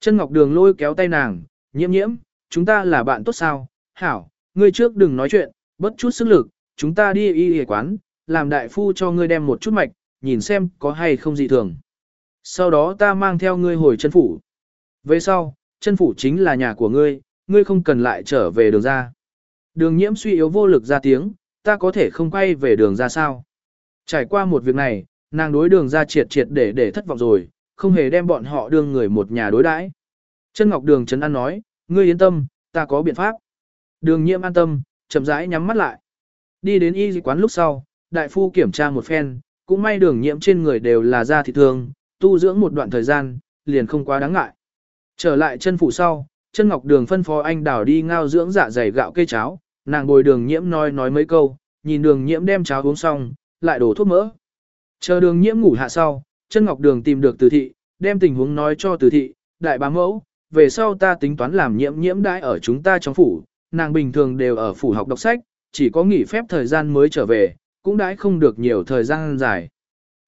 Chân Ngọc Đường lôi kéo tay nàng, nhiễm nhiễm, chúng ta là bạn tốt sao, hảo, ngươi trước đừng nói chuyện, bất chút sức lực, chúng ta đi y y quán, làm đại phu cho ngươi đem một chút mạch, nhìn xem có hay không dị thường. Sau đó ta mang theo ngươi hồi chân phủ. Về sau, chân phủ chính là nhà của ngươi, ngươi không cần lại trở về đường ra. Đường nhiễm suy yếu vô lực ra tiếng, ta có thể không quay về đường ra sao. Trải qua một việc này, nàng đối đường ra triệt triệt để để thất vọng rồi, không hề đem bọn họ đương người một nhà đối đãi. Chân Ngọc Đường Trấn An nói, ngươi yên tâm, ta có biện pháp. Đường nhiễm an tâm, chậm rãi nhắm mắt lại. Đi đến y quán lúc sau, đại phu kiểm tra một phen, cũng may đường nhiễm trên người đều là da thịt thường, tu dưỡng một đoạn thời gian, liền không quá đáng ngại. Trở lại chân phủ sau, chân ngọc đường phân phó anh đào đi ngao dưỡng dạ dày gạo cây cháo, nàng bồi đường nhiễm nói nói mấy câu, nhìn đường nhiễm đem cháo uống xong, lại đổ thuốc mỡ. Chờ đường nhiễm ngủ hạ sau, chân ngọc đường tìm được từ thị, đem tình huống nói cho từ thị, đại bá mẫu, về sau ta tính toán làm nhiễm nhiễm đãi ở chúng ta trong phủ, nàng bình thường đều ở phủ học đọc sách, chỉ có nghỉ phép thời gian mới trở về, cũng đãi không được nhiều thời gian dài.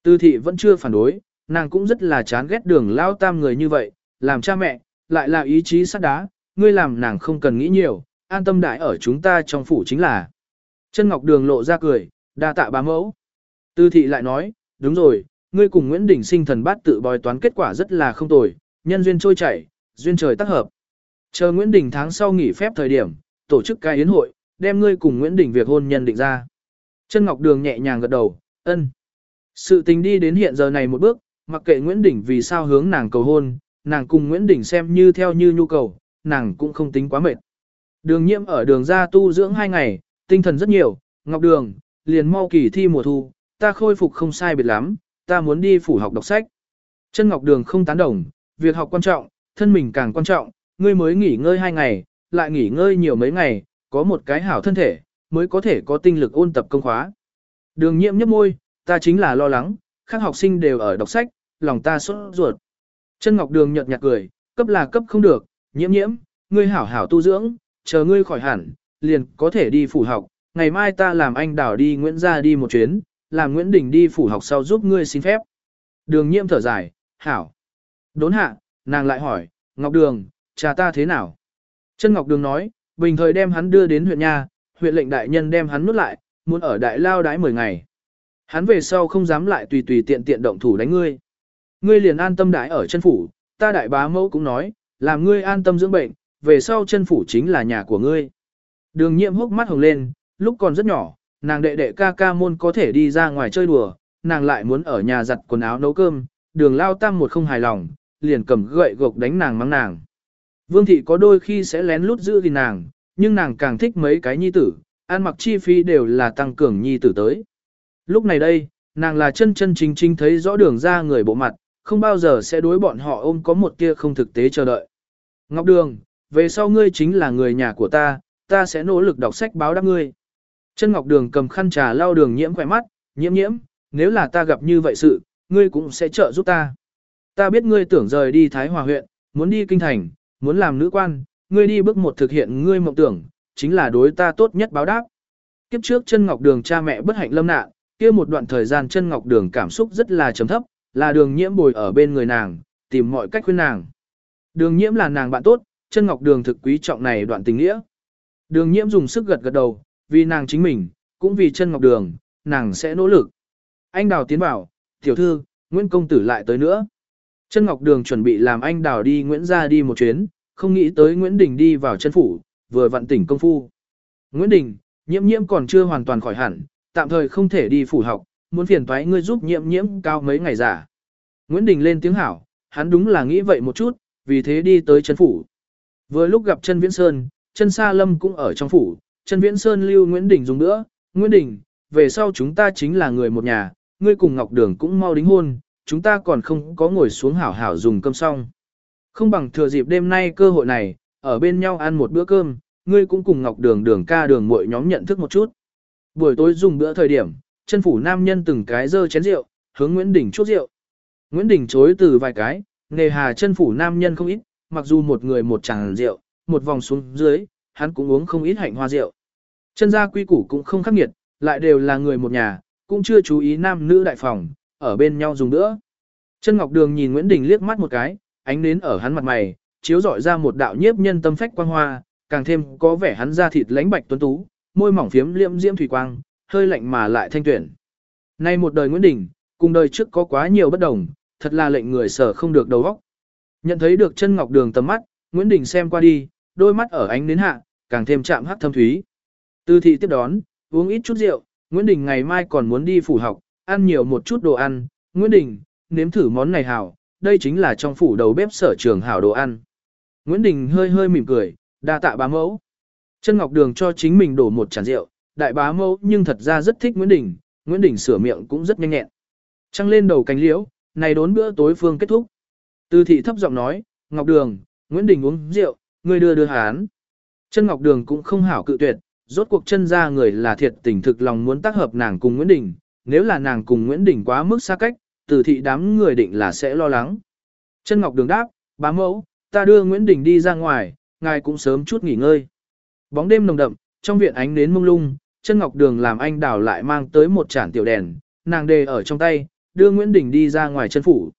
Từ thị vẫn chưa phản đối, nàng cũng rất là chán ghét đường lao tam người như vậy, làm cha mẹ, lại là ý chí sắt đá, ngươi làm nàng không cần nghĩ nhiều, an tâm đại ở chúng ta trong phủ chính là. Chân Ngọc Đường lộ ra cười, đa tạ bá mẫu. Tư thị lại nói, đúng rồi, ngươi cùng Nguyễn Đình sinh thần bát tự bói toán kết quả rất là không tồi, nhân duyên trôi chảy, duyên trời tác hợp. Chờ Nguyễn Đình tháng sau nghỉ phép thời điểm, tổ chức cái yến hội, đem ngươi cùng Nguyễn Đình việc hôn nhân định ra. Chân Ngọc Đường nhẹ nhàng gật đầu, ân. Sự tình đi đến hiện giờ này một bước, mặc kệ Nguyễn Đình vì sao hướng nàng cầu hôn, nàng cùng Nguyễn Đình xem như theo như nhu cầu, nàng cũng không tính quá mệt. Đường nhiễm ở đường ra tu dưỡng hai ngày, tinh thần rất nhiều, Ngọc Đường, liền mau kỳ thi mùa thu, ta khôi phục không sai biệt lắm, ta muốn đi phủ học đọc sách. Chân Ngọc Đường không tán đồng, việc học quan trọng, thân mình càng quan trọng, ngươi mới nghỉ ngơi hai ngày, lại nghỉ ngơi nhiều mấy ngày, có một cái hảo thân thể, mới có thể có tinh lực ôn tập công khóa. Đường nhiễm nhấp môi, ta chính là lo lắng, các học sinh đều ở đọc sách, lòng ta sốt ruột. Chân Ngọc Đường nhợt nhạt cười, cấp là cấp không được, nhiễm nhiễm, ngươi hảo hảo tu dưỡng, chờ ngươi khỏi hẳn, liền có thể đi phủ học, ngày mai ta làm anh đảo đi Nguyễn Gia đi một chuyến, làm Nguyễn Đình đi phủ học sau giúp ngươi xin phép. Đường nhiễm thở dài, hảo. Đốn hạ, nàng lại hỏi, Ngọc Đường, cha ta thế nào? Chân Ngọc Đường nói, bình thời đem hắn đưa đến huyện nha, huyện lệnh đại nhân đem hắn nuốt lại, muốn ở đại lao đái 10 ngày. Hắn về sau không dám lại tùy tùy tiện tiện động thủ đánh ngươi. Ngươi liền an tâm đái ở chân phủ, ta đại bá mẫu cũng nói, làm ngươi an tâm dưỡng bệnh, về sau chân phủ chính là nhà của ngươi. Đường nhiệm hốc mắt hồng lên, lúc còn rất nhỏ, nàng đệ đệ ca ca môn có thể đi ra ngoài chơi đùa, nàng lại muốn ở nhà giặt quần áo nấu cơm, đường lao tam một không hài lòng, liền cầm gậy gộc đánh nàng mắng nàng. Vương thị có đôi khi sẽ lén lút giữ gìn nàng, nhưng nàng càng thích mấy cái nhi tử, ăn mặc chi phí đều là tăng cường nhi tử tới. Lúc này đây, nàng là chân chân chính chính thấy rõ đường ra người bộ mặt, không bao giờ sẽ đối bọn họ ôm có một tia không thực tế chờ đợi. Ngọc Đường, về sau ngươi chính là người nhà của ta, ta sẽ nỗ lực đọc sách báo đáp ngươi. Chân Ngọc Đường cầm khăn trà lau đường nhiễm khỏe mắt, nhiễm nhiễm, nếu là ta gặp như vậy sự, ngươi cũng sẽ trợ giúp ta. Ta biết ngươi tưởng rời đi Thái Hòa huyện, muốn đi kinh thành, muốn làm nữ quan, ngươi đi bước một thực hiện ngươi mộng tưởng, chính là đối ta tốt nhất báo đáp. Kiếp trước chân Ngọc Đường cha mẹ bất hạnh lâm nạn, kia một đoạn thời gian chân Ngọc Đường cảm xúc rất là trầm thấp, là đường nhiễm bồi ở bên người nàng, tìm mọi cách khuyên nàng. Đường nhiễm là nàng bạn tốt, chân Ngọc Đường thực quý trọng này đoạn tình nghĩa. Đường nhiễm dùng sức gật gật đầu, vì nàng chính mình, cũng vì chân Ngọc Đường, nàng sẽ nỗ lực. Anh Đào tiến vào, tiểu thư, Nguyễn Công Tử lại tới nữa. Chân Ngọc Đường chuẩn bị làm anh Đào đi Nguyễn ra đi một chuyến, không nghĩ tới Nguyễn Đình đi vào chân phủ, vừa vận tỉnh công phu. Nguyễn Đình, nhiễm nhiễm còn chưa hoàn toàn khỏi hẳn, tạm thời không thể đi phủ học, muốn phiền toái ngươi giúp nhiễm nhiễm cao mấy ngày giả. Nguyễn Đình lên tiếng hảo, hắn đúng là nghĩ vậy một chút, vì thế đi tới chân phủ. Vừa lúc gặp chân Viễn Sơn, chân Sa Lâm cũng ở trong phủ, Trần Viễn Sơn lưu Nguyễn Đình dùng nữa, Nguyễn Đình, về sau chúng ta chính là người một nhà, ngươi cùng Ngọc Đường cũng mau đính hôn, chúng ta còn không có ngồi xuống hảo hảo dùng cơm xong. Không bằng thừa dịp đêm nay cơ hội này, ở bên nhau ăn một bữa cơm, ngươi cũng cùng Ngọc Đường đường ca đường muội nhóm nhận thức một chút. Buổi tối dùng bữa thời điểm, chân phủ nam nhân từng cái dơ chén rượu, hướng Nguyễn Đình chốt rượu. Nguyễn Đình chối từ vài cái, nề hà chân phủ nam nhân không ít, mặc dù một người một chàng rượu, một vòng xuống dưới, hắn cũng uống không ít hạnh hoa rượu. Chân gia quy củ cũng không khắc nghiệt, lại đều là người một nhà, cũng chưa chú ý nam nữ đại phòng, ở bên nhau dùng nữa. Chân Ngọc Đường nhìn Nguyễn Đình liếc mắt một cái, ánh nến ở hắn mặt mày, chiếu rọi ra một đạo nhiếp nhân tâm phách quang hoa, càng thêm có vẻ hắn da thịt lãnh bạch tuấn tú, môi mỏng phiếm liễm diễm thủy quang, hơi lạnh mà lại thanh tuyển. Nay một đời Nguyễn Đình, cùng đời trước có quá nhiều bất đồng, thật là lệnh người sở không được đầu óc. Nhận thấy được chân ngọc đường tầm mắt, Nguyễn Đình xem qua đi, đôi mắt ở ánh nến hạ, càng thêm chạm hắc thâm thúy. Tư thị tiếp đón, uống ít chút rượu, Nguyễn Đình ngày mai còn muốn đi phủ học, ăn nhiều một chút đồ ăn. Nguyễn Đình, nếm thử món này hảo, đây chính là trong phủ đầu bếp sở trường hảo đồ ăn. Nguyễn Đình hơi hơi mỉm cười, đa tạ bá mẫu. Chân Ngọc Đường cho chính mình đổ một chản rượu, đại bá mẫu nhưng thật ra rất thích Nguyễn Đình, Nguyễn Đình sửa miệng cũng rất nhanh nhẹn. Trăng lên đầu cánh liễu, này đốn bữa tối phương kết thúc. Từ thị thấp giọng nói, Ngọc Đường, Nguyễn Đình uống rượu, ngươi đưa đưa hán. Chân Ngọc Đường cũng không hảo cự tuyệt, rốt cuộc chân ra người là thiệt tình thực lòng muốn tác hợp nàng cùng Nguyễn Đình, nếu là nàng cùng Nguyễn Đình quá mức xa cách, từ thị đám người định là sẽ lo lắng. Chân Ngọc Đường đáp, bá mẫu, ta đưa Nguyễn Đình đi ra ngoài, ngài cũng sớm chút nghỉ ngơi. Bóng đêm nồng đậm, trong viện ánh nến mông lung, chân Ngọc Đường làm anh đào lại mang tới một chản tiểu đèn, nàng đề ở trong tay, đưa Nguyễn Đình đi ra ngoài chân phủ.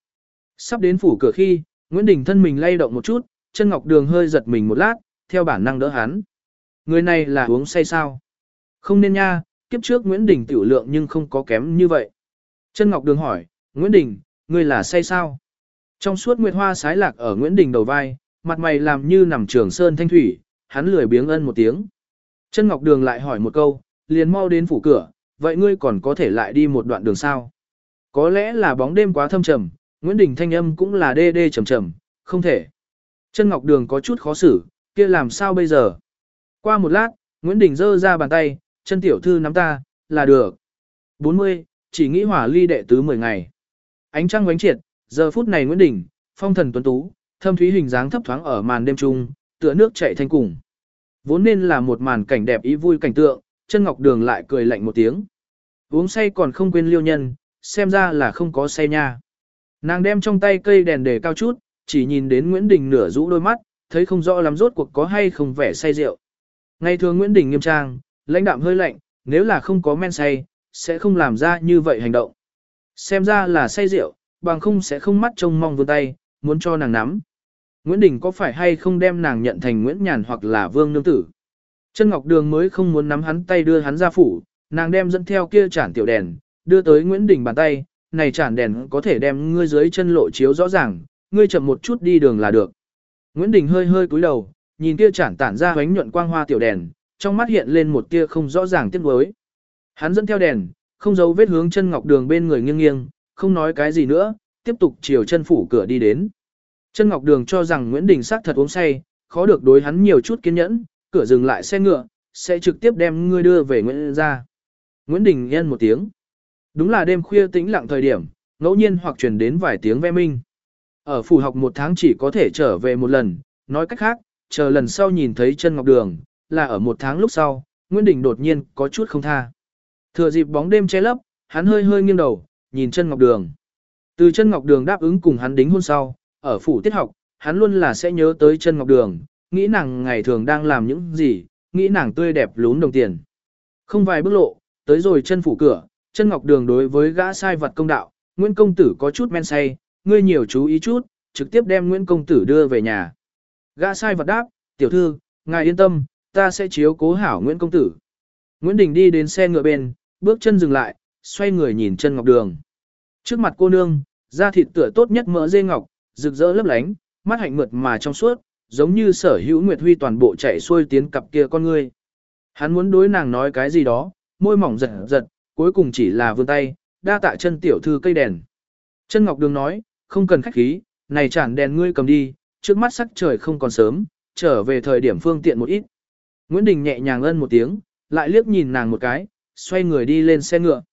Sắp đến phủ cửa khi, Nguyễn Đình thân mình lay động một chút, chân Ngọc Đường hơi giật mình một lát, theo bản năng đỡ hắn. Người này là uống say sao? Không nên nha, kiếp trước Nguyễn Đình tiểu lượng nhưng không có kém như vậy. Chân Ngọc Đường hỏi, Nguyễn Đình, ngươi là say sao? Trong suốt nguyệt hoa sái lạc ở Nguyễn Đình đầu vai, mặt mày làm như nằm trường sơn thanh thủy, hắn lười biếng ân một tiếng. Chân Ngọc Đường lại hỏi một câu, liền mau đến phủ cửa, vậy ngươi còn có thể lại đi một đoạn đường sao? Có lẽ là bóng đêm quá thâm trầm, Nguyễn Đình thanh âm cũng là đê đê trầm trầm, không thể. Chân Ngọc Đường có chút khó xử, kia làm sao bây giờ? Qua một lát, Nguyễn Đình giơ ra bàn tay, chân tiểu thư nắm ta, là được. 40, chỉ nghĩ hỏa ly đệ tứ 10 ngày. Ánh trăng quánh triệt, giờ phút này Nguyễn Đình, phong thần tuấn tú, thâm thúy hình dáng thấp thoáng ở màn đêm trung, tựa nước chảy thanh cùng. Vốn nên là một màn cảnh đẹp ý vui cảnh tượng, chân ngọc đường lại cười lạnh một tiếng. Uống say còn không quên liêu nhân, xem ra là không có say nha. Nàng đem trong tay cây đèn để cao chút, chỉ nhìn đến Nguyễn Đình nửa rũ đôi mắt, thấy không rõ lắm rốt cuộc có hay không vẻ say rượu. Ngày thường Nguyễn Đình nghiêm trang, lãnh đạm hơi lạnh, nếu là không có men say, sẽ không làm ra như vậy hành động. Xem ra là say rượu, bằng không sẽ không mắt trông mong vươn tay, muốn cho nàng nắm. Nguyễn Đình có phải hay không đem nàng nhận thành Nguyễn Nhàn hoặc là Vương Nương Tử? Chân Ngọc Đường mới không muốn nắm hắn tay đưa hắn ra phủ, nàng đem dẫn theo kia chản tiểu đèn, đưa tới Nguyễn Đình bàn tay, này chản đèn có thể đem ngươi dưới chân lộ chiếu rõ ràng, ngươi chậm một chút đi đường là được. Nguyễn Đình hơi hơi cúi đầu, nhìn kia chản tản ra ánh nhuận quang hoa tiểu đèn, trong mắt hiện lên một tia không rõ ràng tiếc nuối. Hắn dẫn theo đèn, không giấu vết hướng chân ngọc đường bên người nghiêng nghiêng, không nói cái gì nữa, tiếp tục chiều chân phủ cửa đi đến. Chân ngọc đường cho rằng Nguyễn Đình xác thật uống say, khó được đối hắn nhiều chút kiên nhẫn, cửa dừng lại xe ngựa, sẽ trực tiếp đem ngươi đưa về Nguyễn ra. Nguyễn Đình yên một tiếng. Đúng là đêm khuya tĩnh lặng thời điểm, ngẫu nhiên hoặc truyền đến vài tiếng ve minh. Ở phủ học một tháng chỉ có thể trở về một lần, nói cách khác, chờ lần sau nhìn thấy chân ngọc đường, là ở một tháng lúc sau, Nguyễn Đình đột nhiên có chút không tha. Thừa dịp bóng đêm che lấp, hắn hơi hơi nghiêng đầu, nhìn chân ngọc đường. Từ chân ngọc đường đáp ứng cùng hắn đính hôn sau, ở phủ tiết học, hắn luôn là sẽ nhớ tới chân ngọc đường, nghĩ nàng ngày thường đang làm những gì, nghĩ nàng tươi đẹp lún đồng tiền. Không vài bước lộ, tới rồi chân phủ cửa, chân ngọc đường đối với gã sai vật công đạo, Nguyễn công tử có chút men say, ngươi nhiều chú ý chút, trực tiếp đem Nguyễn công tử đưa về nhà. Gã sai vật đáp, tiểu thư, ngài yên tâm, ta sẽ chiếu cố hảo Nguyễn công tử. Nguyễn Đình đi đến xe ngựa bên, bước chân dừng lại, xoay người nhìn chân ngọc đường. Trước mặt cô nương, da thịt tựa tốt nhất mỡ dê ngọc, rực rỡ lấp lánh, mắt hạnh mượt mà trong suốt, giống như sở hữu Nguyệt Huy toàn bộ chạy xuôi tiến cặp kia con ngươi. Hắn muốn đối nàng nói cái gì đó, môi mỏng giật giật, cuối cùng chỉ là vươn tay, đa tạ chân tiểu thư cây đèn. Chân Ngọc Đường nói, không cần khách khí, này chản đèn ngươi cầm đi, trước mắt sắc trời không còn sớm, trở về thời điểm phương tiện một ít. Nguyễn Đình nhẹ nhàng ân một tiếng, lại liếc nhìn nàng một cái, xoay người đi lên xe ngựa.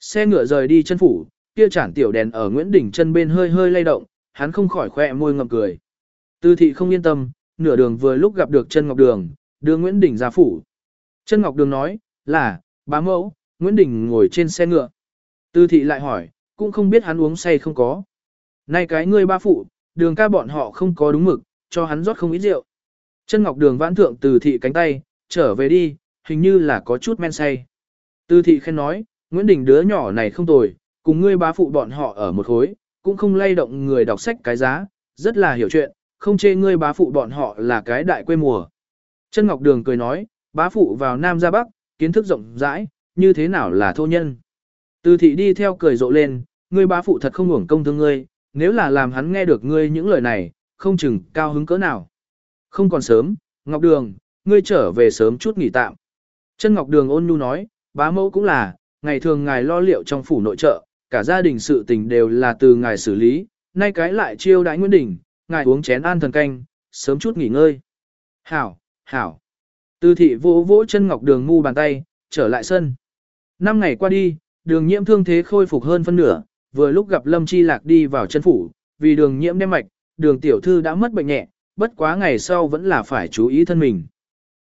Xe ngựa rời đi chân phủ, kia chản tiểu đèn ở Nguyễn Đình chân bên hơi hơi lay động, hắn không khỏi khoe môi ngậm cười. Tư thị không yên tâm, nửa đường vừa lúc gặp được chân Ngọc Đường, đưa Nguyễn Đình ra phủ. Chân Ngọc Đường nói, là, bá mẫu, Nguyễn Đình ngồi trên xe ngựa. Tư thị lại hỏi, cũng không biết hắn uống say không có. Nay cái ngươi ba phụ, đường ca bọn họ không có đúng mực, cho hắn rót không ít rượu. Chân Ngọc Đường vãn thượng từ thị cánh tay, trở về đi, hình như là có chút men say. Từ thị khen nói, Nguyễn Đình đứa nhỏ này không tồi, cùng ngươi bá phụ bọn họ ở một khối, cũng không lay động người đọc sách cái giá, rất là hiểu chuyện, không chê ngươi bá phụ bọn họ là cái đại quê mùa. Chân Ngọc Đường cười nói, bá phụ vào Nam ra Bắc, kiến thức rộng rãi, như thế nào là thô nhân. Từ thị đi theo cười rộ lên, ngươi bá phụ thật không hưởng công thương ngươi, nếu là làm hắn nghe được ngươi những lời này, không chừng cao hứng cỡ nào. Không còn sớm, Ngọc Đường, ngươi trở về sớm chút nghỉ tạm. Chân Ngọc Đường ôn nhu nói, bá mẫu cũng là, ngày thường ngài lo liệu trong phủ nội trợ, cả gia đình sự tình đều là từ ngài xử lý, nay cái lại chiêu đãi Nguyễn Đình, ngài uống chén an thần canh, sớm chút nghỉ ngơi. Hảo, hảo. Từ thị vỗ vỗ chân Ngọc Đường ngu bàn tay, trở lại sân. Năm ngày qua đi, đường nhiễm thương thế khôi phục hơn phân nửa, vừa lúc gặp Lâm Chi Lạc đi vào chân phủ, vì đường nhiễm đem mạch, đường tiểu thư đã mất bệnh nhẹ, bất quá ngày sau vẫn là phải chú ý thân mình.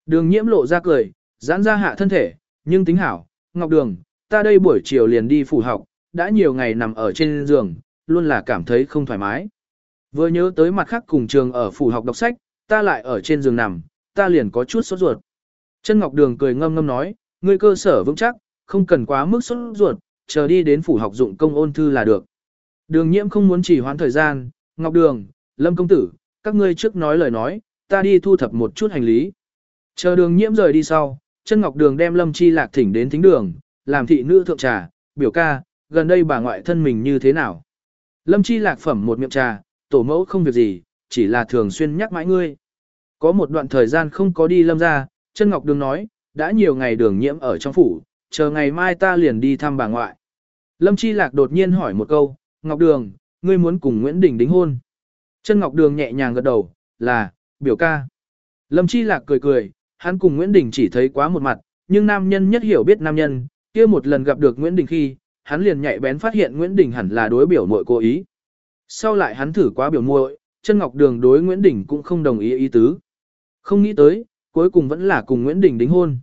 Đường nhiễm lộ ra cười, giãn ra hạ thân thể, nhưng tính hảo, Ngọc Đường, ta đây buổi chiều liền đi phủ học, đã nhiều ngày nằm ở trên giường, luôn là cảm thấy không thoải mái. Vừa nhớ tới mặt khác cùng trường ở phủ học đọc sách, ta lại ở trên giường nằm, ta liền có chút sốt ruột. Chân Ngọc Đường cười ngâm ngâm nói, ngươi cơ sở vững chắc, không cần quá mức sốt ruột, chờ đi đến phủ học dụng công ôn thư là được. Đường nhiễm không muốn chỉ hoãn thời gian, Ngọc Đường, Lâm Công Tử, các ngươi trước nói lời nói, ta đi thu thập một chút hành lý. Chờ đường nhiễm rời đi sau, chân Ngọc Đường đem Lâm Chi Lạc thỉnh đến thính đường, làm thị nữ thượng trà, biểu ca, gần đây bà ngoại thân mình như thế nào. Lâm Chi Lạc phẩm một miệng trà, tổ mẫu không việc gì, chỉ là thường xuyên nhắc mãi ngươi. Có một đoạn thời gian không có đi lâm ra, chân Ngọc Đường nói, đã nhiều ngày đường nhiễm ở trong phủ, chờ ngày mai ta liền đi thăm bà ngoại. Lâm Chi Lạc đột nhiên hỏi một câu, Ngọc Đường, ngươi muốn cùng Nguyễn Đình đính hôn. Chân Ngọc Đường nhẹ nhàng gật đầu, là, biểu ca. Lâm Chi Lạc cười cười, hắn cùng Nguyễn Đình chỉ thấy quá một mặt, nhưng nam nhân nhất hiểu biết nam nhân, kia một lần gặp được Nguyễn Đình khi, hắn liền nhạy bén phát hiện Nguyễn Đình hẳn là đối biểu muội cố ý. Sau lại hắn thử quá biểu muội, chân Ngọc Đường đối Nguyễn Đình cũng không đồng ý ý tứ. Không nghĩ tới, cuối cùng vẫn là cùng Nguyễn Đình đính hôn.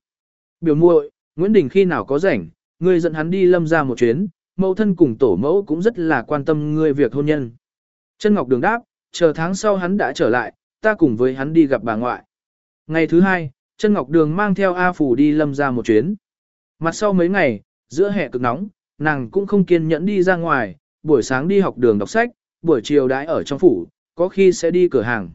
Biểu muội, Nguyễn Đình khi nào có rảnh, ngươi dẫn hắn đi lâm ra một chuyến, mẫu thân cùng tổ mẫu cũng rất là quan tâm ngươi việc hôn nhân. Chân Ngọc Đường đáp, chờ tháng sau hắn đã trở lại, ta cùng với hắn đi gặp bà ngoại. Ngày thứ hai, chân Ngọc Đường mang theo A Phủ đi lâm ra một chuyến. Mặt sau mấy ngày, giữa hè cực nóng, nàng cũng không kiên nhẫn đi ra ngoài, buổi sáng đi học đường đọc sách, buổi chiều đãi ở trong phủ, có khi sẽ đi cửa hàng.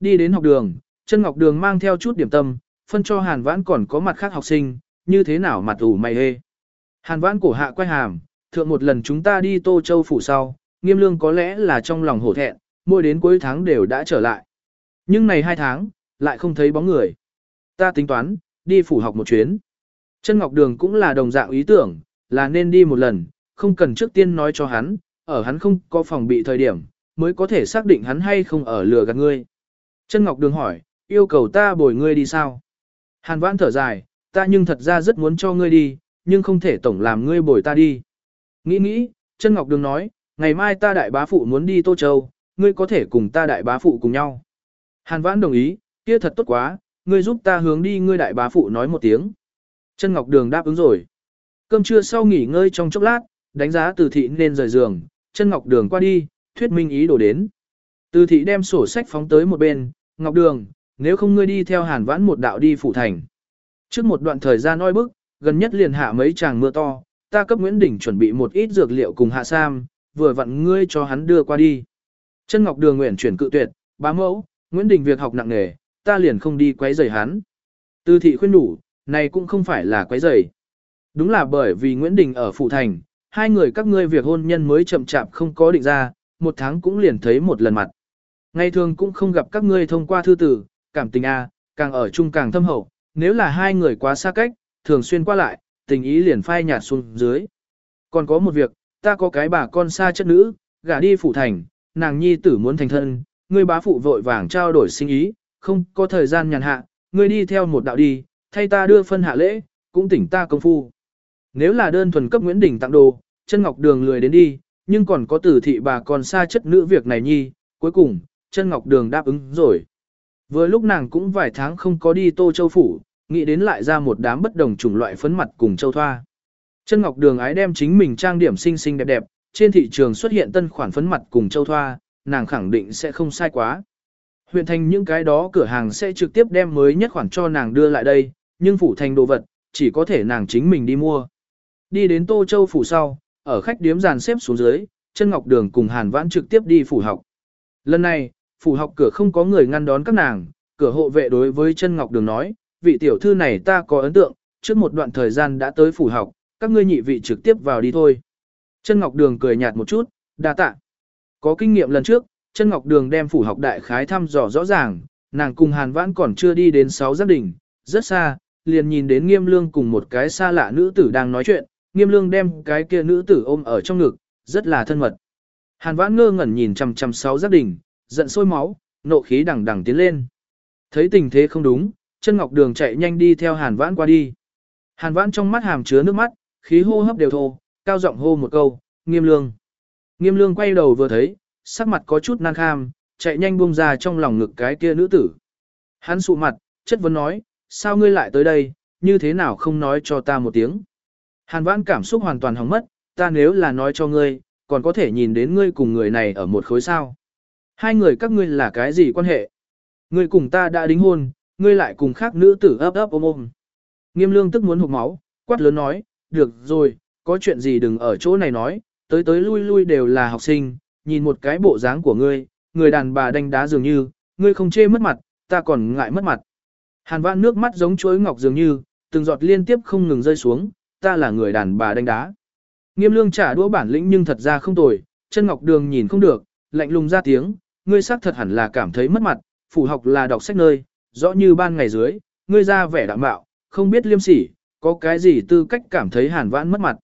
Đi đến học đường, chân Ngọc Đường mang theo chút điểm tâm, phân cho Hàn Vãn còn có mặt khác học sinh, như thế nào mặt ủ mày hê. Hàn Vãn cổ hạ quay hàm, thượng một lần chúng ta đi Tô Châu phủ sau, nghiêm lương có lẽ là trong lòng hổ thẹn, mỗi đến cuối tháng đều đã trở lại. Nhưng này hai tháng, lại không thấy bóng người. Ta tính toán, đi phủ học một chuyến. Chân Ngọc Đường cũng là đồng dạng ý tưởng, là nên đi một lần, không cần trước tiên nói cho hắn, ở hắn không có phòng bị thời điểm, mới có thể xác định hắn hay không ở lừa gạt ngươi. Chân Ngọc Đường hỏi, yêu cầu ta bồi ngươi đi sao? Hàn Vãn thở dài, ta nhưng thật ra rất muốn cho ngươi đi, nhưng không thể tổng làm ngươi bồi ta đi. Nghĩ nghĩ, Chân Ngọc Đường nói, ngày mai ta đại bá phụ muốn đi Tô Châu, ngươi có thể cùng ta đại bá phụ cùng nhau. Hàn Vãn đồng ý, kia thật tốt quá, ngươi giúp ta hướng đi ngươi đại bá phụ nói một tiếng. Chân Ngọc Đường đáp ứng rồi. Cơm trưa sau nghỉ ngơi trong chốc lát, đánh giá từ thị nên rời giường, chân Ngọc Đường qua đi, thuyết minh ý đồ đến. Từ thị đem sổ sách phóng tới một bên, Ngọc Đường, nếu không ngươi đi theo hàn vãn một đạo đi phủ thành. Trước một đoạn thời gian oi bức, gần nhất liền hạ mấy tràng mưa to, ta cấp Nguyễn Đình chuẩn bị một ít dược liệu cùng hạ sam, vừa vặn ngươi cho hắn đưa qua đi. Chân Ngọc Đường nguyện chuyển cự tuyệt, bá mẫu, Nguyễn Đình việc học nặng nề, ta liền không đi quấy rầy hắn. Từ thị khuyên đủ, này cũng không phải là quấy rầy. Đúng là bởi vì Nguyễn Đình ở Phụ Thành, hai người các ngươi việc hôn nhân mới chậm chạp không có định ra, một tháng cũng liền thấy một lần mặt. Ngày thường cũng không gặp các ngươi thông qua thư tử, cảm tình A, càng ở chung càng thâm hậu, nếu là hai người quá xa cách, thường xuyên qua lại, tình ý liền phai nhạt xuống dưới. Còn có một việc, ta có cái bà con xa chất nữ, gả đi phủ Thành, nàng nhi tử muốn thành thân, ngươi bá phụ vội vàng trao đổi sinh ý, không có thời gian nhàn hạ, ngươi đi theo một đạo đi, thay ta đưa phân hạ lễ, cũng tỉnh ta công phu. Nếu là đơn thuần cấp Nguyễn Đình tặng đồ, chân ngọc đường lười đến đi, nhưng còn có tử thị bà còn xa chất nữ việc này nhi, cuối cùng, chân ngọc đường đáp ứng rồi. Vừa lúc nàng cũng vài tháng không có đi tô châu phủ, nghĩ đến lại ra một đám bất đồng chủng loại phấn mặt cùng châu thoa. Chân ngọc đường ái đem chính mình trang điểm xinh xinh đẹp đẹp, trên thị trường xuất hiện tân khoản phấn mặt cùng châu thoa, nàng khẳng định sẽ không sai quá. Huyện thành những cái đó cửa hàng sẽ trực tiếp đem mới nhất khoản cho nàng đưa lại đây, nhưng phủ thành đồ vật, chỉ có thể nàng chính mình đi mua. Đi đến Tô Châu phủ sau, ở khách điếm dàn xếp xuống dưới, chân ngọc đường cùng Hàn Vãn trực tiếp đi phủ học. Lần này, phủ học cửa không có người ngăn đón các nàng, cửa hộ vệ đối với chân ngọc đường nói, vị tiểu thư này ta có ấn tượng, trước một đoạn thời gian đã tới phủ học, các ngươi nhị vị trực tiếp vào đi thôi. Chân ngọc đường cười nhạt một chút, đa tạ. Có kinh nghiệm lần trước, chân ngọc đường đem phủ học đại khái thăm dò rõ ràng, nàng cùng hàn vãn còn chưa đi đến sáu gia đình, rất xa, liền nhìn đến nghiêm lương cùng một cái xa lạ nữ tử đang nói chuyện, nghiêm lương đem cái kia nữ tử ôm ở trong ngực, rất là thân mật. Hàn vãn ngơ ngẩn nhìn chằm chằm sáu gia đình, giận sôi máu, nộ khí đằng đằng tiến lên. Thấy tình thế không đúng, chân ngọc đường chạy nhanh đi theo hàn vãn qua đi. Hàn vãn trong mắt hàm chứa nước mắt, khí hô hấp đều thô, cao giọng hô một câu, nghiêm lương. Nghiêm lương quay đầu vừa thấy, sắc mặt có chút nan kham, chạy nhanh buông ra trong lòng ngực cái kia nữ tử. Hắn sụ mặt, chất vấn nói, sao ngươi lại tới đây, như thế nào không nói cho ta một tiếng. Hàn vãn cảm xúc hoàn toàn hỏng mất, ta nếu là nói cho ngươi, còn có thể nhìn đến ngươi cùng người này ở một khối sao. Hai người các ngươi là cái gì quan hệ? Ngươi cùng ta đã đính hôn, ngươi lại cùng khác nữ tử ấp ấp ôm ôm. Nghiêm lương tức muốn hụt máu, quát lớn nói, được rồi, có chuyện gì đừng ở chỗ này nói, tới tới lui lui đều là học sinh, nhìn một cái bộ dáng của ngươi, người đàn bà đánh đá dường như, ngươi không chê mất mặt, ta còn ngại mất mặt. Hàn vãn nước mắt giống chuối ngọc dường như, từng giọt liên tiếp không ngừng rơi xuống, ta là người đàn bà đánh đá. Nghiêm lương trả đũa bản lĩnh nhưng thật ra không tồi, chân ngọc đường nhìn không được, lạnh lùng ra tiếng, ngươi xác thật hẳn là cảm thấy mất mặt, phủ học là đọc sách nơi, rõ như ban ngày dưới, ngươi ra vẻ đạm bạo, không biết liêm sỉ, có cái gì tư cách cảm thấy hàn vãn mất mặt.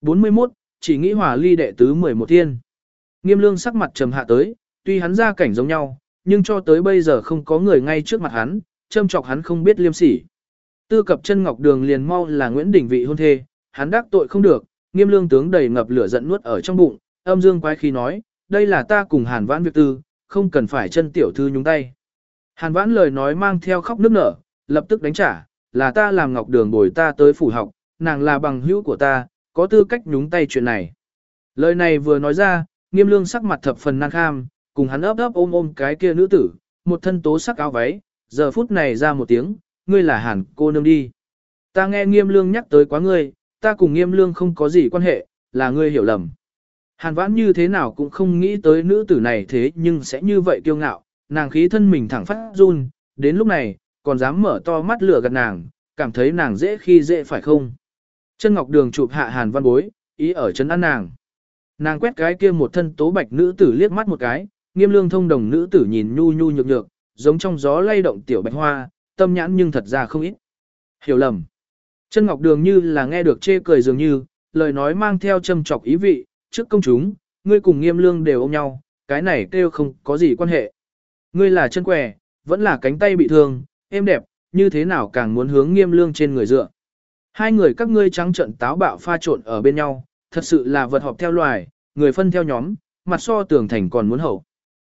41, chỉ nghĩ hòa ly đệ tứ 11 thiên. Nghiêm lương sắc mặt trầm hạ tới, tuy hắn ra cảnh giống nhau, nhưng cho tới bây giờ không có người ngay trước mặt hắn, châm chọc hắn không biết liêm sỉ. Tư cập chân ngọc đường liền mau là Nguyễn Đình vị hôn thê, hắn đắc tội không được, nghiêm lương tướng đầy ngập lửa giận nuốt ở trong bụng, âm dương quái khí nói, đây là ta cùng hàn vãn việc tư, không cần phải chân tiểu thư nhúng tay. Hàn vãn lời nói mang theo khóc nước nở, lập tức đánh trả, là ta làm ngọc đường bồi ta tới phủ học, nàng là bằng hữu của ta, có tư cách nhúng tay chuyện này. Lời này vừa nói ra, nghiêm lương sắc mặt thập phần năng kham, cùng hắn ấp ấp ôm ôm cái kia nữ tử, một thân tố sắc áo váy, giờ phút này ra một tiếng, ngươi là hàn cô nương đi. Ta nghe nghiêm lương nhắc tới quá ngươi, ta cùng nghiêm lương không có gì quan hệ, là ngươi hiểu lầm. Hàn vãn như thế nào cũng không nghĩ tới nữ tử này thế nhưng sẽ như vậy kiêu ngạo, nàng khí thân mình thẳng phát run, đến lúc này, còn dám mở to mắt lửa gạt nàng, cảm thấy nàng dễ khi dễ phải không. Chân ngọc đường chụp hạ hàn văn bối, ý ở chân ăn nàng. Nàng quét cái kia một thân tố bạch nữ tử liếc mắt một cái, nghiêm lương thông đồng nữ tử nhìn nhu nhu nhược nhược, giống trong gió lay động tiểu bạch hoa, tâm nhãn nhưng thật ra không ít. Hiểu lầm. Chân ngọc đường như là nghe được chê cười dường như, lời nói mang theo châm chọc ý vị, trước công chúng, ngươi cùng nghiêm lương đều ôm nhau, cái này kêu không có gì quan hệ. Ngươi là chân quẻ, vẫn là cánh tay bị thương, êm đẹp, như thế nào càng muốn hướng nghiêm lương trên người dựa. Hai người các ngươi trắng trận táo bạo pha trộn ở bên nhau, thật sự là vật họp theo loài, người phân theo nhóm, mặt so tường thành còn muốn hậu.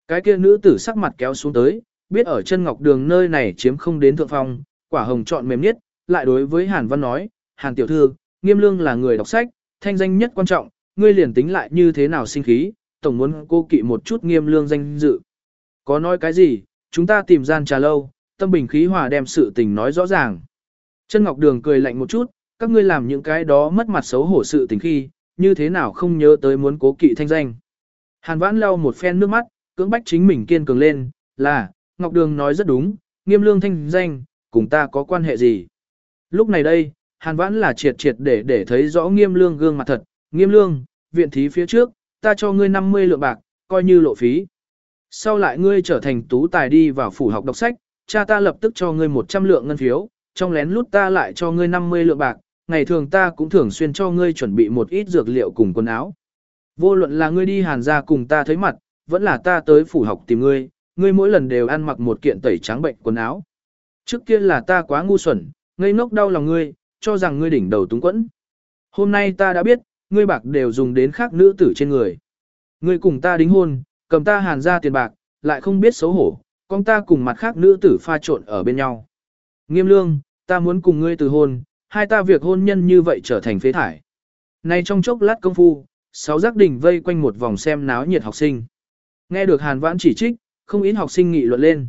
Cái kia nữ tử sắc mặt kéo xuống tới, biết ở chân ngọc đường nơi này chiếm không đến thượng phong, quả hồng chọn mềm nhất, lại đối với Hàn Văn nói, Hàn tiểu thư, nghiêm lương là người đọc sách, thanh danh nhất quan trọng, ngươi liền tính lại như thế nào sinh khí, tổng muốn cô kỵ một chút nghiêm lương danh dự. Có nói cái gì, chúng ta tìm gian trà lâu, tâm bình khí hòa đem sự tình nói rõ ràng. Chân Ngọc Đường cười lạnh một chút, các ngươi làm những cái đó mất mặt xấu hổ sự tình khi, như thế nào không nhớ tới muốn cố kỵ thanh danh. Hàn vãn lau một phen nước mắt, cưỡng bách chính mình kiên cường lên, là, Ngọc Đường nói rất đúng, nghiêm lương thanh danh, cùng ta có quan hệ gì. Lúc này đây, Hàn vãn là triệt triệt để để thấy rõ nghiêm lương gương mặt thật, nghiêm lương, viện thí phía trước, ta cho ngươi 50 lượng bạc, coi như lộ phí. Sau lại ngươi trở thành tú tài đi vào phủ học đọc sách, cha ta lập tức cho ngươi 100 lượng ngân phiếu, trong lén lút ta lại cho ngươi 50 lượng bạc, ngày thường ta cũng thường xuyên cho ngươi chuẩn bị một ít dược liệu cùng quần áo. Vô luận là ngươi đi hàn ra cùng ta thấy mặt, vẫn là ta tới phủ học tìm ngươi, ngươi mỗi lần đều ăn mặc một kiện tẩy trắng bệnh quần áo. Trước kia là ta quá ngu xuẩn, ngây ngốc đau lòng ngươi, cho rằng ngươi đỉnh đầu túng quẫn. Hôm nay ta đã biết, ngươi bạc đều dùng đến khác nữ tử trên người. Ngươi cùng ta đính hôn, cầm ta hàn ra tiền bạc, lại không biết xấu hổ, con ta cùng mặt khác nữ tử pha trộn ở bên nhau. Nghiêm lương, ta muốn cùng ngươi từ hôn, hai ta việc hôn nhân như vậy trở thành phế thải. Nay trong chốc lát công phu, sáu giác đỉnh vây quanh một vòng xem náo nhiệt học sinh. Nghe được hàn vãn chỉ trích, không ít học sinh nghị luận lên.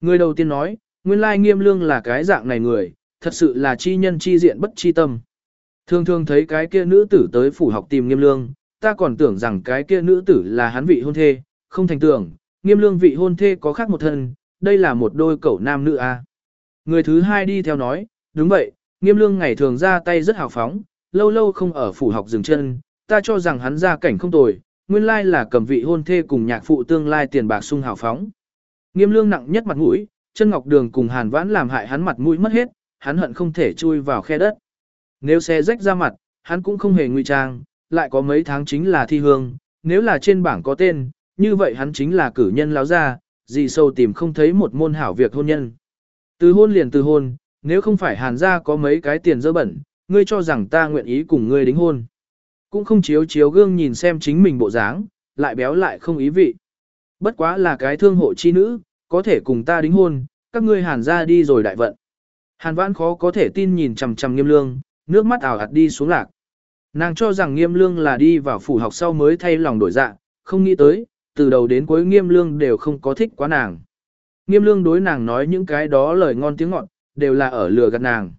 Người đầu tiên nói, nguyên lai nghiêm lương là cái dạng này người, thật sự là chi nhân chi diện bất chi tâm. Thường thường thấy cái kia nữ tử tới phủ học tìm nghiêm lương, ta còn tưởng rằng cái kia nữ tử là hắn vị hôn thê, không thành tưởng, nghiêm lương vị hôn thê có khác một thân, đây là một đôi cậu nam nữ a. À. Người thứ hai đi theo nói, đúng vậy, nghiêm lương ngày thường ra tay rất hào phóng, lâu lâu không ở phủ học dừng chân, ta cho rằng hắn ra cảnh không tồi, nguyên lai là cầm vị hôn thê cùng nhạc phụ tương lai tiền bạc sung hào phóng. Nghiêm lương nặng nhất mặt mũi, chân ngọc đường cùng hàn vãn làm hại hắn mặt mũi mất hết, hắn hận không thể chui vào khe đất. Nếu xe rách ra mặt, hắn cũng không hề ngụy trang, lại có mấy tháng chính là thi hương, nếu là trên bảng có tên, như vậy hắn chính là cử nhân láo ra, gì sâu tìm không thấy một môn hảo việc hôn nhân. Từ hôn liền từ hôn, nếu không phải hàn gia có mấy cái tiền dơ bẩn, ngươi cho rằng ta nguyện ý cùng ngươi đính hôn. Cũng không chiếu chiếu gương nhìn xem chính mình bộ dáng, lại béo lại không ý vị. Bất quá là cái thương hộ chi nữ, có thể cùng ta đính hôn, các ngươi hàn gia đi rồi đại vận. Hàn vãn khó có thể tin nhìn chằm chằm nghiêm lương, nước mắt ảo ạt đi xuống lạc. Nàng cho rằng nghiêm lương là đi vào phủ học sau mới thay lòng đổi dạ, không nghĩ tới, từ đầu đến cuối nghiêm lương đều không có thích quá nàng. Nghiêm lương đối nàng nói những cái đó lời ngon tiếng ngọt, đều là ở lừa gạt nàng.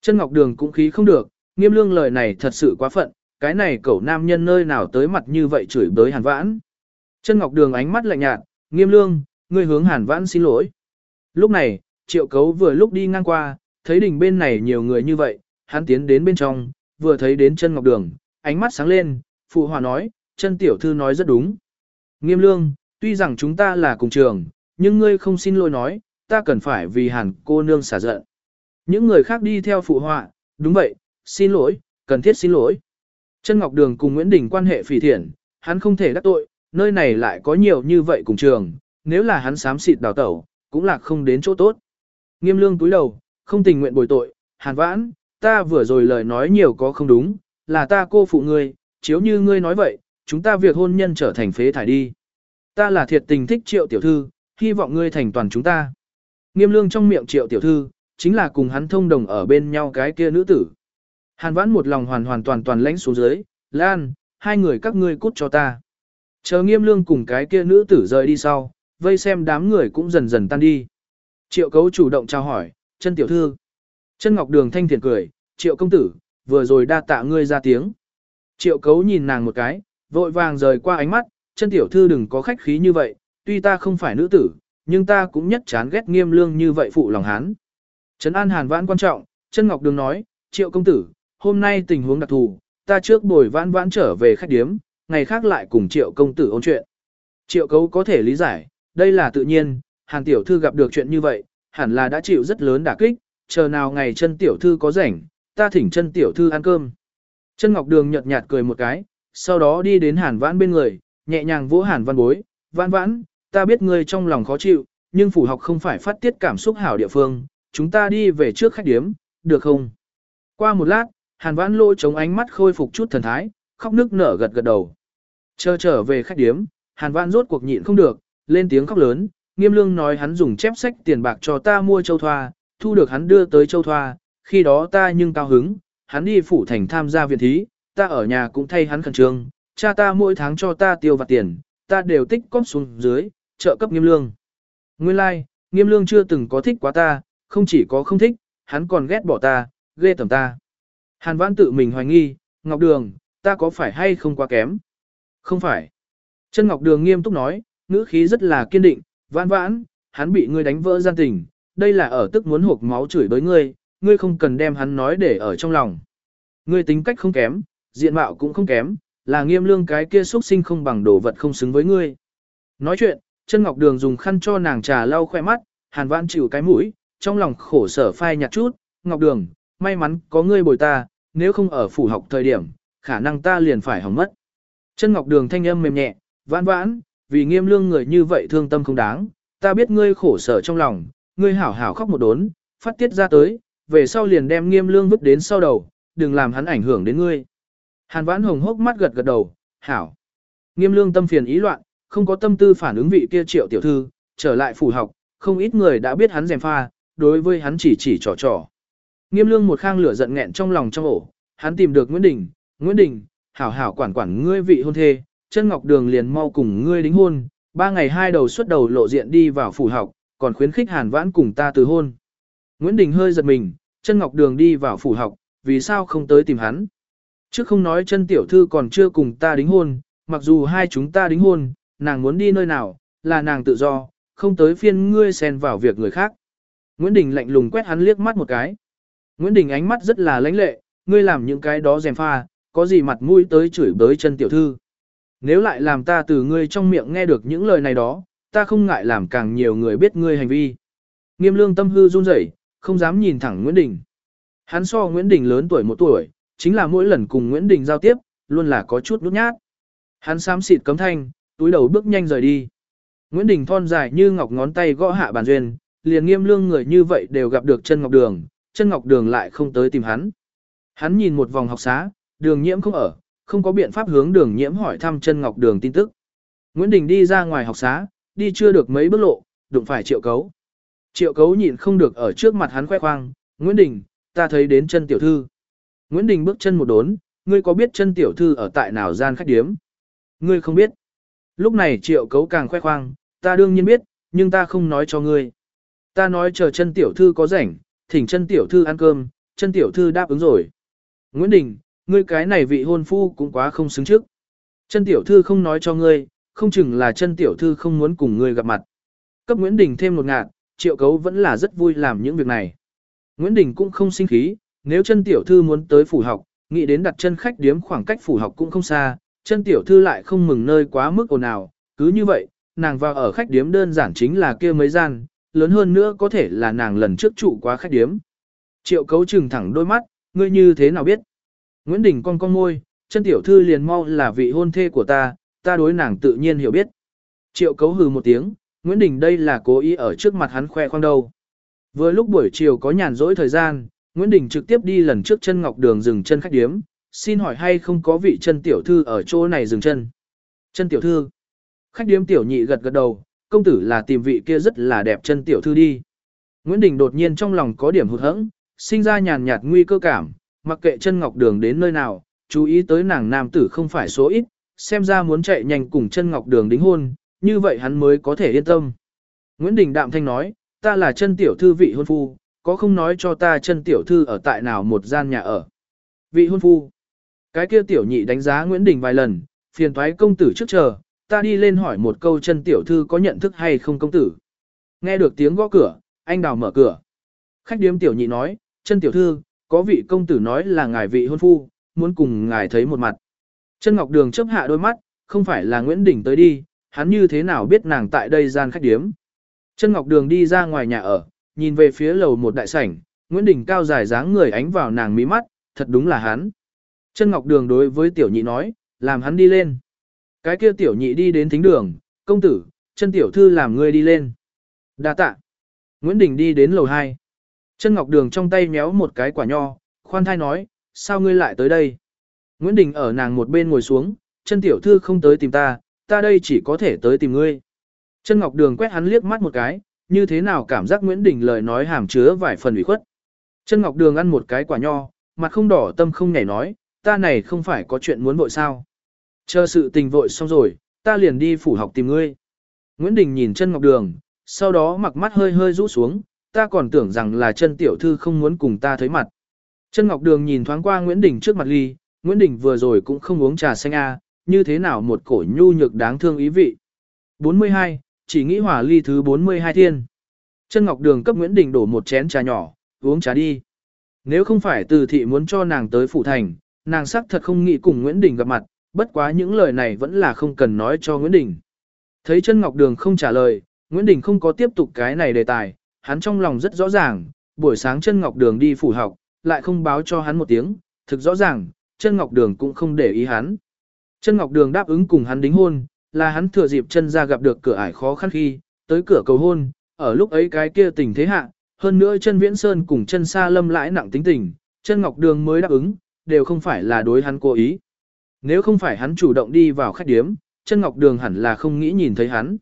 Chân ngọc đường cũng khí không được, nghiêm lương lời này thật sự quá phận, cái này cậu nam nhân nơi nào tới mặt như vậy chửi bới hàn vãn. Chân ngọc đường ánh mắt lạnh nhạt, nghiêm lương, ngươi hướng hàn vãn xin lỗi. Lúc này, triệu cấu vừa lúc đi ngang qua, thấy đỉnh bên này nhiều người như vậy, hắn tiến đến bên trong, vừa thấy đến chân ngọc đường, ánh mắt sáng lên, phụ hòa nói, chân tiểu thư nói rất đúng. Nghiêm lương, tuy rằng chúng ta là cùng trường, nhưng ngươi không xin lỗi nói, ta cần phải vì hàn cô nương xả giận. Những người khác đi theo phụ họa, đúng vậy, xin lỗi, cần thiết xin lỗi. Trân Ngọc Đường cùng Nguyễn Đình quan hệ phỉ thiện, hắn không thể đắc tội, nơi này lại có nhiều như vậy cùng trường, nếu là hắn xám xịt đào tẩu, cũng là không đến chỗ tốt. Nghiêm lương túi đầu, không tình nguyện bồi tội, hàn vãn, ta vừa rồi lời nói nhiều có không đúng, là ta cô phụ ngươi, chiếu như ngươi nói vậy, chúng ta việc hôn nhân trở thành phế thải đi. Ta là thiệt tình thích triệu tiểu thư, hy vọng ngươi thành toàn chúng ta. Nghiêm lương trong miệng triệu tiểu thư, chính là cùng hắn thông đồng ở bên nhau cái kia nữ tử. Hàn vãn một lòng hoàn hoàn toàn toàn lãnh xuống dưới, Lan, hai người các ngươi cút cho ta. Chờ nghiêm lương cùng cái kia nữ tử rời đi sau, vây xem đám người cũng dần dần tan đi. Triệu cấu chủ động chào hỏi, chân tiểu thư. Chân ngọc đường thanh thiện cười, triệu công tử, vừa rồi đa tạ ngươi ra tiếng. Triệu cấu nhìn nàng một cái, vội vàng rời qua ánh mắt, chân tiểu thư đừng có khách khí như vậy, tuy ta không phải nữ tử, nhưng ta cũng nhất chán ghét nghiêm lương như vậy phụ lòng hán. Trấn an hàn vãn quan trọng, chân ngọc đường nói, triệu công tử, hôm nay tình huống đặc thù, ta trước bồi vãn vãn trở về khách điếm, ngày khác lại cùng triệu công tử ôn chuyện. Triệu cấu có thể lý giải, đây là tự nhiên, hàn tiểu thư gặp được chuyện như vậy, hẳn là đã chịu rất lớn đả kích, chờ nào ngày chân tiểu thư có rảnh, ta thỉnh chân tiểu thư ăn cơm. Chân ngọc đường nhợt nhạt cười một cái, sau đó đi đến hàn vãn bên người, nhẹ nhàng vỗ hàn văn bối, vãn vãn, ta biết ngươi trong lòng khó chịu, nhưng phủ học không phải phát tiết cảm xúc hảo địa phương, chúng ta đi về trước khách điếm, được không? Qua một lát, hàn vãn lôi chống ánh mắt khôi phục chút thần thái, khóc nước nở gật gật đầu. Chờ trở về khách điếm, hàn vãn rốt cuộc nhịn không được, lên tiếng khóc lớn, nghiêm lương nói hắn dùng chép sách tiền bạc cho ta mua châu thoa, thu được hắn đưa tới châu thoa, khi đó ta nhưng cao hứng, hắn đi phủ thành tham gia viện thí, ta ở nhà cũng thay hắn khẩn trương, cha ta mỗi tháng cho ta tiêu vặt tiền, ta đều tích cóp xuống dưới, trợ cấp nghiêm lương. Nguyên lai, like, nghiêm lương chưa từng có thích quá ta, không chỉ có không thích, hắn còn ghét bỏ ta, ghê tầm ta. Hàn vãn tự mình hoài nghi, Ngọc Đường, ta có phải hay không quá kém? Không phải. Chân Ngọc Đường nghiêm túc nói, ngữ khí rất là kiên định, vãn vãn, hắn bị ngươi đánh vỡ gian tình, đây là ở tức muốn hộp máu chửi bới ngươi, ngươi không cần đem hắn nói để ở trong lòng. Ngươi tính cách không kém, diện mạo cũng không kém, là nghiêm lương cái kia xuất sinh không bằng đồ vật không xứng với ngươi. Nói chuyện, chân ngọc đường dùng khăn cho nàng trà lau khoe mắt, hàn vãn chịu cái mũi, trong lòng khổ sở phai nhạt chút, ngọc đường, may mắn có ngươi bồi ta, nếu không ở phủ học thời điểm, khả năng ta liền phải hỏng mất. Chân ngọc đường thanh âm mềm nhẹ, vãn vãn, vì nghiêm lương người như vậy thương tâm không đáng, ta biết ngươi khổ sở trong lòng, ngươi hảo hảo khóc một đốn, phát tiết ra tới, về sau liền đem nghiêm lương vứt đến sau đầu, đừng làm hắn ảnh hưởng đến ngươi. Hàn vãn hồng hốc mắt gật gật đầu, hảo. Nghiêm lương tâm phiền ý loạn, không có tâm tư phản ứng vị kia triệu tiểu thư, trở lại phủ học, không ít người đã biết hắn dèm pha, đối với hắn chỉ chỉ trò trò. Nghiêm lương một khang lửa giận nghẹn trong lòng trong ổ, hắn tìm được Nguyễn Đình, Nguyễn Đình, hảo hảo quản quản ngươi vị hôn thê, chân ngọc đường liền mau cùng ngươi đính hôn, ba ngày hai đầu xuất đầu lộ diện đi vào phủ học, còn khuyến khích hàn vãn cùng ta từ hôn. Nguyễn Đình hơi giật mình, chân ngọc đường đi vào phủ học, vì sao không tới tìm hắn. Trước không nói chân tiểu thư còn chưa cùng ta đính hôn, mặc dù hai chúng ta đính hôn, nàng muốn đi nơi nào, là nàng tự do, không tới phiên ngươi xen vào việc người khác. Nguyễn Đình lạnh lùng quét hắn liếc mắt một cái. Nguyễn Đình ánh mắt rất là lãnh lệ, ngươi làm những cái đó dèm pha, có gì mặt mũi tới chửi bới chân tiểu thư. Nếu lại làm ta từ ngươi trong miệng nghe được những lời này đó, ta không ngại làm càng nhiều người biết ngươi hành vi. Nghiêm lương tâm hư run rẩy, không dám nhìn thẳng Nguyễn Đình. Hắn so Nguyễn Đình lớn tuổi một tuổi, chính là mỗi lần cùng Nguyễn Đình giao tiếp, luôn là có chút nút nhát. Hắn xám xịt cấm thanh, túi đầu bước nhanh rời đi. Nguyễn Đình thon dài như ngọc ngón tay gõ hạ bàn duyên, liền nghiêm lương người như vậy đều gặp được chân ngọc đường, chân ngọc đường lại không tới tìm hắn. Hắn nhìn một vòng học xá, đường nhiễm không ở, không có biện pháp hướng đường nhiễm hỏi thăm chân ngọc đường tin tức. Nguyễn Đình đi ra ngoài học xá, đi chưa được mấy bước lộ, đụng phải triệu cấu. Triệu cấu nhịn không được ở trước mặt hắn khoe khoang, Nguyễn Đình, ta thấy đến chân tiểu thư. Nguyễn Đình bước chân một đốn, ngươi có biết chân tiểu thư ở tại nào gian khách điếm? Ngươi không biết. Lúc này triệu cấu càng khoe khoang, ta đương nhiên biết, nhưng ta không nói cho ngươi. Ta nói chờ chân tiểu thư có rảnh, thỉnh chân tiểu thư ăn cơm, chân tiểu thư đáp ứng rồi. Nguyễn Đình, ngươi cái này vị hôn phu cũng quá không xứng trước. Chân tiểu thư không nói cho ngươi, không chừng là chân tiểu thư không muốn cùng ngươi gặp mặt. Cấp Nguyễn Đình thêm một ngạt, triệu cấu vẫn là rất vui làm những việc này. Nguyễn Đình cũng không sinh khí, nếu chân tiểu thư muốn tới phủ học, nghĩ đến đặt chân khách điếm khoảng cách phủ học cũng không xa, chân tiểu thư lại không mừng nơi quá mức ồn ào, cứ như vậy, nàng vào ở khách điếm đơn giản chính là kia mấy gian, lớn hơn nữa có thể là nàng lần trước trụ quá khách điếm. Triệu cấu trừng thẳng đôi mắt, ngươi như thế nào biết? Nguyễn Đình con con môi, chân tiểu thư liền mau là vị hôn thê của ta, ta đối nàng tự nhiên hiểu biết. Triệu cấu hừ một tiếng, Nguyễn Đình đây là cố ý ở trước mặt hắn khoe khoang đâu. Vừa lúc buổi chiều có nhàn rỗi thời gian, Nguyễn Đình trực tiếp đi lần trước chân ngọc đường dừng chân khách điếm, xin hỏi hay không có vị chân tiểu thư ở chỗ này dừng chân. Chân tiểu thư. Khách điếm tiểu nhị gật gật đầu, công tử là tìm vị kia rất là đẹp chân tiểu thư đi. Nguyễn Đình đột nhiên trong lòng có điểm hụt hẫng, sinh ra nhàn nhạt nguy cơ cảm, mặc kệ chân ngọc đường đến nơi nào, chú ý tới nàng nam tử không phải số ít, xem ra muốn chạy nhanh cùng chân ngọc đường đính hôn, như vậy hắn mới có thể yên tâm. Nguyễn Đình đạm thanh nói, ta là chân tiểu thư vị hôn phu, có không nói cho ta chân tiểu thư ở tại nào một gian nhà ở. Vị hôn phu. Cái kia tiểu nhị đánh giá Nguyễn Đình vài lần, phiền thoái công tử trước chờ, ta đi lên hỏi một câu chân tiểu thư có nhận thức hay không công tử. Nghe được tiếng gõ cửa, anh đào mở cửa. Khách điếm tiểu nhị nói, chân tiểu thư, có vị công tử nói là ngài vị hôn phu, muốn cùng ngài thấy một mặt. Chân Ngọc Đường chấp hạ đôi mắt, không phải là Nguyễn Đình tới đi, hắn như thế nào biết nàng tại đây gian khách điếm. Chân Ngọc Đường đi ra ngoài nhà ở, nhìn về phía lầu một đại sảnh, Nguyễn Đình cao dài dáng người ánh vào nàng mí mắt, thật đúng là hắn. Chân Ngọc Đường đối với tiểu nhị nói, làm hắn đi lên. Cái kia tiểu nhị đi đến thính đường, công tử, chân tiểu thư làm ngươi đi lên. Đa tạ. Nguyễn Đình đi đến lầu 2. Chân Ngọc Đường trong tay méo một cái quả nho, khoan thai nói, sao ngươi lại tới đây? Nguyễn Đình ở nàng một bên ngồi xuống, chân tiểu thư không tới tìm ta, ta đây chỉ có thể tới tìm ngươi. Chân Ngọc Đường quét hắn liếc mắt một cái, như thế nào cảm giác Nguyễn Đình lời nói hàm chứa vài phần ủy khuất. Chân Ngọc Đường ăn một cái quả nho, mặt không đỏ tâm không nhảy nói, ta này không phải có chuyện muốn vội sao. Chờ sự tình vội xong rồi, ta liền đi phủ học tìm ngươi. Nguyễn Đình nhìn chân Ngọc Đường, sau đó mặc mắt hơi hơi rũ xuống, ta còn tưởng rằng là chân tiểu thư không muốn cùng ta thấy mặt. Chân Ngọc Đường nhìn thoáng qua Nguyễn Đình trước mặt ly, Nguyễn Đình vừa rồi cũng không uống trà xanh a, như thế nào một cổ nhu nhược đáng thương ý vị. 42, chỉ nghĩ hỏa ly thứ 42 thiên. Chân Ngọc Đường cấp Nguyễn Đình đổ một chén trà nhỏ, uống trà đi. Nếu không phải từ thị muốn cho nàng tới phủ thành, nàng sắc thật không nghĩ cùng Nguyễn Đình gặp mặt, bất quá những lời này vẫn là không cần nói cho Nguyễn Đình. Thấy chân Ngọc Đường không trả lời, Nguyễn Đình không có tiếp tục cái này đề tài, hắn trong lòng rất rõ ràng, buổi sáng chân Ngọc Đường đi phủ học, lại không báo cho hắn một tiếng, thực rõ ràng, chân Ngọc Đường cũng không để ý hắn. Chân Ngọc Đường đáp ứng cùng hắn đính hôn, là hắn thừa dịp chân ra gặp được cửa ải khó khăn khi, tới cửa cầu hôn, ở lúc ấy cái kia tình thế hạ, hơn nữa chân Viễn Sơn cùng chân Sa Lâm lãi nặng tính tình, chân Ngọc Đường mới đáp ứng, đều không phải là đối hắn cố ý. Nếu không phải hắn chủ động đi vào khách điếm, chân Ngọc Đường hẳn là không nghĩ nhìn thấy hắn.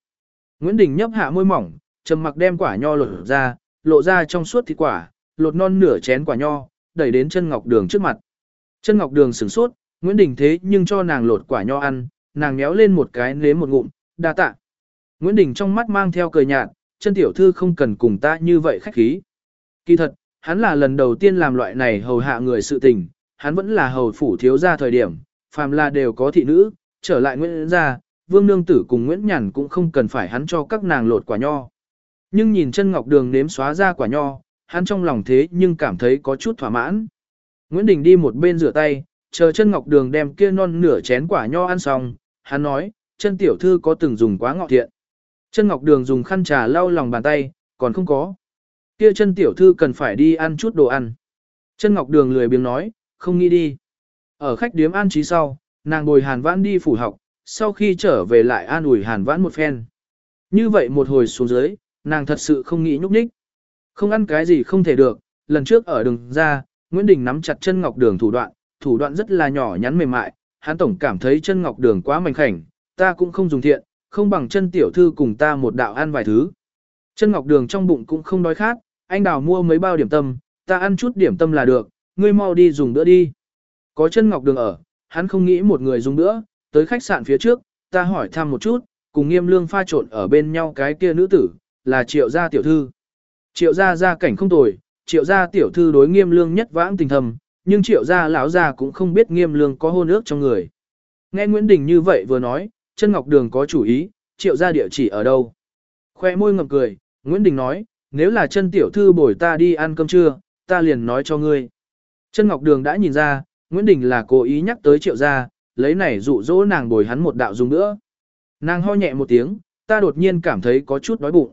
Nguyễn Đình nhấp hạ môi mỏng, trầm mặc đem quả nho lột ra, lộ ra trong suốt thịt quả, lột non nửa chén quả nho, đẩy đến chân Ngọc Đường trước mặt. Chân Ngọc Đường sửng sốt, Nguyễn Đình thế nhưng cho nàng lột quả nho ăn, nàng méo lên một cái nếm một ngụm, đa tạ. Nguyễn Đình trong mắt mang theo cười nhạt, chân tiểu thư không cần cùng ta như vậy khách khí. Kỳ thật, hắn là lần đầu tiên làm loại này hầu hạ người sự tình, hắn vẫn là hầu phủ thiếu gia thời điểm, phàm là đều có thị nữ, trở lại Nguyễn gia, Vương Nương Tử cùng Nguyễn Nhàn cũng không cần phải hắn cho các nàng lột quả nho. Nhưng nhìn chân ngọc đường nếm xóa ra quả nho, hắn trong lòng thế nhưng cảm thấy có chút thỏa mãn. Nguyễn Đình đi một bên rửa tay, chờ chân ngọc đường đem kia non nửa chén quả nho ăn xong, hắn nói, chân tiểu thư có từng dùng quá ngọc thiện. Chân ngọc đường dùng khăn trà lau lòng bàn tay, còn không có. Kia chân tiểu thư cần phải đi ăn chút đồ ăn. Chân ngọc đường lười biếng nói, không nghĩ đi. Ở khách điếm an trí sau, nàng bồi hàn vãn đi phủ học, sau khi trở về lại an ủi hàn vãn một phen. Như vậy một hồi xuống dưới, nàng thật sự không nghĩ nhúc nhích. Không ăn cái gì không thể được, lần trước ở đường ra, Nguyễn Đình nắm chặt chân ngọc đường thủ đoạn, thủ đoạn rất là nhỏ nhắn mềm mại, hắn tổng cảm thấy chân ngọc đường quá mảnh khảnh, ta cũng không dùng thiện, không bằng chân tiểu thư cùng ta một đạo ăn vài thứ. Chân ngọc đường trong bụng cũng không đói khát, anh đào mua mấy bao điểm tâm, ta ăn chút điểm tâm là được, ngươi mau đi dùng bữa đi. Có chân ngọc đường ở, hắn không nghĩ một người dùng bữa, tới khách sạn phía trước, ta hỏi thăm một chút, cùng nghiêm lương pha trộn ở bên nhau cái kia nữ tử, là triệu gia tiểu thư. Triệu gia gia cảnh không tồi, triệu gia tiểu thư đối nghiêm lương nhất vãng tình thầm, nhưng triệu gia lão gia cũng không biết nghiêm lương có hôn ước trong người. Nghe Nguyễn Đình như vậy vừa nói, chân ngọc đường có chủ ý, triệu gia địa chỉ ở đâu. Khoe môi ngậm cười, Nguyễn Đình nói, nếu là chân tiểu thư bồi ta đi ăn cơm trưa, ta liền nói cho ngươi. Chân ngọc đường đã nhìn ra, Nguyễn Đình là cố ý nhắc tới triệu gia, lấy này dụ dỗ nàng bồi hắn một đạo dùng nữa. Nàng ho nhẹ một tiếng, ta đột nhiên cảm thấy có chút đói bụng.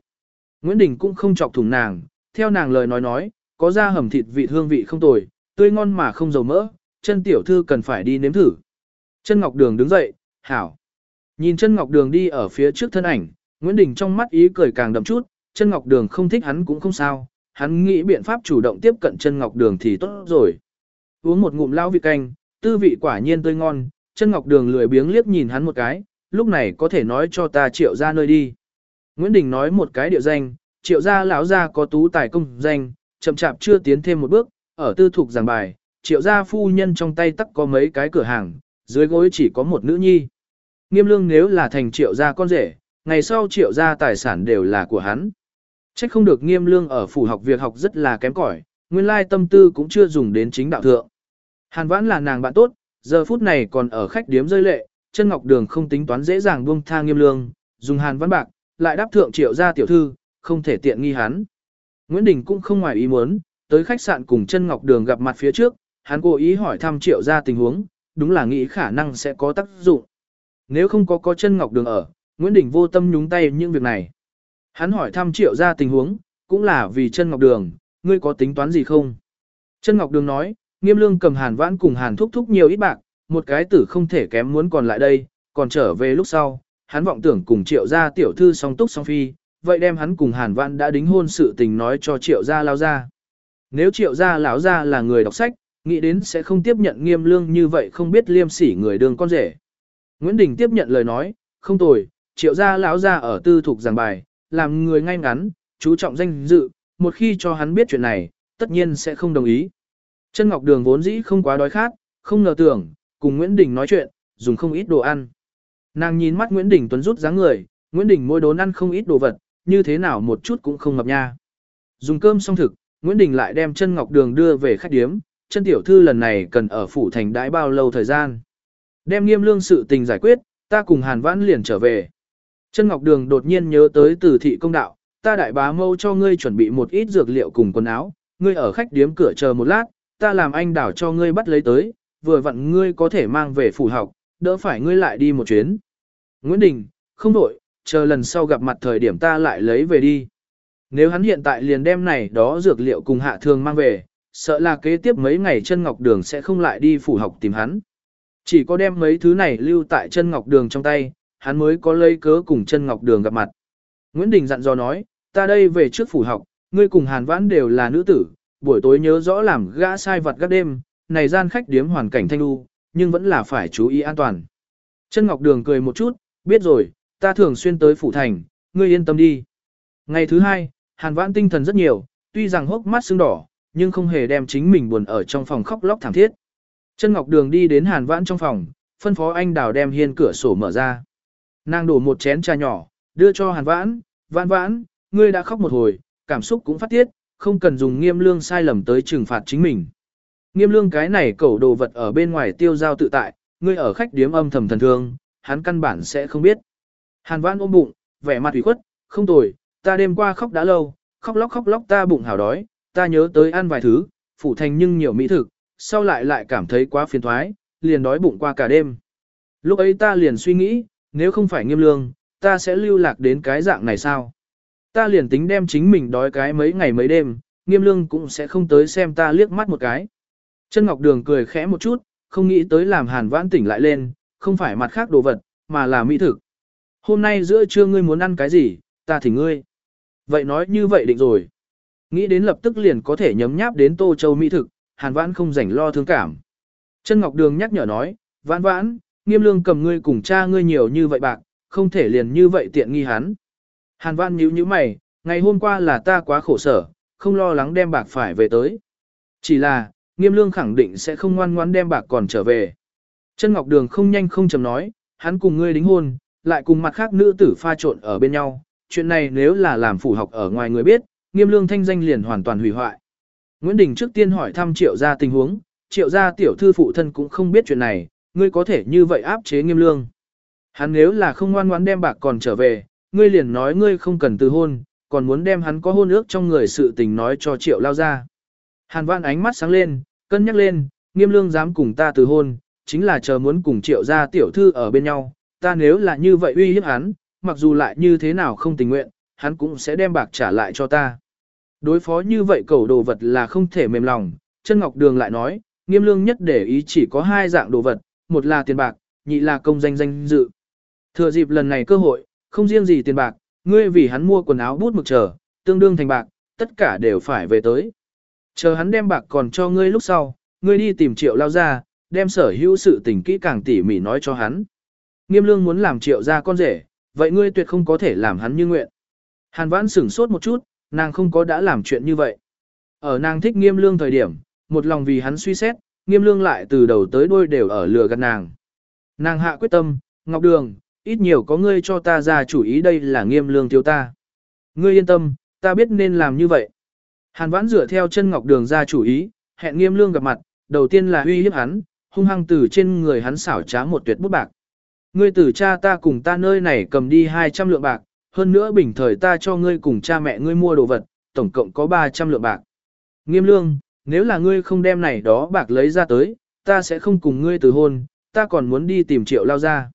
Nguyễn Đình cũng không chọc thủng nàng, theo nàng lời nói nói, có da hầm thịt vị hương vị không tồi, tươi ngon mà không dầu mỡ, chân tiểu thư cần phải đi nếm thử. Chân Ngọc Đường đứng dậy, hảo. Nhìn chân Ngọc Đường đi ở phía trước thân ảnh, Nguyễn Đình trong mắt ý cười càng đậm chút, chân Ngọc Đường không thích hắn cũng không sao, hắn nghĩ biện pháp chủ động tiếp cận chân Ngọc Đường thì tốt rồi. Uống một ngụm lao vị canh, tư vị quả nhiên tươi ngon, chân Ngọc Đường lười biếng liếc nhìn hắn một cái, lúc này có thể nói cho ta triệu ra nơi đi. Nguyễn Đình nói một cái địa danh, triệu gia lão gia có tú tài công danh, chậm chạp chưa tiến thêm một bước, ở tư thục giảng bài, triệu gia phu nhân trong tay tắc có mấy cái cửa hàng, dưới gối chỉ có một nữ nhi. Nghiêm lương nếu là thành triệu gia con rể, ngày sau triệu gia tài sản đều là của hắn. Trách không được nghiêm lương ở phủ học việc học rất là kém cỏi, nguyên lai tâm tư cũng chưa dùng đến chính đạo thượng. Hàn vãn là nàng bạn tốt, giờ phút này còn ở khách điếm rơi lệ, chân ngọc đường không tính toán dễ dàng buông tha nghiêm lương, dùng hàn vãn bạc, lại đáp thượng triệu gia tiểu thư, không thể tiện nghi hắn. Nguyễn Đình cũng không ngoài ý muốn, tới khách sạn cùng chân ngọc đường gặp mặt phía trước, hắn cố ý hỏi thăm triệu gia tình huống, đúng là nghĩ khả năng sẽ có tác dụng. Nếu không có có chân ngọc đường ở, Nguyễn Đình vô tâm nhúng tay những việc này. Hắn hỏi thăm triệu gia tình huống, cũng là vì chân ngọc đường, ngươi có tính toán gì không? Chân ngọc đường nói, nghiêm lương cầm hàn vãn cùng hàn thúc thúc nhiều ít bạc, một cái tử không thể kém muốn còn lại đây, còn trở về lúc sau, hắn vọng tưởng cùng triệu gia tiểu thư song túc song phi, vậy đem hắn cùng hàn vãn đã đính hôn sự tình nói cho triệu gia lao ra. Nếu triệu gia lão gia là người đọc sách, nghĩ đến sẽ không tiếp nhận nghiêm lương như vậy không biết liêm sỉ người đường con rể. Nguyễn Đình tiếp nhận lời nói, không tồi, triệu gia lão gia ở tư thuộc giảng bài, làm người ngay ngắn, chú trọng danh dự, một khi cho hắn biết chuyện này, tất nhiên sẽ không đồng ý. Chân Ngọc Đường vốn dĩ không quá đói khát, không ngờ tưởng, cùng Nguyễn Đình nói chuyện, dùng không ít đồ ăn. Nàng nhìn mắt Nguyễn Đình Tuấn rút dáng người, Nguyễn Đình mỗi đốn ăn không ít đồ vật, như thế nào một chút cũng không ngập nha. Dùng cơm xong thực, Nguyễn Đình lại đem chân Ngọc Đường đưa về khách điếm, chân tiểu thư lần này cần ở phủ thành đãi bao lâu thời gian. Đem nghiêm lương sự tình giải quyết, ta cùng Hàn Vãn liền trở về. Chân Ngọc Đường đột nhiên nhớ tới từ thị công đạo, ta đại bá mâu cho ngươi chuẩn bị một ít dược liệu cùng quần áo, ngươi ở khách điếm cửa chờ một lát, ta làm anh đảo cho ngươi bắt lấy tới, vừa vặn ngươi có thể mang về phủ học, đỡ phải ngươi lại đi một chuyến. Nguyễn Đình, không đổi, chờ lần sau gặp mặt thời điểm ta lại lấy về đi. Nếu hắn hiện tại liền đem này đó dược liệu cùng hạ thường mang về, sợ là kế tiếp mấy ngày chân ngọc đường sẽ không lại đi phủ học tìm hắn. Chỉ có đem mấy thứ này lưu tại chân ngọc đường trong tay, hắn mới có lấy cớ cùng chân ngọc đường gặp mặt. Nguyễn Đình dặn dò nói, ta đây về trước phủ học, ngươi cùng hàn vãn đều là nữ tử, buổi tối nhớ rõ làm gã sai vật các đêm, này gian khách điếm hoàn cảnh thanh lưu, nhưng vẫn là phải chú ý an toàn. Chân Ngọc Đường cười một chút, biết rồi, ta thường xuyên tới phủ thành, ngươi yên tâm đi. Ngày thứ hai, Hàn Vãn tinh thần rất nhiều, tuy rằng hốc mắt sưng đỏ, nhưng không hề đem chính mình buồn ở trong phòng khóc lóc thảm thiết. Chân Ngọc Đường đi đến Hàn Vãn trong phòng, phân phó anh đào đem hiên cửa sổ mở ra. Nàng đổ một chén trà nhỏ, đưa cho Hàn Vãn, Vãn Vãn, ngươi đã khóc một hồi, cảm xúc cũng phát tiết, không cần dùng nghiêm lương sai lầm tới trừng phạt chính mình. Nghiêm lương cái này cẩu đồ vật ở bên ngoài tiêu giao tự tại, ngươi ở khách điếm âm thầm thần thương, hắn căn bản sẽ không biết. Hàn Vãn ôm bụng, vẻ mặt ủy khuất, không tồi, ta đêm qua khóc đã lâu, khóc lóc khóc lóc ta bụng hào đói, ta nhớ tới ăn vài thứ, phủ thành nhưng nhiều mỹ thực, sau lại lại cảm thấy quá phiền thoái, liền đói bụng qua cả đêm. Lúc ấy ta liền suy nghĩ, nếu không phải nghiêm lương, ta sẽ lưu lạc đến cái dạng này sao? Ta liền tính đem chính mình đói cái mấy ngày mấy đêm, nghiêm lương cũng sẽ không tới xem ta liếc mắt một cái. Chân Ngọc Đường cười khẽ một chút, không nghĩ tới làm hàn vãn tỉnh lại lên, không phải mặt khác đồ vật, mà là mỹ thực. Hôm nay giữa trưa ngươi muốn ăn cái gì, ta thỉnh ngươi. Vậy nói như vậy định rồi. Nghĩ đến lập tức liền có thể nhấm nháp đến Tô Châu mỹ thực, hàn vãn không rảnh lo thương cảm. Chân Ngọc Đường nhắc nhở nói, vãn vãn, nghiêm lương cầm ngươi cùng cha ngươi nhiều như vậy bạc, không thể liền như vậy tiện nghi hắn. Hàn vãn nhíu nhíu mày, ngày hôm qua là ta quá khổ sở, không lo lắng đem bạc phải về tới. Chỉ là, nghiêm lương khẳng định sẽ không ngoan ngoãn đem bạc còn trở về. Chân Ngọc Đường không nhanh không chầm nói, hắn cùng ngươi đính hôn, lại cùng mặt khác nữ tử pha trộn ở bên nhau, chuyện này nếu là làm phủ học ở ngoài người biết, nghiêm lương thanh danh liền hoàn toàn hủy hoại. Nguyễn Đình trước tiên hỏi thăm triệu gia tình huống, triệu gia tiểu thư phụ thân cũng không biết chuyện này, ngươi có thể như vậy áp chế nghiêm lương. Hắn nếu là không ngoan ngoãn đem bạc còn trở về, ngươi liền nói ngươi không cần từ hôn, còn muốn đem hắn có hôn ước trong người sự tình nói cho triệu lao ra. Hàn vãn ánh mắt sáng lên, cân nhắc lên, nghiêm lương dám cùng ta từ hôn, chính là chờ muốn cùng triệu gia tiểu thư ở bên nhau, ta nếu là như vậy uy hiếp hắn, mặc dù lại như thế nào không tình nguyện, hắn cũng sẽ đem bạc trả lại cho ta. Đối phó như vậy cầu đồ vật là không thể mềm lòng, chân ngọc đường lại nói, nghiêm lương nhất để ý chỉ có hai dạng đồ vật, một là tiền bạc, nhị là công danh danh dự. Thừa dịp lần này cơ hội, không riêng gì tiền bạc, ngươi vì hắn mua quần áo bút mực chờ, tương đương thành bạc, tất cả đều phải về tới. Chờ hắn đem bạc còn cho ngươi lúc sau, ngươi đi tìm triệu lao ra, đem sở hữu sự tình kỹ càng tỉ mỉ nói cho hắn. Nghiêm lương muốn làm triệu ra con rể, vậy ngươi tuyệt không có thể làm hắn như nguyện. Hàn vãn sửng sốt một chút, nàng không có đã làm chuyện như vậy. Ở nàng thích nghiêm lương thời điểm, một lòng vì hắn suy xét, nghiêm lương lại từ đầu tới đuôi đều ở lừa gạt nàng. Nàng hạ quyết tâm, Ngọc Đường, ít nhiều có ngươi cho ta ra chủ ý đây là nghiêm lương thiếu ta. Ngươi yên tâm, ta biết nên làm như vậy. Hàn vãn dựa theo chân Ngọc Đường ra chủ ý, hẹn nghiêm lương gặp mặt, đầu tiên là uy hiếp hắn, hung hăng từ trên người hắn xảo trá một tuyệt bút bạc. Ngươi từ cha ta cùng ta nơi này cầm đi 200 lượng bạc, hơn nữa bình thời ta cho ngươi cùng cha mẹ ngươi mua đồ vật, tổng cộng có 300 lượng bạc. Nghiêm lương, nếu là ngươi không đem này đó bạc lấy ra tới, ta sẽ không cùng ngươi từ hôn, ta còn muốn đi tìm triệu lao ra.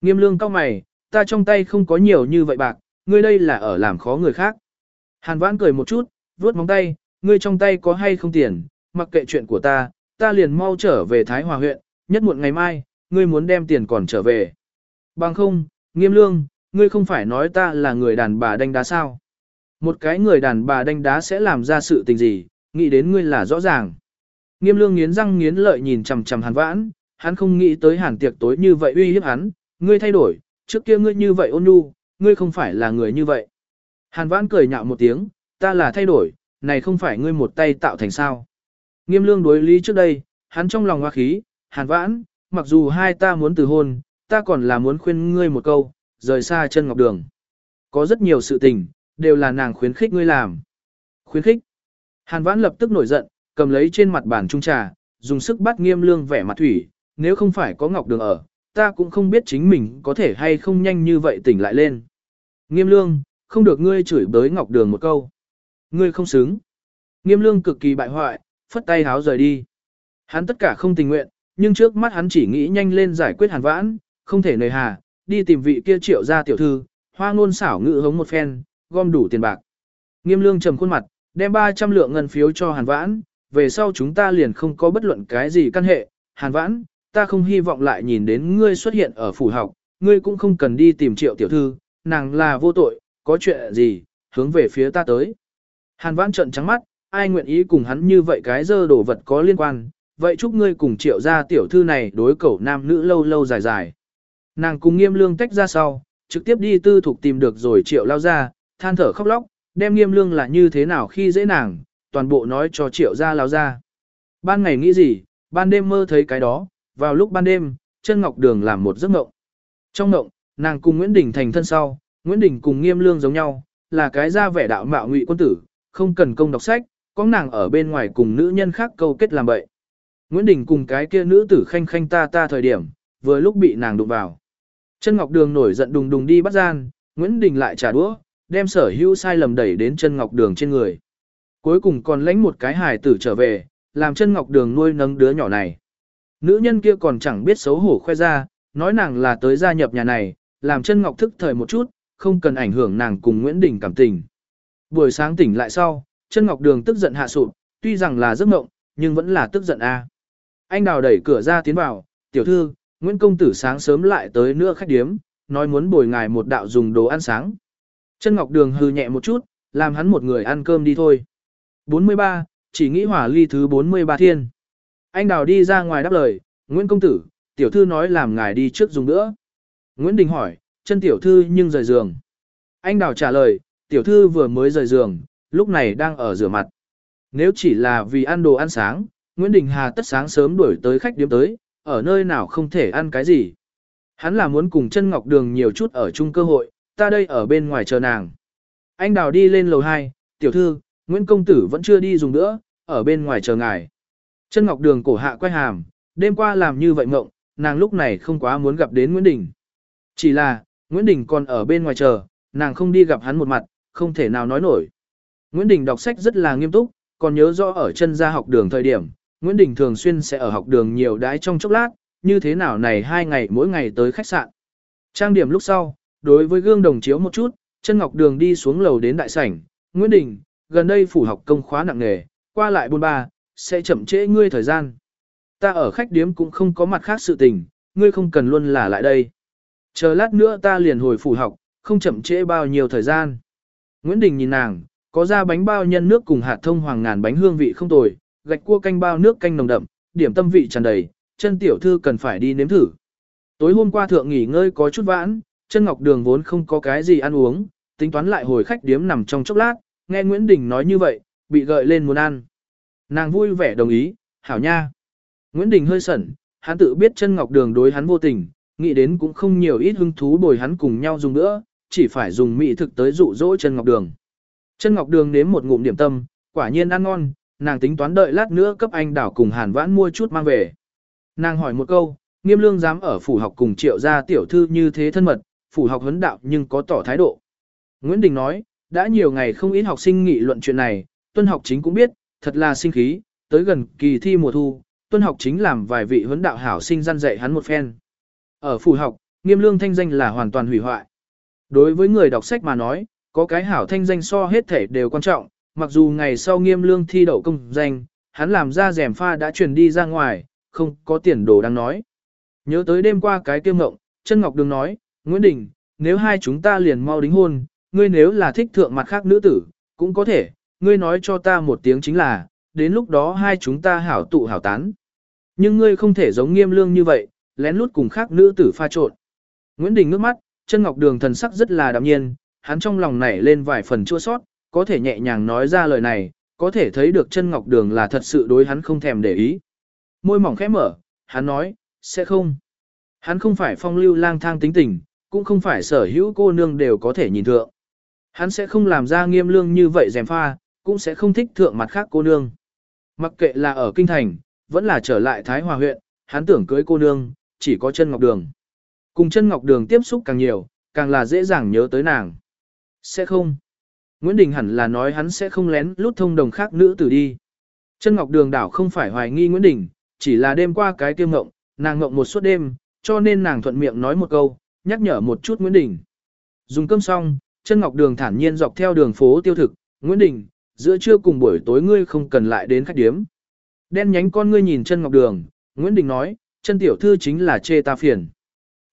Nghiêm lương cao mày, ta trong tay không có nhiều như vậy bạc, ngươi đây là ở làm khó người khác. Hàn vãn cười một chút, vuốt móng tay, ngươi trong tay có hay không tiền, mặc kệ chuyện của ta, ta liền mau trở về Thái Hòa huyện, nhất muộn ngày mai, ngươi muốn đem tiền còn trở về. Bằng không, nghiêm lương, ngươi không phải nói ta là người đàn bà đánh đá sao. Một cái người đàn bà đánh đá sẽ làm ra sự tình gì, nghĩ đến ngươi là rõ ràng. Nghiêm lương nghiến răng nghiến lợi nhìn chằm chằm hàn vãn, hắn không nghĩ tới hàn tiệc tối như vậy uy hiếp hắn, ngươi thay đổi, trước kia ngươi như vậy ôn nhu, ngươi không phải là người như vậy. Hàn vãn cười nhạo một tiếng, ta là thay đổi, này không phải ngươi một tay tạo thành sao. Nghiêm lương đối lý trước đây, hắn trong lòng hoa khí, hàn vãn, mặc dù hai ta muốn từ hôn, ta còn là muốn khuyên ngươi một câu, rời xa chân ngọc đường. Có rất nhiều sự tình, đều là nàng khuyến khích ngươi làm. Khuyến khích. Hàn vãn lập tức nổi giận, cầm lấy trên mặt bàn trung trà, dùng sức bắt nghiêm lương vẻ mặt thủy, nếu không phải có ngọc đường ở, ta cũng không biết chính mình có thể hay không nhanh như vậy tỉnh lại lên. Nghiêm lương, không được ngươi chửi bới ngọc đường một câu. Ngươi không xứng. Nghiêm lương cực kỳ bại hoại, phất tay háo rời đi. Hắn tất cả không tình nguyện, nhưng trước mắt hắn chỉ nghĩ nhanh lên giải quyết hàn vãn, không thể nời hà, đi tìm vị kia triệu gia tiểu thư, hoa ngôn xảo ngự hống một phen, gom đủ tiền bạc. Nghiêm lương trầm khuôn mặt, đem 300 lượng ngân phiếu cho hàn vãn, về sau chúng ta liền không có bất luận cái gì căn hệ, hàn vãn, ta không hy vọng lại nhìn đến ngươi xuất hiện ở phủ học, ngươi cũng không cần đi tìm triệu tiểu thư, nàng là vô tội, có chuyện gì, hướng về phía ta tới. Hàn vãn trận trắng mắt, ai nguyện ý cùng hắn như vậy cái dơ đồ vật có liên quan, vậy chúc ngươi cùng triệu gia tiểu thư này đối cẩu nam nữ lâu lâu dài dài. Nàng cùng nghiêm lương tách ra sau, trực tiếp đi tư thục tìm được rồi triệu lao ra, than thở khóc lóc, đem nghiêm lương là như thế nào khi dễ nàng, toàn bộ nói cho triệu gia lao ra. Ban ngày nghĩ gì, ban đêm mơ thấy cái đó, vào lúc ban đêm, chân ngọc đường làm một giấc mộng. Trong mộng, nàng cùng Nguyễn Đình thành thân sau, Nguyễn Đình cùng nghiêm lương giống nhau, là cái ra vẻ đạo mạo ngụy quân tử, không cần công đọc sách, có nàng ở bên ngoài cùng nữ nhân khác câu kết làm bậy. Nguyễn Đình cùng cái kia nữ tử khanh khanh ta ta thời điểm, vừa lúc bị nàng đụng vào. Chân Ngọc Đường nổi giận đùng đùng đi bắt gian, Nguyễn Đình lại trả đũa, đem sở hữu sai lầm đẩy đến chân Ngọc Đường trên người. Cuối cùng còn lãnh một cái hài tử trở về, làm chân Ngọc Đường nuôi nấng đứa nhỏ này. Nữ nhân kia còn chẳng biết xấu hổ khoe ra, nói nàng là tới gia nhập nhà này, làm chân Ngọc thức thời một chút, không cần ảnh hưởng nàng cùng Nguyễn Đình cảm tình. Buổi sáng tỉnh lại sau, chân Ngọc Đường tức giận hạ sụp, tuy rằng là giấc mộng, nhưng vẫn là tức giận a. Anh đào đẩy cửa ra tiến vào, tiểu thư, Nguyễn Công Tử sáng sớm lại tới nữa khách điếm, nói muốn bồi ngài một đạo dùng đồ ăn sáng. Chân Ngọc Đường hừ nhẹ một chút, làm hắn một người ăn cơm đi thôi. 43, chỉ nghĩ hỏa ly thứ 43 thiên. Anh đào đi ra ngoài đáp lời, Nguyễn Công Tử, tiểu thư nói làm ngài đi trước dùng nữa. Nguyễn Đình hỏi, chân tiểu thư nhưng rời giường. Anh đào trả lời, tiểu thư vừa mới rời giường, lúc này đang ở rửa mặt. Nếu chỉ là vì ăn đồ ăn sáng, Nguyễn Đình Hà tất sáng sớm đuổi tới khách điếm tới, ở nơi nào không thể ăn cái gì. Hắn là muốn cùng chân ngọc đường nhiều chút ở chung cơ hội, ta đây ở bên ngoài chờ nàng. Anh đào đi lên lầu 2, tiểu thư, Nguyễn Công Tử vẫn chưa đi dùng nữa, ở bên ngoài chờ ngài. Chân ngọc đường cổ hạ quay hàm, đêm qua làm như vậy mộng, nàng lúc này không quá muốn gặp đến Nguyễn Đình. Chỉ là, Nguyễn Đình còn ở bên ngoài chờ, nàng không đi gặp hắn một mặt, không thể nào nói nổi. Nguyễn Đình đọc sách rất là nghiêm túc, còn nhớ rõ ở chân gia học đường thời điểm, Nguyễn Đình thường xuyên sẽ ở học đường nhiều đái trong chốc lát, như thế nào này hai ngày mỗi ngày tới khách sạn. Trang điểm lúc sau, đối với gương đồng chiếu một chút, chân ngọc đường đi xuống lầu đến đại sảnh, Nguyễn Đình, gần đây phủ học công khóa nặng nghề, qua lại buôn ba, sẽ chậm trễ ngươi thời gian. Ta ở khách điếm cũng không có mặt khác sự tình, ngươi không cần luôn là lại đây. Chờ lát nữa ta liền hồi phủ học, không chậm trễ bao nhiêu thời gian. Nguyễn Đình nhìn nàng, có ra bánh bao nhân nước cùng hạt thông hoàng ngàn bánh hương vị không tồi, gạch cua canh bao nước canh nồng đậm, điểm tâm vị tràn đầy, chân tiểu thư cần phải đi nếm thử. Tối hôm qua thượng nghỉ ngơi có chút vãn, chân ngọc đường vốn không có cái gì ăn uống, tính toán lại hồi khách điếm nằm trong chốc lát, nghe Nguyễn Đình nói như vậy, bị gợi lên muốn ăn. Nàng vui vẻ đồng ý, hảo nha. Nguyễn Đình hơi sẩn, hắn tự biết chân ngọc đường đối hắn vô tình, nghĩ đến cũng không nhiều ít hứng thú bồi hắn cùng nhau dùng nữa, chỉ phải dùng mỹ thực tới dụ dỗ chân ngọc đường. Chân ngọc đường nếm một ngụm điểm tâm, quả nhiên ăn ngon, nàng tính toán đợi lát nữa cấp anh đảo cùng hàn vãn mua chút mang về. Nàng hỏi một câu, nghiêm lương dám ở phủ học cùng triệu gia tiểu thư như thế thân mật, phủ học huấn đạo nhưng có tỏ thái độ. Nguyễn Đình nói, đã nhiều ngày không ít học sinh nghị luận chuyện này, tuân học chính cũng biết, thật là sinh khí, tới gần kỳ thi mùa thu, tuân học chính làm vài vị huấn đạo hảo sinh gian dạy hắn một phen. Ở phủ học, nghiêm lương thanh danh là hoàn toàn hủy hoại. Đối với người đọc sách mà nói, có cái hảo thanh danh so hết thể đều quan trọng, mặc dù ngày sau nghiêm lương thi đậu công danh, hắn làm ra rèm pha đã truyền đi ra ngoài, không có tiền đồ đang nói. Nhớ tới đêm qua cái kiêm ngộng, chân ngọc đường nói, Nguyễn Đình, nếu hai chúng ta liền mau đính hôn, ngươi nếu là thích thượng mặt khác nữ tử, cũng có thể, ngươi nói cho ta một tiếng chính là, đến lúc đó hai chúng ta hảo tụ hảo tán. Nhưng ngươi không thể giống nghiêm lương như vậy, lén lút cùng khác nữ tử pha trộn. Nguyễn Đình ngước mắt, chân ngọc đường thần sắc rất là đạm nhiên, hắn trong lòng nảy lên vài phần chua sót, có thể nhẹ nhàng nói ra lời này, có thể thấy được chân ngọc đường là thật sự đối hắn không thèm để ý. Môi mỏng khẽ mở, hắn nói, sẽ không. Hắn không phải phong lưu lang thang tính tình, cũng không phải sở hữu cô nương đều có thể nhìn thượng. Hắn sẽ không làm ra nghiêm lương như vậy dèm pha, cũng sẽ không thích thượng mặt khác cô nương. Mặc kệ là ở kinh thành, vẫn là trở lại Thái Hòa huyện, hắn tưởng cưới cô nương, chỉ có chân ngọc đường. Cùng chân ngọc đường tiếp xúc càng nhiều, càng là dễ dàng nhớ tới nàng. Sẽ không. Nguyễn Đình hẳn là nói hắn sẽ không lén lút thông đồng khác nữ tử đi. Chân ngọc đường đảo không phải hoài nghi Nguyễn Đình, chỉ là đêm qua cái tiêu ngộng, nàng ngộng một suốt đêm, cho nên nàng thuận miệng nói một câu, nhắc nhở một chút Nguyễn Đình. Dùng cơm xong, chân ngọc đường thản nhiên dọc theo đường phố tiêu thực, Nguyễn Đình, giữa trưa cùng buổi tối ngươi không cần lại đến khách điếm. Đen nhánh con ngươi nhìn chân ngọc đường, Nguyễn Đình nói, chân tiểu thư chính là chê ta phiền.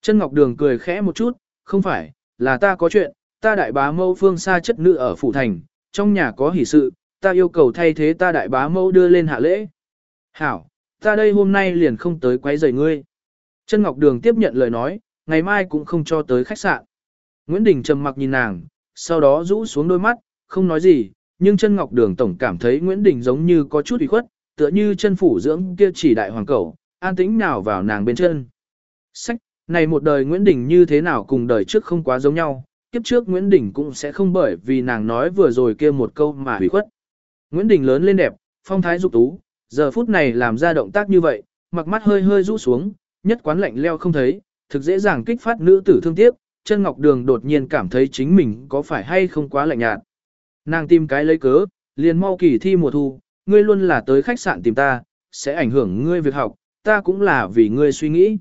Chân ngọc đường cười khẽ một chút, không phải, là ta có chuyện, ta đại bá mẫu phương xa chất nữ ở phủ thành, trong nhà có hỷ sự, ta yêu cầu thay thế ta đại bá mẫu đưa lên hạ lễ. Hảo, ta đây hôm nay liền không tới quấy rầy ngươi. Chân Ngọc Đường tiếp nhận lời nói, ngày mai cũng không cho tới khách sạn. Nguyễn Đình trầm mặc nhìn nàng, sau đó rũ xuống đôi mắt, không nói gì, nhưng chân Ngọc Đường tổng cảm thấy Nguyễn Đình giống như có chút ủy khuất, tựa như chân phủ dưỡng kia chỉ đại hoàng cẩu, an tĩnh nào vào nàng bên chân. Sách, này một đời Nguyễn Đình như thế nào cùng đời trước không quá giống nhau, kiếp trước Nguyễn Đình cũng sẽ không bởi vì nàng nói vừa rồi kia một câu mà hủy khuất. Nguyễn Đình lớn lên đẹp, phong thái dục tú, giờ phút này làm ra động tác như vậy, mặc mắt hơi hơi rũ xuống, nhất quán lạnh leo không thấy, thực dễ dàng kích phát nữ tử thương tiếc, chân ngọc đường đột nhiên cảm thấy chính mình có phải hay không quá lạnh nhạt. Nàng tìm cái lấy cớ, liền mau kỳ thi mùa thu, ngươi luôn là tới khách sạn tìm ta, sẽ ảnh hưởng ngươi việc học, ta cũng là vì ngươi suy nghĩ.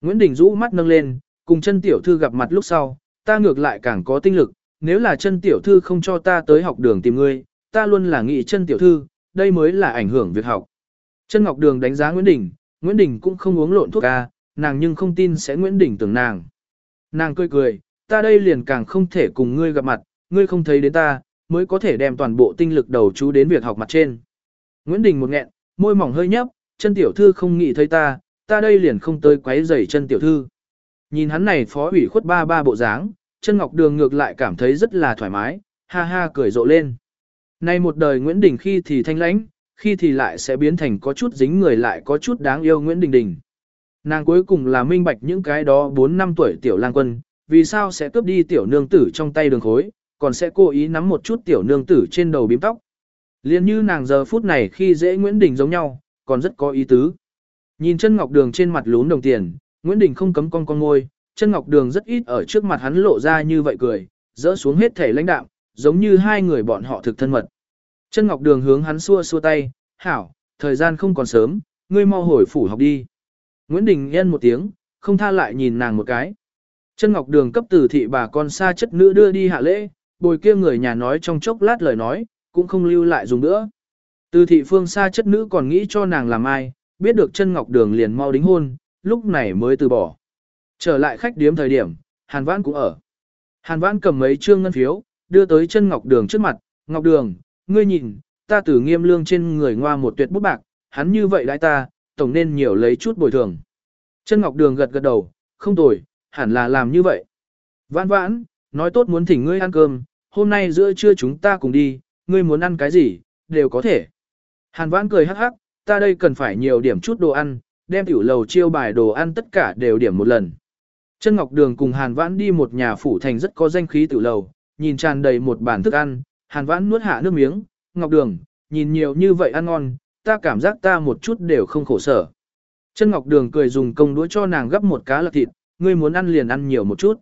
Nguyễn Đình rũ mắt nâng lên, cùng chân tiểu thư gặp mặt lúc sau, ta ngược lại càng có tinh lực, nếu là chân tiểu thư không cho ta tới học đường tìm ngươi, ta luôn là nghĩ chân tiểu thư, đây mới là ảnh hưởng việc học. Chân Ngọc Đường đánh giá Nguyễn Đình, Nguyễn Đình cũng không uống lộn thuốc ca, nàng nhưng không tin sẽ Nguyễn Đình tưởng nàng. Nàng cười cười, ta đây liền càng không thể cùng ngươi gặp mặt, ngươi không thấy đến ta, mới có thể đem toàn bộ tinh lực đầu chú đến việc học mặt trên. Nguyễn Đình một nghẹn, môi mỏng hơi nhấp, chân tiểu thư không nghĩ thấy ta, ta đây liền không tới quấy rầy chân tiểu thư. Nhìn hắn này phó ủy khuất ba ba bộ dáng, chân ngọc đường ngược lại cảm thấy rất là thoải mái, ha ha cười rộ lên. Nay một đời Nguyễn Đình khi thì thanh lãnh, khi thì lại sẽ biến thành có chút dính người lại có chút đáng yêu Nguyễn Đình Đình. Nàng cuối cùng là minh bạch những cái đó 4 năm tuổi tiểu lang quân, vì sao sẽ cướp đi tiểu nương tử trong tay đường khối, còn sẽ cố ý nắm một chút tiểu nương tử trên đầu bím tóc. Liên như nàng giờ phút này khi dễ Nguyễn Đình giống nhau, còn rất có ý tứ. Nhìn chân ngọc đường trên mặt lún đồng tiền, Nguyễn Đình không cấm con con ngôi, chân ngọc đường rất ít ở trước mặt hắn lộ ra như vậy cười, dỡ xuống hết thể lãnh đạm, giống như hai người bọn họ thực thân mật. Chân ngọc đường hướng hắn xua xua tay, hảo, thời gian không còn sớm, ngươi mau hồi phủ học đi. Nguyễn Đình Yên một tiếng, không tha lại nhìn nàng một cái. Chân ngọc đường cấp từ thị bà con xa chất nữ đưa đi hạ lễ, bồi kia người nhà nói trong chốc lát lời nói, cũng không lưu lại dùng nữa. Từ thị phương xa chất nữ còn nghĩ cho nàng làm ai, biết được chân ngọc đường liền mau đính hôn, lúc này mới từ bỏ. Trở lại khách điếm thời điểm, Hàn Vãn cũng ở. Hàn Vãn cầm mấy trương ngân phiếu, đưa tới chân Ngọc Đường trước mặt, Ngọc Đường, ngươi nhìn, ta từ nghiêm lương trên người ngoa một tuyệt bút bạc, hắn như vậy đãi ta, tổng nên nhiều lấy chút bồi thường. Chân Ngọc Đường gật gật đầu, không tồi, hẳn là làm như vậy. Vãn vãn, nói tốt muốn thỉnh ngươi ăn cơm, hôm nay giữa trưa chúng ta cùng đi, ngươi muốn ăn cái gì, đều có thể. Hàn vãn cười hắc hắc, ta đây cần phải nhiều điểm chút đồ ăn, đem tiểu lầu chiêu bài đồ ăn tất cả đều điểm một lần. Chân Ngọc Đường cùng Hàn Vãn đi một nhà phủ thành rất có danh khí tử lầu, nhìn tràn đầy một bàn thức ăn, Hàn Vãn nuốt hạ nước miếng, Ngọc Đường, nhìn nhiều như vậy ăn ngon, ta cảm giác ta một chút đều không khổ sở. Chân Ngọc Đường cười dùng công đũa cho nàng gấp một cá lạc thịt, ngươi muốn ăn liền ăn nhiều một chút.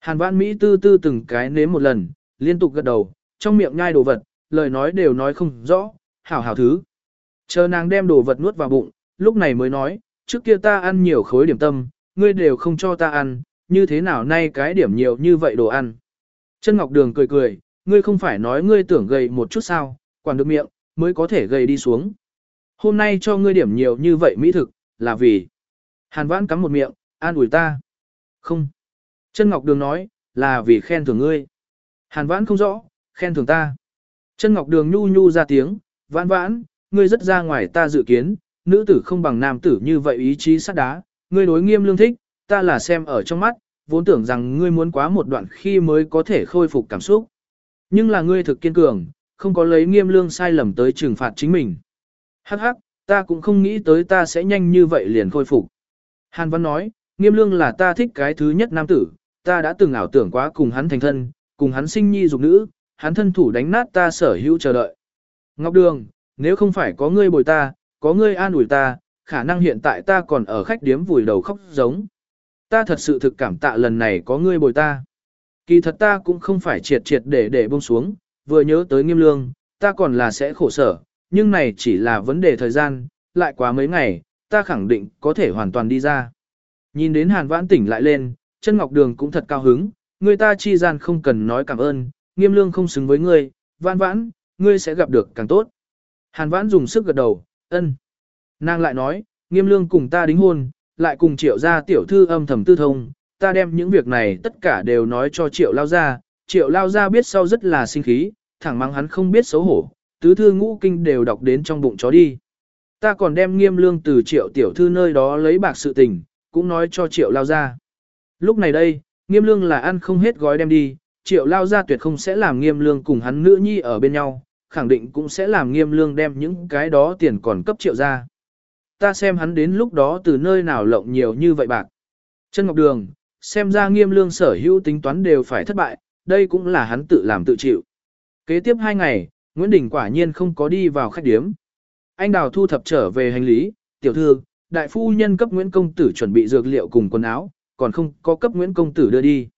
Hàn Vãn Mỹ tư tư từng cái nếm một lần, liên tục gật đầu, trong miệng nhai đồ vật, lời nói đều nói không rõ, hảo hảo thứ. Chờ nàng đem đồ vật nuốt vào bụng, lúc này mới nói, trước kia ta ăn nhiều khối điểm tâm, ngươi đều không cho ta ăn, như thế nào nay cái điểm nhiều như vậy đồ ăn. Chân Ngọc Đường cười cười, ngươi không phải nói ngươi tưởng gầy một chút sao, quản được miệng, mới có thể gầy đi xuống. Hôm nay cho ngươi điểm nhiều như vậy mỹ thực, là vì... Hàn Vãn cắm một miệng, an ủi ta. Không. Chân Ngọc Đường nói, là vì khen thưởng ngươi. Hàn Vãn không rõ, khen thưởng ta. Chân Ngọc Đường nhu nhu ra tiếng, vãn vãn, ngươi rất ra ngoài ta dự kiến, nữ tử không bằng nam tử như vậy ý chí sắt đá, ngươi đối nghiêm lương thích, ta là xem ở trong mắt, vốn tưởng rằng ngươi muốn quá một đoạn khi mới có thể khôi phục cảm xúc. Nhưng là ngươi thực kiên cường, không có lấy nghiêm lương sai lầm tới trừng phạt chính mình. Hắc hắc, ta cũng không nghĩ tới ta sẽ nhanh như vậy liền khôi phục. Hàn Văn nói, nghiêm lương là ta thích cái thứ nhất nam tử, ta đã từng ảo tưởng quá cùng hắn thành thân, cùng hắn sinh nhi dục nữ, hắn thân thủ đánh nát ta sở hữu chờ đợi. Ngọc Đường, nếu không phải có ngươi bồi ta, có ngươi an ủi ta, khả năng hiện tại ta còn ở khách điếm vùi đầu khóc giống. Ta thật sự thực cảm tạ lần này có ngươi bồi ta. Kỳ thật ta cũng không phải triệt triệt để để buông xuống, vừa nhớ tới nghiêm lương, ta còn là sẽ khổ sở, nhưng này chỉ là vấn đề thời gian, lại quá mấy ngày, ta khẳng định có thể hoàn toàn đi ra. Nhìn đến hàn vãn tỉnh lại lên, chân ngọc đường cũng thật cao hứng, người ta chi gian không cần nói cảm ơn, nghiêm lương không xứng với ngươi, vãn vãn, ngươi sẽ gặp được càng tốt. Hàn vãn dùng sức gật đầu, ân. Nàng lại nói, nghiêm lương cùng ta đính hôn, lại cùng triệu gia tiểu thư âm thầm tư thông, ta đem những việc này tất cả đều nói cho triệu lao gia, triệu lao gia biết sau rất là sinh khí, thẳng mắng hắn không biết xấu hổ, tứ thư ngũ kinh đều đọc đến trong bụng chó đi. Ta còn đem nghiêm lương từ triệu tiểu thư nơi đó lấy bạc sự tình, cũng nói cho triệu lao gia. Lúc này đây, nghiêm lương là ăn không hết gói đem đi, triệu lao gia tuyệt không sẽ làm nghiêm lương cùng hắn nữ nhi ở bên nhau, khẳng định cũng sẽ làm nghiêm lương đem những cái đó tiền còn cấp triệu gia ta xem hắn đến lúc đó từ nơi nào lộng nhiều như vậy bạc. Chân Ngọc Đường, xem ra nghiêm lương sở hữu tính toán đều phải thất bại, đây cũng là hắn tự làm tự chịu. Kế tiếp hai ngày, Nguyễn Đình quả nhiên không có đi vào khách điếm. Anh Đào thu thập trở về hành lý, tiểu thư, đại phu nhân cấp Nguyễn Công Tử chuẩn bị dược liệu cùng quần áo, còn không có cấp Nguyễn Công Tử đưa đi.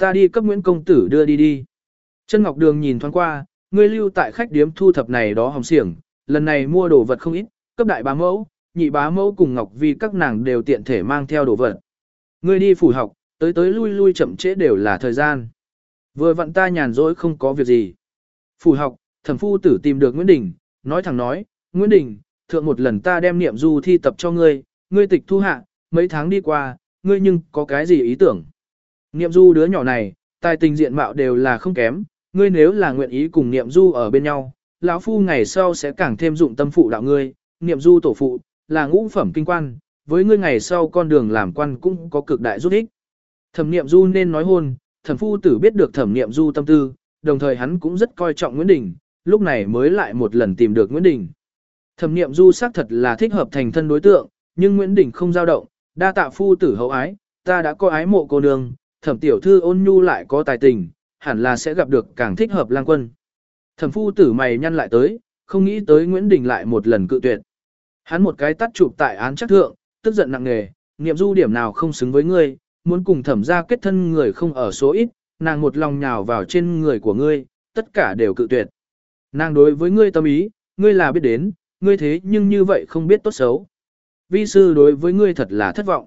Ta đi cấp Nguyễn Công Tử đưa đi đi. Chân Ngọc Đường nhìn thoáng qua, ngươi lưu tại khách điếm thu thập này đó hồng xiềng, lần này mua đồ vật không ít, cấp đại bá mẫu, nhị bá mẫu cùng Ngọc Vi các nàng đều tiện thể mang theo đồ vật. Ngươi đi phủ học, tới tới lui lui chậm trễ đều là thời gian. Vừa vặn ta nhàn rỗi không có việc gì. Phủ học, thẩm phu tử tìm được Nguyễn Đình, nói thẳng nói, Nguyễn Đình, thượng một lần ta đem niệm du thi tập cho ngươi, ngươi tịch thu hạ, mấy tháng đi qua, ngươi nhưng có cái gì ý tưởng. Niệm du đứa nhỏ này, tài tình diện mạo đều là không kém, ngươi nếu là nguyện ý cùng niệm du ở bên nhau, lão phu ngày sau sẽ càng thêm dụng tâm phụ đạo ngươi, niệm du tổ phụ, là ngũ phẩm kinh quan, với ngươi ngày sau con đường làm quan cũng có cực đại giúp ích. Thẩm niệm du nên nói hôn, thẩm phu tử biết được thẩm niệm du tâm tư, đồng thời hắn cũng rất coi trọng Nguyễn Đình, lúc này mới lại một lần tìm được Nguyễn Đình. Thẩm niệm du xác thật là thích hợp thành thân đối tượng, nhưng Nguyễn Đình không dao động, đa tạ phu tử hậu ái, ta đã có ái mộ cô nương, thẩm tiểu thư ôn nhu lại có tài tình, hẳn là sẽ gặp được càng thích hợp lang quân. Thẩm phu tử mày nhăn lại tới, không nghĩ tới Nguyễn Đình lại một lần cự tuyệt. Hắn một cái tắt chụp tại án chắc thượng, tức giận nặng nề, niệm du điểm nào không xứng với ngươi, muốn cùng thẩm ra kết thân người không ở số ít, nàng một lòng nhào vào trên người của ngươi, tất cả đều cự tuyệt. Nàng đối với ngươi tâm ý, ngươi là biết đến, ngươi thế nhưng như vậy không biết tốt xấu. Vi sư đối với ngươi thật là thất vọng.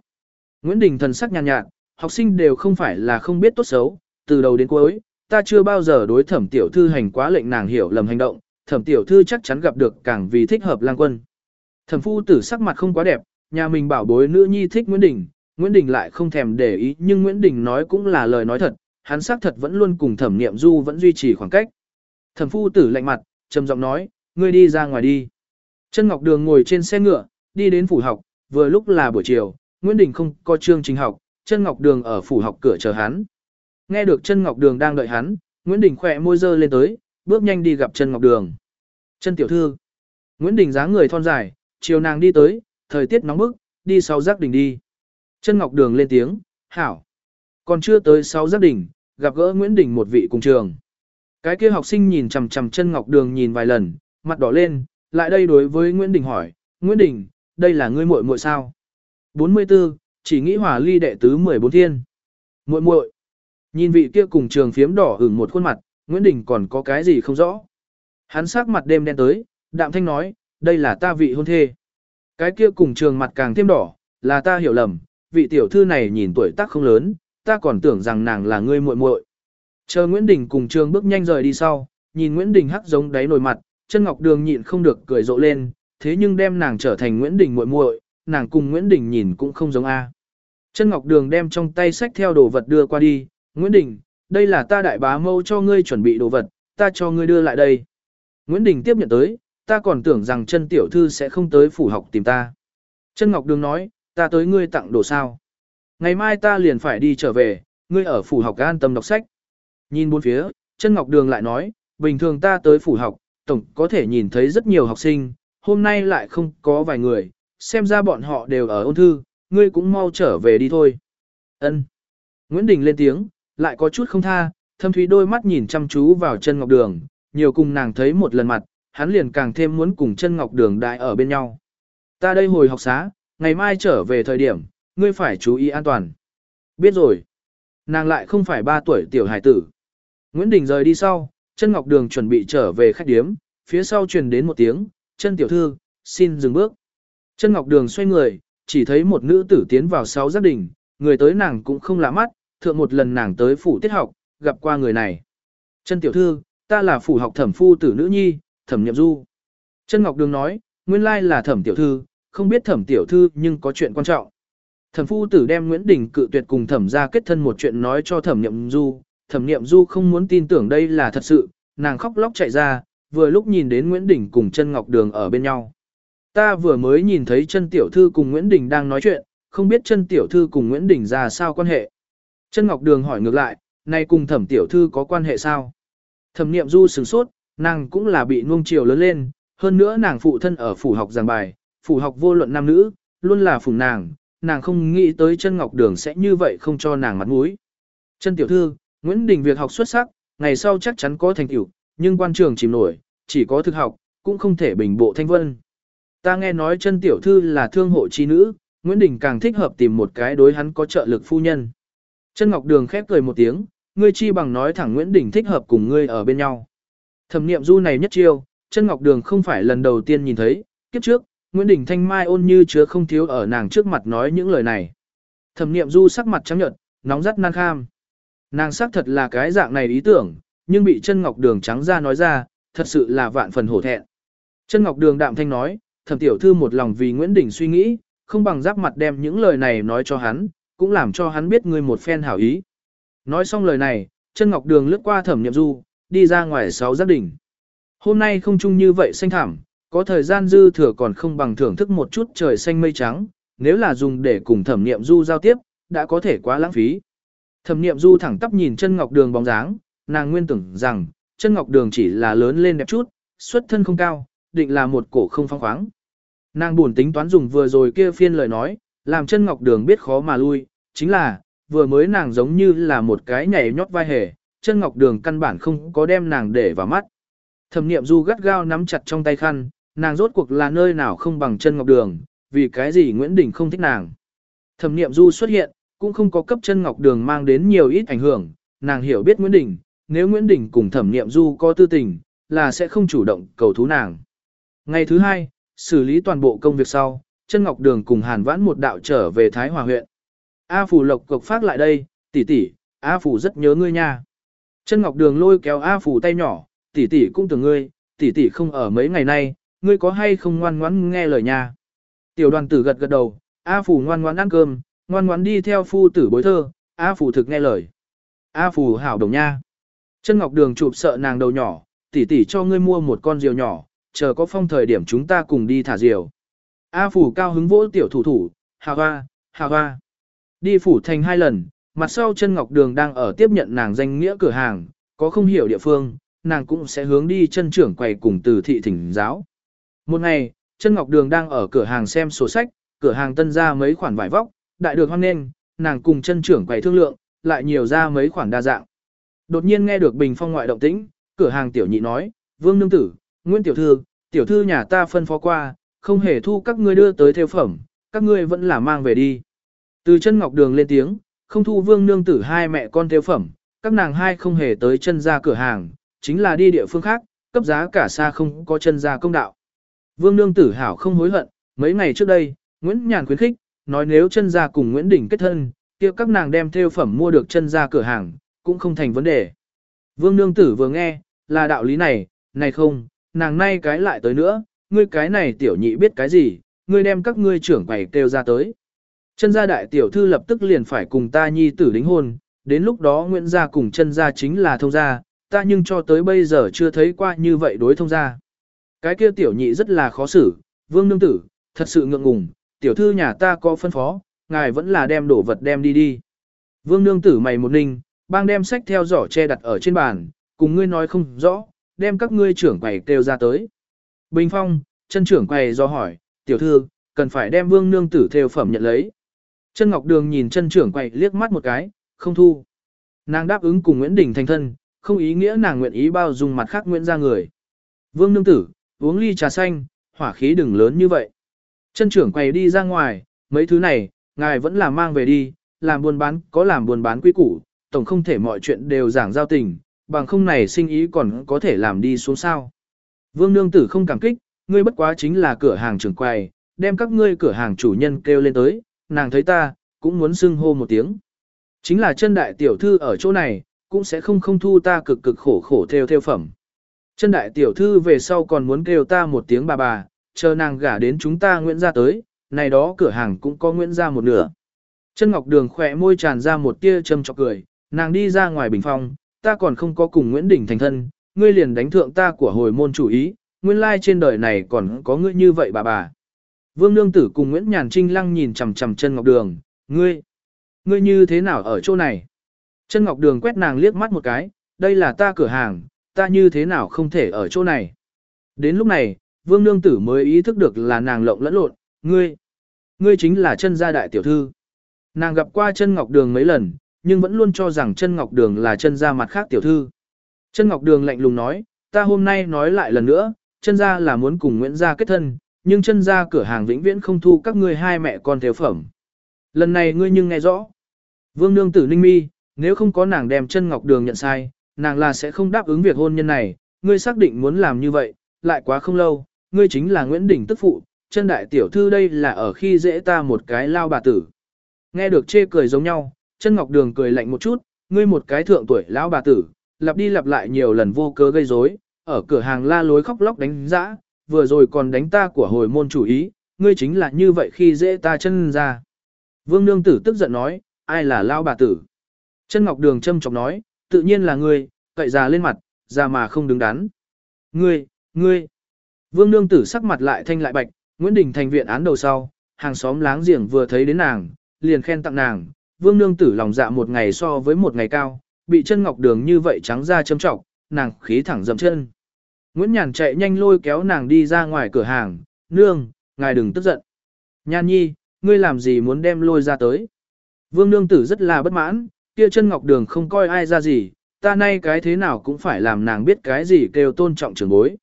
Nguyễn Đình thần sắc nhàn nhạt, nhạt, học sinh đều không phải là không biết tốt xấu, từ đầu đến cuối, ta chưa bao giờ đối thẩm tiểu thư hành quá lệnh nàng hiểu lầm hành động, thẩm tiểu thư chắc chắn gặp được càng vì thích hợp lang quân. Thẩm phu tử sắc mặt không quá đẹp, nhà mình bảo bối nữ nhi thích Nguyễn Đình, Nguyễn Đình lại không thèm để ý nhưng Nguyễn Đình nói cũng là lời nói thật, hắn xác thật vẫn luôn cùng thẩm niệm du vẫn duy trì khoảng cách. Thẩm phu tử lạnh mặt, trầm giọng nói, ngươi đi ra ngoài đi. Chân Ngọc Đường ngồi trên xe ngựa, đi đến phủ học, vừa lúc là buổi chiều, Nguyễn Đình không có chương trình học, chân Ngọc Đường ở phủ học cửa chờ hắn. Nghe được chân Ngọc Đường đang đợi hắn, Nguyễn Đình khỏe môi dơ lên tới, bước nhanh đi gặp chân Ngọc Đường. Chân tiểu thư. Nguyễn Đình dáng người thon dài, chiều nàng đi tới, thời tiết nóng bức, đi sau giác đỉnh đi. Chân Ngọc Đường lên tiếng, hảo. Còn chưa tới sau giác đỉnh, gặp gỡ Nguyễn Đình một vị cùng trường. Cái kia học sinh nhìn chằm chằm chân Ngọc Đường nhìn vài lần, mặt đỏ lên, lại đây đối với Nguyễn Đình hỏi, Nguyễn Đình, đây là ngươi muội muội sao? 44, chỉ nghĩ hòa ly đệ tứ 14 thiên. Muội muội. Nhìn vị kia cùng trường phiếm đỏ hửng một khuôn mặt, Nguyễn Đình còn có cái gì không rõ. Hắn sắc mặt đêm đen tới, đạm thanh nói, đây là ta vị hôn thê. Cái kia cùng trường mặt càng thêm đỏ, là ta hiểu lầm, vị tiểu thư này nhìn tuổi tác không lớn, ta còn tưởng rằng nàng là ngươi muội muội. Chờ Nguyễn Đình cùng trường bước nhanh rời đi sau, nhìn Nguyễn Đình hắc giống đáy nổi mặt, chân ngọc đường nhịn không được cười rộ lên, thế nhưng đem nàng trở thành Nguyễn Đình muội muội, nàng cùng Nguyễn Đình nhìn cũng không giống a. Chân ngọc đường đem trong tay sách theo đồ vật đưa qua đi, Nguyễn Đình, đây là ta đại bá mâu cho ngươi chuẩn bị đồ vật, ta cho ngươi đưa lại đây. Nguyễn Đình tiếp nhận tới, ta còn tưởng rằng chân tiểu thư sẽ không tới phủ học tìm ta. Chân Ngọc Đường nói, ta tới ngươi tặng đồ sao. Ngày mai ta liền phải đi trở về, ngươi ở phủ học an tâm đọc sách. Nhìn bốn phía, chân Ngọc Đường lại nói, bình thường ta tới phủ học, tổng có thể nhìn thấy rất nhiều học sinh, hôm nay lại không có vài người, xem ra bọn họ đều ở ôn thư, ngươi cũng mau trở về đi thôi. Ân. Nguyễn Đình lên tiếng, lại có chút không tha, thâm thúy đôi mắt nhìn chăm chú vào chân Ngọc Đường, nhiều cùng nàng thấy một lần mặt, hắn liền càng thêm muốn cùng chân Ngọc Đường đại ở bên nhau. Ta đây hồi học xá, ngày mai trở về thời điểm, ngươi phải chú ý an toàn. Biết rồi. Nàng lại không phải ba tuổi tiểu hải tử. Nguyễn Đình rời đi sau, chân Ngọc Đường chuẩn bị trở về khách điếm, phía sau truyền đến một tiếng, chân tiểu thư, xin dừng bước. Chân Ngọc Đường xoay người, chỉ thấy một nữ tử tiến vào sáu gia đình, người tới nàng cũng không lạ mắt, thượng một lần nàng tới phủ tiết học, gặp qua người này. Chân tiểu thư, ta là phủ học thẩm phu tử nữ nhi, thẩm nghiệm du. Chân Ngọc Đường nói, nguyên lai là thẩm tiểu thư, không biết thẩm tiểu thư nhưng có chuyện quan trọng. Thẩm phu tử đem Nguyễn Đình cự tuyệt cùng thẩm ra kết thân một chuyện nói cho thẩm nghiệm du, thẩm nghiệm du không muốn tin tưởng đây là thật sự, nàng khóc lóc chạy ra, vừa lúc nhìn đến Nguyễn Đình cùng chân Ngọc Đường ở bên nhau. Ta vừa mới nhìn thấy chân tiểu thư cùng Nguyễn Đình đang nói chuyện, không biết chân tiểu thư cùng Nguyễn Đình ra sao quan hệ. Chân Ngọc Đường hỏi ngược lại, nay cùng thẩm tiểu thư có quan hệ sao? Thẩm niệm du sửng sốt, nàng cũng là bị nuông chiều lớn lên, hơn nữa nàng phụ thân ở phủ học giảng bài, phủ học vô luận nam nữ, luôn là phùng nàng, nàng không nghĩ tới chân ngọc đường sẽ như vậy không cho nàng mặt mũi. Chân tiểu thư, Nguyễn Đình việc học xuất sắc, ngày sau chắc chắn có thành tựu, nhưng quan trường chìm nổi, chỉ có thực học, cũng không thể bình bộ thanh vân. Ta nghe nói chân tiểu thư là thương hộ chi nữ, Nguyễn Đình càng thích hợp tìm một cái đối hắn có trợ lực phu nhân. Chân Ngọc Đường khép cười một tiếng, ngươi chi bằng nói thẳng Nguyễn Đình thích hợp cùng ngươi ở bên nhau. Thẩm niệm du này nhất chiêu, chân Ngọc Đường không phải lần đầu tiên nhìn thấy, kiếp trước, Nguyễn Đình thanh mai ôn như chứa không thiếu ở nàng trước mặt nói những lời này. Thẩm niệm du sắc mặt trắng nhợt, nóng rất nan kham. Nàng xác thật là cái dạng này ý tưởng, nhưng bị chân Ngọc Đường trắng ra nói ra, thật sự là vạn phần hổ thẹn. Chân Ngọc Đường đạm thanh nói, thẩm tiểu thư một lòng vì Nguyễn Đình suy nghĩ, không bằng giáp mặt đem những lời này nói cho hắn, cũng làm cho hắn biết ngươi một phen hảo ý. Nói xong lời này, chân Ngọc Đường lướt qua thẩm Niệm du, đi ra ngoài sáu giác đỉnh. Hôm nay không chung như vậy xanh thảm, có thời gian dư thừa còn không bằng thưởng thức một chút trời xanh mây trắng, nếu là dùng để cùng thẩm niệm du giao tiếp, đã có thể quá lãng phí. Thẩm niệm du thẳng tắp nhìn chân Ngọc Đường bóng dáng, nàng nguyên tưởng rằng, chân Ngọc Đường chỉ là lớn lên đẹp chút, xuất thân không cao, định là một cổ không phong khoáng. Nàng buồn tính toán dùng vừa rồi kia phiên lời nói, làm chân ngọc đường biết khó mà lui, chính là, vừa mới nàng giống như là một cái nhảy nhót vai hề, chân ngọc đường căn bản không có đem nàng để vào mắt. Thẩm niệm du gắt gao nắm chặt trong tay khăn, nàng rốt cuộc là nơi nào không bằng chân ngọc đường, vì cái gì Nguyễn Đình không thích nàng. Thẩm niệm du xuất hiện, cũng không có cấp chân ngọc đường mang đến nhiều ít ảnh hưởng, nàng hiểu biết Nguyễn Đình, nếu Nguyễn Đình cùng thẩm niệm du có tư tình, là sẽ không chủ động cầu thú nàng. Ngày thứ hai, xử lý toàn bộ công việc sau, chân ngọc đường cùng hàn vãn một đạo trở về Thái Hòa huyện. A Phủ lộc cộc phát lại đây, tỷ tỷ, A Phủ rất nhớ ngươi nha. Chân ngọc đường lôi kéo A Phủ tay nhỏ, tỷ tỷ cũng tưởng ngươi, tỷ tỷ không ở mấy ngày nay, ngươi có hay không ngoan ngoãn nghe lời nha. Tiểu đoàn tử gật gật đầu, A Phủ ngoan ngoãn ăn cơm, ngoan ngoãn đi theo phu tử bối thơ, A Phủ thực nghe lời. A Phủ hảo đồng nha. Chân ngọc đường chụp sợ nàng đầu nhỏ, tỷ tỷ cho ngươi mua một con diều nhỏ, chờ có phong thời điểm chúng ta cùng đi thả diều. A phủ cao hứng vỗ tiểu thủ thủ, hà hoa, hà hoa. Đi phủ thành hai lần, mặt sau chân ngọc đường đang ở tiếp nhận nàng danh nghĩa cửa hàng, có không hiểu địa phương, nàng cũng sẽ hướng đi chân trưởng quầy cùng từ thị thỉnh giáo. Một ngày, chân ngọc đường đang ở cửa hàng xem sổ sách, cửa hàng tân ra mấy khoản vải vóc, đại được hoan nghênh, nàng cùng chân trưởng quầy thương lượng, lại nhiều ra mấy khoản đa dạng. Đột nhiên nghe được bình phong ngoại động tĩnh, cửa hàng tiểu nhị nói, vương nương tử, Nguyễn Tiểu Thư, tiểu thư nhà ta phân phó qua, không hề thu các ngươi đưa tới theo phẩm, các ngươi vẫn là mang về đi. Từ chân ngọc đường lên tiếng, không thu vương nương tử hai mẹ con thiếu phẩm, các nàng hai không hề tới chân ra cửa hàng, chính là đi địa phương khác, cấp giá cả xa không có chân ra công đạo. Vương nương tử hảo không hối hận, mấy ngày trước đây, Nguyễn Nhàn khuyến khích, nói nếu chân ra cùng Nguyễn Đình kết thân, kia các nàng đem theo phẩm mua được chân ra cửa hàng, cũng không thành vấn đề. Vương nương tử vừa nghe, là đạo lý này, này không, nàng nay cái lại tới nữa, ngươi cái này tiểu nhị biết cái gì, ngươi đem các ngươi trưởng quầy kêu ra tới. Chân gia đại tiểu thư lập tức liền phải cùng ta nhi tử đính hôn, đến lúc đó Nguyễn gia cùng chân gia chính là thông gia, ta nhưng cho tới bây giờ chưa thấy qua như vậy đối thông gia. Cái kia tiểu nhị rất là khó xử, vương nương tử, thật sự ngượng ngùng, tiểu thư nhà ta có phân phó, ngài vẫn là đem đổ vật đem đi đi. Vương nương tử mày một ninh, bang đem sách theo giỏ che đặt ở trên bàn, cùng ngươi nói không rõ, đem các ngươi trưởng quầy kêu ra tới. Bình phong, chân trưởng quầy do hỏi, tiểu thư, cần phải đem vương nương tử theo phẩm nhận lấy. Chân Ngọc Đường nhìn chân trưởng quầy liếc mắt một cái, không thu. Nàng đáp ứng cùng Nguyễn Đình thành thân, không ý nghĩa nàng nguyện ý bao dung mặt khác Nguyễn ra người. Vương nương tử, uống ly trà xanh, hỏa khí đừng lớn như vậy. Chân trưởng quầy đi ra ngoài, mấy thứ này, ngài vẫn là mang về đi, làm buôn bán có làm buôn bán quý củ, tổng không thể mọi chuyện đều giảng giao tình, bằng không này sinh ý còn có thể làm đi xuống sao. Vương nương tử không cảm kích, ngươi bất quá chính là cửa hàng trưởng quầy, đem các ngươi cửa hàng chủ nhân kêu lên tới, nàng thấy ta, cũng muốn xưng hô một tiếng. Chính là chân đại tiểu thư ở chỗ này, cũng sẽ không không thu ta cực cực khổ khổ theo theo phẩm. Chân đại tiểu thư về sau còn muốn kêu ta một tiếng bà bà, chờ nàng gả đến chúng ta Nguyễn ra tới, này đó cửa hàng cũng có Nguyễn ra một nửa. Chân Ngọc Đường khỏe môi tràn ra một tia châm chọc cười, nàng đi ra ngoài bình phong, ta còn không có cùng Nguyễn Đình thành thân, ngươi liền đánh thượng ta của hồi môn chủ ý, nguyên lai trên đời này còn có ngươi như vậy bà bà. Vương Nương Tử cùng Nguyễn Nhàn Trinh lăng nhìn chằm chằm chân Ngọc Đường, ngươi, ngươi như thế nào ở chỗ này? Chân Ngọc Đường quét nàng liếc mắt một cái, đây là ta cửa hàng, ta như thế nào không thể ở chỗ này? Đến lúc này, Vương Nương Tử mới ý thức được là nàng lộng lẫn lộn, ngươi, ngươi chính là chân gia đại tiểu thư. Nàng gặp qua chân Ngọc Đường mấy lần, nhưng vẫn luôn cho rằng chân Ngọc Đường là chân gia mặt khác tiểu thư. Chân Ngọc Đường lạnh lùng nói, ta hôm nay nói lại lần nữa, chân gia là muốn cùng Nguyễn gia kết thân, nhưng chân ra cửa hàng vĩnh viễn không thu các ngươi hai mẹ con thiếu phẩm. Lần này ngươi nhưng nghe rõ. Vương nương tử ninh mi, nếu không có nàng đem chân ngọc đường nhận sai, nàng là sẽ không đáp ứng việc hôn nhân này, ngươi xác định muốn làm như vậy, lại quá không lâu, ngươi chính là Nguyễn Đình tức phụ, chân đại tiểu thư đây là ở khi dễ ta một cái lao bà tử. Nghe được chê cười giống nhau, chân ngọc đường cười lạnh một chút, ngươi một cái thượng tuổi lão bà tử, lặp đi lặp lại nhiều lần vô cớ gây rối, ở cửa hàng la lối khóc lóc đánh dã, vừa rồi còn đánh ta của hồi môn chủ ý, ngươi chính là như vậy khi dễ ta chân ra. Vương nương tử tức giận nói, ai là lao bà tử? Chân ngọc đường châm chọc nói, tự nhiên là ngươi, cậy già lên mặt, già mà không đứng đắn. Ngươi, ngươi. Vương nương tử sắc mặt lại thanh lại bạch, Nguyễn Đình thành viện án đầu sau, hàng xóm láng giềng vừa thấy đến nàng, liền khen tặng nàng, vương nương tử lòng dạ một ngày so với một ngày cao, bị chân ngọc đường như vậy trắng ra châm trọng, nàng khí thẳng dậm chân. Nguyễn Nhàn chạy nhanh lôi kéo nàng đi ra ngoài cửa hàng, nương, ngài đừng tức giận. Nhan nhi, ngươi làm gì muốn đem lôi ra tới. Vương nương tử rất là bất mãn, kia chân ngọc đường không coi ai ra gì, ta nay cái thế nào cũng phải làm nàng biết cái gì kêu tôn trọng trưởng bối.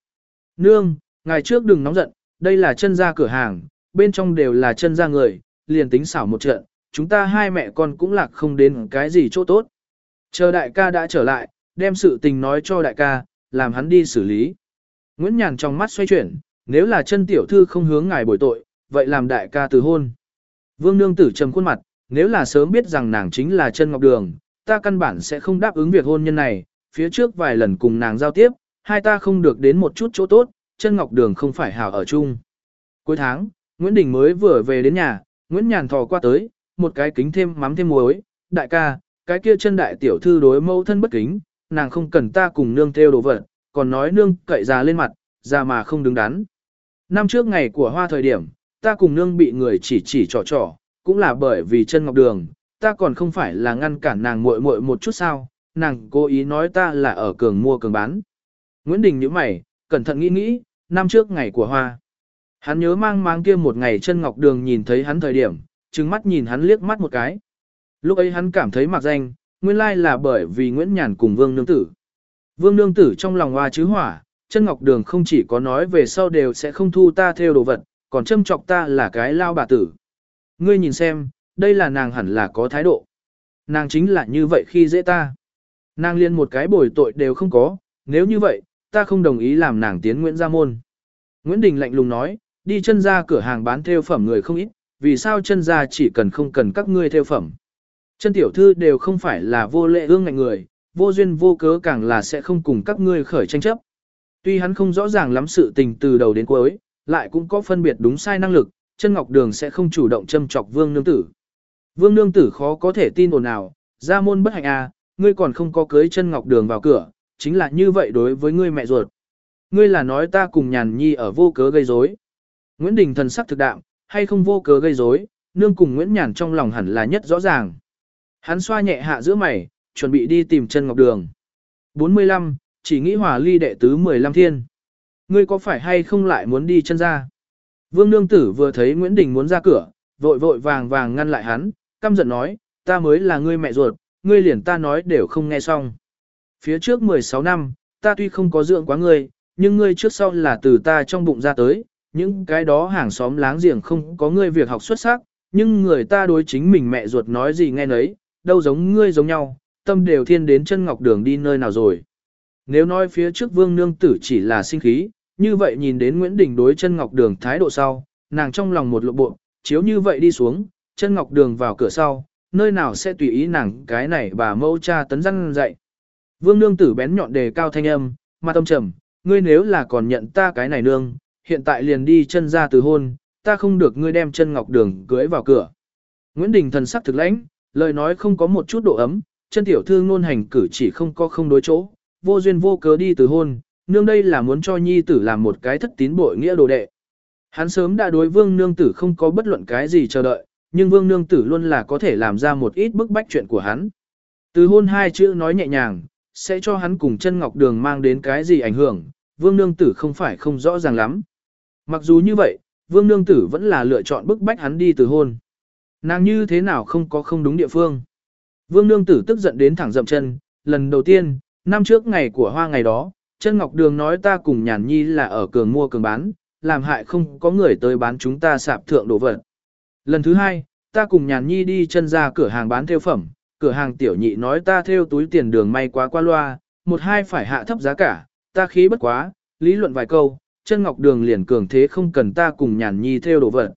Nương, ngài trước đừng nóng giận, đây là chân ra cửa hàng, bên trong đều là chân ra người, liền tính xảo một trận, chúng ta hai mẹ con cũng lạc không đến cái gì chỗ tốt. Chờ đại ca đã trở lại, đem sự tình nói cho đại ca, làm hắn đi xử lý. Nguyễn Nhàn trong mắt xoay chuyển, nếu là chân tiểu thư không hướng ngài bồi tội, vậy làm đại ca từ hôn. Vương Nương Tử trầm khuôn mặt, nếu là sớm biết rằng nàng chính là chân ngọc đường, ta căn bản sẽ không đáp ứng việc hôn nhân này, phía trước vài lần cùng nàng giao tiếp, hai ta không được đến một chút chỗ tốt, chân ngọc đường không phải hảo ở chung. Cuối tháng, Nguyễn Đình mới vừa về đến nhà, Nguyễn Nhàn thò qua tới, một cái kính thêm mắm thêm muối, đại ca, cái kia chân đại tiểu thư đối mẫu thân bất kính, nàng không cần ta cùng nương theo đồ vật, còn nói nương cậy già lên mặt, già mà không đứng đắn. Năm trước ngày của hoa thời điểm, ta cùng nương bị người chỉ chỉ trò trò, cũng là bởi vì chân ngọc đường, ta còn không phải là ngăn cản nàng muội muội một chút sao, nàng cố ý nói ta là ở cường mua cường bán. Nguyễn Đình nhíu mày, cẩn thận nghĩ nghĩ, năm trước ngày của hoa. Hắn nhớ mang mang kia một ngày chân ngọc đường nhìn thấy hắn thời điểm, trừng mắt nhìn hắn liếc mắt một cái. Lúc ấy hắn cảm thấy mặc danh, nguyên lai là bởi vì Nguyễn Nhàn cùng Vương Nương Tử. Vương Nương Tử trong lòng hoa chứ hỏa, chân ngọc đường không chỉ có nói về sau đều sẽ không thu ta theo đồ vật, còn châm chọc ta là cái lao bà tử. Ngươi nhìn xem, đây là nàng hẳn là có thái độ. Nàng chính là như vậy khi dễ ta. Nàng liên một cái bồi tội đều không có, nếu như vậy, ta không đồng ý làm nàng tiến Nguyễn Gia Môn. Nguyễn Đình lạnh lùng nói, đi chân ra cửa hàng bán theo phẩm người không ít, vì sao chân ra chỉ cần không cần các ngươi theo phẩm. Chân tiểu thư đều không phải là vô lệ ương ngạnh người, vô duyên vô cớ càng là sẽ không cùng các ngươi khởi tranh chấp. Tuy hắn không rõ ràng lắm sự tình từ đầu đến cuối, lại cũng có phân biệt đúng sai năng lực, chân ngọc đường sẽ không chủ động châm chọc vương nương tử. Vương nương tử khó có thể tin ồn nào, ra môn bất hạnh à, ngươi còn không có cưới chân ngọc đường vào cửa, chính là như vậy đối với ngươi mẹ ruột. Ngươi là nói ta cùng nhàn nhi ở vô cớ gây rối. Nguyễn Đình thần sắc thực đạm, hay không vô cớ gây rối, nương cùng Nguyễn Nhàn trong lòng hẳn là nhất rõ ràng. Hắn xoa nhẹ hạ giữa mày, chuẩn bị đi tìm chân ngọc đường. 45, chỉ nghĩ hòa ly đệ tứ 15 thiên. Ngươi có phải hay không lại muốn đi chân ra? Vương Nương Tử vừa thấy Nguyễn Đình muốn ra cửa, vội vội vàng vàng ngăn lại hắn, căm giận nói, ta mới là ngươi mẹ ruột, ngươi liền ta nói đều không nghe xong. Phía trước 16 năm, ta tuy không có dưỡng quá ngươi, nhưng ngươi trước sau là từ ta trong bụng ra tới, những cái đó hàng xóm láng giềng không có ngươi việc học xuất sắc, nhưng người ta đối chính mình mẹ ruột nói gì nghe nấy, đâu giống ngươi giống nhau, tâm đều thiên đến chân ngọc đường đi nơi nào rồi. Nếu nói phía trước vương nương tử chỉ là sinh khí, như vậy nhìn đến Nguyễn Đình đối chân ngọc đường thái độ sau, nàng trong lòng một lộ bộ, chiếu như vậy đi xuống, chân ngọc đường vào cửa sau, nơi nào sẽ tùy ý nàng cái này bà mâu cha tấn răng dậy. Vương nương tử bén nhọn đề cao thanh âm, mà tâm trầm, ngươi nếu là còn nhận ta cái này nương, hiện tại liền đi chân ra từ hôn, ta không được ngươi đem chân ngọc đường cưới vào cửa. Nguyễn Đình thần sắc thực lãnh, lời nói không có một chút độ ấm, chân tiểu thư ngôn hành cử chỉ không có không đối chỗ, vô duyên vô cớ đi từ hôn, nương đây là muốn cho nhi tử làm một cái thất tín bội nghĩa đồ đệ. Hắn sớm đã đối vương nương tử không có bất luận cái gì chờ đợi, nhưng vương nương tử luôn là có thể làm ra một ít bức bách chuyện của hắn. Từ hôn hai chữ nói nhẹ nhàng, sẽ cho hắn cùng chân ngọc đường mang đến cái gì ảnh hưởng, vương nương tử không phải không rõ ràng lắm. Mặc dù như vậy, vương nương tử vẫn là lựa chọn bức bách hắn đi từ hôn. Nàng như thế nào không có không đúng địa phương. Vương nương tử tức giận đến thẳng dậm chân, lần đầu tiên, năm trước ngày của hoa ngày đó, chân ngọc đường nói ta cùng nhàn nhi là ở cường mua cường bán, làm hại không có người tới bán chúng ta sạp thượng đồ vật. Lần thứ hai, ta cùng nhàn nhi đi chân ra cửa hàng bán theo phẩm, cửa hàng tiểu nhị nói ta theo túi tiền đường may quá qua loa, một hai phải hạ thấp giá cả, ta khí bất quá, lý luận vài câu, chân ngọc đường liền cường thế không cần ta cùng nhàn nhi theo đồ vật.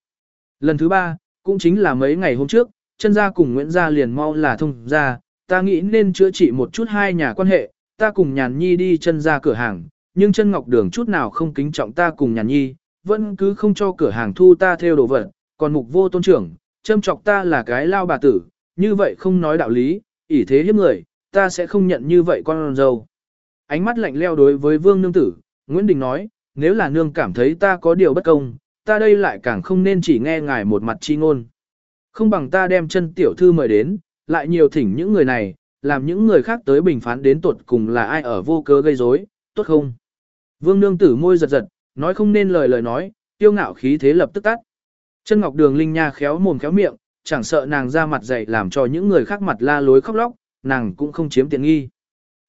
Lần thứ ba, cũng chính là mấy ngày hôm trước, chân gia cùng Nguyễn gia liền mau là thông gia, ta nghĩ nên chữa trị một chút hai nhà quan hệ, ta cùng nhàn nhi đi chân gia cửa hàng, nhưng chân ngọc đường chút nào không kính trọng ta cùng nhàn nhi, vẫn cứ không cho cửa hàng thu ta theo đồ vật, còn mục vô tôn trưởng, châm chọc ta là cái lao bà tử, như vậy không nói đạo lý, ỷ thế hiếp người, ta sẽ không nhận như vậy con dâu. Ánh mắt lạnh leo đối với vương nương tử, Nguyễn Đình nói, nếu là nương cảm thấy ta có điều bất công, ta đây lại càng không nên chỉ nghe ngài một mặt chi ngôn. Không bằng ta đem chân tiểu thư mời đến, lại nhiều thỉnh những người này, làm những người khác tới bình phán đến tuột cùng là ai ở vô cớ gây rối, tốt không? Vương nương tử môi giật giật, nói không nên lời lời nói, tiêu ngạo khí thế lập tức tắt. Chân ngọc đường linh nha khéo mồm khéo miệng, chẳng sợ nàng ra mặt dày làm cho những người khác mặt la lối khóc lóc, nàng cũng không chiếm tiện nghi.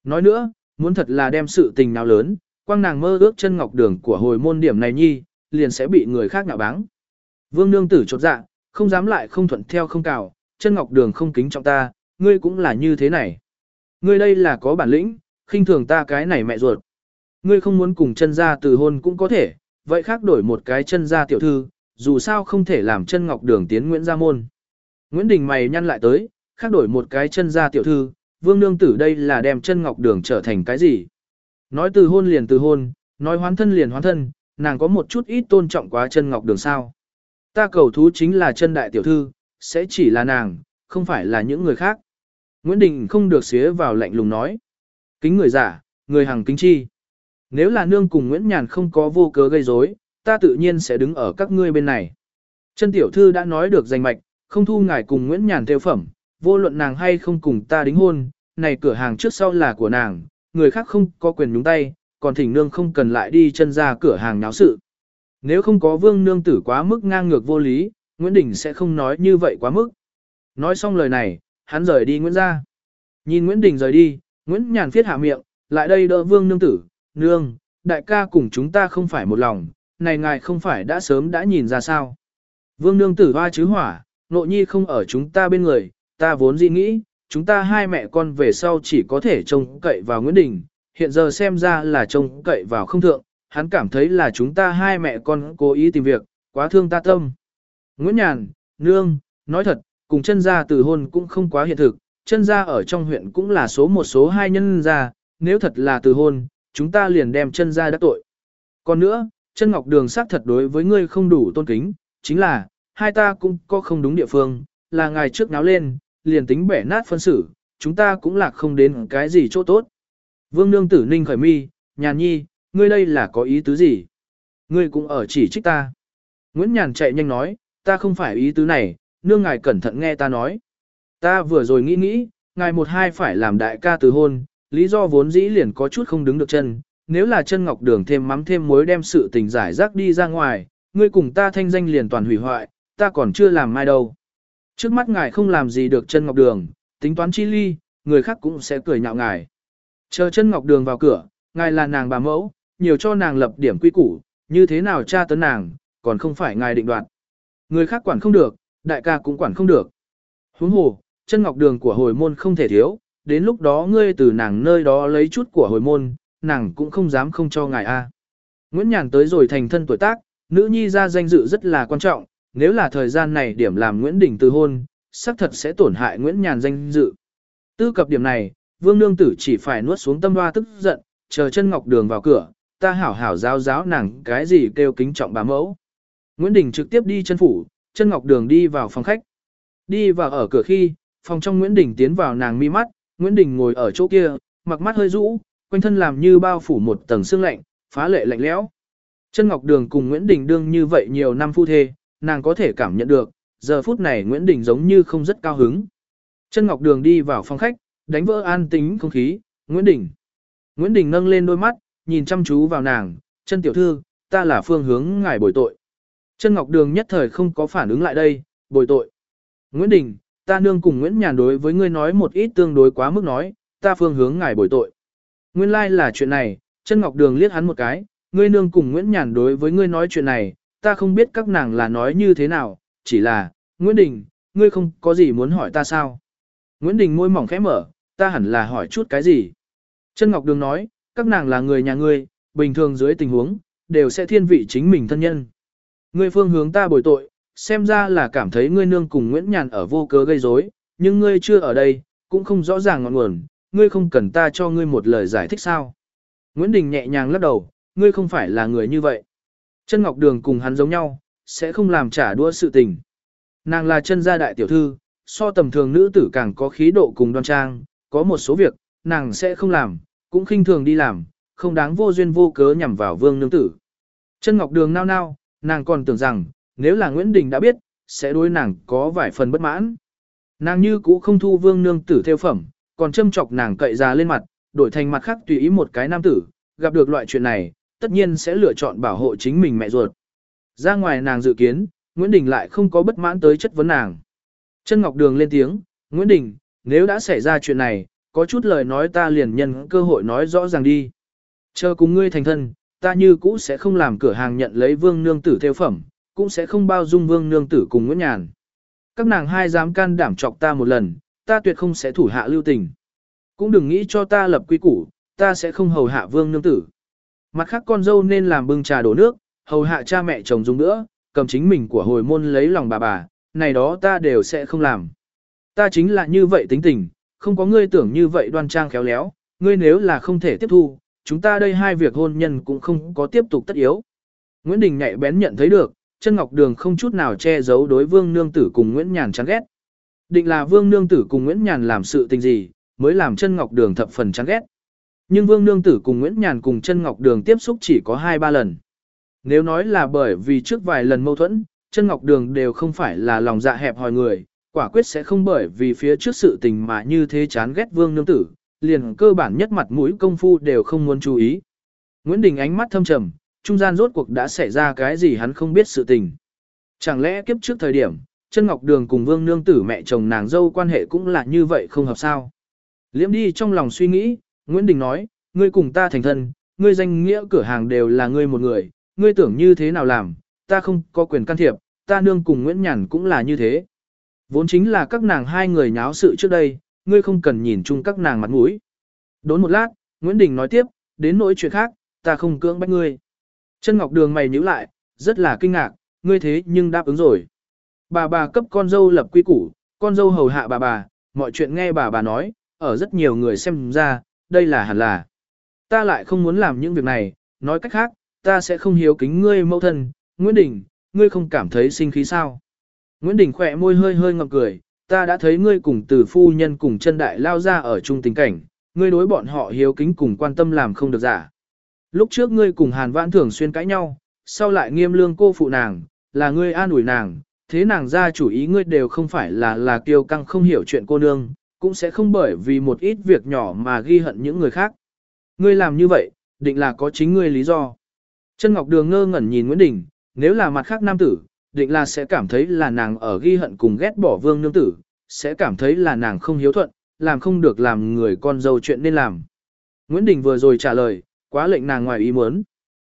Nói nữa, muốn thật là đem sự tình nào lớn, quang nàng mơ ước chân ngọc đường của hồi môn điểm này nhi, liền sẽ bị người khác nhạo báng. Vương nương tử chột dạ, không dám lại không thuận theo không cào, chân ngọc đường không kính trọng ta, ngươi cũng là như thế này. Ngươi đây là có bản lĩnh, khinh thường ta cái này mẹ ruột. Ngươi không muốn cùng chân ra từ hôn cũng có thể, vậy khác đổi một cái chân ra tiểu thư, dù sao không thể làm chân ngọc đường tiến Nguyễn Gia Môn. Nguyễn Đình mày nhăn lại tới, khác đổi một cái chân ra tiểu thư, vương nương tử đây là đem chân ngọc đường trở thành cái gì? Nói từ hôn liền từ hôn, nói hoán thân liền hoán thân, nàng có một chút ít tôn trọng quá chân ngọc đường sao. Ta cầu thú chính là chân đại tiểu thư, sẽ chỉ là nàng, không phải là những người khác. Nguyễn Đình không được xía vào lạnh lùng nói. Kính người giả, người hàng kính chi. Nếu là nương cùng Nguyễn Nhàn không có vô cớ gây rối, ta tự nhiên sẽ đứng ở các ngươi bên này. Chân tiểu thư đã nói được danh mạch, không thu ngài cùng Nguyễn Nhàn theo phẩm, vô luận nàng hay không cùng ta đính hôn, này cửa hàng trước sau là của nàng, người khác không có quyền nhúng tay, còn thỉnh nương không cần lại đi chân ra cửa hàng náo sự. Nếu không có vương nương tử quá mức ngang ngược vô lý, Nguyễn Đình sẽ không nói như vậy quá mức. Nói xong lời này, hắn rời đi Nguyễn ra. Nhìn Nguyễn Đình rời đi, Nguyễn Nhàn phiết hạ miệng, lại đây đỡ vương nương tử, nương, đại ca cùng chúng ta không phải một lòng, này ngài không phải đã sớm đã nhìn ra sao. Vương nương tử hoa chứ hỏa, nội nhi không ở chúng ta bên người, ta vốn dĩ nghĩ, chúng ta hai mẹ con về sau chỉ có thể trông cậy vào Nguyễn Đình, hiện giờ xem ra là trông cậy vào không thượng, hắn cảm thấy là chúng ta hai mẹ con cố ý tìm việc, quá thương ta tâm. Nguyễn Nhàn, Nương, nói thật, cùng chân gia từ hôn cũng không quá hiện thực, chân gia ở trong huyện cũng là số một số hai nhân gia, nếu thật là từ hôn, chúng ta liền đem chân gia đắc tội. Còn nữa, chân ngọc đường xác thật đối với ngươi không đủ tôn kính, chính là, hai ta cũng có không đúng địa phương, là ngài trước náo lên, liền tính bẻ nát phân xử, chúng ta cũng lạc không đến cái gì chỗ tốt. Vương nương tử ninh khởi mi, nhàn nhi, ngươi đây là có ý tứ gì? Ngươi cũng ở chỉ trích ta. Nguyễn Nhàn chạy nhanh nói, ta không phải ý tứ này, nương ngài cẩn thận nghe ta nói. Ta vừa rồi nghĩ nghĩ, ngài một hai phải làm đại ca từ hôn, lý do vốn dĩ liền có chút không đứng được chân, nếu là chân ngọc đường thêm mắm thêm muối đem sự tình giải rác đi ra ngoài, ngươi cùng ta thanh danh liền toàn hủy hoại, ta còn chưa làm mai đâu. Trước mắt ngài không làm gì được chân ngọc đường, tính toán chi ly, người khác cũng sẽ cười nhạo ngài. Chờ chân ngọc đường vào cửa, ngài là nàng bà mẫu, nhiều cho nàng lập điểm quy củ, như thế nào tra tấn nàng, còn không phải ngài định đoạt. Người khác quản không được, đại ca cũng quản không được. Huống hồ, chân ngọc đường của hồi môn không thể thiếu, đến lúc đó ngươi từ nàng nơi đó lấy chút của hồi môn, nàng cũng không dám không cho ngài a. Nguyễn Nhàn tới rồi thành thân tuổi tác, nữ nhi ra danh dự rất là quan trọng, nếu là thời gian này điểm làm Nguyễn Đình từ hôn, xác thật sẽ tổn hại Nguyễn Nhàn danh dự. Tư cập điểm này, Vương Nương Tử chỉ phải nuốt xuống tâm hoa tức giận, chờ chân ngọc đường vào cửa, ta hảo hảo giáo giáo nàng cái gì kêu kính trọng bà mẫu. Nguyễn Đình trực tiếp đi chân phủ, chân ngọc đường đi vào phòng khách. Đi vào ở cửa khi, phòng trong Nguyễn Đình tiến vào nàng mi mắt, Nguyễn Đình ngồi ở chỗ kia, mặc mắt hơi rũ, quanh thân làm như bao phủ một tầng sương lạnh, phá lệ lạnh lẽo. Chân Ngọc Đường cùng Nguyễn Đình đương như vậy nhiều năm phu thê, nàng có thể cảm nhận được, giờ phút này Nguyễn Đình giống như không rất cao hứng. Chân Ngọc Đường đi vào phòng khách, đánh vỡ an tính không khí, Nguyễn Đình. Nguyễn Đình nâng lên đôi mắt, nhìn chăm chú vào nàng, chân tiểu thư, ta là phương hướng ngài bồi tội. Chân Ngọc Đường nhất thời không có phản ứng lại đây, bồi tội. Nguyễn Đình, ta nương cùng Nguyễn Nhàn đối với ngươi nói một ít tương đối quá mức nói, ta phương hướng ngài bồi tội. Nguyên lai like là chuyện này, chân Ngọc Đường liếc hắn một cái, ngươi nương cùng Nguyễn Nhàn đối với ngươi nói chuyện này, ta không biết các nàng là nói như thế nào, chỉ là, Nguyễn Đình, ngươi không có gì muốn hỏi ta sao? Nguyễn Đình môi mỏng khẽ mở, ta hẳn là hỏi chút cái gì? chân Ngọc Đường nói, các nàng là người nhà ngươi, bình thường dưới tình huống, đều sẽ thiên vị chính mình thân nhân. Ngươi phương hướng ta bồi tội, xem ra là cảm thấy ngươi nương cùng Nguyễn Nhàn ở vô cớ gây rối, nhưng ngươi chưa ở đây, cũng không rõ ràng ngọn nguồn, ngươi không cần ta cho ngươi một lời giải thích sao. Nguyễn Đình nhẹ nhàng lắc đầu, ngươi không phải là người như vậy. Chân Ngọc Đường cùng hắn giống nhau, sẽ không làm trả đua sự tình. Nàng là chân gia đại tiểu thư, so tầm thường nữ tử càng có khí độ cùng đoan trang, có một số việc, nàng sẽ không làm, cũng khinh thường đi làm, không đáng vô duyên vô cớ nhằm vào vương nương tử. Chân Ngọc Đường nao nao, nàng còn tưởng rằng, nếu là Nguyễn Đình đã biết, sẽ đối nàng có vài phần bất mãn. Nàng như cũ không thu vương nương tử theo phẩm, còn châm chọc nàng cậy ra lên mặt, đổi thành mặt khác tùy ý một cái nam tử, gặp được loại chuyện này, tất nhiên sẽ lựa chọn bảo hộ chính mình mẹ ruột. Ra ngoài nàng dự kiến, Nguyễn Đình lại không có bất mãn tới chất vấn nàng. Chân Ngọc Đường lên tiếng, Nguyễn Đình, nếu đã xảy ra chuyện này, có chút lời nói ta liền nhân cơ hội nói rõ ràng đi. Chờ cùng ngươi thành thân, ta như cũ sẽ không làm cửa hàng nhận lấy vương nương tử theo phẩm, cũng sẽ không bao dung vương nương tử cùng Nguyễn Nhàn. Các nàng hai dám can đảm chọc ta một lần, ta tuyệt không sẽ thủ hạ lưu tình. Cũng đừng nghĩ cho ta lập quy củ, ta sẽ không hầu hạ vương nương tử. Mặt khác con dâu nên làm bưng trà đổ nước, hầu hạ cha mẹ chồng dùng nữa, cầm chính mình của hồi môn lấy lòng bà bà, này đó ta đều sẽ không làm. Ta chính là như vậy tính tình, không có ngươi tưởng như vậy đoan trang khéo léo, ngươi nếu là không thể tiếp thu, chúng ta đây hai việc hôn nhân cũng không có tiếp tục tất yếu. Nguyễn Đình nhạy bén nhận thấy được, chân ngọc đường không chút nào che giấu đối vương nương tử cùng Nguyễn Nhàn chán ghét. Định là vương nương tử cùng Nguyễn Nhàn làm sự tình gì, mới làm chân ngọc đường thập phần chán ghét. Nhưng vương nương tử cùng Nguyễn Nhàn cùng chân ngọc đường tiếp xúc chỉ có hai ba lần. Nếu nói là bởi vì trước vài lần mâu thuẫn, chân ngọc đường đều không phải là lòng dạ hẹp hòi người, quả quyết sẽ không bởi vì phía trước sự tình mà như thế chán ghét vương nương tử, liền cơ bản nhất mặt mũi công phu đều không muốn chú ý. Nguyễn Đình ánh mắt thâm trầm, trung gian rốt cuộc đã xảy ra cái gì hắn không biết sự tình. Chẳng lẽ kiếp trước thời điểm, chân ngọc đường cùng vương nương tử mẹ chồng nàng dâu quan hệ cũng là như vậy không hợp sao. Liễm đi trong lòng suy nghĩ, Nguyễn Đình nói, ngươi cùng ta thành thân, ngươi danh nghĩa cửa hàng đều là ngươi một người, ngươi tưởng như thế nào làm, ta không có quyền can thiệp, ta nương cùng Nguyễn Nhàn cũng là như thế. Vốn chính là các nàng hai người nháo sự trước đây, ngươi không cần nhìn chung các nàng mặt mũi. Đốn một lát, Nguyễn Đình nói tiếp, đến nỗi chuyện khác, ta không cưỡng bách ngươi. Chân Ngọc Đường mày nhíu lại, rất là kinh ngạc, ngươi thế nhưng đáp ứng rồi. Bà bà cấp con dâu lập quy củ, con dâu hầu hạ bà bà, mọi chuyện nghe bà bà nói, ở rất nhiều người xem ra, đây là hẳn là. Ta lại không muốn làm những việc này, nói cách khác, ta sẽ không hiếu kính ngươi mẫu thân, Nguyễn Đình, ngươi không cảm thấy sinh khí sao? Nguyễn Đình khỏe môi hơi hơi ngậm cười, ta đã thấy ngươi cùng từ phu nhân cùng chân đại lao ra ở chung tình cảnh, ngươi đối bọn họ hiếu kính cùng quan tâm làm không được giả. Lúc trước ngươi cùng Hàn Vãn thường xuyên cãi nhau, sau lại nghiêm lương cô phụ nàng, là ngươi an ủi nàng, thế nàng ra chủ ý ngươi đều không phải là là kiêu căng không hiểu chuyện cô nương, cũng sẽ không bởi vì một ít việc nhỏ mà ghi hận những người khác. Ngươi làm như vậy, định là có chính ngươi lý do. Chân Ngọc Đường ngơ ngẩn nhìn Nguyễn Đình, nếu là mặt khác nam tử, định là sẽ cảm thấy là nàng ở ghi hận cùng ghét bỏ vương nương tử, sẽ cảm thấy là nàng không hiếu thuận, làm không được làm người con dâu chuyện nên làm. Nguyễn Đình vừa rồi trả lời, quá lệnh nàng ngoài ý muốn.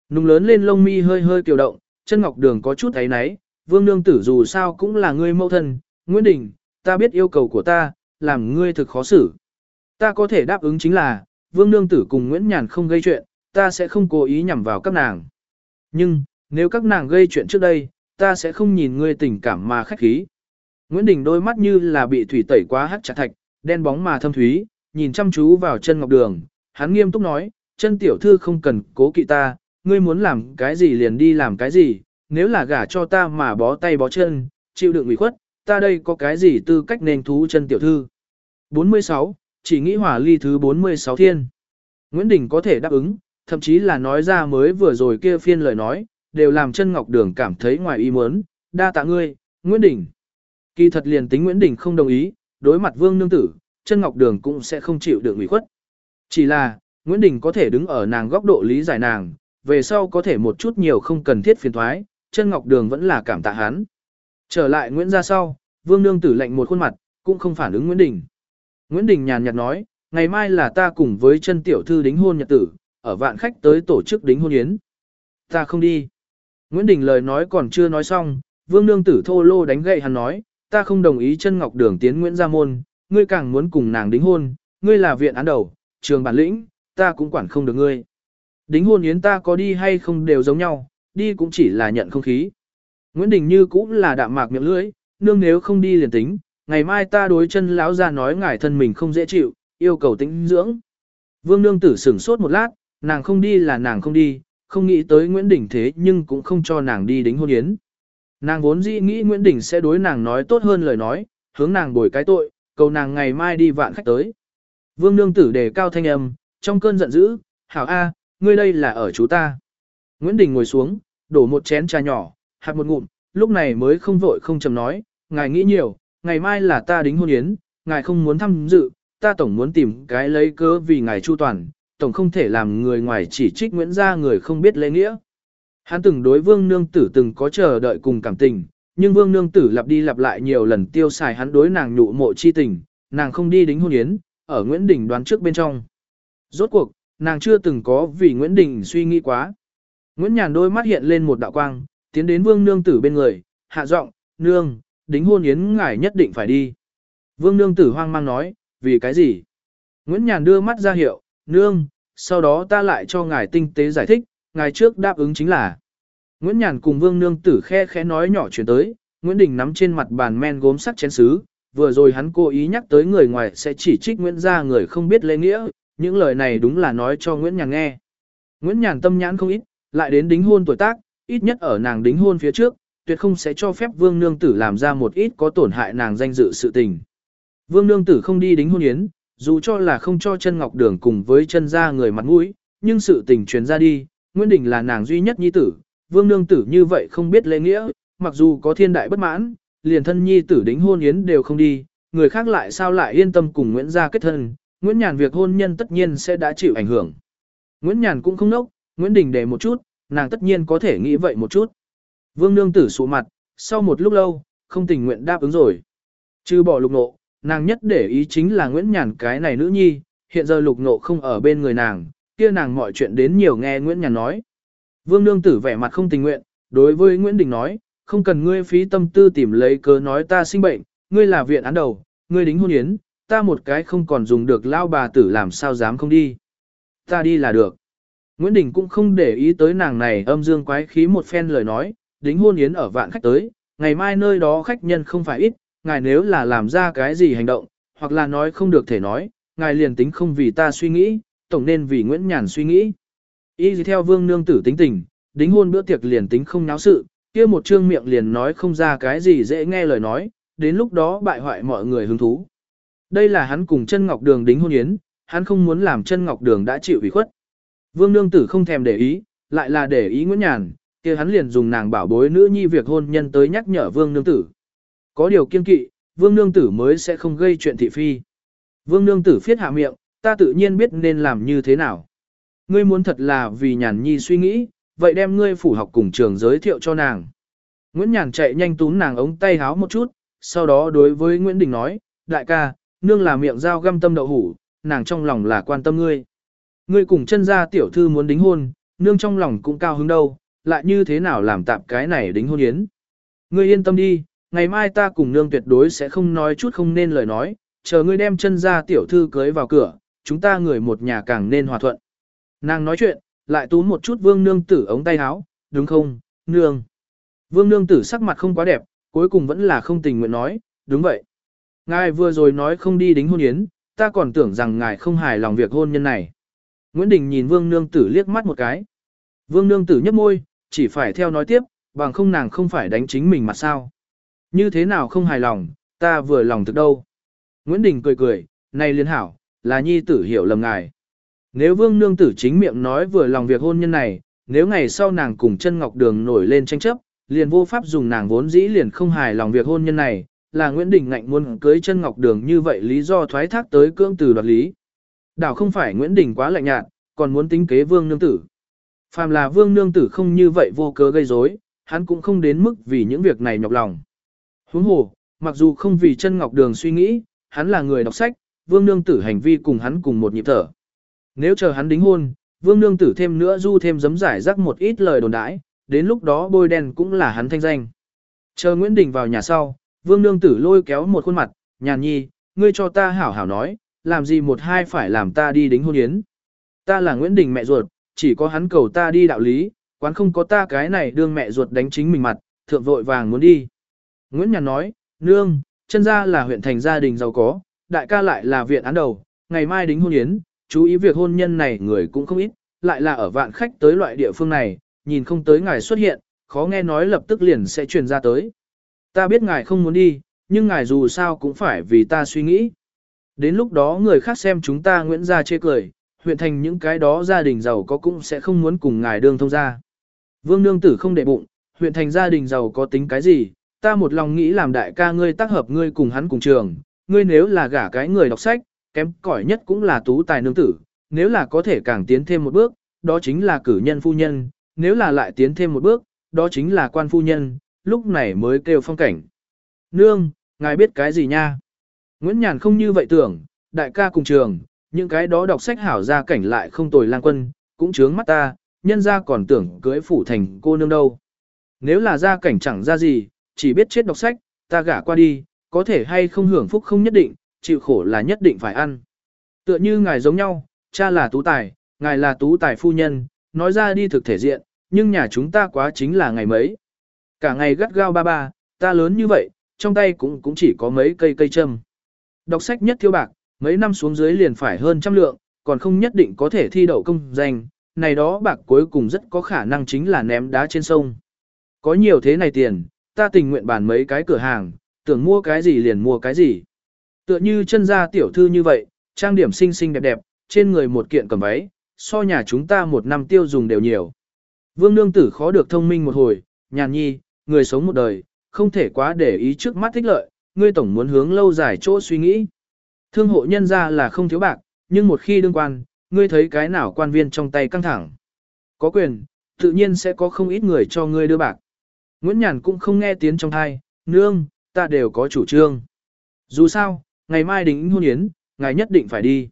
Nùng lớn lên lông mi hơi hơi kiều động, chân ngọc đường có chút ấy náy, vương nương tử dù sao cũng là ngươi mẫu thân, Nguyễn Đình, ta biết yêu cầu của ta, làm ngươi thực khó xử. Ta có thể đáp ứng chính là, vương nương tử cùng Nguyễn Nhàn không gây chuyện, ta sẽ không cố ý nhằm vào các nàng. Nhưng, nếu các nàng gây chuyện trước đây, ta sẽ không nhìn ngươi tình cảm mà khách khí. Nguyễn Đình đôi mắt như là bị thủy tẩy quá hắt chặt thạch, đen bóng mà thâm thúy, nhìn chăm chú vào chân ngọc đường, hắn nghiêm túc nói, chân tiểu thư không cần cố kỵ ta, ngươi muốn làm cái gì liền đi làm cái gì, nếu là gả cho ta mà bó tay bó chân, chịu đựng ủy khuất, ta đây có cái gì tư cách nên thú chân tiểu thư. 46, chỉ nghĩ hỏa ly thứ 46 thiên. Nguyễn Đình có thể đáp ứng, thậm chí là nói ra mới vừa rồi kia phiên lời nói, đều làm chân ngọc đường cảm thấy ngoài ý muốn, đa tạ ngươi, Nguyễn Đình. Kỳ thật liền tính Nguyễn Đình không đồng ý, đối mặt vương nương tử, chân ngọc đường cũng sẽ không chịu được ủy khuất. Chỉ là, Nguyễn Đình có thể đứng ở nàng góc độ lý giải nàng, về sau có thể một chút nhiều không cần thiết phiền thoái, chân ngọc đường vẫn là cảm tạ hắn. Trở lại Nguyễn ra sau, vương nương tử lạnh một khuôn mặt, cũng không phản ứng Nguyễn Đình. Nguyễn Đình nhàn nhạt nói, ngày mai là ta cùng với chân tiểu thư đính hôn nhật tử, ở vạn khách tới tổ chức đính hôn yến. Ta không đi. Nguyễn Đình lời nói còn chưa nói xong, vương nương tử thô lô đánh gậy hắn nói, ta không đồng ý chân ngọc đường tiến Nguyễn Gia Môn, ngươi càng muốn cùng nàng đính hôn, ngươi là viện án đầu, trường bản lĩnh, ta cũng quản không được ngươi. Đính hôn yến ta có đi hay không đều giống nhau, đi cũng chỉ là nhận không khí. Nguyễn Đình như cũng là đạm mạc miệng lưỡi, nương nếu không đi liền tính, ngày mai ta đối chân lão ra nói ngài thân mình không dễ chịu, yêu cầu tĩnh dưỡng. Vương nương tử sửng sốt một lát, nàng không đi là nàng không đi, không nghĩ tới Nguyễn Đình thế nhưng cũng không cho nàng đi đính hôn yến. Nàng vốn dĩ nghĩ Nguyễn Đình sẽ đối nàng nói tốt hơn lời nói, hướng nàng bồi cái tội, cầu nàng ngày mai đi vạn khách tới. Vương nương tử đề cao thanh âm, trong cơn giận dữ, hảo A, ngươi đây là ở chú ta. Nguyễn Đình ngồi xuống, đổ một chén trà nhỏ, hạt một ngụm, lúc này mới không vội không chầm nói, ngài nghĩ nhiều, ngày mai là ta đính hôn yến, ngài không muốn tham dự, ta tổng muốn tìm cái lấy cớ vì ngài chu toàn, tổng không thể làm người ngoài chỉ trích Nguyễn gia người không biết lễ nghĩa. Hắn từng đối vương nương tử từng có chờ đợi cùng cảm tình, nhưng vương nương tử lặp đi lặp lại nhiều lần tiêu xài hắn đối nàng nhụ mộ chi tình, nàng không đi đính hôn yến, ở Nguyễn Đình đoán trước bên trong. Rốt cuộc, nàng chưa từng có vì Nguyễn Đình suy nghĩ quá. Nguyễn Nhàn đôi mắt hiện lên một đạo quang, tiến đến vương nương tử bên người, hạ giọng, nương, đính hôn yến ngài nhất định phải đi. Vương nương tử hoang mang nói, vì cái gì? Nguyễn Nhàn đưa mắt ra hiệu, nương, sau đó ta lại cho ngài tinh tế giải thích, ngài trước đáp ứng chính là. Nguyễn Nhàn cùng vương nương tử khe khẽ nói nhỏ chuyện tới, Nguyễn Đình nắm trên mặt bàn men gốm sắc chén sứ, vừa rồi hắn cố ý nhắc tới người ngoài sẽ chỉ trích Nguyễn gia người không biết lễ nghĩa, những lời này đúng là nói cho Nguyễn Nhàn nghe. Nguyễn Nhàn tâm nhãn không ít, lại đến đính hôn tuổi tác, ít nhất ở nàng đính hôn phía trước, tuyệt không sẽ cho phép vương nương tử làm ra một ít có tổn hại nàng danh dự sự tình. Vương nương tử không đi đính hôn yến, dù cho là không cho chân ngọc đường cùng với chân gia người mặt mũi, nhưng sự tình truyền ra đi, Nguyễn Đình là nàng duy nhất nhi tử, vương nương tử như vậy không biết lễ nghĩa, mặc dù có thiên đại bất mãn, liền thân nhi tử đính hôn yến đều không đi, người khác lại sao lại yên tâm cùng Nguyễn gia kết thân, Nguyễn Nhàn việc hôn nhân tất nhiên sẽ đã chịu ảnh hưởng. Nguyễn Nhàn cũng không nốc, Nguyễn Đình để một chút, nàng tất nhiên có thể nghĩ vậy một chút. Vương nương tử sụ mặt, sau một lúc lâu, không tình nguyện đáp ứng rồi. Chứ bỏ lục nộ, nàng nhất để ý chính là Nguyễn Nhàn cái này nữ nhi, hiện giờ lục nộ không ở bên người nàng, kia nàng mọi chuyện đến nhiều nghe Nguyễn Nhàn nói. Vương nương tử vẻ mặt không tình nguyện, đối với Nguyễn Đình nói, không cần ngươi phí tâm tư tìm lấy cớ nói ta sinh bệnh, ngươi là viện án đầu, ngươi đính hôn yến, ta một cái không còn dùng được lao bà tử làm sao dám không đi. Ta đi là được. Nguyễn Đình cũng không để ý tới nàng này âm dương quái khí một phen lời nói, đính hôn yến ở vạn khách tới, ngày mai nơi đó khách nhân không phải ít, ngài nếu là làm ra cái gì hành động, hoặc là nói không được thể nói, ngài liền tính không vì ta suy nghĩ, tổng nên vì Nguyễn Nhàn suy nghĩ. Y gì theo vương nương tử tính tình, đính hôn bữa tiệc liền tính không náo sự, kia một trương miệng liền nói không ra cái gì dễ nghe lời nói, đến lúc đó bại hoại mọi người hứng thú. Đây là hắn cùng chân ngọc đường đính hôn yến, hắn không muốn làm chân ngọc đường đã chịu ủy khuất. Vương nương tử không thèm để ý, lại là để ý Nguyễn Nhàn, kia hắn liền dùng nàng bảo bối nữ nhi việc hôn nhân tới nhắc nhở vương nương tử. Có điều kiên kỵ, vương nương tử mới sẽ không gây chuyện thị phi. Vương nương tử phiết hạ miệng, ta tự nhiên biết nên làm như thế nào. Ngươi muốn thật là vì nhàn nhi suy nghĩ, vậy đem ngươi phủ học cùng trường giới thiệu cho nàng. Nguyễn Nhàn chạy nhanh túm nàng ống tay háo một chút, sau đó đối với Nguyễn Đình nói, đại ca, nương là miệng dao găm tâm đậu hủ, nàng trong lòng là quan tâm ngươi. Ngươi cùng chân gia tiểu thư muốn đính hôn, nương trong lòng cũng cao hứng đâu, lại như thế nào làm tạm cái này đính hôn yến. Ngươi yên tâm đi, ngày mai ta cùng nương tuyệt đối sẽ không nói chút không nên lời nói, chờ ngươi đem chân ra tiểu thư cưới vào cửa, chúng ta người một nhà càng nên hòa thuận. Nàng nói chuyện, lại tú một chút vương nương tử ống tay áo, đúng không, nương. Vương nương tử sắc mặt không quá đẹp, cuối cùng vẫn là không tình nguyện nói, đúng vậy. Ngài vừa rồi nói không đi đính hôn yến, ta còn tưởng rằng ngài không hài lòng việc hôn nhân này. Nguyễn Đình nhìn vương nương tử liếc mắt một cái. Vương nương tử nhấp môi, chỉ phải theo nói tiếp, bằng không nàng không phải đánh chính mình mà sao. Như thế nào không hài lòng, ta vừa lòng thực đâu. Nguyễn Đình cười cười, này liên hảo, là nhi tử hiểu lầm ngài. Nếu vương nương tử chính miệng nói vừa lòng việc hôn nhân này, nếu ngày sau nàng cùng chân ngọc đường nổi lên tranh chấp, liền vô pháp dùng nàng vốn dĩ liền không hài lòng việc hôn nhân này, là Nguyễn Đình ngạnh muốn cưới chân ngọc đường như vậy lý do thoái thác tới cưỡng từ đoạt lý. Đảo không phải Nguyễn Đình quá lạnh nhạt, còn muốn tính kế vương nương tử. Phàm là vương nương tử không như vậy vô cớ gây rối, hắn cũng không đến mức vì những việc này nhọc lòng. Huống hồ, mặc dù không vì chân ngọc đường suy nghĩ, hắn là người đọc sách, vương nương tử hành vi cùng hắn cùng một nhịp thở. Nếu chờ hắn đính hôn, vương nương tử thêm nữa du thêm giấm giải rắc một ít lời đồn đãi, đến lúc đó bôi đen cũng là hắn thanh danh. Chờ Nguyễn Đình vào nhà sau, vương nương tử lôi kéo một khuôn mặt, nhàn nhi, ngươi cho ta hảo hảo nói, làm gì một hai phải làm ta đi đính hôn yến. Ta là Nguyễn Đình mẹ ruột, chỉ có hắn cầu ta đi đạo lý, quán không có ta cái này đương mẹ ruột đánh chính mình mặt, thượng vội vàng muốn đi. Nguyễn Nhàn nói, nương, chân ra là huyện thành gia đình giàu có, đại ca lại là viện án đầu, ngày mai đính hôn yến, chú ý việc hôn nhân này người cũng không ít, lại là ở vạn khách tới loại địa phương này, nhìn không tới ngài xuất hiện, khó nghe nói lập tức liền sẽ truyền ra tới. Ta biết ngài không muốn đi, nhưng ngài dù sao cũng phải vì ta suy nghĩ. Đến lúc đó người khác xem chúng ta Nguyễn gia chê cười, huyện thành những cái đó gia đình giàu có cũng sẽ không muốn cùng ngài đương thông gia. Vương nương tử không để bụng, huyện thành gia đình giàu có tính cái gì, ta một lòng nghĩ làm đại ca ngươi tác hợp ngươi cùng hắn cùng trường, ngươi nếu là gả cái người đọc sách, kém cỏi nhất cũng là tú tài nương tử, nếu là có thể càng tiến thêm một bước, đó chính là cử nhân phu nhân, nếu là lại tiến thêm một bước, đó chính là quan phu nhân, lúc này mới kêu phong cảnh. Nương, ngài biết cái gì nha? Nguyễn Nhàn không như vậy tưởng, đại ca cùng trường, những cái đó đọc sách hảo ra cảnh lại không tồi lang quân, cũng chướng mắt ta, nhân ra còn tưởng cưới phủ thành cô nương đâu. Nếu là ra cảnh chẳng ra gì, chỉ biết chết đọc sách, ta gả qua đi, có thể hay không hưởng phúc không nhất định, chịu khổ là nhất định phải ăn. Tựa như ngài giống nhau, cha là tú tài, ngài là tú tài phu nhân, nói ra đi thực thể diện, nhưng nhà chúng ta quá chính là ngày mấy. Cả ngày gắt gao ba ba, ta lớn như vậy, trong tay cũng cũng chỉ có mấy cây cây châm. Đọc sách nhất thiếu bạc, mấy năm xuống dưới liền phải hơn trăm lượng, còn không nhất định có thể thi đậu công danh, này đó bạc cuối cùng rất có khả năng chính là ném đá trên sông. Có nhiều thế này tiền, ta tình nguyện bàn mấy cái cửa hàng, tưởng mua cái gì liền mua cái gì. Tựa như chân gia tiểu thư như vậy, trang điểm xinh xinh đẹp đẹp, trên người một kiện cầm váy, so nhà chúng ta một năm tiêu dùng đều nhiều. Vương nương tử khó được thông minh một hồi, nhàn nhi, người sống một đời, không thể quá để ý trước mắt thích lợi, ngươi tổng muốn hướng lâu dài chỗ suy nghĩ. Thương hộ nhân ra là không thiếu bạc, nhưng một khi đương quan, ngươi thấy cái nào quan viên trong tay căng thẳng. Có quyền, tự nhiên sẽ có không ít người cho ngươi đưa bạc. Nguyễn Nhàn cũng không nghe tiếng trong thai, nương, ta đều có chủ trương. Dù sao, ngày mai đính hôn yến, ngài nhất định phải đi.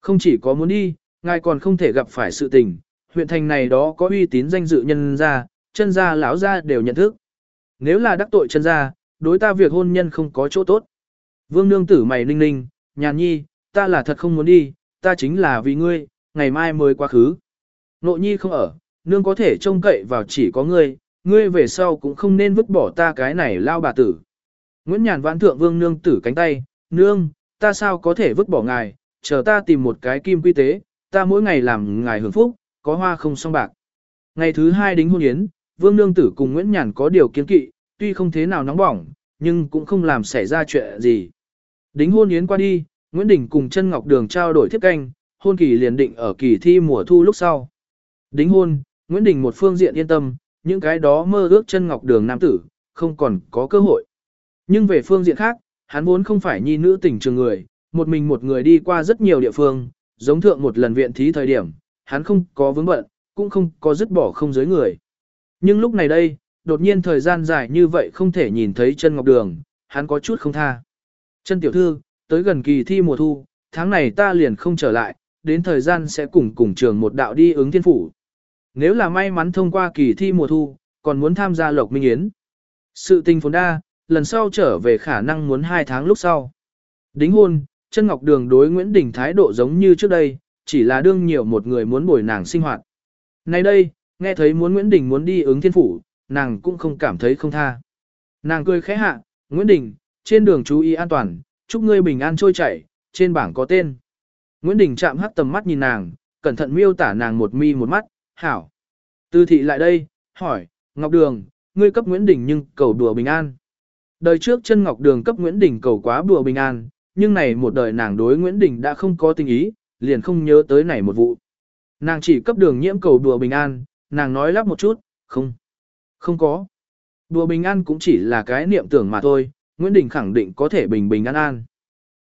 Không chỉ có muốn đi, ngài còn không thể gặp phải sự tình, huyện thành này đó có uy tín danh dự nhân ra, chân gia lão gia đều nhận thức. Nếu là đắc tội chân gia, đối ta việc hôn nhân không có chỗ tốt. Vương nương tử mày ninh ninh, nhàn nhi, ta là thật không muốn đi, ta chính là vì ngươi, ngày mai mới quá khứ. Nộ nhi không ở, nương có thể trông cậy vào chỉ có ngươi, ngươi về sau cũng không nên vứt bỏ ta cái này lao bà tử. Nguyễn Nhàn vãn thượng vương nương tử cánh tay, nương, ta sao có thể vứt bỏ ngài, chờ ta tìm một cái kim quy tế, ta mỗi ngày làm ngài hưởng phúc, có hoa không song bạc. Ngày thứ hai đính hôn yến, vương nương tử cùng Nguyễn Nhàn có điều kiến kỵ, tuy không thế nào nóng bỏng, nhưng cũng không làm xảy ra chuyện gì. Đính hôn yến qua đi, Nguyễn Đình cùng chân Ngọc Đường trao đổi thiếp canh, hôn kỳ liền định ở kỳ thi mùa thu lúc sau. Đính hôn, Nguyễn Đình một phương diện yên tâm, những cái đó mơ ước chân Ngọc Đường nam tử, không còn có cơ hội. Nhưng về phương diện khác, hắn vốn không phải nhi nữ tình trường người, một mình một người đi qua rất nhiều địa phương, giống thượng một lần viện thí thời điểm, hắn không có vướng bận, cũng không có dứt bỏ không giới người. Nhưng lúc này đây, đột nhiên thời gian dài như vậy không thể nhìn thấy chân ngọc đường, hắn có chút không tha. Chân tiểu thư, tới gần kỳ thi mùa thu, tháng này ta liền không trở lại, đến thời gian sẽ cùng cùng trường một đạo đi ứng thiên phủ. Nếu là may mắn thông qua kỳ thi mùa thu, còn muốn tham gia lộc minh yến. Sự tình phồn đa, lần sau trở về khả năng muốn hai tháng lúc sau. Đính hôn, chân ngọc đường đối Nguyễn Đình thái độ giống như trước đây, chỉ là đương nhiều một người muốn bồi nàng sinh hoạt. Nay đây, nghe thấy muốn Nguyễn Đình muốn đi ứng thiên phủ, nàng cũng không cảm thấy không tha. Nàng cười khẽ hạ, Nguyễn Đình, trên đường chú ý an toàn, chúc ngươi bình an trôi chảy, trên bảng có tên. Nguyễn Đình chạm hắt tầm mắt nhìn nàng, cẩn thận miêu tả nàng một mi một mắt, hảo. Tư thị lại đây, hỏi, Ngọc Đường, ngươi cấp Nguyễn Đình nhưng cầu đùa bình an. Đời trước chân Ngọc Đường cấp Nguyễn Đình cầu quá đùa bình an, nhưng này một đời nàng đối Nguyễn Đình đã không có tình ý, liền không nhớ tới này một vụ. Nàng chỉ cấp đường nhiễm cầu đùa bình an, nàng nói lắp một chút, không, không có. Đùa bình an cũng chỉ là cái niệm tưởng mà thôi, Nguyễn Đình khẳng định có thể bình bình an an.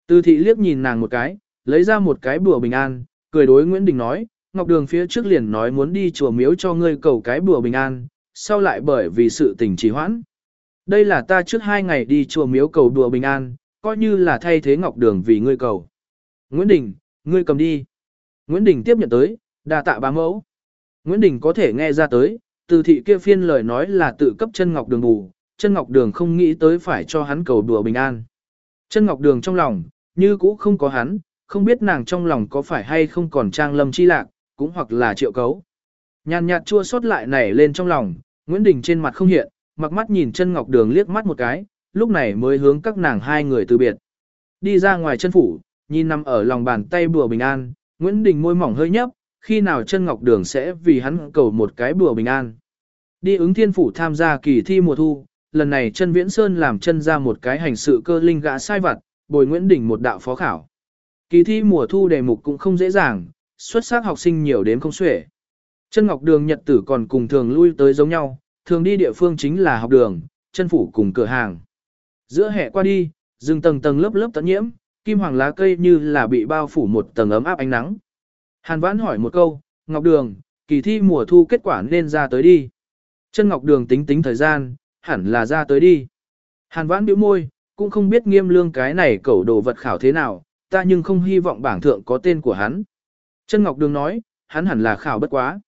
Tư thị liếc nhìn nàng một cái, lấy ra một cái bùa bình an, cười đối Nguyễn Đình nói, Ngọc Đường phía trước liền nói muốn đi chùa miếu cho ngươi cầu cái bùa bình an, sau lại bởi vì sự tình trì hoãn. Đây là ta trước hai ngày đi chùa miếu cầu đùa bình an, coi như là thay thế Ngọc Đường vì ngươi cầu. Nguyễn Đình, ngươi cầm đi. Nguyễn Đình tiếp nhận tới, Đa tạ bá mẫu. Nguyễn Đình có thể nghe ra tới, từ thị kia phiên lời nói là tự cấp chân ngọc đường bù, chân ngọc đường không nghĩ tới phải cho hắn cầu đùa bình an. Chân ngọc đường trong lòng, như cũ không có hắn, không biết nàng trong lòng có phải hay không còn trang lâm chi lạc, cũng hoặc là triệu cấu. Nhàn nhạt chua xót lại nảy lên trong lòng, Nguyễn Đình trên mặt không hiện, mặc mắt nhìn chân ngọc đường liếc mắt một cái, lúc này mới hướng các nàng hai người từ biệt. Đi ra ngoài chân phủ, nhìn nằm ở lòng bàn tay bùa bình an, Nguyễn Đình môi mỏng hơi nhấp, khi nào chân ngọc đường sẽ vì hắn cầu một cái bùa bình an. Đi ứng thiên phủ tham gia kỳ thi mùa thu, lần này chân viễn sơn làm chân ra một cái hành sự cơ linh gã sai vặt, bồi Nguyễn Đình một đạo phó khảo. Kỳ thi mùa thu đề mục cũng không dễ dàng, xuất sắc học sinh nhiều đến không xuể. Chân ngọc đường nhật tử còn cùng thường lui tới giống nhau, thường đi địa phương chính là học đường, chân phủ cùng cửa hàng. Giữa hè qua đi, rừng tầng tầng lớp lớp tận nhiễm, kim hoàng lá cây như là bị bao phủ một tầng ấm áp ánh nắng. Hàn Vãn hỏi một câu, Ngọc Đường, kỳ thi mùa thu kết quả nên ra tới đi. Chân Ngọc Đường tính tính thời gian, hẳn là ra tới đi. Hàn Vãn bĩu môi, cũng không biết nghiêm lương cái này cẩu đồ vật khảo thế nào, ta nhưng không hy vọng bảng thượng có tên của hắn. Chân Ngọc Đường nói, hắn hẳn là khảo bất quá.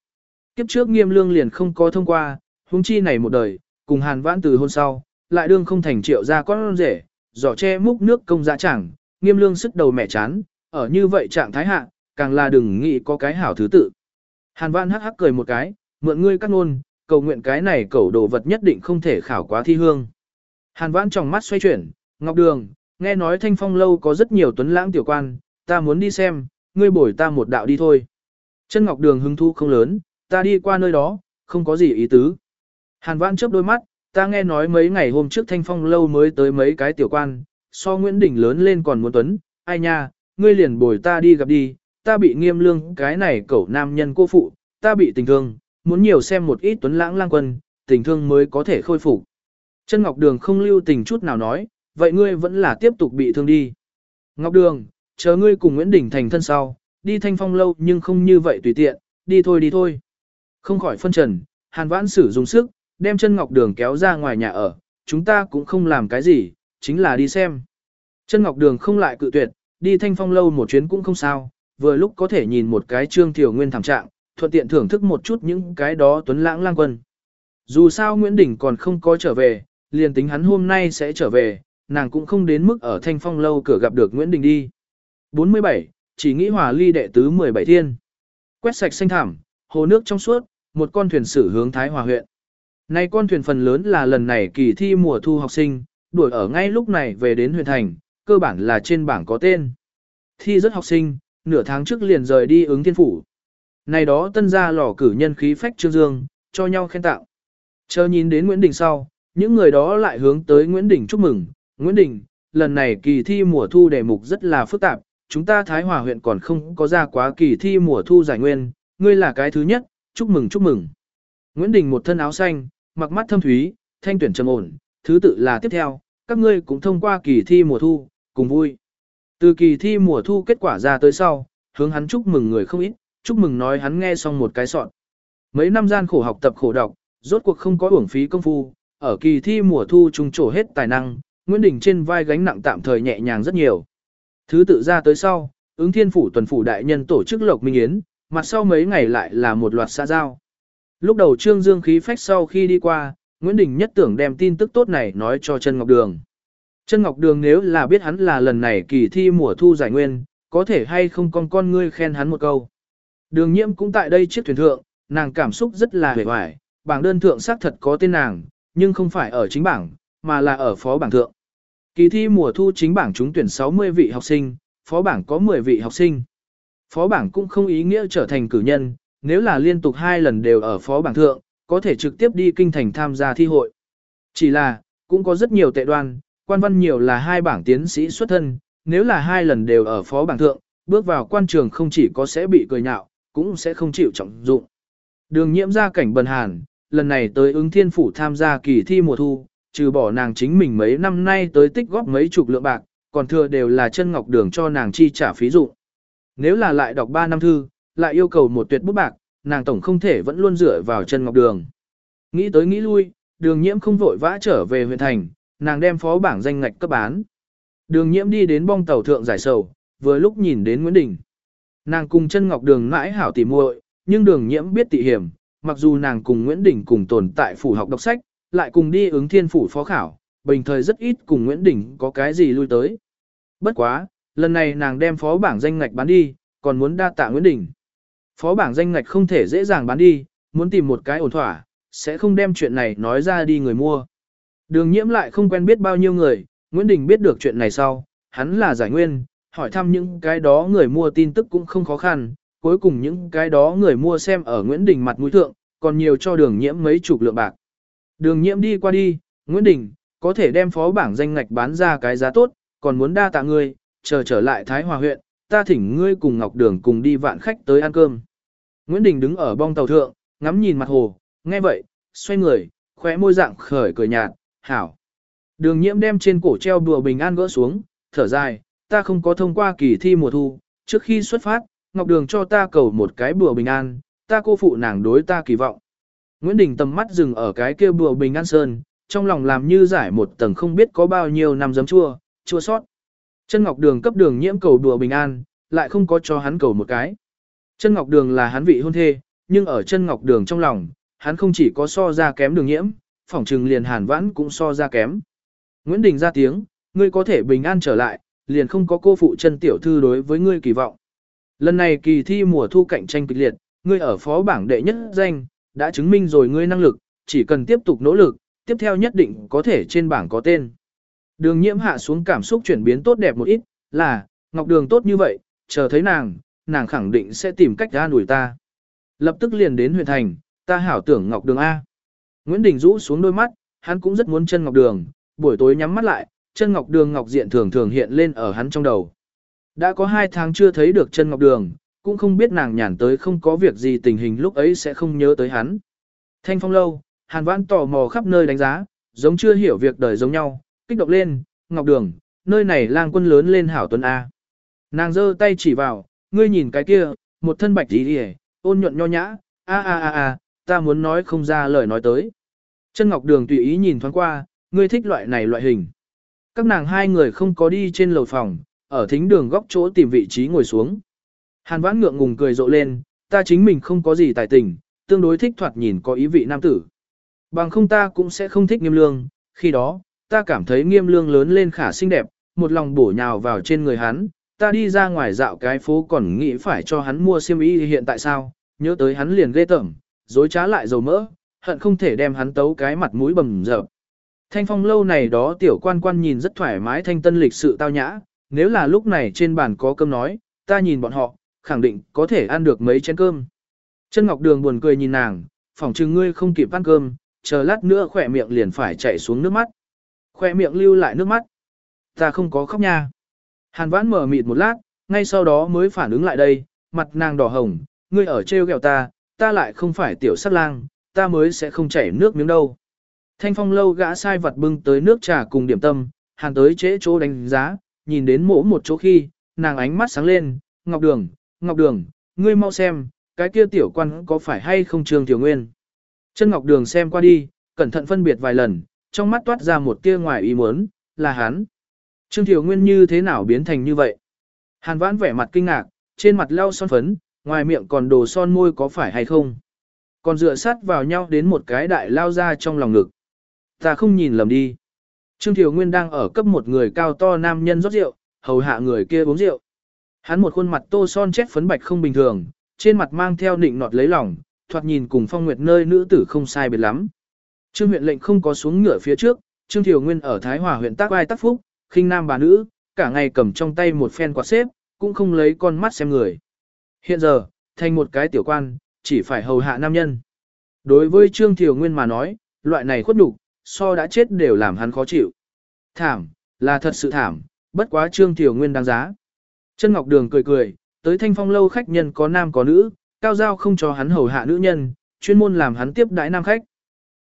Kiếp trước nghiêm lương liền không có thông qua, huống chi này một đời, cùng Hàn Vãn từ hôn sau, lại đương không thành triệu ra con rể, giỏ che múc nước công dạ chẳng, nghiêm lương sức đầu mẹ chán, ở như vậy trạng thái hạ, càng là đừng nghĩ có cái hảo thứ tự. Hàn Vãn hắc hắc cười một cái, mượn ngươi cắt ngôn, cầu nguyện cái này cầu đồ vật nhất định không thể khảo quá thi hương. Hàn Vãn trong mắt xoay chuyển, Ngọc Đường, nghe nói thanh phong lâu có rất nhiều tuấn lãng tiểu quan, ta muốn đi xem, ngươi bổi ta một đạo đi thôi. Chân Ngọc Đường hứng thu không lớn, ta đi qua nơi đó, không có gì ý tứ. Hàn Vãn chớp đôi mắt, ta nghe nói mấy ngày hôm trước thanh phong lâu mới tới mấy cái tiểu quan, so Nguyễn Đình lớn lên còn muốn tuấn, ai nha, ngươi liền bồi ta đi gặp đi, ta bị nghiêm lương cái này cẩu nam nhân cô phụ, ta bị tình thương, muốn nhiều xem một ít tuấn lãng lang quân, tình thương mới có thể khôi phục. Chân Ngọc Đường không lưu tình chút nào nói, vậy ngươi vẫn là tiếp tục bị thương đi. Ngọc Đường, chờ ngươi cùng Nguyễn Đình thành thân sau, đi thanh phong lâu nhưng không như vậy tùy tiện, đi thôi đi thôi. Không khỏi phân trần, Hàn Vãn sử dùng sức, đem chân Ngọc Đường kéo ra ngoài nhà ở, chúng ta cũng không làm cái gì, chính là đi xem. Chân Ngọc Đường không lại cự tuyệt, đi thanh phong lâu một chuyến cũng không sao, vừa lúc có thể nhìn một cái trương tiểu nguyên thảm trạng, thuận tiện thưởng thức một chút những cái đó tuấn lãng lang quân. Dù sao Nguyễn Đình còn không có trở về, liền tính hắn hôm nay sẽ trở về, nàng cũng không đến mức ở thanh phong lâu cửa gặp được Nguyễn Đình đi. 47. Chỉ nghĩ hòa ly đệ tứ 17 thiên. Quét sạch xanh thảm, hồ nước trong suốt, một con thuyền sử hướng Thái Hòa huyện. Nay con thuyền phần lớn là lần này kỳ thi mùa thu học sinh, đuổi ở ngay lúc này về đến huyện thành, cơ bản là trên bảng có tên. Thi rất học sinh, nửa tháng trước liền rời đi ứng thiên phủ. Này đó tân gia lò cử nhân khí phách trương dương, cho nhau khen tạo. Chờ nhìn đến Nguyễn Đình sau, những người đó lại hướng tới Nguyễn Đình chúc mừng. Nguyễn Đình, lần này kỳ thi mùa thu đề mục rất là phức tạp, chúng ta Thái Hòa huyện còn không có ra quá kỳ thi mùa thu giải nguyên, ngươi là cái thứ nhất, chúc mừng chúc mừng. Nguyễn Đình một thân áo xanh, mặc mắt thâm thúy, thanh tuyển trầm ổn, thứ tự là tiếp theo, các ngươi cũng thông qua kỳ thi mùa thu, cùng vui. Từ kỳ thi mùa thu kết quả ra tới sau, hướng hắn chúc mừng người không ít, chúc mừng nói hắn nghe xong một cái sọn. Mấy năm gian khổ học tập khổ đọc, rốt cuộc không có uổng phí công phu, ở kỳ thi mùa thu trùng trổ hết tài năng, Nguyễn Đình trên vai gánh nặng tạm thời nhẹ nhàng rất nhiều. Thứ tự ra tới sau, ứng thiên phủ tuần phủ đại nhân tổ chức lộc minh yến, mặt sau mấy ngày lại là một loạt xã giao. Lúc đầu Trương Dương khí phách sau khi đi qua, Nguyễn Đình nhất tưởng đem tin tức tốt này nói cho Trân Ngọc Đường. Trân Ngọc Đường nếu là biết hắn là lần này kỳ thi mùa thu giải nguyên, có thể hay không con con ngươi khen hắn một câu. Đường nhiễm cũng tại đây chiếc thuyền thượng, nàng cảm xúc rất là hề hoài, bảng đơn thượng xác thật có tên nàng, nhưng không phải ở chính bảng, mà là ở phó bảng thượng. Kỳ thi mùa thu chính bảng trúng tuyển 60 vị học sinh, phó bảng có 10 vị học sinh. Phó bảng cũng không ý nghĩa trở thành cử nhân, nếu là liên tục hai lần đều ở phó bảng thượng, có thể trực tiếp đi kinh thành tham gia thi hội. Chỉ là, cũng có rất nhiều tệ đoan, quan văn nhiều là hai bảng tiến sĩ xuất thân, nếu là hai lần đều ở phó bảng thượng, bước vào quan trường không chỉ có sẽ bị cười nhạo, cũng sẽ không chịu trọng dụng. Đường nhiễm ra cảnh bần hàn, lần này tới ứng thiên phủ tham gia kỳ thi mùa thu, trừ bỏ nàng chính mình mấy năm nay tới tích góp mấy chục lượng bạc, còn thừa đều là chân ngọc đường cho nàng chi trả phí dụng. Nếu là lại đọc 3 năm thư, lại yêu cầu một tuyệt bút bạc, nàng tổng không thể vẫn luôn dựa vào chân ngọc đường. Nghĩ tới nghĩ lui, đường nhiễm không vội vã trở về huyện thành, nàng đem phó bảng danh ngạch cấp bán. Đường nhiễm đi đến bong tàu thượng giải sầu, vừa lúc nhìn đến Nguyễn Đình. Nàng cùng chân ngọc đường mãi hảo tỉ muội, nhưng đường nhiễm biết tị hiểm, mặc dù nàng cùng Nguyễn Đình cùng tồn tại phủ học đọc sách, lại cùng đi ứng thiên phủ phó khảo, bình thời rất ít cùng Nguyễn Đình có cái gì lui tới. Bất quá, lần này nàng đem phó bảng danh ngạch bán đi, còn muốn đa tạ Nguyễn Đình. Phó bảng danh ngạch không thể dễ dàng bán đi, muốn tìm một cái ổn thỏa, sẽ không đem chuyện này nói ra đi người mua. Đường nhiễm lại không quen biết bao nhiêu người, Nguyễn Đình biết được chuyện này sau, hắn là giải nguyên, hỏi thăm những cái đó người mua tin tức cũng không khó khăn, cuối cùng những cái đó người mua xem ở Nguyễn Đình mặt mũi thượng, còn nhiều cho đường nhiễm mấy chục lượng bạc. Đường nhiễm đi qua đi, Nguyễn Đình, có thể đem phó bảng danh ngạch bán ra cái giá tốt, còn muốn đa tạ ngươi, chờ trở lại Thái Hòa huyện, ta thỉnh ngươi cùng Ngọc Đường cùng đi vạn khách tới ăn cơm. Nguyễn Đình đứng ở bong tàu thượng, ngắm nhìn mặt hồ, nghe vậy, xoay người, khóe môi dạng khởi cười nhạt, hảo. Đường nhiễm đem trên cổ treo đùa bình an gỡ xuống, thở dài, ta không có thông qua kỳ thi mùa thu, trước khi xuất phát, Ngọc Đường cho ta cầu một cái bùa bình an, ta cô phụ nàng đối ta kỳ vọng. Nguyễn Đình tầm mắt dừng ở cái kia bùa bình an sơn, trong lòng làm như giải một tầng không biết có bao nhiêu năm giấm chua, chua sót. Chân Ngọc Đường cấp đường nhiễm cầu đùa bình an, lại không có cho hắn cầu một cái. Chân Ngọc Đường là hắn vị hôn thê, nhưng ở chân Ngọc Đường trong lòng, hắn không chỉ có so ra kém đường nhiễm, phỏng trừng liền hàn vãn cũng so ra kém. Nguyễn Đình ra tiếng, ngươi có thể bình an trở lại, liền không có cô phụ chân tiểu thư đối với ngươi kỳ vọng. Lần này kỳ thi mùa thu cạnh tranh kịch liệt, ngươi ở phó bảng đệ nhất danh, đã chứng minh rồi ngươi năng lực, chỉ cần tiếp tục nỗ lực, tiếp theo nhất định có thể trên bảng có tên. Đường nhiễm hạ xuống cảm xúc chuyển biến tốt đẹp một ít, là, Ngọc Đường tốt như vậy, chờ thấy nàng, nàng khẳng định sẽ tìm cách ra đuổi ta. Lập tức liền đến huyện thành, ta hảo tưởng Ngọc Đường A. Nguyễn Đình rũ xuống đôi mắt, hắn cũng rất muốn chân Ngọc Đường, buổi tối nhắm mắt lại, chân Ngọc Đường Ngọc Diện thường thường hiện lên ở hắn trong đầu. Đã có hai tháng chưa thấy được chân Ngọc Đường, cũng không biết nàng nhàn tới không có việc gì tình hình lúc ấy sẽ không nhớ tới hắn. Thanh phong lâu, Hàn Vãn tò mò khắp nơi đánh giá, giống chưa hiểu việc đời giống nhau, kích động lên, Ngọc Đường, nơi này lang quân lớn lên hảo tuấn A. Nàng giơ tay chỉ vào, ngươi nhìn cái kia, một thân bạch tí đi ôn nhuận nho nhã, a a a a, ta muốn nói không ra lời nói tới. Chân Ngọc Đường tùy ý nhìn thoáng qua, ngươi thích loại này loại hình. Các nàng hai người không có đi trên lầu phòng, ở thính đường góc chỗ tìm vị trí ngồi xuống. Hàn vãn ngượng ngùng cười rộ lên, ta chính mình không có gì tài tình, tương đối thích thoạt nhìn có ý vị nam tử. Bằng không ta cũng sẽ không thích nghiêm lương, khi đó, ta cảm thấy nghiêm lương lớn lên khả xinh đẹp, một lòng bổ nhào vào trên người hắn, ta đi ra ngoài dạo cái phố còn nghĩ phải cho hắn mua xiêm y hiện tại sao, nhớ tới hắn liền ghê tởm, dối trá lại dầu mỡ, hận không thể đem hắn tấu cái mặt mũi bầm dập. Thanh phong lâu này đó tiểu quan quan nhìn rất thoải mái thanh tân lịch sự tao nhã, nếu là lúc này trên bàn có cơm nói, ta nhìn bọn họ, khẳng định có thể ăn được mấy chén cơm. Chân Ngọc Đường buồn cười nhìn nàng, phỏng chừng ngươi không kịp ăn cơm, chờ lát nữa khỏe miệng liền phải chảy xuống nước mắt. Khỏe miệng lưu lại nước mắt. Ta không có khóc nha. Hàn vãn mở mịt một lát, ngay sau đó mới phản ứng lại đây, mặt nàng đỏ hồng, ngươi ở trêu ghẹo ta, ta lại không phải tiểu sắc lang, ta mới sẽ không chảy nước miếng đâu. Thanh phong lâu gã sai vật bưng tới nước trà cùng điểm tâm, hàn tới trễ chỗ đánh giá, nhìn đến mỗ một chỗ khi, nàng ánh mắt sáng lên, Ngọc Đường, Ngọc Đường, ngươi mau xem, cái kia tiểu quan có phải hay không Trương Tiểu Nguyên. Chân Ngọc Đường xem qua đi, cẩn thận phân biệt vài lần, trong mắt toát ra một tia ngoài ý muốn, là hắn. Trương Tiểu Nguyên như thế nào biến thành như vậy? Hàn vãn vẻ mặt kinh ngạc, trên mặt lau son phấn, ngoài miệng còn đồ son môi có phải hay không? Còn dựa sát vào nhau đến một cái đại lao ra trong lòng ngực. Ta không nhìn lầm đi. Trương Thiều Nguyên đang ở cấp một người cao to nam nhân rót rượu, hầu hạ người kia uống rượu. Hắn một khuôn mặt tô son chết phấn bạch không bình thường, trên mặt mang theo nịnh nọt lấy lòng, thoạt nhìn cùng phong nguyệt nơi nữ tử không sai biệt lắm. Trương huyện lệnh không có xuống ngựa phía trước, Trương Thiều Nguyên ở Thái Hòa huyện tác Vai tác phúc, khinh nam bà nữ, cả ngày cầm trong tay một phen quạt xếp, cũng không lấy con mắt xem người. Hiện giờ, thành một cái tiểu quan, chỉ phải hầu hạ nam nhân. Đối với Trương Thiều Nguyên mà nói, loại này khuất nhục, so đã chết đều làm hắn khó chịu. Thảm, là thật sự thảm, bất quá Trương Thiều Nguyên đáng giá. Chân Ngọc Đường cười cười, tới thanh phong lâu khách nhân có nam có nữ, cao giao không cho hắn hầu hạ nữ nhân, chuyên môn làm hắn tiếp đãi nam khách.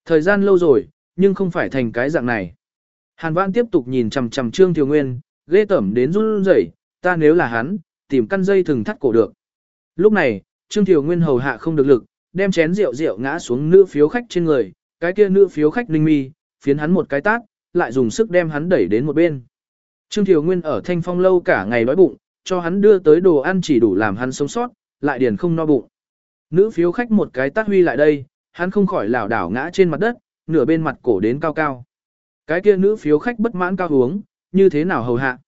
Thời gian lâu rồi, nhưng không phải thành cái dạng này. Hàn Vãn tiếp tục nhìn chằm chằm Trương Thiều Nguyên, ghê tẩm đến run rẩy, ta nếu là hắn, tìm căn dây thừng thắt cổ được. Lúc này, Trương Thiều Nguyên hầu hạ không được lực, đem chén rượu rượu ngã xuống nữ phiếu khách trên người, cái kia nữ phiếu khách ninh mi, phiến hắn một cái tát, lại dùng sức đem hắn đẩy đến một bên. Trương Thiều Nguyên ở thanh phong lâu cả ngày đói bụng, cho hắn đưa tới đồ ăn chỉ đủ làm hắn sống sót, lại điền không no bụng. Nữ phiếu khách một cái tát huy lại đây, hắn không khỏi lảo đảo ngã trên mặt đất, nửa bên mặt cổ đến cao cao. Cái kia nữ phiếu khách bất mãn cao uống, như thế nào hầu hạ?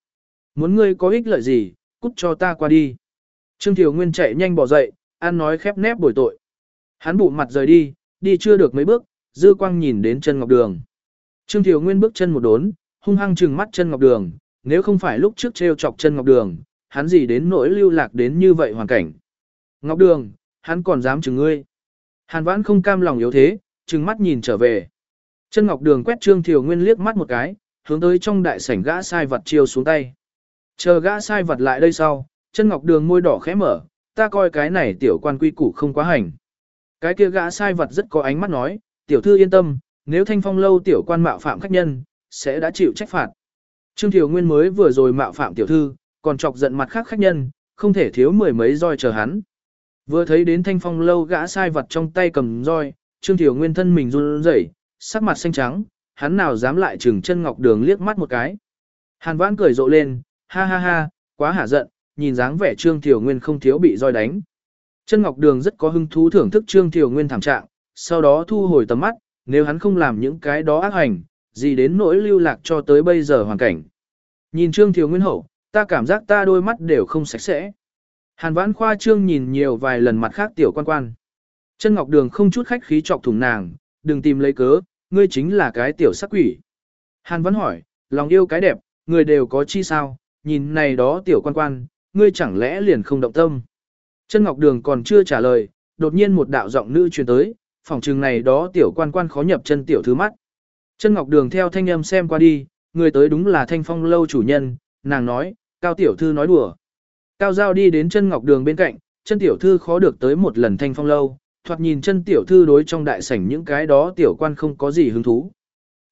Muốn ngươi có ích lợi gì, cút cho ta qua đi. Trương Thiều Nguyên chạy nhanh bỏ dậy, ăn nói khép nép bồi tội. Hắn bụ mặt rời đi, đi chưa được mấy bước, dư quang nhìn đến chân ngọc đường. Trương Thiều Nguyên bước chân một đốn, hung hăng trừng mắt chân ngọc đường, nếu không phải lúc trước treo chọc chân ngọc đường, hắn gì đến nỗi lưu lạc đến như vậy hoàn cảnh. Ngọc đường, hắn còn dám chừng ngươi. Hàn vãn không cam lòng yếu thế, trừng mắt nhìn trở về. Chân ngọc đường quét Trương Thiều Nguyên liếc mắt một cái, hướng tới trong đại sảnh gã sai vật chiêu xuống tay. Chờ gã sai vật lại đây sau, chân ngọc đường môi đỏ khẽ mở, ta coi cái này tiểu quan quy củ không quá hành. Cái kia gã sai vật rất có ánh mắt nói, tiểu thư yên tâm, nếu thanh phong lâu tiểu quan mạo phạm khách nhân, sẽ đã chịu trách phạt. Trương Thiều Nguyên mới vừa rồi mạo phạm tiểu thư, còn chọc giận mặt khác khách nhân, không thể thiếu mười mấy roi chờ hắn. Vừa thấy đến thanh phong lâu gã sai vật trong tay cầm roi, Trương Thiểu Nguyên thân mình run rẩy, sắc mặt xanh trắng, hắn nào dám lại chừng chân ngọc đường liếc mắt một cái. Hàn vãn cười rộ lên, ha ha ha, quá hả giận, nhìn dáng vẻ Trương Thiểu Nguyên không thiếu bị roi đánh. Chân Ngọc Đường rất có hứng thú thưởng thức Trương Thiểu Nguyên thảm trạng, sau đó thu hồi tầm mắt, nếu hắn không làm những cái đó ác hành, gì đến nỗi lưu lạc cho tới bây giờ hoàn cảnh. Nhìn Trương Thiểu Nguyên hậu, ta cảm giác ta đôi mắt đều không sạch sẽ. Hàn Vãn Khoa Trương nhìn nhiều vài lần mặt khác tiểu quan quan. Chân Ngọc Đường không chút khách khí chọc thủng nàng, đừng tìm lấy cớ, ngươi chính là cái tiểu sắc quỷ. Hàn Vãn hỏi, lòng yêu cái đẹp, người đều có chi sao, nhìn này đó tiểu quan quan, ngươi chẳng lẽ liền không động tâm. Chân Ngọc Đường còn chưa trả lời, đột nhiên một đạo giọng nữ truyền tới, phòng trường này đó tiểu quan quan khó nhập chân tiểu thứ mắt. Chân Ngọc Đường theo thanh âm xem qua đi, người tới đúng là thanh phong lâu chủ nhân, nàng nói, cao tiểu thư nói đùa. Cao Giao đi đến chân Ngọc Đường bên cạnh, chân tiểu thư khó được tới một lần thanh phong lâu, thoạt nhìn chân tiểu thư đối trong đại sảnh những cái đó tiểu quan không có gì hứng thú.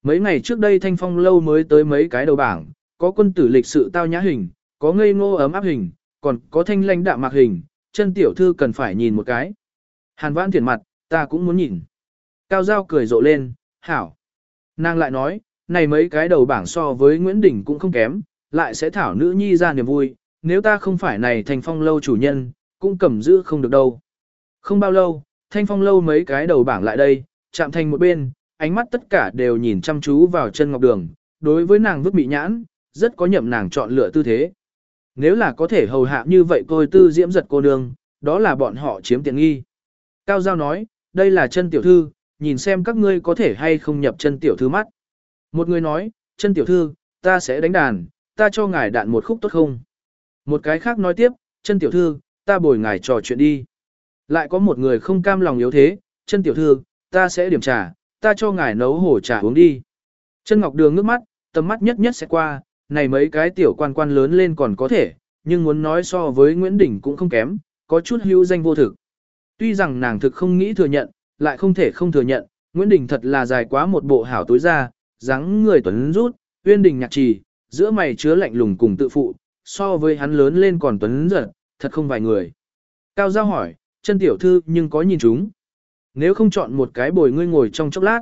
Mấy ngày trước đây thanh phong lâu mới tới mấy cái đầu bảng, có quân tử lịch sự tao nhã hình, có ngây ngô ấm áp hình, còn có thanh lãnh đạm mạc hình, chân tiểu thư cần phải nhìn một cái. Hàn vãn thiền mặt, ta cũng muốn nhìn. Cao Giao cười rộ lên, hảo. Nàng lại nói, này mấy cái đầu bảng so với Nguyễn Đình cũng không kém, lại sẽ thảo nữ nhi ra niềm vui, nếu ta không phải này thành phong lâu chủ nhân, cũng cầm giữ không được đâu. Không bao lâu, thanh phong lâu mấy cái đầu bảng lại đây, chạm thành một bên, ánh mắt tất cả đều nhìn chăm chú vào chân ngọc đường, đối với nàng vứt bị nhãn, rất có nhậm nàng chọn lựa tư thế. Nếu là có thể hầu hạ như vậy tôi tư diễm giật cô đường đó là bọn họ chiếm tiện nghi. Cao Giao nói, đây là chân tiểu thư, nhìn xem các ngươi có thể hay không nhập chân tiểu thư mắt. Một người nói, chân tiểu thư, ta sẽ đánh đàn, ta cho ngài đạn một khúc tốt không? Một cái khác nói tiếp, chân tiểu thư, ta bồi ngài trò chuyện đi. Lại có một người không cam lòng yếu thế, chân tiểu thư, ta sẽ điểm trà, ta cho ngài nấu hổ trà uống đi. Chân Ngọc Đường ngước mắt, tầm mắt nhất nhất sẽ qua, này mấy cái tiểu quan quan lớn lên còn có thể, nhưng muốn nói so với Nguyễn Đình cũng không kém, có chút hữu danh vô thực. Tuy rằng nàng thực không nghĩ thừa nhận, lại không thể không thừa nhận, Nguyễn Đình thật là dài quá một bộ hảo tối ra, dáng người tuấn rút, uyên đình nhạc trì, giữa mày chứa lạnh lùng cùng tự phụ, so với hắn lớn lên còn tuấn giật, thật không vài người. Cao Giao hỏi, chân tiểu thư nhưng có nhìn chúng. Nếu không chọn một cái bồi ngươi ngồi trong chốc lát.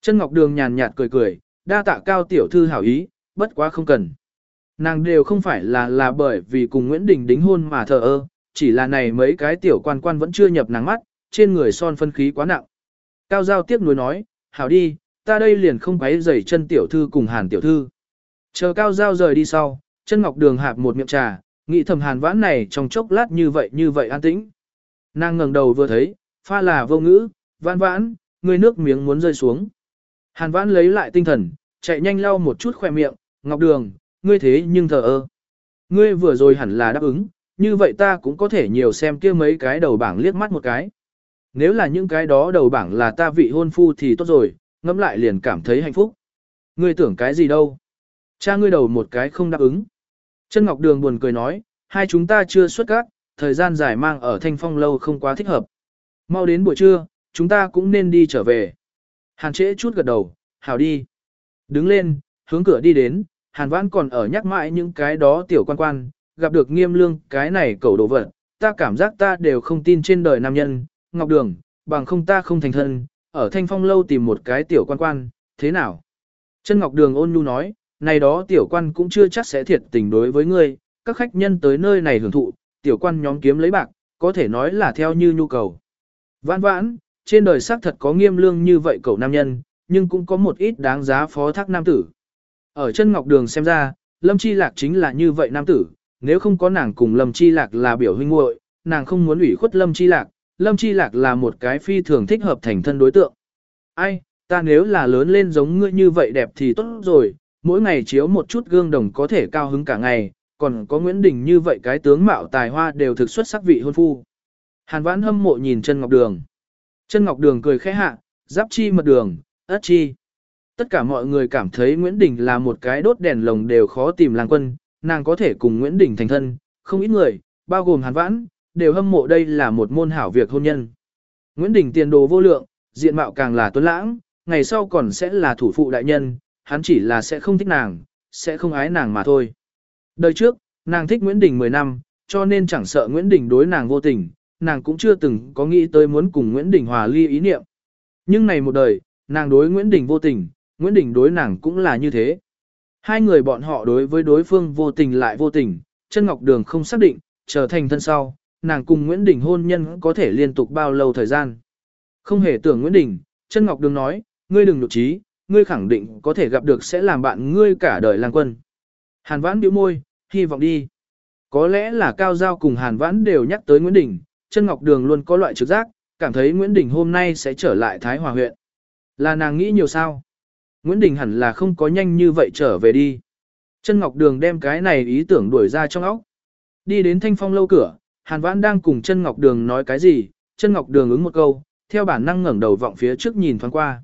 Chân Ngọc Đường nhàn nhạt cười cười, đa tạ Cao tiểu thư hảo ý, bất quá không cần. Nàng đều không phải là là bởi vì cùng Nguyễn Đình đính hôn mà thờ ơ, chỉ là này mấy cái tiểu quan quan vẫn chưa nhập nàng mắt, trên người son phân khí quá nặng. Cao Giao tiếp nuối nói, hảo đi, ta đây liền không quấy rầy chân tiểu thư cùng hàn tiểu thư. Chờ Cao Giao rời đi sau, chân ngọc đường hạp một miệng trà, nghĩ thầm hàn vãn này trong chốc lát như vậy như vậy an tĩnh. Nàng ngẩng đầu vừa thấy, pha là vô ngữ, vãn vãn, người nước miếng muốn rơi xuống. Hàn vãn lấy lại tinh thần, chạy nhanh lau một chút khoe miệng, ngọc đường, ngươi thế nhưng thờ ơ. Ngươi vừa rồi hẳn là đáp ứng, như vậy ta cũng có thể nhiều xem kia mấy cái đầu bảng liếc mắt một cái. Nếu là những cái đó đầu bảng là ta vị hôn phu thì tốt rồi, ngẫm lại liền cảm thấy hạnh phúc. Ngươi tưởng cái gì đâu? Cha ngươi đầu một cái không đáp ứng. Chân Ngọc Đường buồn cười nói, hai chúng ta chưa xuất các, thời gian dài mang ở thanh phong lâu không quá thích hợp. Mau đến buổi trưa, chúng ta cũng nên đi trở về. Hàn trễ chút gật đầu, hảo đi. Đứng lên, hướng cửa đi đến, Hàn Vãn còn ở nhắc mãi những cái đó tiểu quan quan, gặp được nghiêm lương cái này cầu đồ vật, ta cảm giác ta đều không tin trên đời nam nhân, Ngọc Đường, bằng không ta không thành thân, ở thanh phong lâu tìm một cái tiểu quan quan, thế nào? Chân Ngọc Đường ôn nhu nói, này đó tiểu quan cũng chưa chắc sẽ thiệt tình đối với ngươi, các khách nhân tới nơi này hưởng thụ, tiểu quan nhóm kiếm lấy bạc, có thể nói là theo như nhu cầu. Vãn vãn, trên đời xác thật có nghiêm lương như vậy cậu nam nhân, nhưng cũng có một ít đáng giá phó thác nam tử. Ở chân ngọc đường xem ra, Lâm Chi Lạc chính là như vậy nam tử, nếu không có nàng cùng Lâm Chi Lạc là biểu huynh muội, nàng không muốn ủy khuất Lâm Chi Lạc, Lâm Chi Lạc là một cái phi thường thích hợp thành thân đối tượng. Ai, ta nếu là lớn lên giống ngươi như vậy đẹp thì tốt rồi, mỗi ngày chiếu một chút gương đồng có thể cao hứng cả ngày, còn có Nguyễn Đình như vậy cái tướng mạo tài hoa đều thực xuất sắc vị hôn phu. Hàn Vãn hâm mộ nhìn chân ngọc đường. Chân ngọc đường cười khẽ hạ, giáp chi mật đường, ất chi. Tất cả mọi người cảm thấy Nguyễn Đình là một cái đốt đèn lồng đều khó tìm làng quân, nàng có thể cùng Nguyễn Đình thành thân, không ít người, bao gồm Hàn Vãn, đều hâm mộ đây là một môn hảo việc hôn nhân. Nguyễn Đình tiền đồ vô lượng, diện mạo càng là tuấn lãng, ngày sau còn sẽ là thủ phụ đại nhân, hắn chỉ là sẽ không thích nàng, sẽ không ái nàng mà thôi. Đời trước, nàng thích Nguyễn Đình 10 năm, cho nên chẳng sợ Nguyễn Đình đối nàng vô tình, nàng cũng chưa từng có nghĩ tới muốn cùng Nguyễn Đình hòa ly ý niệm. Nhưng này một đời, nàng đối Nguyễn Đình vô tình, Nguyễn Đình đối nàng cũng là như thế. Hai người bọn họ đối với đối phương vô tình lại vô tình, chân ngọc đường không xác định, trở thành thân sau, nàng cùng Nguyễn Đình hôn nhân có thể liên tục bao lâu thời gian. Không hề tưởng Nguyễn Đình, chân ngọc đường nói, ngươi đừng nụ trí, ngươi khẳng định có thể gặp được sẽ làm bạn ngươi cả đời lang quân. Hàn vãn biểu môi, hy vọng đi. Có lẽ là Cao Giao cùng Hàn vãn đều nhắc tới Nguyễn Đình, chân ngọc đường luôn có loại trực giác, cảm thấy Nguyễn Đình hôm nay sẽ trở lại Thái Hòa huyện. Là nàng nghĩ nhiều sao? Nguyễn Đình hẳn là không có nhanh như vậy trở về đi. Chân Ngọc Đường đem cái này ý tưởng đuổi ra trong óc. Đi đến thanh phong lâu cửa, Hàn Vãn đang cùng chân Ngọc Đường nói cái gì, chân Ngọc Đường ứng một câu, theo bản năng ngẩng đầu vọng phía trước nhìn thoáng qua.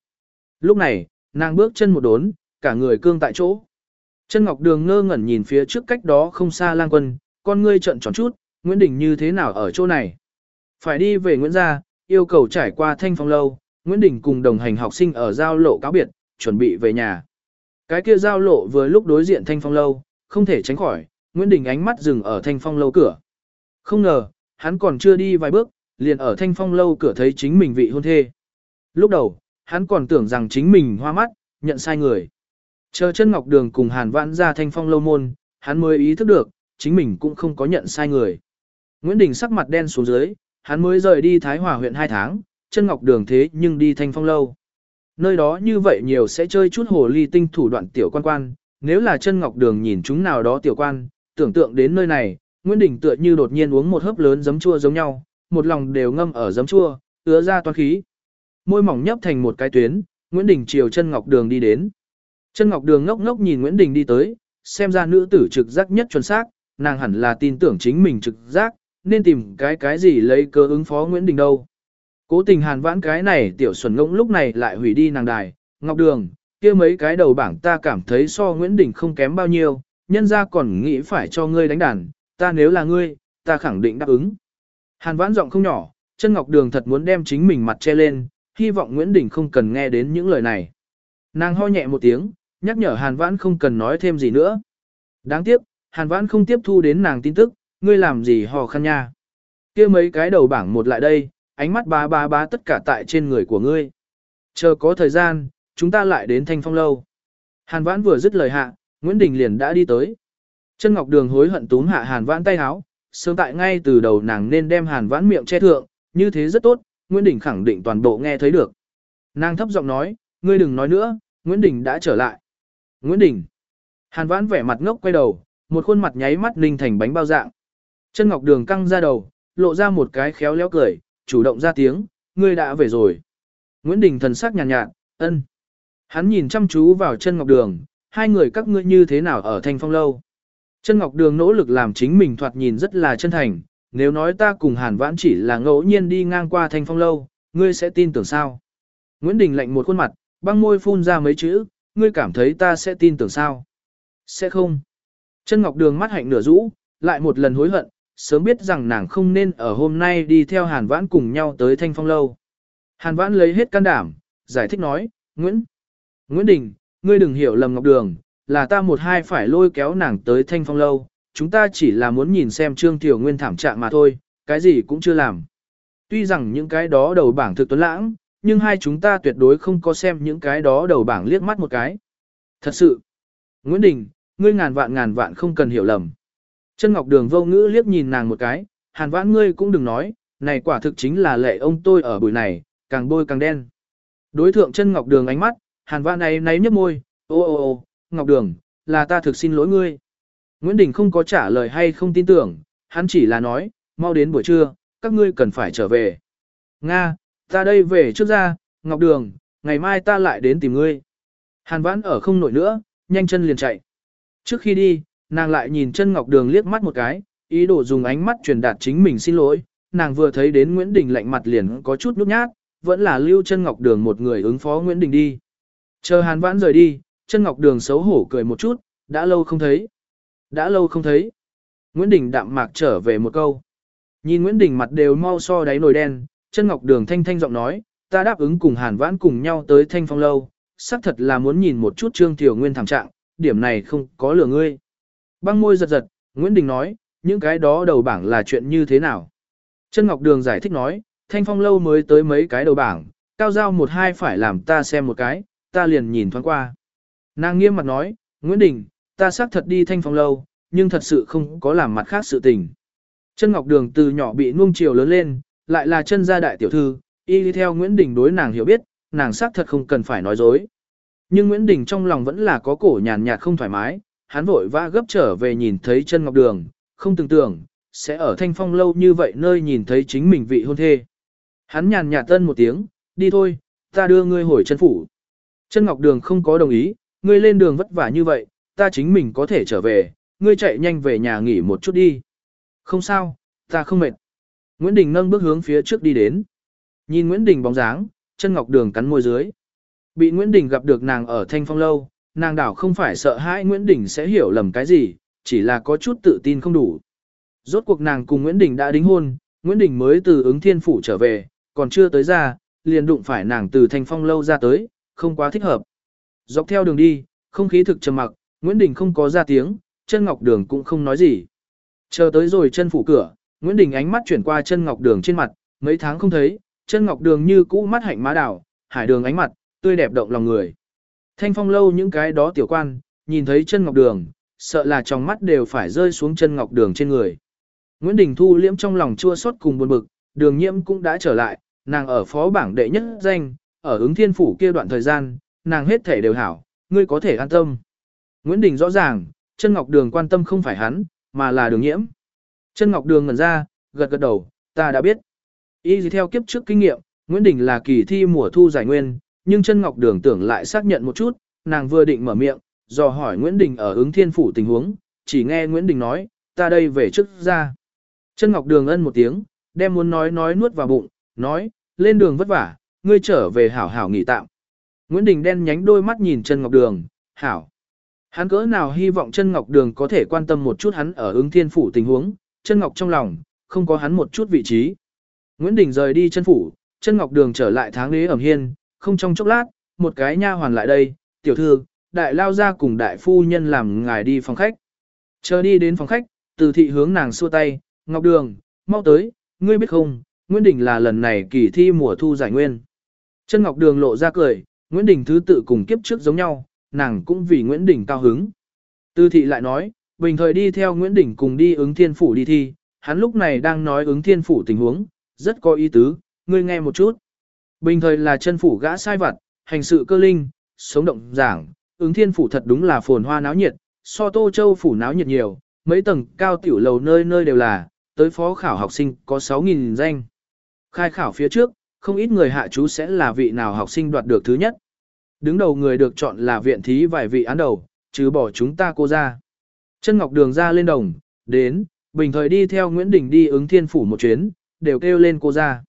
Lúc này, nàng bước chân một đốn, cả người cương tại chỗ. Chân Ngọc Đường ngơ ngẩn nhìn phía trước cách đó không xa lang quân, con ngươi trận tròn chút, Nguyễn Đình như thế nào ở chỗ này. Phải đi về Nguyễn gia, yêu cầu trải qua thanh phong lâu, Nguyễn Đình cùng đồng hành học sinh ở giao lộ cáo biệt, chuẩn bị về nhà. Cái kia giao lộ vừa lúc đối diện thanh phong lâu, không thể tránh khỏi, Nguyễn Đình ánh mắt dừng ở thanh phong lâu cửa. Không ngờ, hắn còn chưa đi vài bước, liền ở thanh phong lâu cửa thấy chính mình vị hôn thê. Lúc đầu, hắn còn tưởng rằng chính mình hoa mắt, nhận sai người. Chờ chân ngọc đường cùng hàn vãn ra thanh phong lâu môn, hắn mới ý thức được, chính mình cũng không có nhận sai người. Nguyễn Đình sắc mặt đen xuống dưới, hắn mới rời đi Thái Hòa huyện 2 tháng, chân ngọc đường thế nhưng đi thanh phong lâu. Nơi đó như vậy nhiều sẽ chơi chút hồ ly tinh thủ đoạn tiểu quan quan, nếu là chân ngọc đường nhìn chúng nào đó tiểu quan, tưởng tượng đến nơi này, Nguyễn Đình tựa như đột nhiên uống một hớp lớn giấm chua giống nhau, một lòng đều ngâm ở giấm chua, ứa ra toan khí. Môi mỏng nhấp thành một cái tuyến, Nguyễn Đình chiều chân ngọc đường đi đến. Chân ngọc đường ngốc ngốc nhìn Nguyễn Đình đi tới, xem ra nữ tử trực giác nhất chuẩn xác, nàng hẳn là tin tưởng chính mình trực giác, nên tìm cái cái gì lấy cơ ứng phó Nguyễn Đình đâu. Cố tình hàn vãn cái này tiểu xuẩn ngỗng lúc này lại hủy đi nàng đài, ngọc đường, kia mấy cái đầu bảng ta cảm thấy so Nguyễn Đình không kém bao nhiêu, nhân ra còn nghĩ phải cho ngươi đánh đàn, ta nếu là ngươi, ta khẳng định đáp ứng. Hàn vãn giọng không nhỏ, chân ngọc đường thật muốn đem chính mình mặt che lên, hy vọng Nguyễn Đình không cần nghe đến những lời này. Nàng ho nhẹ một tiếng, nhắc nhở Hàn vãn không cần nói thêm gì nữa. Đáng tiếc, Hàn vãn không tiếp thu đến nàng tin tức, ngươi làm gì hò khăn nha. kia mấy cái đầu bảng một lại đây, ánh mắt bá bá bá tất cả tại trên người của ngươi. Chờ có thời gian, chúng ta lại đến thanh phong lâu. Hàn vãn vừa dứt lời hạ, Nguyễn Đình liền đã đi tới. Chân Ngọc Đường hối hận túm hạ Hàn vãn tay háo, sớm tại ngay từ đầu nàng nên đem Hàn vãn miệng che thượng, như thế rất tốt, Nguyễn Đình khẳng định toàn bộ nghe thấy được. Nàng thấp giọng nói, ngươi đừng nói nữa, Nguyễn Đình đã trở lại. Nguyễn Đình. Hàn vãn vẻ mặt ngốc quay đầu, một khuôn mặt nháy mắt ninh thành bánh bao dạng. Chân Ngọc Đường căng ra đầu, lộ ra một cái khéo léo cười, chủ động ra tiếng, ngươi đã về rồi. Nguyễn Đình thần sắc nhàn nhạt, nhạt, ân. Hắn nhìn chăm chú vào chân Ngọc Đường, hai người các ngươi như thế nào ở thanh phong lâu. Chân Ngọc Đường nỗ lực làm chính mình thoạt nhìn rất là chân thành, nếu nói ta cùng Hàn Vãn chỉ là ngẫu nhiên đi ngang qua thanh phong lâu, ngươi sẽ tin tưởng sao? Nguyễn Đình lạnh một khuôn mặt, băng môi phun ra mấy chữ, ngươi cảm thấy ta sẽ tin tưởng sao? Sẽ không. Chân Ngọc Đường mắt hạnh nửa rũ, lại một lần hối hận, sớm biết rằng nàng không nên ở hôm nay đi theo Hàn Vãn cùng nhau tới Thanh Phong Lâu. Hàn Vãn lấy hết can đảm, giải thích nói, Nguyễn, Nguyễn Đình, ngươi đừng hiểu lầm Ngọc Đường, là ta một hai phải lôi kéo nàng tới Thanh Phong Lâu, chúng ta chỉ là muốn nhìn xem Trương Tiểu Nguyên thảm trạng mà thôi, cái gì cũng chưa làm. Tuy rằng những cái đó đầu bảng thực tuấn lãng, nhưng hai chúng ta tuyệt đối không có xem những cái đó đầu bảng liếc mắt một cái. Thật sự, Nguyễn Đình, ngươi ngàn vạn ngàn vạn không cần hiểu lầm. Chân Ngọc Đường vô ngữ liếc nhìn nàng một cái, hàn vãn ngươi cũng đừng nói, này quả thực chính là lệ ông tôi ở buổi này, càng bôi càng đen. Đối thượng chân Ngọc Đường ánh mắt, Hàn Vãn này náy nhấp môi, ô ô ô, Ngọc Đường, là ta thực xin lỗi ngươi. Nguyễn Đình không có trả lời hay không tin tưởng, hắn chỉ là nói, mau đến buổi trưa, các ngươi cần phải trở về. Nga, ta đây về trước ra, Ngọc Đường, ngày mai ta lại đến tìm ngươi. Hàn Vãn ở không nổi nữa, nhanh chân liền chạy. Trước khi đi, nàng lại nhìn chân Ngọc Đường liếc mắt một cái, ý đồ dùng ánh mắt truyền đạt chính mình xin lỗi. Nàng vừa thấy đến Nguyễn Đình lạnh mặt liền có chút nhút nhát, vẫn là lưu chân Ngọc Đường một người ứng phó Nguyễn Đình đi. Chờ Hàn Vãn rời đi, chân Ngọc Đường xấu hổ cười một chút, đã lâu không thấy. Đã lâu không thấy. Nguyễn Đình đạm mạc trở về một câu. Nhìn Nguyễn Đình mặt đều mau so đáy nồi đen, chân Ngọc Đường thanh thanh giọng nói, ta đáp ứng cùng Hàn Vãn cùng nhau tới thanh phong lâu, xác thật là muốn nhìn một chút Trương Tiểu Nguyên thảm trạng, điểm này không có lừa ngươi. Băng môi giật giật, Nguyễn Đình nói, những cái đó đầu bảng là chuyện như thế nào? Chân Ngọc Đường giải thích nói, thanh phong lâu mới tới mấy cái đầu bảng, cao giao một hai phải làm ta xem một cái, ta liền nhìn thoáng qua. Nàng nghiêm mặt nói, Nguyễn Đình, ta xác thật đi thanh phong lâu, nhưng thật sự không có làm mặt khác sự tình. Chân Ngọc Đường từ nhỏ bị nuông chiều lớn lên, lại là chân gia đại tiểu thư, y đi theo Nguyễn Đình đối nàng hiểu biết, nàng xác thật không cần phải nói dối. Nhưng Nguyễn Đình trong lòng vẫn là có cổ nhàn nhạt không thoải mái, hắn vội vã gấp trở về nhìn thấy chân Ngọc Đường, không tưởng tưởng, sẽ ở thanh phong lâu như vậy nơi nhìn thấy chính mình vị hôn thê. Hắn nhàn nhạt tân một tiếng, đi thôi, ta đưa ngươi hồi chân phủ. Chân Ngọc Đường không có đồng ý, ngươi lên đường vất vả như vậy, ta chính mình có thể trở về, ngươi chạy nhanh về nhà nghỉ một chút đi. Không sao, ta không mệt. Nguyễn Đình nâng bước hướng phía trước đi đến. Nhìn Nguyễn Đình bóng dáng, chân Ngọc Đường cắn môi dưới. Bị Nguyễn Đình gặp được nàng ở thanh phong lâu, nàng đảo không phải sợ hãi Nguyễn Đình sẽ hiểu lầm cái gì, chỉ là có chút tự tin không đủ. Rốt cuộc nàng cùng Nguyễn Đình đã đính hôn, Nguyễn Đình mới từ ứng thiên phủ trở về, còn chưa tới ra, liền đụng phải nàng từ thanh phong lâu ra tới, không quá thích hợp. Dọc theo đường đi, không khí thực trầm mặc, Nguyễn Đình không có ra tiếng, chân ngọc đường cũng không nói gì. Chờ tới rồi chân phủ cửa, Nguyễn Đình ánh mắt chuyển qua chân ngọc đường trên mặt, mấy tháng không thấy, chân ngọc đường như cũ mắt hạnh má đảo, hải đường ánh mặt, tươi đẹp động lòng người. Thanh phong lâu những cái đó tiểu quan, nhìn thấy chân ngọc đường, sợ là trong mắt đều phải rơi xuống chân ngọc đường trên người. Nguyễn Đình thu liễm trong lòng chua xót cùng buồn bực, đường nhiễm cũng đã trở lại, nàng ở phó bảng đệ nhất danh, ở ứng thiên phủ kia đoạn thời gian, nàng hết thể đều hảo, ngươi có thể an tâm. Nguyễn Đình rõ ràng, chân ngọc đường quan tâm không phải hắn, mà là đường nhiễm. Chân ngọc đường ngẩn ra, gật gật đầu, ta đã biết. Y gì theo kiếp trước kinh nghiệm, Nguyễn Đình là kỳ thi mùa thu giải nguyên, nhưng chân ngọc đường tưởng lại xác nhận một chút, nàng vừa định mở miệng, dò hỏi Nguyễn Đình ở ứng thiên phủ tình huống, chỉ nghe Nguyễn Đình nói, ta đây về trước ra. Chân ngọc đường ân một tiếng, đem muốn nói nói nuốt vào bụng, nói, lên đường vất vả, ngươi trở về hảo hảo nghỉ tạm. Nguyễn Đình đen nhánh đôi mắt nhìn chân ngọc đường, hảo. Hắn cỡ nào hy vọng chân ngọc đường có thể quan tâm một chút hắn ở ứng thiên phủ tình huống, chân ngọc trong lòng, không có hắn một chút vị trí. Nguyễn Đình rời đi chân phủ, chân ngọc đường trở lại tháng đế ẩm hiên, không trong chốc lát, một cái nha hoàn lại đây, tiểu thư, đại lao ra cùng đại phu nhân làm ngài đi phòng khách. Chờ đi đến phòng khách, từ thị hướng nàng xua tay, ngọc đường, mau tới, ngươi biết không, Nguyễn Đình là lần này kỳ thi mùa thu giải nguyên. Chân ngọc đường lộ ra cười, Nguyễn Đình thứ tự cùng kiếp trước giống nhau, nàng cũng vì Nguyễn Đình cao hứng. tư thị lại nói, bình thời đi theo Nguyễn Đình cùng đi ứng thiên phủ đi thi, hắn lúc này đang nói ứng thiên phủ tình huống, rất có ý tứ, ngươi nghe một chút. Bình thời là chân phủ gã sai vặt, hành sự cơ linh, sống động giảng, ứng thiên phủ thật đúng là phồn hoa náo nhiệt, so tô châu phủ náo nhiệt nhiều, mấy tầng cao tiểu lầu nơi nơi đều là, tới phó khảo học sinh có 6.000 danh. Khai khảo phía trước, không ít người hạ chú sẽ là vị nào học sinh đoạt được thứ nhất. Đứng đầu người được chọn là viện thí vài vị án đầu, chứ bỏ chúng ta cô ra. Chân Ngọc Đường ra lên đồng, đến, bình thời đi theo Nguyễn Đình đi ứng thiên phủ một chuyến, đều kêu lên cô ra.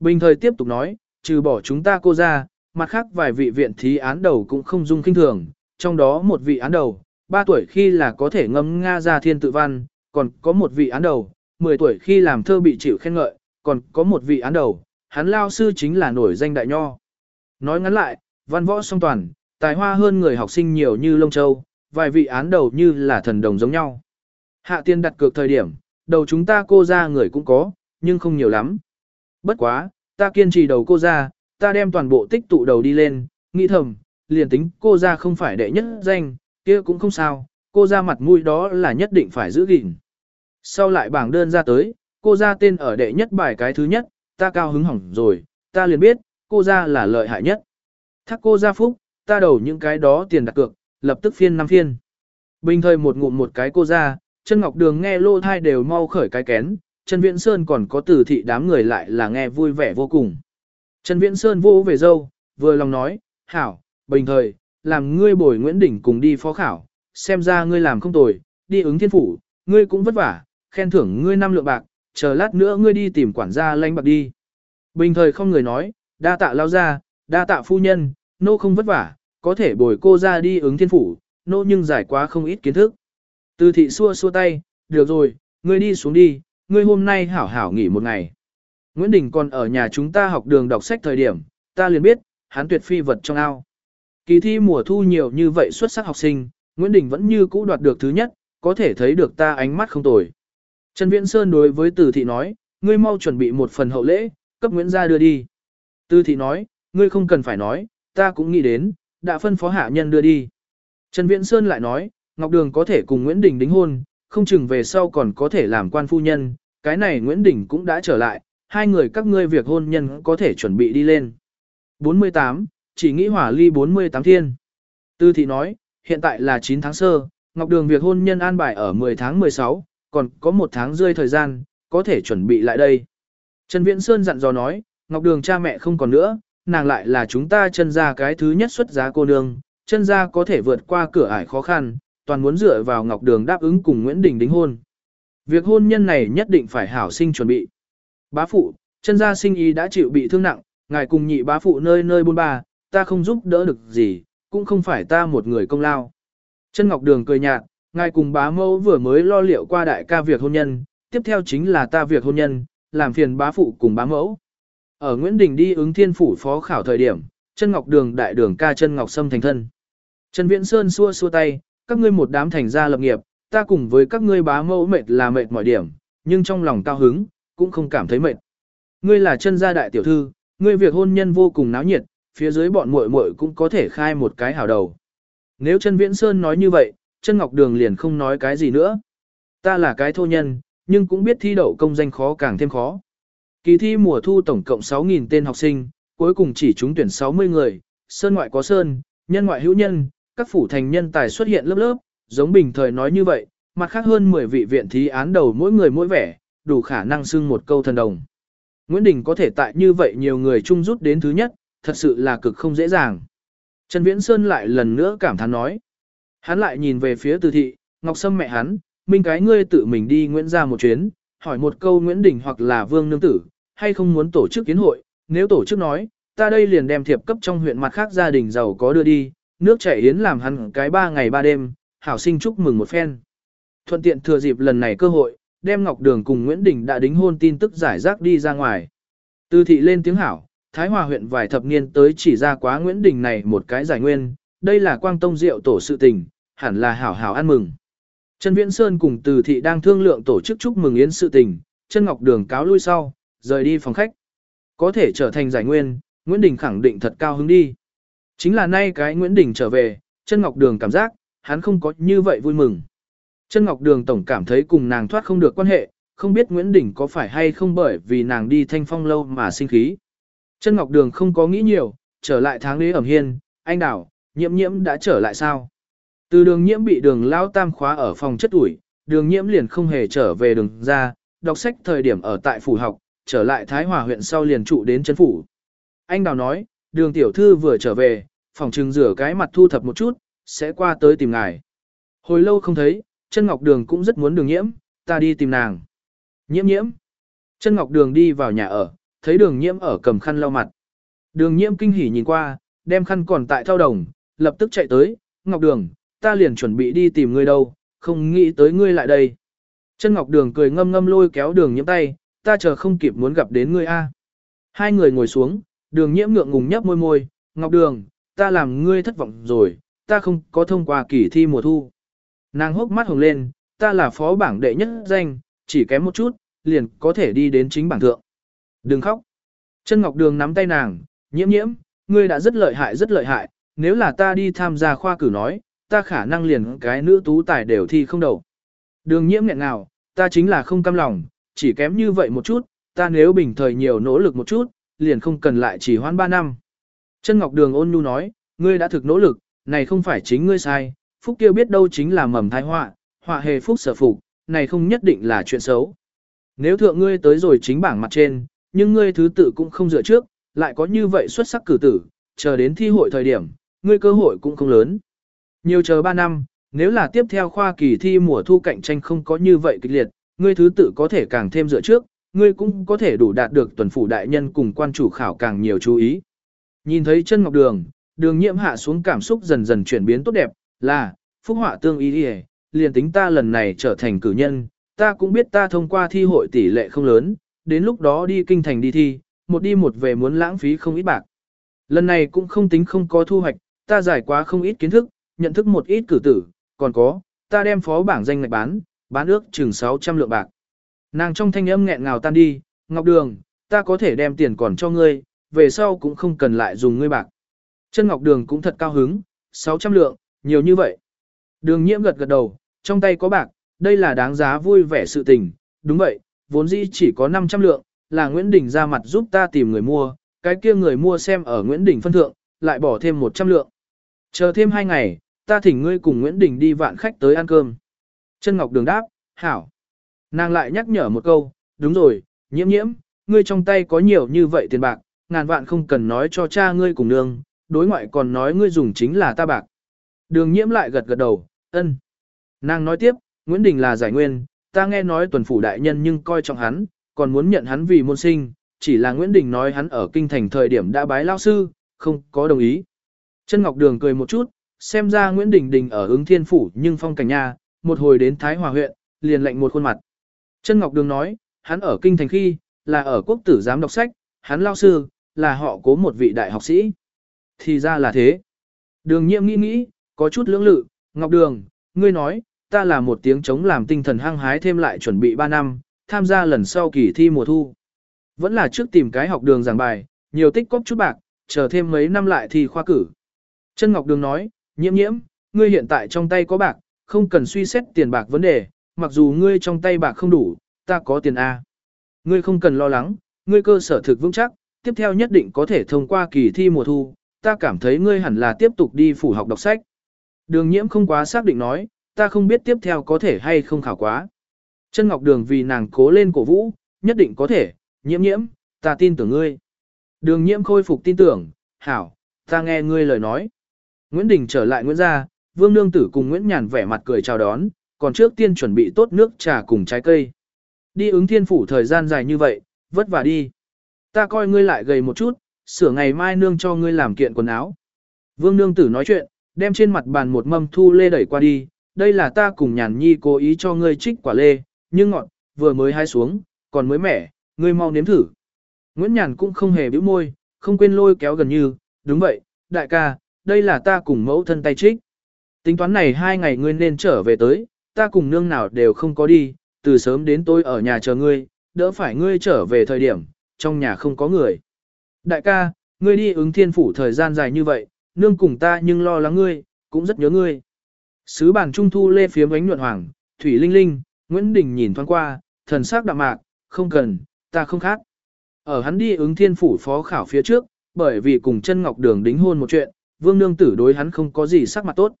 Bình thời tiếp tục nói, trừ bỏ chúng ta cô ra, mặt khác vài vị viện thí án đầu cũng không dung kinh thường, trong đó một vị án đầu, 3 tuổi khi là có thể ngâm Nga ra thiên tự văn, còn có một vị án đầu, 10 tuổi khi làm thơ bị chịu khen ngợi, còn có một vị án đầu, hắn lao sư chính là nổi danh đại nho. Nói ngắn lại, văn võ song toàn, tài hoa hơn người học sinh nhiều như lông châu, vài vị án đầu như là thần đồng giống nhau. Hạ tiên đặt cược thời điểm, đầu chúng ta cô ra người cũng có, nhưng không nhiều lắm. Bất quá, ta kiên trì đầu cô ra, ta đem toàn bộ tích tụ đầu đi lên, nghĩ thầm, liền tính cô ra không phải đệ nhất danh, kia cũng không sao, cô ra mặt mũi đó là nhất định phải giữ gìn. Sau lại bảng đơn ra tới, cô ra tên ở đệ nhất bài cái thứ nhất, ta cao hứng hỏng rồi, ta liền biết, cô ra là lợi hại nhất. Thác cô gia phúc, ta đầu những cái đó tiền đặt cược, lập tức phiên năm phiên. Bình thời một ngụm một cái cô ra, chân ngọc đường nghe lô thai đều mau khởi cái kén, chân viễn sơn còn có tử thị đám người lại là nghe vui vẻ vô cùng. chân Viễn Sơn vô về dâu, vừa lòng nói, hảo, bình thời, làm ngươi bồi Nguyễn đỉnh cùng đi phó khảo, xem ra ngươi làm không tồi, đi ứng thiên phủ, ngươi cũng vất vả, khen thưởng ngươi năm lượng bạc, chờ lát nữa ngươi đi tìm quản gia lanh bạc đi. Bình thời không người nói, đa tạ lao ra, đa tạ phu nhân, nô không vất vả, có thể bồi cô ra đi ứng thiên phủ, nô nhưng giải quá không ít kiến thức. Từ thị xua xua tay, được rồi, ngươi đi xuống đi, ngươi hôm nay hảo hảo nghỉ một ngày. Nguyễn Đình còn ở nhà chúng ta học đường đọc sách thời điểm, ta liền biết, hắn tuyệt phi vật trong ao. Kỳ thi mùa thu nhiều như vậy xuất sắc học sinh, Nguyễn Đình vẫn như cũ đoạt được thứ nhất, có thể thấy được ta ánh mắt không tồi. Trần Viễn Sơn đối với Từ Thị nói, ngươi mau chuẩn bị một phần hậu lễ, cấp Nguyễn gia đưa đi. Từ Thị nói, ngươi không cần phải nói, ta cũng nghĩ đến, đã phân phó hạ nhân đưa đi. Trần Viễn Sơn lại nói, Ngọc Đường có thể cùng Nguyễn Đình đính hôn, không chừng về sau còn có thể làm quan phu nhân, cái này Nguyễn Đình cũng đã trở lại, hai người các ngươi việc hôn nhân có thể chuẩn bị đi lên. 48, chỉ nghĩ hỏa ly 48 thiên. Tư thị nói, hiện tại là 9 tháng sơ, Ngọc Đường việc hôn nhân an bài ở 10 tháng 16, còn có một tháng rơi thời gian, có thể chuẩn bị lại đây. Trần Viễn Sơn dặn dò nói, Ngọc Đường cha mẹ không còn nữa, nàng lại là chúng ta chân ra cái thứ nhất xuất giá cô nương, chân ra có thể vượt qua cửa ải khó khăn, toàn muốn dựa vào Ngọc Đường đáp ứng cùng Nguyễn Đình đính hôn. Việc hôn nhân này nhất định phải hảo sinh chuẩn bị. Bá phụ, chân gia sinh ý đã chịu bị thương nặng, ngài cùng nhị bá phụ nơi nơi buôn ba, ta không giúp đỡ được gì, cũng không phải ta một người công lao. Chân Ngọc Đường cười nhạt, ngài cùng bá mẫu vừa mới lo liệu qua đại ca việc hôn nhân, tiếp theo chính là ta việc hôn nhân, làm phiền bá phụ cùng bá mẫu. Ở Nguyễn Đình đi ứng thiên phủ phó khảo thời điểm, chân Ngọc Đường đại đường ca chân Ngọc Sâm thành thân. Trần Viễn Sơn xua xua tay, các ngươi một đám thành gia lập nghiệp, ta cùng với các ngươi bá mẫu mệt là mệt mọi điểm, nhưng trong lòng cao hứng, cũng không cảm thấy mệt. Ngươi là chân gia đại tiểu thư, ngươi việc hôn nhân vô cùng náo nhiệt, phía dưới bọn muội muội cũng có thể khai một cái hảo đầu. Nếu Trần viễn sơn nói như vậy, chân ngọc đường liền không nói cái gì nữa. Ta là cái thô nhân, nhưng cũng biết thi đậu công danh khó càng thêm khó. Kỳ thi mùa thu tổng cộng 6.000 tên học sinh, cuối cùng chỉ trúng tuyển 60 người, sơn ngoại có sơn, nhân ngoại hữu nhân, các phủ thành nhân tài xuất hiện lớp lớp, giống bình thời nói như vậy, mặt khác hơn 10 vị viện thí án đầu mỗi người mỗi vẻ, đủ khả năng xưng một câu thần đồng. Nguyễn Đình có thể tại như vậy nhiều người chung rút đến thứ nhất, thật sự là cực không dễ dàng. Trần Viễn Sơn lại lần nữa cảm thán nói. Hắn lại nhìn về phía từ thị, Ngọc Sâm mẹ hắn, minh cái ngươi tự mình đi Nguyễn ra một chuyến, hỏi một câu Nguyễn Đình hoặc là Vương Nương Tử, hay không muốn tổ chức kiến hội, nếu tổ chức nói, ta đây liền đem thiệp cấp trong huyện mặt khác gia đình giàu có đưa đi, nước chảy yến làm hắn cái ba ngày ba đêm, hảo sinh chúc mừng một phen. Thuận tiện thừa dịp lần này cơ hội, đem Ngọc Đường cùng Nguyễn Đình đã đính hôn tin tức giải rác đi ra ngoài. Từ thị lên tiếng hảo, Thái Hòa huyện vài thập niên tới chỉ ra quá Nguyễn Đình này một cái giải nguyên, đây là quang tông diệu tổ sự tình, hẳn là hảo hảo ăn mừng. Trần Viễn Sơn cùng Từ thị đang thương lượng tổ chức chúc mừng yến sự tình, chân Ngọc Đường cáo lui sau, rời đi phòng khách. Có thể trở thành giải nguyên, Nguyễn Đình khẳng định thật cao hứng đi. Chính là nay cái Nguyễn Đình trở về, chân Ngọc Đường cảm giác, hắn không có như vậy vui mừng. Chân Ngọc Đường Tổng cảm thấy cùng nàng thoát không được quan hệ, không biết Nguyễn Đình có phải hay không bởi vì nàng đi thanh phong lâu mà sinh khí. Chân Ngọc Đường không có nghĩ nhiều, trở lại tháng lý ẩm hiên, anh đảo, nhiễm nhiễm đã trở lại sao? Từ đường nhiễm bị đường lao tam khóa ở phòng chất ủi, đường nhiễm liền không hề trở về đường ra, đọc sách thời điểm ở tại phủ học, trở lại Thái Hòa huyện sau liền trụ đến chân phủ. Anh đào nói, đường tiểu thư vừa trở về, phòng trừng rửa cái mặt thu thập một chút, sẽ qua tới tìm ngài. Hồi lâu không thấy, chân ngọc đường cũng rất muốn đường nhiễm, ta đi tìm nàng. Nhiễm nhiễm. Chân ngọc đường đi vào nhà ở, thấy đường nhiễm ở cầm khăn lau mặt. Đường nhiễm kinh hỉ nhìn qua, đem khăn còn tại thao đồng, lập tức chạy tới, ngọc đường, ta liền chuẩn bị đi tìm ngươi đâu, không nghĩ tới ngươi lại đây. Chân ngọc đường cười ngâm ngâm lôi kéo đường nhiễm tay, ta chờ không kịp muốn gặp đến ngươi a. Hai người ngồi xuống, đường nhiễm ngượng ngùng nhấp môi môi, ngọc đường, ta làm ngươi thất vọng rồi, ta không có thông qua kỳ thi mùa thu. Nàng hốc mắt hồng lên, ta là phó bảng đệ nhất danh, chỉ kém một chút, liền có thể đi đến chính bảng thượng. Đừng khóc. Chân Ngọc Đường nắm tay nàng, nhiễm nhiễm, ngươi đã rất lợi hại rất lợi hại, nếu là ta đi tham gia khoa cử nói, ta khả năng liền cái nữ tú tài đều thi không đầu. Đường nhiễm nghẹn ngào, ta chính là không cam lòng, chỉ kém như vậy một chút, ta nếu bình thời nhiều nỗ lực một chút, liền không cần lại chỉ hoãn 3 năm. Chân Ngọc Đường ôn nhu nói, ngươi đã thực nỗ lực, này không phải chính ngươi sai, phúc kia biết đâu chính là mầm thai họa, họa hề phúc sở phục, này không nhất định là chuyện xấu. Nếu thượng ngươi tới rồi chính bảng mặt trên, nhưng ngươi thứ tự cũng không dựa trước, lại có như vậy xuất sắc cử tử, chờ đến thi hội thời điểm, ngươi cơ hội cũng không lớn. Nhiều chờ 3 năm, nếu là tiếp theo khoa kỳ thi mùa thu cạnh tranh không có như vậy kịch liệt, ngươi thứ tự có thể càng thêm dựa trước, ngươi cũng có thể đủ đạt được tuần phủ đại nhân cùng quan chủ khảo càng nhiều chú ý. Nhìn thấy chân ngọc đường, đường nhiễm hạ xuống cảm xúc dần dần chuyển biến tốt đẹp, là, phúc họa tương ý đi liền tính ta lần này trở thành cử nhân, ta cũng biết ta thông qua thi hội tỷ lệ không lớn, đến lúc đó đi kinh thành đi thi, một đi một về muốn lãng phí không ít bạc. Lần này cũng không tính không có thu hoạch, ta giải quá không ít kiến thức, nhận thức một ít cử tử, còn có, ta đem phó bảng danh ngạch bán, bán ước chừng 600 lượng bạc. Nàng trong thanh âm nghẹn ngào tan đi, Ngọc Đường, ta có thể đem tiền còn cho ngươi, về sau cũng không cần lại dùng ngươi bạc. Chân Ngọc Đường cũng thật cao hứng, 600 lượng, nhiều như vậy. Đường nhiễm gật gật đầu, trong tay có bạc, đây là đáng giá vui vẻ sự tình, đúng vậy, vốn dĩ chỉ có 500 lượng, là Nguyễn Đình ra mặt giúp ta tìm người mua, cái kia người mua xem ở Nguyễn Đình phân thượng, lại bỏ thêm 100 lượng. Chờ thêm 2 ngày, ta thỉnh ngươi cùng Nguyễn Đình đi vạn khách tới ăn cơm. Chân Ngọc Đường đáp, hảo. Nàng lại nhắc nhở một câu, đúng rồi, nhiễm nhiễm, ngươi trong tay có nhiều như vậy tiền bạc, ngàn vạn không cần nói cho cha ngươi cùng nương, đối ngoại còn nói ngươi dùng chính là ta bạc. Đường nhiễm lại gật gật đầu, ân. Nàng nói tiếp, Nguyễn Đình là giải nguyên, ta nghe nói tuần phủ đại nhân nhưng coi trọng hắn, còn muốn nhận hắn vì môn sinh, chỉ là Nguyễn Đình nói hắn ở kinh thành thời điểm đã bái lao sư, không có đồng ý. Chân Ngọc Đường cười một chút, xem ra Nguyễn Đình Đình ở ứng thiên phủ nhưng phong cảnh nha, một hồi đến Thái Hòa huyện, liền lệnh một khuôn mặt. Chân Ngọc Đường nói, hắn ở kinh thành khi, là ở quốc tử giám đọc sách, hắn lao sư, là họ cố một vị đại học sĩ. Thì ra là thế. Đường nhiệm nghĩ nghĩ, có chút lưỡng lự, Ngọc Đường, ngươi nói, ta là một tiếng chống làm tinh thần hăng hái thêm lại chuẩn bị 3 năm, tham gia lần sau kỳ thi mùa thu. Vẫn là trước tìm cái học đường giảng bài, nhiều tích cóp chút bạc, chờ thêm mấy năm lại thì khoa cử. Chân Ngọc Đường nói, nhiễm nhiễm, ngươi hiện tại trong tay có bạc, không cần suy xét tiền bạc vấn đề, mặc dù ngươi trong tay bạc không đủ, ta có tiền A. Ngươi không cần lo lắng, ngươi cơ sở thực vững chắc, tiếp theo nhất định có thể thông qua kỳ thi mùa thu, ta cảm thấy ngươi hẳn là tiếp tục đi phủ học đọc sách. Đường nhiễm không quá xác định nói, ta không biết tiếp theo có thể hay không khảo quá. Chân Ngọc Đường vì nàng cố lên cổ vũ, nhất định có thể, nhiễm nhiễm, ta tin tưởng ngươi. Đường nhiễm khôi phục tin tưởng, hảo, ta nghe ngươi lời nói. Nguyễn Đình trở lại Nguyễn gia, Vương Nương Tử cùng Nguyễn Nhàn vẻ mặt cười chào đón, còn trước tiên chuẩn bị tốt nước trà cùng trái cây. Đi ứng thiên phủ thời gian dài như vậy, vất vả đi. Ta coi ngươi lại gầy một chút, sửa ngày mai nương cho ngươi làm kiện quần áo. Vương Nương Tử nói chuyện, đem trên mặt bàn một mâm thu lê đẩy qua đi, đây là ta cùng nhàn nhi cố ý cho ngươi trích quả lê, nhưng ngọn, vừa mới hái xuống, còn mới mẻ, ngươi mau nếm thử. Nguyễn Nhàn cũng không hề bĩu môi, không quên lôi kéo gần như, đúng vậy, đại ca, đây là ta cùng mẫu thân tay trích. Tính toán này hai ngày ngươi nên trở về tới, ta cùng nương nào đều không có đi, từ sớm đến tôi ở nhà chờ ngươi, đỡ phải ngươi trở về thời điểm, trong nhà không có người. Đại ca, ngươi đi ứng thiên phủ thời gian dài như vậy, nương cùng ta nhưng lo lắng ngươi, cũng rất nhớ ngươi. Sứ bản trung thu lê phía ánh nhuận hoàng, thủy linh linh, Nguyễn Đình nhìn thoáng qua, thần sắc đạm mạc, không cần, ta không khác. Ở hắn đi ứng thiên phủ phó khảo phía trước, bởi vì cùng chân ngọc đường đính hôn một chuyện, vương nương tử đối hắn không có gì sắc mặt tốt.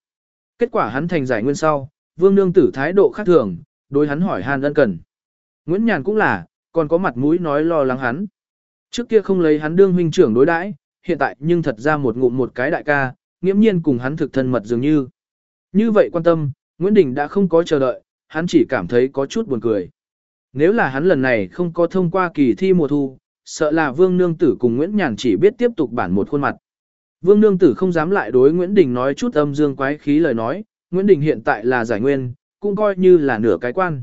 Kết quả hắn thành giải nguyên sau, vương nương tử thái độ khác thường, đối hắn hỏi han ân cần. Nguyễn Nhàn cũng là, còn có mặt mũi nói lo lắng hắn. Trước kia không lấy hắn đương huynh trưởng đối đãi, hiện tại nhưng thật ra một ngụm một cái đại ca, nghiễm nhiên cùng hắn thực thân mật dường như. Như vậy quan tâm, Nguyễn Đình đã không có chờ đợi, hắn chỉ cảm thấy có chút buồn cười. Nếu là hắn lần này không có thông qua kỳ thi mùa thu, sợ là Vương Nương Tử cùng Nguyễn Nhàn chỉ biết tiếp tục bản một khuôn mặt. Vương Nương Tử không dám lại đối Nguyễn Đình nói chút âm dương quái khí lời nói, Nguyễn Đình hiện tại là giải nguyên, cũng coi như là nửa cái quan.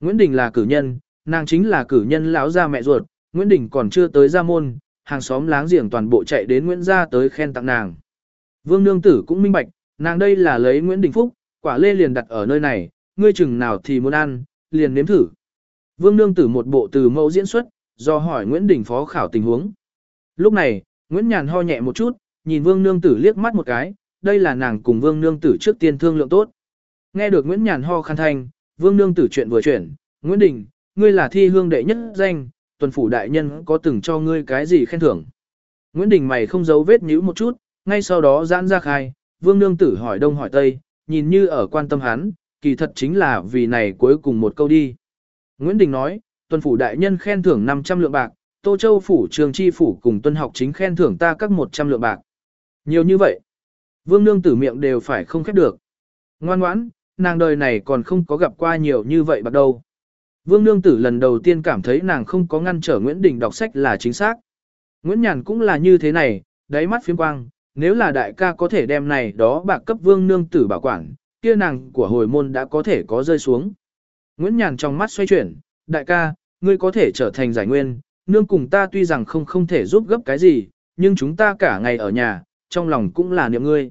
Nguyễn Đình là cử nhân, nàng chính là cử nhân lão gia mẹ ruột, Nguyễn Đình còn chưa tới gia môn, hàng xóm láng giềng toàn bộ chạy đến Nguyễn gia tới khen tặng nàng. Vương Nương Tử cũng minh bạch, nàng đây là lấy Nguyễn Đình Phúc, quả lê liền đặt ở nơi này, ngươi chừng nào thì muốn ăn, liền nếm thử. Vương Nương Tử một bộ từ mẫu diễn xuất, do hỏi Nguyễn Đình phó khảo tình huống. Lúc này, Nguyễn Nhàn ho nhẹ một chút, nhìn Vương Nương Tử liếc mắt một cái, đây là nàng cùng Vương Nương Tử trước tiên thương lượng tốt. Nghe được Nguyễn Nhàn ho khăn thanh, Vương Nương Tử chuyện vừa chuyển, Nguyễn Đình, ngươi là thi hương đệ nhất danh, tuần phủ đại nhân có từng cho ngươi cái gì khen thưởng. Nguyễn Đình mày không giấu vết nhíu một chút, ngay sau đó giãn ra khai, vương nương tử hỏi đông hỏi tây, nhìn như ở quan tâm hắn, kỳ thật chính là vì này cuối cùng một câu đi. Nguyễn Đình nói, tuần phủ đại nhân khen thưởng 500 lượng bạc, Tô Châu phủ trường chi phủ cùng tuân học chính khen thưởng ta các 100 lượng bạc. Nhiều như vậy, vương nương tử miệng đều phải không khép được. Ngoan ngoãn, nàng đời này còn không có gặp qua nhiều như vậy bắt đâu. Vương nương tử lần đầu tiên cảm thấy nàng không có ngăn trở Nguyễn Đình đọc sách là chính xác. Nguyễn Nhàn cũng là như thế này, đáy mắt phiếm quang, nếu là đại ca có thể đem này đó bạc cấp vương nương tử bảo quản, kia nàng của hồi môn đã có thể có rơi xuống. Nguyễn Nhàn trong mắt xoay chuyển, đại ca, ngươi có thể trở thành giải nguyên, nương cùng ta tuy rằng không không thể giúp gấp cái gì, nhưng chúng ta cả ngày ở nhà, trong lòng cũng là niệm ngươi.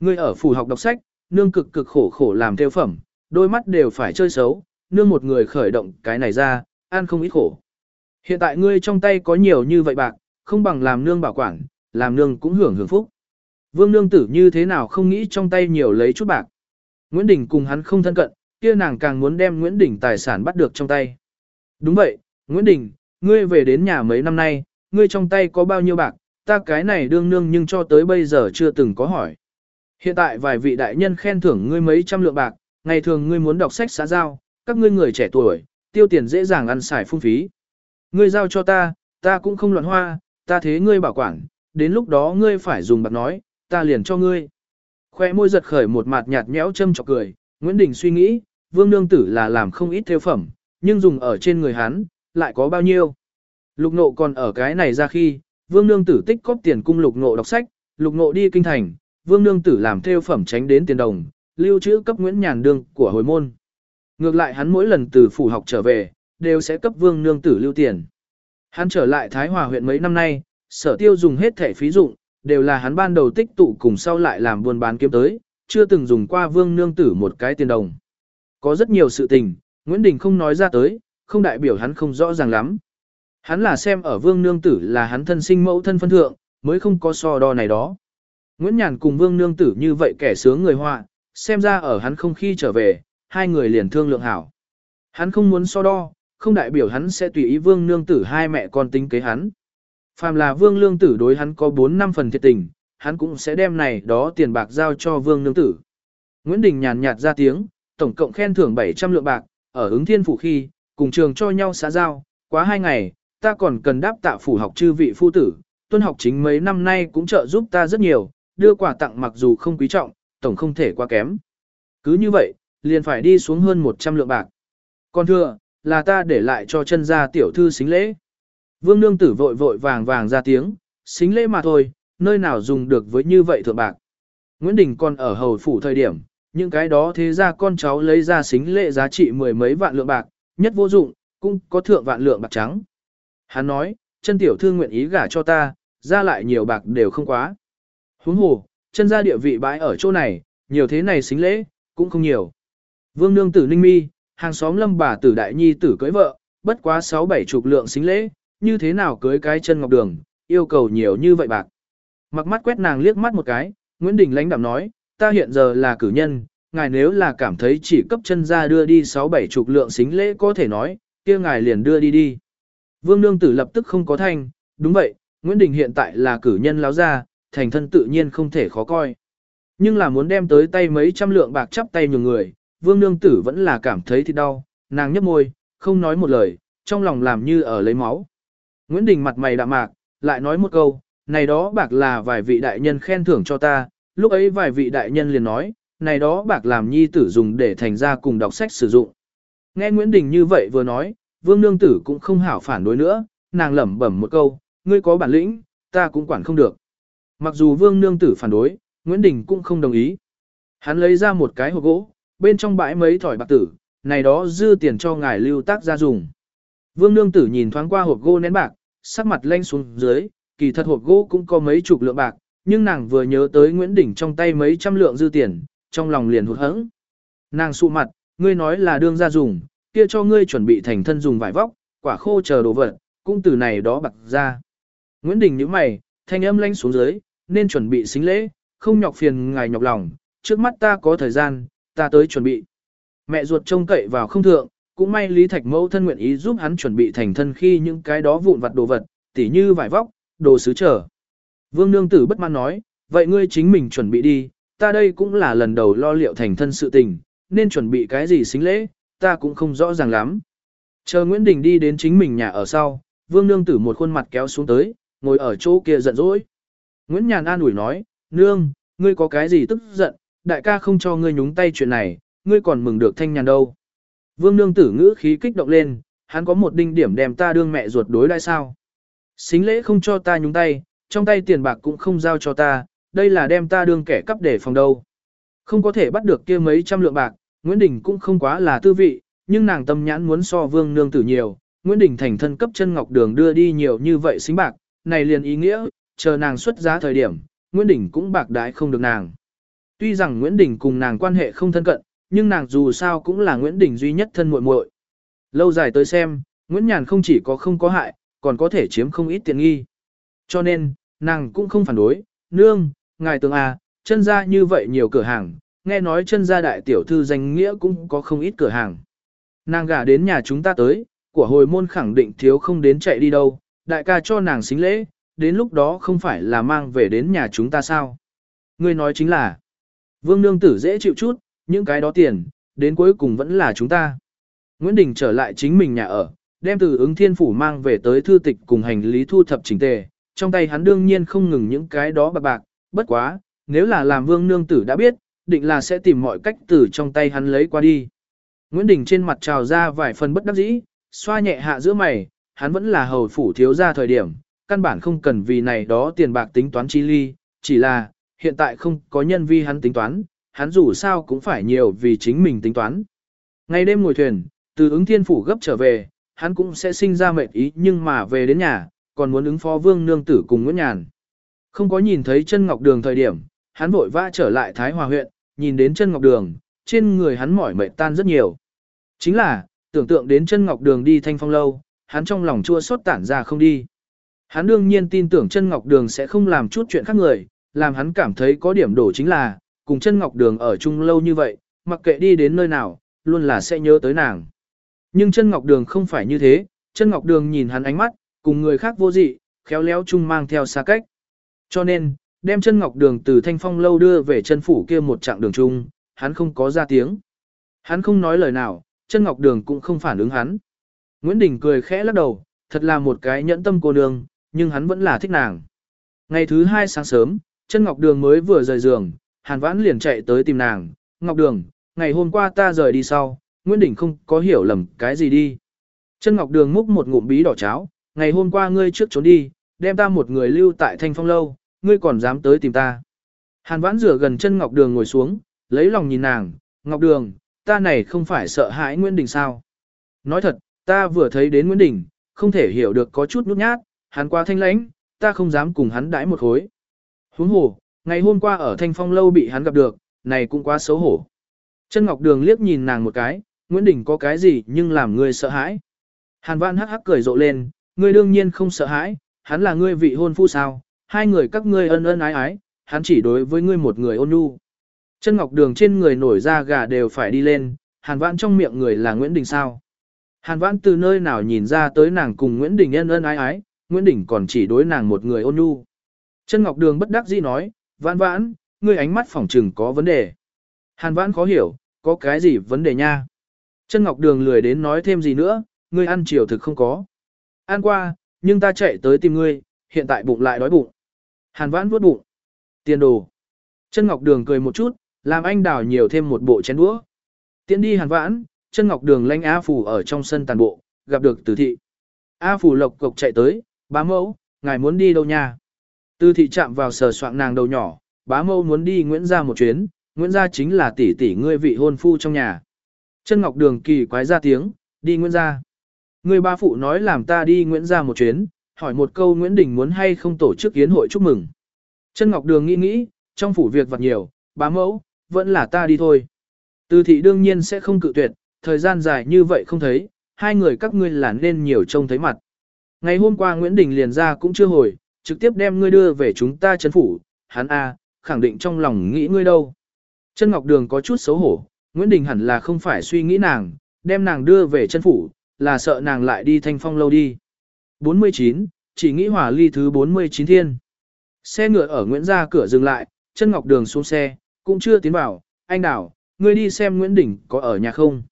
Ngươi ở phủ học đọc sách, nương cực cực khổ khổ làm theo phẩm, đôi mắt đều phải chơi xấu, nương một người khởi động cái này ra, ăn không ít khổ. Hiện tại ngươi trong tay có nhiều như vậy bạc, không bằng làm nương bảo quản, làm nương cũng hưởng hưởng phúc. Vương nương tử như thế nào không nghĩ trong tay nhiều lấy chút bạc. Nguyễn Đình cùng hắn không thân cận, kia nàng càng muốn đem Nguyễn Đình tài sản bắt được trong tay. Đúng vậy, Nguyễn Đình, ngươi về đến nhà mấy năm nay, ngươi trong tay có bao nhiêu bạc, ta cái này đương nương nhưng cho tới bây giờ chưa từng có hỏi. Hiện tại vài vị đại nhân khen thưởng ngươi mấy trăm lượng bạc, ngày thường ngươi muốn đọc sách xã giao, các ngươi người trẻ tuổi, tiêu tiền dễ dàng ăn xài phung phí. Ngươi giao cho ta, ta cũng không loạn hoa, ta thế ngươi bảo quản, đến lúc đó ngươi phải dùng bạc nói, ta liền cho ngươi. Khoe môi giật khởi một mặt nhạt nhẽo châm chọc cười, Nguyễn Đình suy nghĩ, vương nương tử là làm không ít theo phẩm, nhưng dùng ở trên người hắn, lại có bao nhiêu. Lục nộ còn ở cái này ra khi, vương nương tử tích cóp tiền cung lục ngộ đọc sách, lục ngộ đi kinh thành, vương nương tử làm theo phẩm tránh đến tiền đồng, lưu trữ cấp Nguyễn Nhàn Đương của hồi môn. Ngược lại hắn mỗi lần từ phủ học trở về, đều sẽ cấp vương nương tử lưu tiền. Hắn trở lại Thái Hòa huyện mấy năm nay, sở tiêu dùng hết thẻ phí dụng, đều là hắn ban đầu tích tụ cùng sau lại làm buôn bán kiếm tới, chưa từng dùng qua vương nương tử một cái tiền đồng. Có rất nhiều sự tình, Nguyễn Đình không nói ra tới, không đại biểu hắn không rõ ràng lắm. Hắn là xem ở vương nương tử là hắn thân sinh mẫu thân phân thượng, mới không có so đo này đó. Nguyễn Nhàn cùng vương nương tử như vậy kẻ sướng người họa, xem ra ở hắn không khi trở về, hai người liền thương lượng hảo. Hắn không muốn so đo, không đại biểu hắn sẽ tùy ý vương nương tử hai mẹ con tính kế hắn. Phàm là vương lương tử đối hắn có 4 năm phần thiệt tình, hắn cũng sẽ đem này đó tiền bạc giao cho vương nương tử. Nguyễn Đình nhàn nhạt ra tiếng, tổng cộng khen thưởng 700 lượng bạc, ở ứng thiên phủ khi, cùng trường cho nhau xã giao, quá hai ngày, ta còn cần đáp tạ phủ học chư vị phu tử, tuân học chính mấy năm nay cũng trợ giúp ta rất nhiều, đưa quà tặng mặc dù không quý trọng, tổng không thể quá kém. Cứ như vậy, liền phải đi xuống hơn 100 lượng bạc. Còn thưa, là ta để lại cho chân gia tiểu thư xính lễ. Vương nương tử vội vội vàng vàng ra tiếng, xính lễ mà thôi, nơi nào dùng được với như vậy thượng bạc. Nguyễn Đình còn ở hầu phủ thời điểm, những cái đó thế ra con cháu lấy ra xính lễ giá trị mười mấy vạn lượng bạc, nhất vô dụng, cũng có thượng vạn lượng bạc trắng. Hắn nói, chân tiểu thư nguyện ý gả cho ta, ra lại nhiều bạc đều không quá. Huống hồ, chân ra địa vị bãi ở chỗ này, nhiều thế này xính lễ, cũng không nhiều. Vương nương tử ninh mi, hàng xóm lâm bà tử đại nhi tử cưới vợ, bất quá sáu bảy chục lượng xính lễ, như thế nào cưới cái chân ngọc đường, yêu cầu nhiều như vậy bạc. Mặc mắt quét nàng liếc mắt một cái, Nguyễn Đình lãnh đạm nói, ta hiện giờ là cử nhân, ngài nếu là cảm thấy chỉ cấp chân ra đưa đi sáu bảy chục lượng xính lễ có thể nói, kia ngài liền đưa đi đi. Vương Nương Tử lập tức không có thanh, đúng vậy, Nguyễn Đình hiện tại là cử nhân láo ra, thành thân tự nhiên không thể khó coi. Nhưng là muốn đem tới tay mấy trăm lượng bạc chắp tay nhường người, Vương Nương Tử vẫn là cảm thấy thì đau, nàng nhấp môi, không nói một lời, trong lòng làm như ở lấy máu. Nguyễn Đình mặt mày đạm mạc, lại nói một câu, này đó bạc là vài vị đại nhân khen thưởng cho ta, lúc ấy vài vị đại nhân liền nói, này đó bạc làm nhi tử dùng để thành ra cùng đọc sách sử dụng. Nghe Nguyễn Đình như vậy vừa nói, Vương Nương Tử cũng không hảo phản đối nữa, nàng lẩm bẩm một câu, ngươi có bản lĩnh, ta cũng quản không được. Mặc dù Vương Nương Tử phản đối, Nguyễn Đình cũng không đồng ý. Hắn lấy ra một cái hộp gỗ, bên trong bãi mấy thỏi bạc tử, này đó dư tiền cho ngài lưu tác ra dùng. Vương Nương Tử nhìn thoáng qua hộp gỗ nén bạc, sắc mặt lanh xuống dưới, kỳ thật hộp gỗ cũng có mấy chục lượng bạc, nhưng nàng vừa nhớ tới Nguyễn Đình trong tay mấy trăm lượng dư tiền, trong lòng liền hụt hẫng. Nàng sụ mặt, ngươi nói là đương ra dùng, kia cho ngươi chuẩn bị thành thân dùng vải vóc, quả khô chờ đồ vật, cũng từ này đó bạc ra. Nguyễn Đình nhíu mày, thanh âm lanh xuống dưới, nên chuẩn bị xính lễ, không nhọc phiền ngài nhọc lòng, trước mắt ta có thời gian, ta tới chuẩn bị. Mẹ ruột trông cậy vào không thượng, cũng may Lý Thạch Mẫu thân nguyện ý giúp hắn chuẩn bị thành thân khi những cái đó vụn vặt đồ vật, tỉ như vải vóc, đồ sứ trở. Vương Nương Tử bất mãn nói, vậy ngươi chính mình chuẩn bị đi, ta đây cũng là lần đầu lo liệu thành thân sự tình, nên chuẩn bị cái gì xính lễ, ta cũng không rõ ràng lắm. Chờ Nguyễn Đình đi đến chính mình nhà ở sau, Vương Nương Tử một khuôn mặt kéo xuống tới, ngồi ở chỗ kia giận dỗi. Nguyễn Nhàn an ủi nói, Nương, ngươi có cái gì tức giận, đại ca không cho ngươi nhúng tay chuyện này, ngươi còn mừng được thanh nhàn đâu. Vương Nương Tử ngữ khí kích động lên, hắn có một đinh điểm đem ta đương mẹ ruột đối đãi sao. Xính lễ không cho ta nhúng tay, trong tay tiền bạc cũng không giao cho ta, đây là đem ta đương kẻ cắp để phòng đâu. Không có thể bắt được kia mấy trăm lượng bạc, Nguyễn Đình cũng không quá là tư vị, nhưng nàng tâm nhãn muốn so vương nương tử nhiều, Nguyễn Đình thành thân cấp chân ngọc đường đưa đi nhiều như vậy xính bạc, này liền ý nghĩa, chờ nàng xuất giá thời điểm, Nguyễn Đình cũng bạc đái không được nàng. Tuy rằng Nguyễn Đình cùng nàng quan hệ không thân cận, nhưng nàng dù sao cũng là Nguyễn Đình duy nhất thân muội muội. Lâu dài tới xem, Nguyễn Nhàn không chỉ có không có hại, còn có thể chiếm không ít tiện nghi. Cho nên, nàng cũng không phản đối, nương, ngài tường à, chân ra như vậy nhiều cửa hàng, nghe nói chân gia đại tiểu thư danh nghĩa cũng có không ít cửa hàng. Nàng gả đến nhà chúng ta tới, của hồi môn khẳng định thiếu không đến chạy đi đâu, đại ca cho nàng xính lễ, đến lúc đó không phải là mang về đến nhà chúng ta sao. Ngươi nói chính là, vương nương tử dễ chịu chút, những cái đó tiền, đến cuối cùng vẫn là chúng ta. Nguyễn Đình trở lại chính mình nhà ở, đem từ ứng thiên phủ mang về tới thư tịch cùng hành lý thu thập chỉnh tề, trong tay hắn đương nhiên không ngừng những cái đó bạc bạc, bất quá, nếu là làm vương nương tử đã biết, định là sẽ tìm mọi cách từ trong tay hắn lấy qua đi. Nguyễn Đình trên mặt trào ra vài phần bất đắc dĩ, xoa nhẹ hạ giữa mày, hắn vẫn là hầu phủ thiếu ra thời điểm, căn bản không cần vì này đó tiền bạc tính toán chi ly, chỉ là, hiện tại không có nhân vi hắn tính toán, hắn dù sao cũng phải nhiều vì chính mình tính toán. Ngày đêm ngồi thuyền, từ ứng thiên phủ gấp trở về, hắn cũng sẽ sinh ra mệt ý nhưng mà về đến nhà, còn muốn ứng phó vương nương tử cùng Nguyễn Nhàn. Không có nhìn thấy chân ngọc đường thời điểm, hắn vội vã trở lại Thái Hòa huyện, nhìn đến chân ngọc đường, trên người hắn mỏi mệt tan rất nhiều. Chính là, tưởng tượng đến chân ngọc đường đi thanh phong lâu, hắn trong lòng chua xót tản ra không đi. Hắn đương nhiên tin tưởng chân ngọc đường sẽ không làm chút chuyện khác người, làm hắn cảm thấy có điểm đổ chính là, cùng chân ngọc đường ở chung lâu như vậy, mặc kệ đi đến nơi nào, luôn là sẽ nhớ tới nàng. Nhưng chân ngọc đường không phải như thế, chân ngọc đường nhìn hắn ánh mắt, cùng người khác vô dị, khéo léo chung mang theo xa cách. Cho nên, đem chân ngọc đường từ thanh phong lâu đưa về chân phủ kia một chặng đường chung, hắn không có ra tiếng. Hắn không nói lời nào, chân ngọc đường cũng không phản ứng hắn. Nguyễn Đình cười khẽ lắc đầu, thật là một cái nhẫn tâm cô nương, nhưng hắn vẫn là thích nàng. Ngày thứ hai sáng sớm, chân ngọc đường mới vừa rời giường, hàn vãn liền chạy tới tìm nàng. Ngọc đường, ngày hôm qua ta rời đi sau, Nguyễn Đình không có hiểu lầm cái gì đi. Chân ngọc đường múc một ngụm bí đỏ cháo, ngày hôm qua ngươi trước trốn đi, đem ta một người lưu tại thanh phong lâu, ngươi còn dám tới tìm ta. Hàn vãn rửa gần chân Ngọc Đường ngồi xuống, lấy lòng nhìn nàng, Ngọc Đường, ta này không phải sợ hãi Nguyễn Đình sao. Nói thật, ta vừa thấy đến Nguyễn Đình, không thể hiểu được có chút nút nhát, hắn qua thanh lãnh, ta không dám cùng hắn đãi một khối. Huống hồ, ngày hôm qua ở thanh phong lâu bị hắn gặp được, này cũng quá xấu hổ. Chân Ngọc Đường liếc nhìn nàng một cái, Nguyễn Đình có cái gì nhưng làm ngươi sợ hãi. Hàn Vãn hắc hắc cười rộ lên, ngươi đương nhiên không sợ hãi, hắn là ngươi vị hôn phu sao, hai người các ngươi ân ân ái ái, hắn chỉ đối với ngươi một người ôn nhu. Chân ngọc đường trên người nổi ra gà đều phải đi lên, hàn vãn trong miệng người là Nguyễn Đình sao. Hàn vãn từ nơi nào nhìn ra tới nàng cùng Nguyễn Đình ân ân ái ái, Nguyễn Đình còn chỉ đối nàng một người ôn nhu. Chân ngọc đường bất đắc dĩ nói, vãn vãn, ngươi ánh mắt phỏng trừng có vấn đề. Hàn vãn khó hiểu, có cái gì vấn đề nha. Chân ngọc đường lười đến nói thêm gì nữa, ngươi ăn chiều thực không có. Ăn qua, nhưng ta chạy tới tìm ngươi, hiện tại bụng lại đói bụng. Hàn vãn vuốt bụng. Tiền đồ. Chân Ngọc Đường cười một chút, làm anh đào nhiều thêm một bộ chén đũa. Tiến đi hàn vãn, chân Ngọc Đường lanh A Phủ ở trong sân tàn bộ, gặp được Từ Thị. A Phủ lộc cộc chạy tới, bá mẫu, ngài muốn đi đâu nha? Từ Thị chạm vào sờ soạng nàng đầu nhỏ, bá mẫu muốn đi Nguyễn gia một chuyến, Nguyễn gia chính là tỷ tỷ ngươi vị hôn phu trong nhà. Chân Ngọc Đường kỳ quái ra tiếng, đi Nguyễn gia. Người ba phụ nói làm ta đi Nguyễn gia một chuyến, hỏi một câu Nguyễn Đình muốn hay không tổ chức yến hội chúc mừng. Chân Ngọc Đường nghĩ nghĩ, trong phủ việc vật nhiều, bá mẫu, vẫn là ta đi thôi. Từ thị đương nhiên sẽ không cự tuyệt, thời gian dài như vậy không thấy, hai người các ngươi là nên nhiều trông thấy mặt. Ngày hôm qua Nguyễn Đình liền ra cũng chưa hồi, trực tiếp đem ngươi đưa về chúng ta chấn phủ, hắn A, khẳng định trong lòng nghĩ ngươi đâu. Chân Ngọc Đường có chút xấu hổ, Nguyễn Đình hẳn là không phải suy nghĩ nàng, đem nàng đưa về chân phủ, là sợ nàng lại đi thanh phong lâu đi. 49, chỉ nghĩ hỏa ly thứ 49 thiên. Xe ngựa ở Nguyễn Gia cửa dừng lại, chân ngọc đường xuống xe, cũng chưa tiến vào, anh Đào, ngươi đi xem Nguyễn Đình có ở nhà không.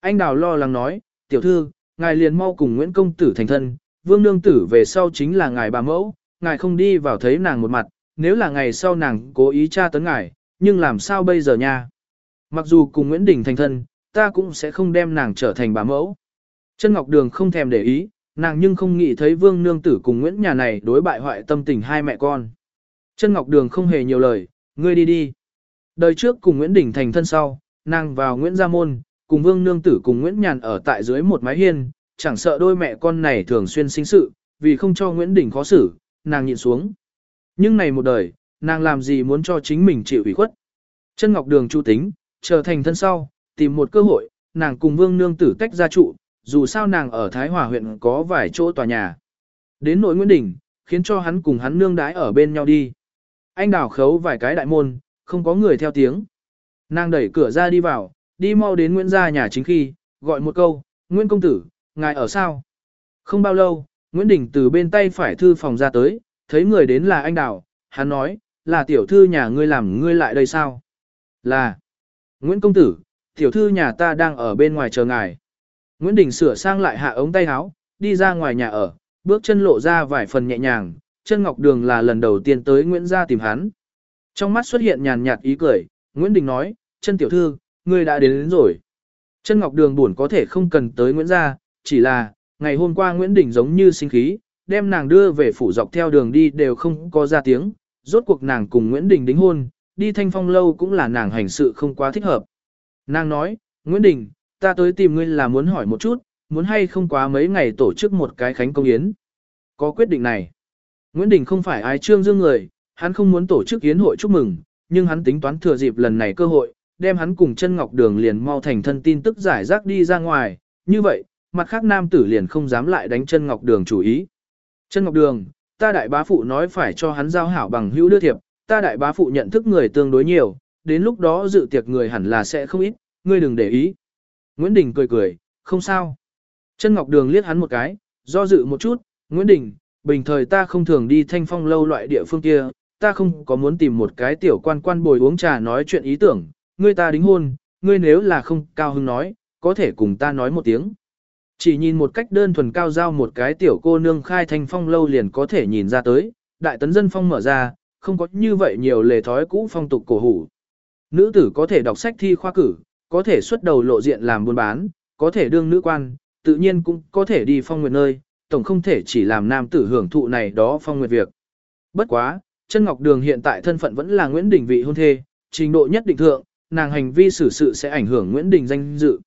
Anh Đào lo lắng nói, tiểu thư, ngài liền mau cùng Nguyễn Công Tử thành thân, vương nương tử về sau chính là ngài bà mẫu, ngài không đi vào thấy nàng một mặt, nếu là ngày sau nàng cố ý tra tấn ngài, nhưng làm sao bây giờ nha? Mặc dù cùng Nguyễn Đình thành thân, ta cũng sẽ không đem nàng trở thành bà mẫu. Chân Ngọc Đường không thèm để ý, nàng nhưng không nghĩ thấy Vương Nương Tử cùng Nguyễn nhà này đối bại hoại tâm tình hai mẹ con. Chân Ngọc Đường không hề nhiều lời, ngươi đi đi. Đời trước cùng Nguyễn Đình thành thân sau, nàng vào Nguyễn Gia Môn, cùng Vương Nương Tử cùng Nguyễn Nhàn ở tại dưới một mái hiên, chẳng sợ đôi mẹ con này thường xuyên sinh sự, vì không cho Nguyễn Đình khó xử, nàng nhịn xuống. Nhưng này một đời, nàng làm gì muốn cho chính mình chịu ủy khuất. Chân Ngọc Đường chu tính, trở thành thân sau, tìm một cơ hội, nàng cùng Vương Nương Tử tách ra trụ, dù sao nàng ở Thái Hòa huyện có vài chỗ tòa nhà. Đến nội Nguyễn Đình, khiến cho hắn cùng hắn nương đái ở bên nhau đi. Anh đào khấu vài cái đại môn, không có người theo tiếng. Nàng đẩy cửa ra đi vào, đi mau đến Nguyễn gia nhà chính khi, gọi một câu, Nguyễn công tử, ngài ở sao? Không bao lâu, Nguyễn Đình từ bên tay phải thư phòng ra tới, thấy người đến là anh đào, hắn nói, là tiểu thư nhà ngươi làm ngươi lại đây sao? Là, Nguyễn công tử, tiểu thư nhà ta đang ở bên ngoài chờ ngài. Nguyễn Đình sửa sang lại hạ ống tay áo, đi ra ngoài nhà ở, bước chân lộ ra vài phần nhẹ nhàng, chân ngọc đường là lần đầu tiên tới Nguyễn gia tìm hắn. Trong mắt xuất hiện nhàn nhạt ý cười, Nguyễn Đình nói, chân tiểu thư, ngươi đã đến, đến rồi. Chân ngọc đường buồn có thể không cần tới Nguyễn gia, chỉ là, ngày hôm qua Nguyễn Đình giống như sinh khí, đem nàng đưa về phủ dọc theo đường đi đều không có ra tiếng, rốt cuộc nàng cùng Nguyễn Đình đính hôn, đi thanh phong lâu cũng là nàng hành sự không quá thích hợp. Nàng nói, Nguyễn Đình, ta tới tìm ngươi là muốn hỏi một chút, muốn hay không quá mấy ngày tổ chức một cái khánh công yến. Có quyết định này. Nguyễn Đình không phải ai trương dương người, hắn không muốn tổ chức yến hội chúc mừng, nhưng hắn tính toán thừa dịp lần này cơ hội, đem hắn cùng chân ngọc đường liền mau thành thân tin tức giải rác đi ra ngoài, như vậy, mặt khác nam tử liền không dám lại đánh chân ngọc đường chủ ý. Chân ngọc đường, ta đại bá phụ nói phải cho hắn giao hảo bằng hữu đưa thiệp, ta đại bá phụ nhận thức người tương đối nhiều, đến lúc đó dự tiệc người hẳn là sẽ không ít, ngươi đừng để ý. Nguyễn Đình cười cười, không sao. Chân Ngọc Đường liếc hắn một cái, do dự một chút, Nguyễn Đình, bình thời ta không thường đi thanh phong lâu loại địa phương kia, ta không có muốn tìm một cái tiểu quan quan bồi uống trà nói chuyện ý tưởng, ngươi ta đính hôn, ngươi nếu là không cao hứng nói, có thể cùng ta nói một tiếng. Chỉ nhìn một cách đơn thuần cao giao một cái tiểu cô nương khai thanh phong lâu liền có thể nhìn ra tới, đại tấn dân phong mở ra, không có như vậy nhiều lề thói cũ phong tục cổ hủ. Nữ tử có thể đọc sách thi khoa cử, có thể xuất đầu lộ diện làm buôn bán, có thể đương nữ quan, tự nhiên cũng có thể đi phong nguyệt nơi, tổng không thể chỉ làm nam tử hưởng thụ này đó phong nguyệt việc. Bất quá, chân ngọc đường hiện tại thân phận vẫn là Nguyễn Đình vị hôn thê, trình độ nhất định thượng, nàng hành vi xử sự sẽ ảnh hưởng Nguyễn Đình danh dự.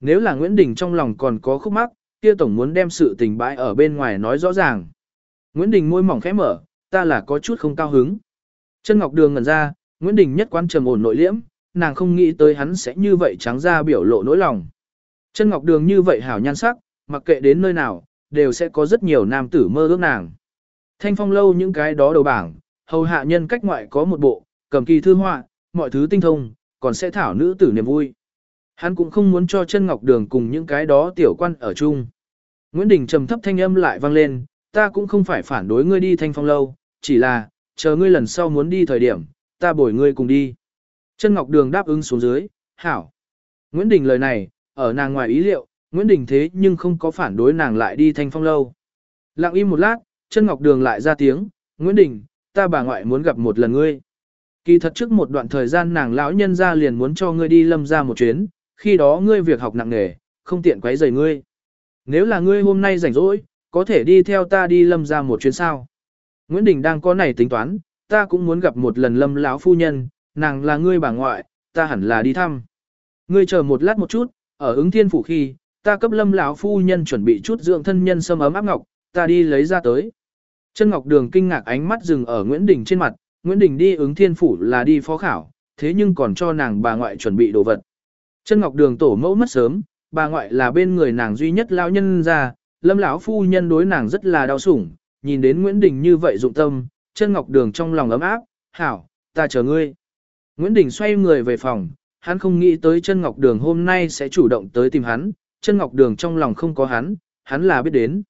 Nếu là Nguyễn Đình trong lòng còn có khúc mắc, kia tổng muốn đem sự tình bãi ở bên ngoài nói rõ ràng. Nguyễn Đình môi mỏng khẽ mở, ta là có chút không cao hứng. Chân Ngọc Đường ngẩn ra, Nguyễn Đình nhất quán trầm ổn nội liễm, nàng không nghĩ tới hắn sẽ như vậy trắng ra biểu lộ nỗi lòng. Chân Ngọc Đường như vậy hảo nhan sắc, mặc kệ đến nơi nào, đều sẽ có rất nhiều nam tử mơ ước nàng. Thanh phong lâu những cái đó đầu bảng, hầu hạ nhân cách ngoại có một bộ, cầm kỳ thư họa, mọi thứ tinh thông, còn sẽ thảo nữ tử niềm vui. Hắn cũng không muốn cho chân Ngọc Đường cùng những cái đó tiểu quan ở chung. Nguyễn Đình trầm thấp thanh âm lại vang lên, ta cũng không phải phản đối ngươi đi thanh phong lâu, chỉ là, chờ ngươi lần sau muốn đi thời điểm, ta bồi ngươi cùng đi. Chân Ngọc Đường đáp ứng xuống dưới, hảo. Nguyễn Đình lời này, ở nàng ngoài ý liệu, Nguyễn Đình thế nhưng không có phản đối nàng lại đi thanh phong lâu. Lặng im một lát, chân Ngọc Đường lại ra tiếng, Nguyễn Đình, ta bà ngoại muốn gặp một lần ngươi. Kỳ thật trước một đoạn thời gian nàng lão nhân ra liền muốn cho ngươi đi lâm ra một chuyến, khi đó ngươi việc học nặng nghề, không tiện quấy rầy ngươi. Nếu là ngươi hôm nay rảnh rỗi, có thể đi theo ta đi lâm ra một chuyến sao. Nguyễn Đình đang có này tính toán, ta cũng muốn gặp một lần lâm lão phu nhân, nàng là ngươi bà ngoại, ta hẳn là đi thăm. Ngươi chờ một lát một chút, ở ứng thiên phủ khi, ta cấp lâm lão phu nhân chuẩn bị chút dưỡng thân nhân sâm ấm áp ngọc, ta đi lấy ra tới. Chân Ngọc Đường kinh ngạc ánh mắt dừng ở Nguyễn Đình trên mặt, Nguyễn Đình đi ứng thiên phủ là đi phó khảo, thế nhưng còn cho nàng bà ngoại chuẩn bị đồ vật. Chân Ngọc Đường tổ mẫu mất sớm, bà ngoại là bên người nàng duy nhất lão nhân ra, lâm lão phu nhân đối nàng rất là đau sủng, nhìn đến Nguyễn Đình như vậy dụng tâm, chân Ngọc Đường trong lòng ấm áp, hảo, ta chờ ngươi. Nguyễn Đình xoay người về phòng, hắn không nghĩ tới chân ngọc đường hôm nay sẽ chủ động tới tìm hắn, chân ngọc đường trong lòng không có hắn, hắn là biết đến.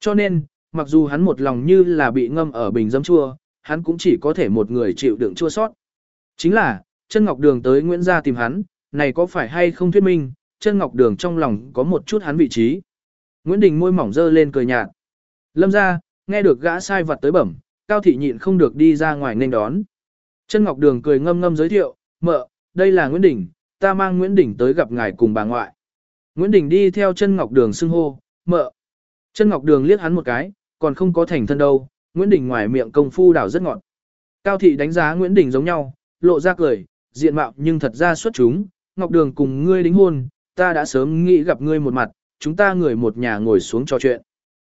Cho nên, mặc dù hắn một lòng như là bị ngâm ở bình dấm chua, hắn cũng chỉ có thể một người chịu đựng chua sót. Chính là, chân ngọc đường tới Nguyễn Gia tìm hắn, này có phải hay không thuyết minh, chân ngọc đường trong lòng có một chút hắn vị trí. Nguyễn Đình môi mỏng dơ lên cười nhạt. Lâm ra, nghe được gã sai vật tới bẩm, cao thị nhịn không được đi ra ngoài nên đón. Chân ngọc đường cười ngâm ngâm giới thiệu, mợ, đây là Nguyễn Đình, ta mang Nguyễn Đình tới gặp ngài cùng bà ngoại. Nguyễn Đình đi theo chân ngọc đường xưng hô, mợ. Chân ngọc đường liếc hắn một cái, còn không có thành thân đâu, Nguyễn Đình ngoài miệng công phu đảo rất ngọt. Cao thị đánh giá Nguyễn Đình giống nhau, lộ ra cười, diện mạo nhưng thật ra xuất chúng, ngọc đường cùng ngươi đính hôn, ta đã sớm nghĩ gặp ngươi một mặt, chúng ta người một nhà ngồi xuống trò chuyện.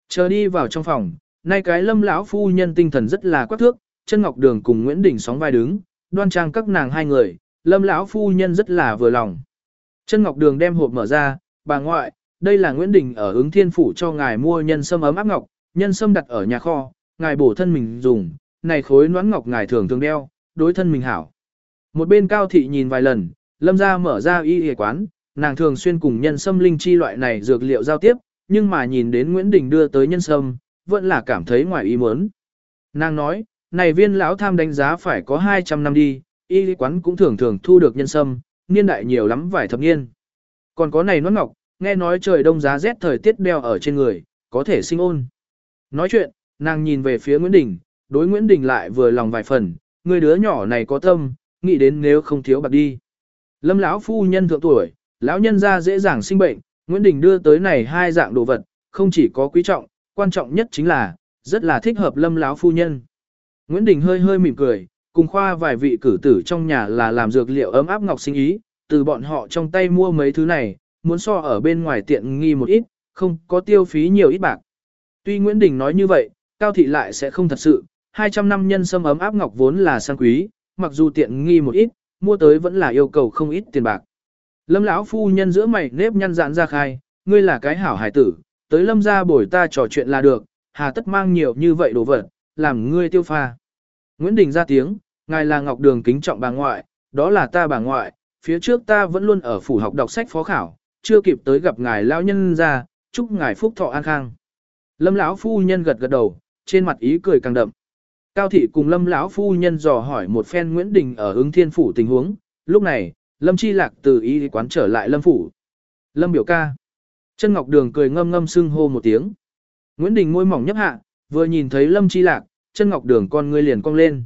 Chờ đi vào trong phòng, nay cái lâm lão phu nhân tinh thần rất là quắc thước, chân ngọc đường cùng Nguyễn Đình sóng vai đứng, đoan trang các nàng hai người, lâm lão phu nhân rất là vừa lòng. Chân ngọc đường đem hộp mở ra, bà ngoại, đây là Nguyễn Đình ở ứng thiên phủ cho ngài mua nhân sâm ấm áp ngọc, nhân sâm đặt ở nhà kho, ngài bổ thân mình dùng, này khối noãn ngọc ngài thường thường đeo, đối thân mình hảo. Một bên cao thị nhìn vài lần, lâm ra mở ra y y quán, nàng thường xuyên cùng nhân sâm linh chi loại này dược liệu giao tiếp, nhưng mà nhìn đến Nguyễn Đình đưa tới nhân sâm, vẫn là cảm thấy ngoài ý muốn. Nàng nói, này viên lão tham đánh giá phải có 200 năm đi, y lý quán cũng thường thường thu được nhân sâm, niên đại nhiều lắm vài thập niên. Còn có này nón ngọc, nghe nói trời đông giá rét thời tiết đeo ở trên người, có thể sinh ôn. Nói chuyện, nàng nhìn về phía Nguyễn Đình, đối Nguyễn Đình lại vừa lòng vài phần, người đứa nhỏ này có tâm, nghĩ đến nếu không thiếu bạc đi. Lâm lão phu nhân thượng tuổi, lão nhân ra dễ dàng sinh bệnh, Nguyễn Đình đưa tới này hai dạng đồ vật, không chỉ có quý trọng, quan trọng nhất chính là, rất là thích hợp lâm lão phu nhân. Nguyễn Đình hơi hơi mỉm cười, cùng khoa vài vị cử tử trong nhà là làm dược liệu ấm áp ngọc sinh ý, từ bọn họ trong tay mua mấy thứ này, muốn so ở bên ngoài tiện nghi một ít, không có tiêu phí nhiều ít bạc. Tuy Nguyễn Đình nói như vậy, Cao Thị lại sẽ không thật sự, 200 năm nhân sâm ấm áp ngọc vốn là sang quý, mặc dù tiện nghi một ít, mua tới vẫn là yêu cầu không ít tiền bạc. Lâm lão phu nhân giữa mày nếp nhăn dạn ra khai, ngươi là cái hảo hải tử, tới lâm ra bồi ta trò chuyện là được, hà tất mang nhiều như vậy đồ vật, làm ngươi tiêu pha. Nguyễn Đình ra tiếng, ngài là Ngọc Đường kính trọng bà ngoại, đó là ta bà ngoại, phía trước ta vẫn luôn ở phủ học đọc sách phó khảo, chưa kịp tới gặp ngài lão nhân ra, chúc ngài phúc thọ an khang. Lâm lão phu nhân gật gật đầu, trên mặt ý cười càng đậm. Cao thị cùng Lâm lão phu nhân dò hỏi một phen Nguyễn Đình ở ứng thiên phủ tình huống, lúc này, Lâm Chi Lạc từ ý quán trở lại Lâm phủ. Lâm biểu ca. Chân Ngọc Đường cười ngâm ngâm sưng hô một tiếng. Nguyễn Đình môi mỏng nhấp hạ, vừa nhìn thấy Lâm Chi Lạc, chân Ngọc Đường con ngươi liền cong lên.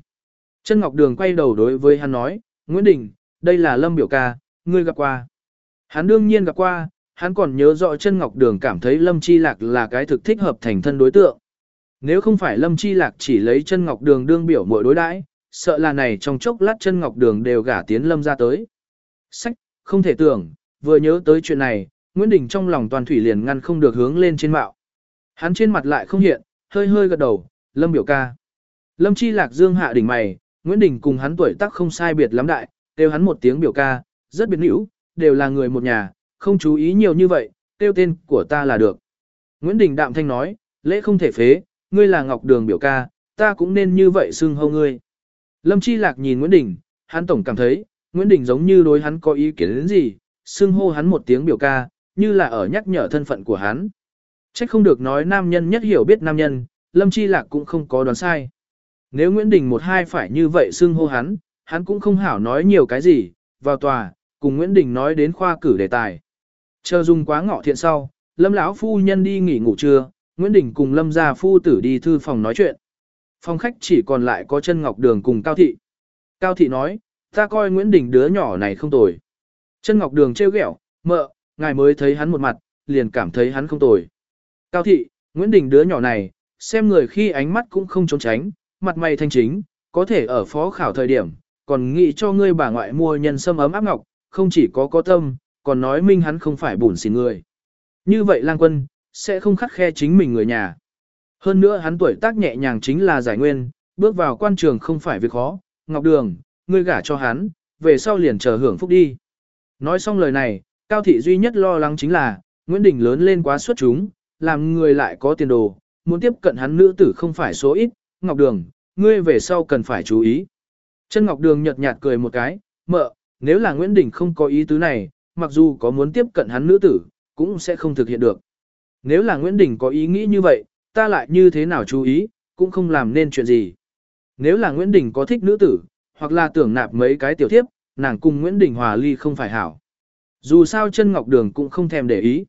Chân Ngọc Đường quay đầu đối với hắn nói, Nguyễn Đình, đây là Lâm biểu ca, ngươi gặp qua. Hắn đương nhiên gặp qua, hắn còn nhớ rõ chân Ngọc Đường cảm thấy Lâm Chi Lạc là cái thực thích hợp thành thân đối tượng. Nếu không phải Lâm Chi Lạc chỉ lấy chân Ngọc Đường đương biểu mỗi đối đãi, sợ là này trong chốc lát chân Ngọc Đường đều gả tiến Lâm ra tới. Sách, không thể tưởng, vừa nhớ tới chuyện này, Nguyễn Đình trong lòng toàn thủy liền ngăn không được hướng lên trên mạo. Hắn trên mặt lại không hiện, hơi hơi gật đầu, Lâm biểu ca. Lâm Chi Lạc Dương hạ đỉnh mày, Nguyễn Đình cùng hắn tuổi tác không sai biệt lắm đại, kêu hắn một tiếng biểu ca, rất biệt hữu, đều là người một nhà, không chú ý nhiều như vậy, kêu tên của ta là được. Nguyễn Đình đạm thanh nói, lễ không thể phế, ngươi là Ngọc Đường biểu ca, ta cũng nên như vậy xưng hâu ngươi. Lâm Chi Lạc nhìn Nguyễn Đình, hắn tổng cảm thấy, Nguyễn Đình giống như đối hắn có ý kiến đến gì, xưng hô hắn một tiếng biểu ca, như là ở nhắc nhở thân phận của hắn. Trách không được nói nam nhân nhất hiểu biết nam nhân, Lâm Chi Lạc cũng không có đoán sai. Nếu Nguyễn Đình một hai phải như vậy xưng hô hắn, hắn cũng không hảo nói nhiều cái gì, vào tòa, cùng Nguyễn Đình nói đến khoa cử đề tài. Chờ dùng quá ngọ thiện sau, Lâm lão phu nhân đi nghỉ ngủ trưa, Nguyễn Đình cùng Lâm gia phu tử đi thư phòng nói chuyện. Phòng khách chỉ còn lại có chân ngọc đường cùng Cao Thị. Cao Thị nói, ta coi Nguyễn Đình đứa nhỏ này không tồi. Chân ngọc đường trêu ghẹo, mợ, ngài mới thấy hắn một mặt, liền cảm thấy hắn không tồi. Cao Thị, Nguyễn Đình đứa nhỏ này, xem người khi ánh mắt cũng không trốn tránh, mặt mày thanh chính, có thể ở phó khảo thời điểm, còn nghĩ cho ngươi bà ngoại mua nhân sâm ấm áp ngọc, không chỉ có có tâm, còn nói minh hắn không phải bùn xỉn người. Như vậy lang quân, sẽ không khắc khe chính mình người nhà. Hơn nữa hắn tuổi tác nhẹ nhàng chính là giải nguyên, bước vào quan trường không phải việc khó, Ngọc Đường, ngươi gả cho hắn, về sau liền chờ hưởng phúc đi. Nói xong lời này, Cao Thị duy nhất lo lắng chính là, Nguyễn Đình lớn lên quá xuất chúng, làm người lại có tiền đồ, muốn tiếp cận hắn nữ tử không phải số ít, Ngọc Đường, ngươi về sau cần phải chú ý. Chân Ngọc Đường nhợt nhạt cười một cái, mợ, nếu là Nguyễn Đình không có ý tứ này, mặc dù có muốn tiếp cận hắn nữ tử, cũng sẽ không thực hiện được. Nếu là Nguyễn Đình có ý nghĩ như vậy, ta lại như thế nào chú ý, cũng không làm nên chuyện gì. Nếu là Nguyễn Đình có thích nữ tử, hoặc là tưởng nạp mấy cái tiểu thiếp, nàng cùng Nguyễn Đình hòa ly không phải hảo. Dù sao chân ngọc đường cũng không thèm để ý.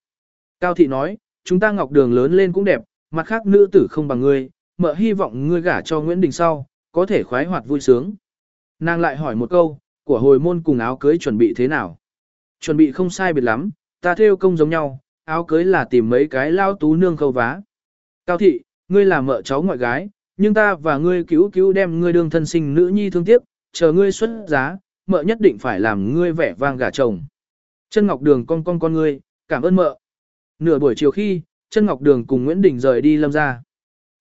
Cao thị nói, chúng ta ngọc đường lớn lên cũng đẹp, mặt khác nữ tử không bằng ngươi, mợ hy vọng ngươi gả cho Nguyễn Đình sau, có thể khoái hoạt vui sướng. Nàng lại hỏi một câu, của hồi môn cùng áo cưới chuẩn bị thế nào? Chuẩn bị không sai biệt lắm, ta theo công giống nhau, áo cưới là tìm mấy cái lao tú nương khâu vá. Cao thị, ngươi là mợ cháu ngoại gái, nhưng ta và ngươi cứu cứu đem ngươi đương thân sinh nữ nhi thương tiếc, chờ ngươi xuất giá, mợ nhất định phải làm ngươi vẻ vang gả chồng. Chân Ngọc Đường con con con ngươi, cảm ơn mợ. Nửa buổi chiều khi, Chân Ngọc Đường cùng Nguyễn Đình rời đi lâm ra.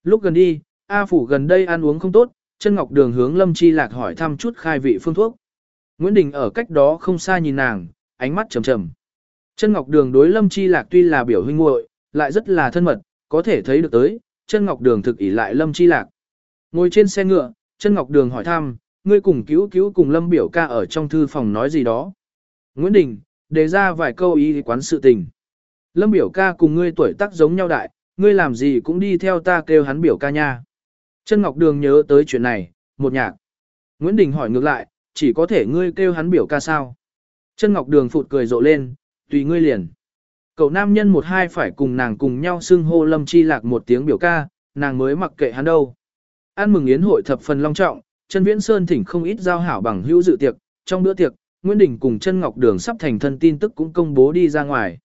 Lúc gần đi, A Phủ gần đây ăn uống không tốt, Chân Ngọc Đường hướng Lâm Chi Lạc hỏi thăm chút khai vị phương thuốc. Nguyễn Đình ở cách đó không xa nhìn nàng, ánh mắt trầm trầm. Chân Ngọc Đường đối Lâm Chi Lạc tuy là biểu huynh muội, lại rất là thân mật, có thể thấy được tới, Chân Ngọc Đường thực ỷ lại Lâm Chi Lạc. Ngồi trên xe ngựa, Chân Ngọc Đường hỏi thăm, ngươi cùng cứu cứu cùng Lâm biểu ca ở trong thư phòng nói gì đó. Nguyễn Đình, đề ra vài câu ý quán sự tình. Lâm biểu ca cùng ngươi tuổi tác giống nhau đại, ngươi làm gì cũng đi theo ta kêu hắn biểu ca nha. Chân Ngọc Đường nhớ tới chuyện này, một nhạc. Nguyễn Đình hỏi ngược lại, chỉ có thể ngươi kêu hắn biểu ca sao. Chân Ngọc Đường phụt cười rộ lên, tùy ngươi liền. Cậu nam nhân một hai phải cùng nàng cùng nhau xưng hô Lâm Chi Lạc một tiếng biểu ca, nàng mới mặc kệ hắn đâu. An mừng yến hội thập phần long trọng, Chân Viễn Sơn thỉnh không ít giao hảo bằng hữu dự tiệc, trong bữa tiệc, Nguyễn Đình cùng Chân Ngọc Đường sắp thành thân tin tức cũng công bố đi ra ngoài.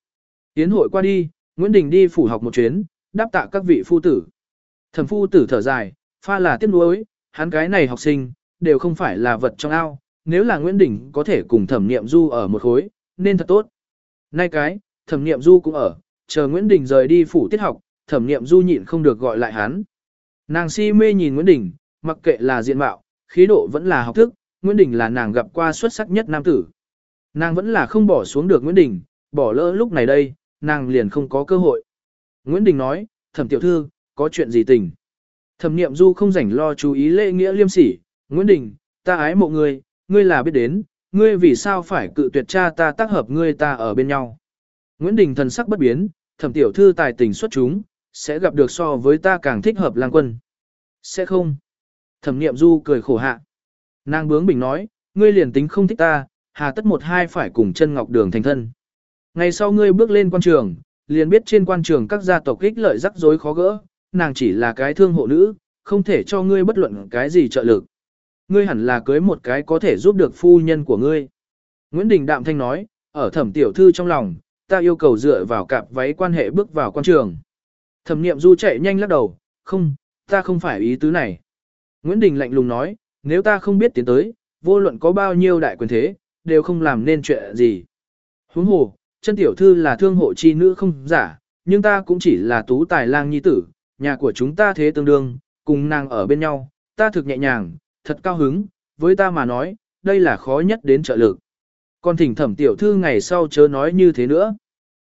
Yến hội qua đi, Nguyễn Đình đi phủ học một chuyến, đáp tạ các vị phu tử. Thẩm phu tử thở dài, pha là tiếc nuối, hắn cái này học sinh, đều không phải là vật trong ao, nếu là Nguyễn Đình có thể cùng thẩm niệm du ở một khối, nên thật tốt. Nay cái, thẩm niệm du cũng ở, chờ Nguyễn Đình rời đi phủ tiết học, thẩm niệm du nhịn không được gọi lại hắn. Nàng si mê nhìn Nguyễn Đình, mặc kệ là diện mạo, khí độ vẫn là học thức, Nguyễn Đình là nàng gặp qua xuất sắc nhất nam tử. Nàng vẫn là không bỏ xuống được Nguyễn Đình, bỏ lỡ lúc này đây, nàng liền không có cơ hội. Nguyễn Đình nói, thẩm tiểu thư, có chuyện gì tình? Thẩm niệm du không rảnh lo chú ý lễ nghĩa liêm sỉ, Nguyễn Đình, ta ái mộ ngươi, ngươi là biết đến, ngươi vì sao phải cự tuyệt cha ta tác hợp ngươi ta ở bên nhau. Nguyễn Đình thần sắc bất biến, thẩm tiểu thư tài tình xuất chúng, sẽ gặp được so với ta càng thích hợp lang quân. Sẽ không. Thẩm niệm du cười khổ hạ. Nàng bướng bình nói, ngươi liền tính không thích ta, hà tất một hai phải cùng chân ngọc đường thành thân. Ngày sau ngươi bước lên quan trường, liền biết trên quan trường các gia tộc ích lợi rắc rối khó gỡ, nàng chỉ là cái thương hộ nữ, không thể cho ngươi bất luận cái gì trợ lực. Ngươi hẳn là cưới một cái có thể giúp được phu nhân của ngươi. Nguyễn Đình Đạm Thanh nói, ở thẩm tiểu thư trong lòng, ta yêu cầu dựa vào cặp váy quan hệ bước vào quan trường. Thẩm niệm du chạy nhanh lắc đầu, không, ta không phải ý tứ này. Nguyễn Đình lạnh lùng nói, nếu ta không biết tiến tới, vô luận có bao nhiêu đại quyền thế, đều không làm nên chuyện gì. Huống hồ, chân tiểu thư là thương hộ chi nữ không giả, nhưng ta cũng chỉ là tú tài lang nhi tử, nhà của chúng ta thế tương đương, cùng nàng ở bên nhau, ta thực nhẹ nhàng, thật cao hứng, với ta mà nói, đây là khó nhất đến trợ lực. Còn thỉnh thẩm tiểu thư ngày sau chớ nói như thế nữa.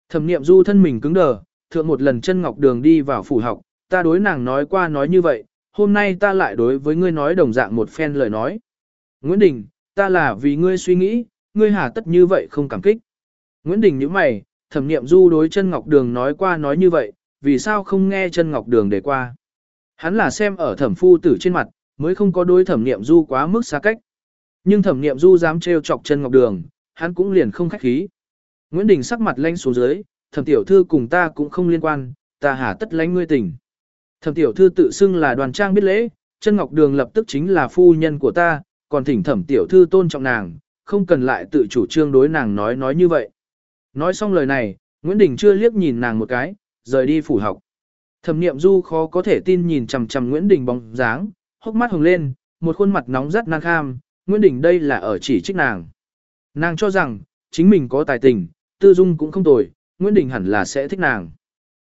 Thẩm niệm du thân mình cứng đờ, thượng một lần chân ngọc đường đi vào phủ học, ta đối nàng nói qua nói như vậy, hôm nay ta lại đối với ngươi nói đồng dạng một phen lời nói. Nguyễn Đình, ta là vì ngươi suy nghĩ, ngươi hà tất như vậy không cảm kích. Nguyễn Đình như mày, thẩm niệm du đối chân ngọc đường nói qua nói như vậy, vì sao không nghe chân ngọc đường để qua. Hắn là xem ở thẩm phu tử trên mặt, mới không có đối thẩm niệm du quá mức xa cách. Nhưng thẩm niệm du dám trêu chọc chân ngọc đường, hắn cũng liền không khách khí. Nguyễn Đình sắc mặt lanh xuống dưới, thẩm tiểu thư cùng ta cũng không liên quan, ta hà tất lánh ngươi tình. Thẩm tiểu thư tự xưng là đoàn trang biết lễ, chân ngọc đường lập tức chính là phu nhân của ta, còn thỉnh thẩm tiểu thư tôn trọng nàng, không cần lại tự chủ trương đối nàng nói nói như vậy. Nói xong lời này, Nguyễn Đình chưa liếc nhìn nàng một cái, rời đi phủ học. Thẩm niệm du khó có thể tin nhìn chằm chằm Nguyễn Đình bóng dáng, hốc mắt hồng lên, một khuôn mặt nóng rất nang kham, Nguyễn Đình đây là ở chỉ trích nàng. Nàng cho rằng, chính mình có tài tình, tư dung cũng không tồi, Nguyễn Đình hẳn là sẽ thích nàng.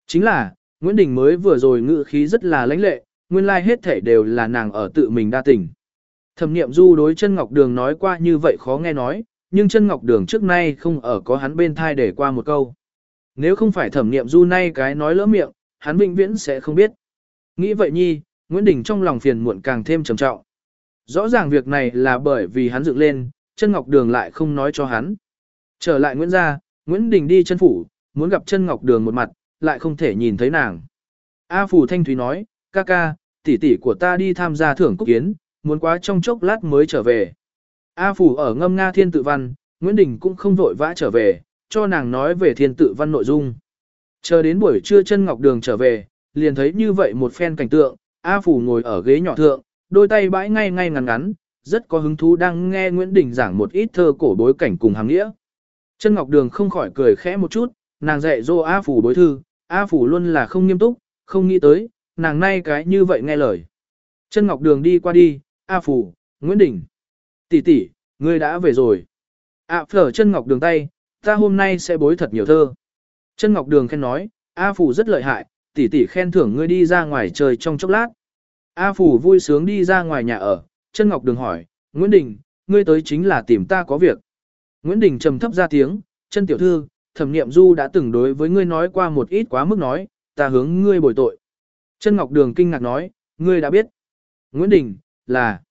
Chính là, Nguyễn Đình mới vừa rồi ngự khí rất là lãnh lệ, nguyên lai like hết thể đều là nàng ở tự mình đa tình. Thẩm niệm du đối chân ngọc đường nói qua như vậy khó nghe nói, nhưng chân ngọc đường trước nay không ở có hắn bên thai để qua một câu. Nếu không phải thẩm nghiệm du nay cái nói lỡ miệng, hắn vĩnh viễn sẽ không biết. Nghĩ vậy nhi, Nguyễn Đình trong lòng phiền muộn càng thêm trầm trọng. Rõ ràng việc này là bởi vì hắn dựng lên, chân ngọc đường lại không nói cho hắn. Trở lại Nguyễn gia, Nguyễn Đình đi chân phủ, muốn gặp chân ngọc đường một mặt, lại không thể nhìn thấy nàng. A Phủ Thanh Thúy nói, ca ca, tỷ tỷ của ta đi tham gia thưởng cúc kiến, muốn quá trong chốc lát mới trở về. A Phủ ở ngâm Nga thiên tự văn, Nguyễn Đình cũng không vội vã trở về, cho nàng nói về thiên tự văn nội dung. Chờ đến buổi trưa chân ngọc đường trở về, liền thấy như vậy một phen cảnh tượng, A Phủ ngồi ở ghế nhỏ thượng, đôi tay bãi ngay ngay ngắn ngắn, rất có hứng thú đang nghe Nguyễn Đình giảng một ít thơ cổ bối cảnh cùng hàng nghĩa. Chân Ngọc Đường không khỏi cười khẽ một chút, nàng dạy dỗ A Phủ bối thư, A Phủ luôn là không nghiêm túc, không nghĩ tới, nàng nay cái như vậy nghe lời. Chân Ngọc Đường đi qua đi, A Phủ, Nguyễn Đình tỷ tỷ, ngươi đã về rồi. A phở chân Ngọc Đường tay, ta hôm nay sẽ bối thật nhiều thơ. Chân Ngọc Đường khen nói, A Phủ rất lợi hại, tỷ tỷ khen thưởng ngươi đi ra ngoài trời trong chốc lát. A Phủ vui sướng đi ra ngoài nhà ở, chân Ngọc Đường hỏi, Nguyễn Đình, ngươi tới chính là tìm ta có việc. Nguyễn Đình trầm thấp ra tiếng, chân tiểu thư, thẩm niệm du đã từng đối với ngươi nói qua một ít quá mức nói, ta hướng ngươi bồi tội. Chân Ngọc Đường kinh ngạc nói, ngươi đã biết. Nguyễn Đình, là,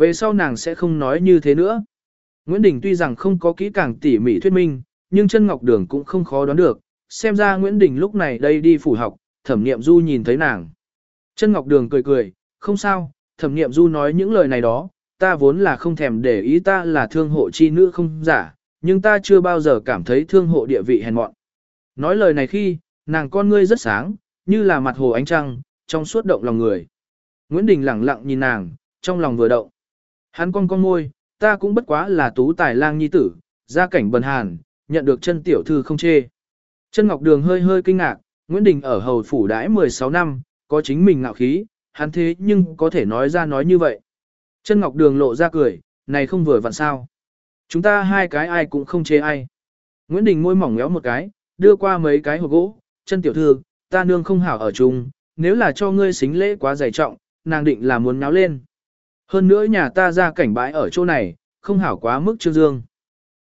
về sau nàng sẽ không nói như thế nữa. Nguyễn Đình tuy rằng không có kỹ càng tỉ mỉ thuyết minh, nhưng chân Ngọc Đường cũng không khó đoán được, xem ra Nguyễn Đình lúc này đây đi phủ học, thẩm niệm du nhìn thấy nàng. Chân Ngọc Đường cười cười, không sao, thẩm niệm du nói những lời này đó, ta vốn là không thèm để ý ta là thương hộ chi nữ không giả, nhưng ta chưa bao giờ cảm thấy thương hộ địa vị hèn mọn. Nói lời này khi, nàng con ngươi rất sáng, như là mặt hồ ánh trăng, trong suốt động lòng người. Nguyễn Đình lặng lặng nhìn nàng, trong lòng vừa động. Hắn con con môi, ta cũng bất quá là tú tài lang nhi tử, gia cảnh bần hàn, nhận được chân tiểu thư không chê. Chân Ngọc Đường hơi hơi kinh ngạc, Nguyễn Đình ở hầu phủ đãi 16 năm, có chính mình ngạo khí, hắn thế nhưng có thể nói ra nói như vậy. Chân Ngọc Đường lộ ra cười, này không vừa vặn sao. Chúng ta hai cái ai cũng không chê ai. Nguyễn Đình môi mỏng méo một cái, đưa qua mấy cái hộp gỗ, chân tiểu thư, ta nương không hảo ở chung, nếu là cho ngươi xính lễ quá dày trọng, nàng định là muốn náo lên. Hơn nữa nhà ta ra cảnh bãi ở chỗ này, không hảo quá mức trương dương.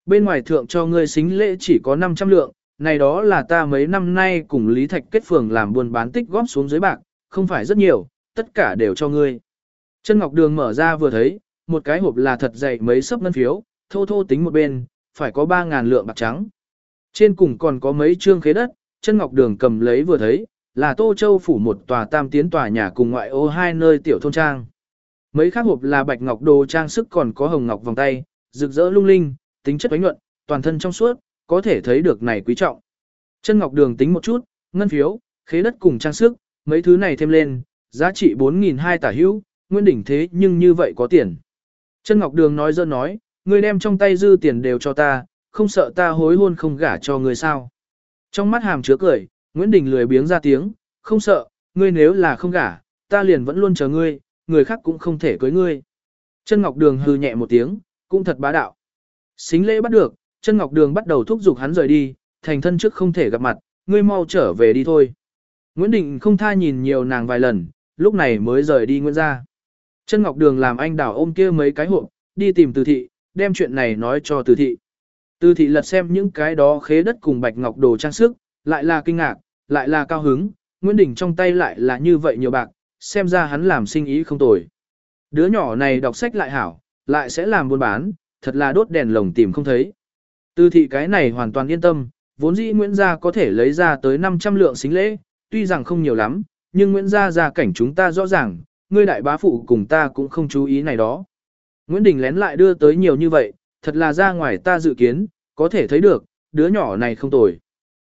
Bên ngoài thượng cho ngươi xính lễ chỉ có 500 lượng, này đó là ta mấy năm nay cùng Lý Thạch kết phường làm buôn bán tích góp xuống dưới bạc, không phải rất nhiều, tất cả đều cho ngươi. Chân Ngọc Đường mở ra vừa thấy, một cái hộp là thật dày mấy sấp ngân phiếu, thô thô tính một bên, phải có 3.000 lượng bạc trắng. Trên cùng còn có mấy trương khế đất, chân Ngọc Đường cầm lấy vừa thấy, là Tô Châu phủ một tòa tam tiến tòa nhà cùng ngoại ô hai nơi tiểu thôn trang. Mấy khác hộp là bạch ngọc đồ trang sức còn có hồng ngọc vòng tay, rực rỡ lung linh, tính chất bánh nhuận, toàn thân trong suốt, có thể thấy được này quý trọng. Chân Ngọc Đường tính một chút, ngân phiếu, khế đất cùng trang sức, mấy thứ này thêm lên, giá trị 4.200 tả hữu, nguyên đỉnh thế nhưng như vậy có tiền. Chân Ngọc Đường nói dơ nói, ngươi đem trong tay dư tiền đều cho ta, không sợ ta hối hôn không gả cho ngươi sao. Trong mắt hàm chứa cười, Nguyễn Đình lười biếng ra tiếng, không sợ, ngươi nếu là không gả, ta liền vẫn luôn chờ ngươi, người khác cũng không thể cưới ngươi. Chân Ngọc Đường hừ nhẹ một tiếng, cũng thật bá đạo. Xính lễ bắt được, chân Ngọc Đường bắt đầu thúc giục hắn rời đi, thành thân trước không thể gặp mặt, ngươi mau trở về đi thôi. Nguyễn Đình không tha nhìn nhiều nàng vài lần, lúc này mới rời đi Nguyễn ra. Chân Ngọc Đường làm anh đảo ôm kia mấy cái hộp, đi tìm từ thị, đem chuyện này nói cho từ thị. Từ thị lật xem những cái đó khế đất cùng bạch ngọc đồ trang sức, lại là kinh ngạc, lại là cao hứng, Nguyễn Đình trong tay lại là như vậy nhiều bạc, xem ra hắn làm sinh ý không tồi. Đứa nhỏ này đọc sách lại hảo, lại sẽ làm buôn bán, thật là đốt đèn lồng tìm không thấy. tư thị cái này hoàn toàn yên tâm, vốn dĩ Nguyễn Gia có thể lấy ra tới 500 lượng xính lễ, tuy rằng không nhiều lắm, nhưng Nguyễn Gia ra cảnh chúng ta rõ ràng, ngươi đại bá phụ cùng ta cũng không chú ý này đó. Nguyễn Đình lén lại đưa tới nhiều như vậy, thật là ra ngoài ta dự kiến, có thể thấy được, đứa nhỏ này không tồi.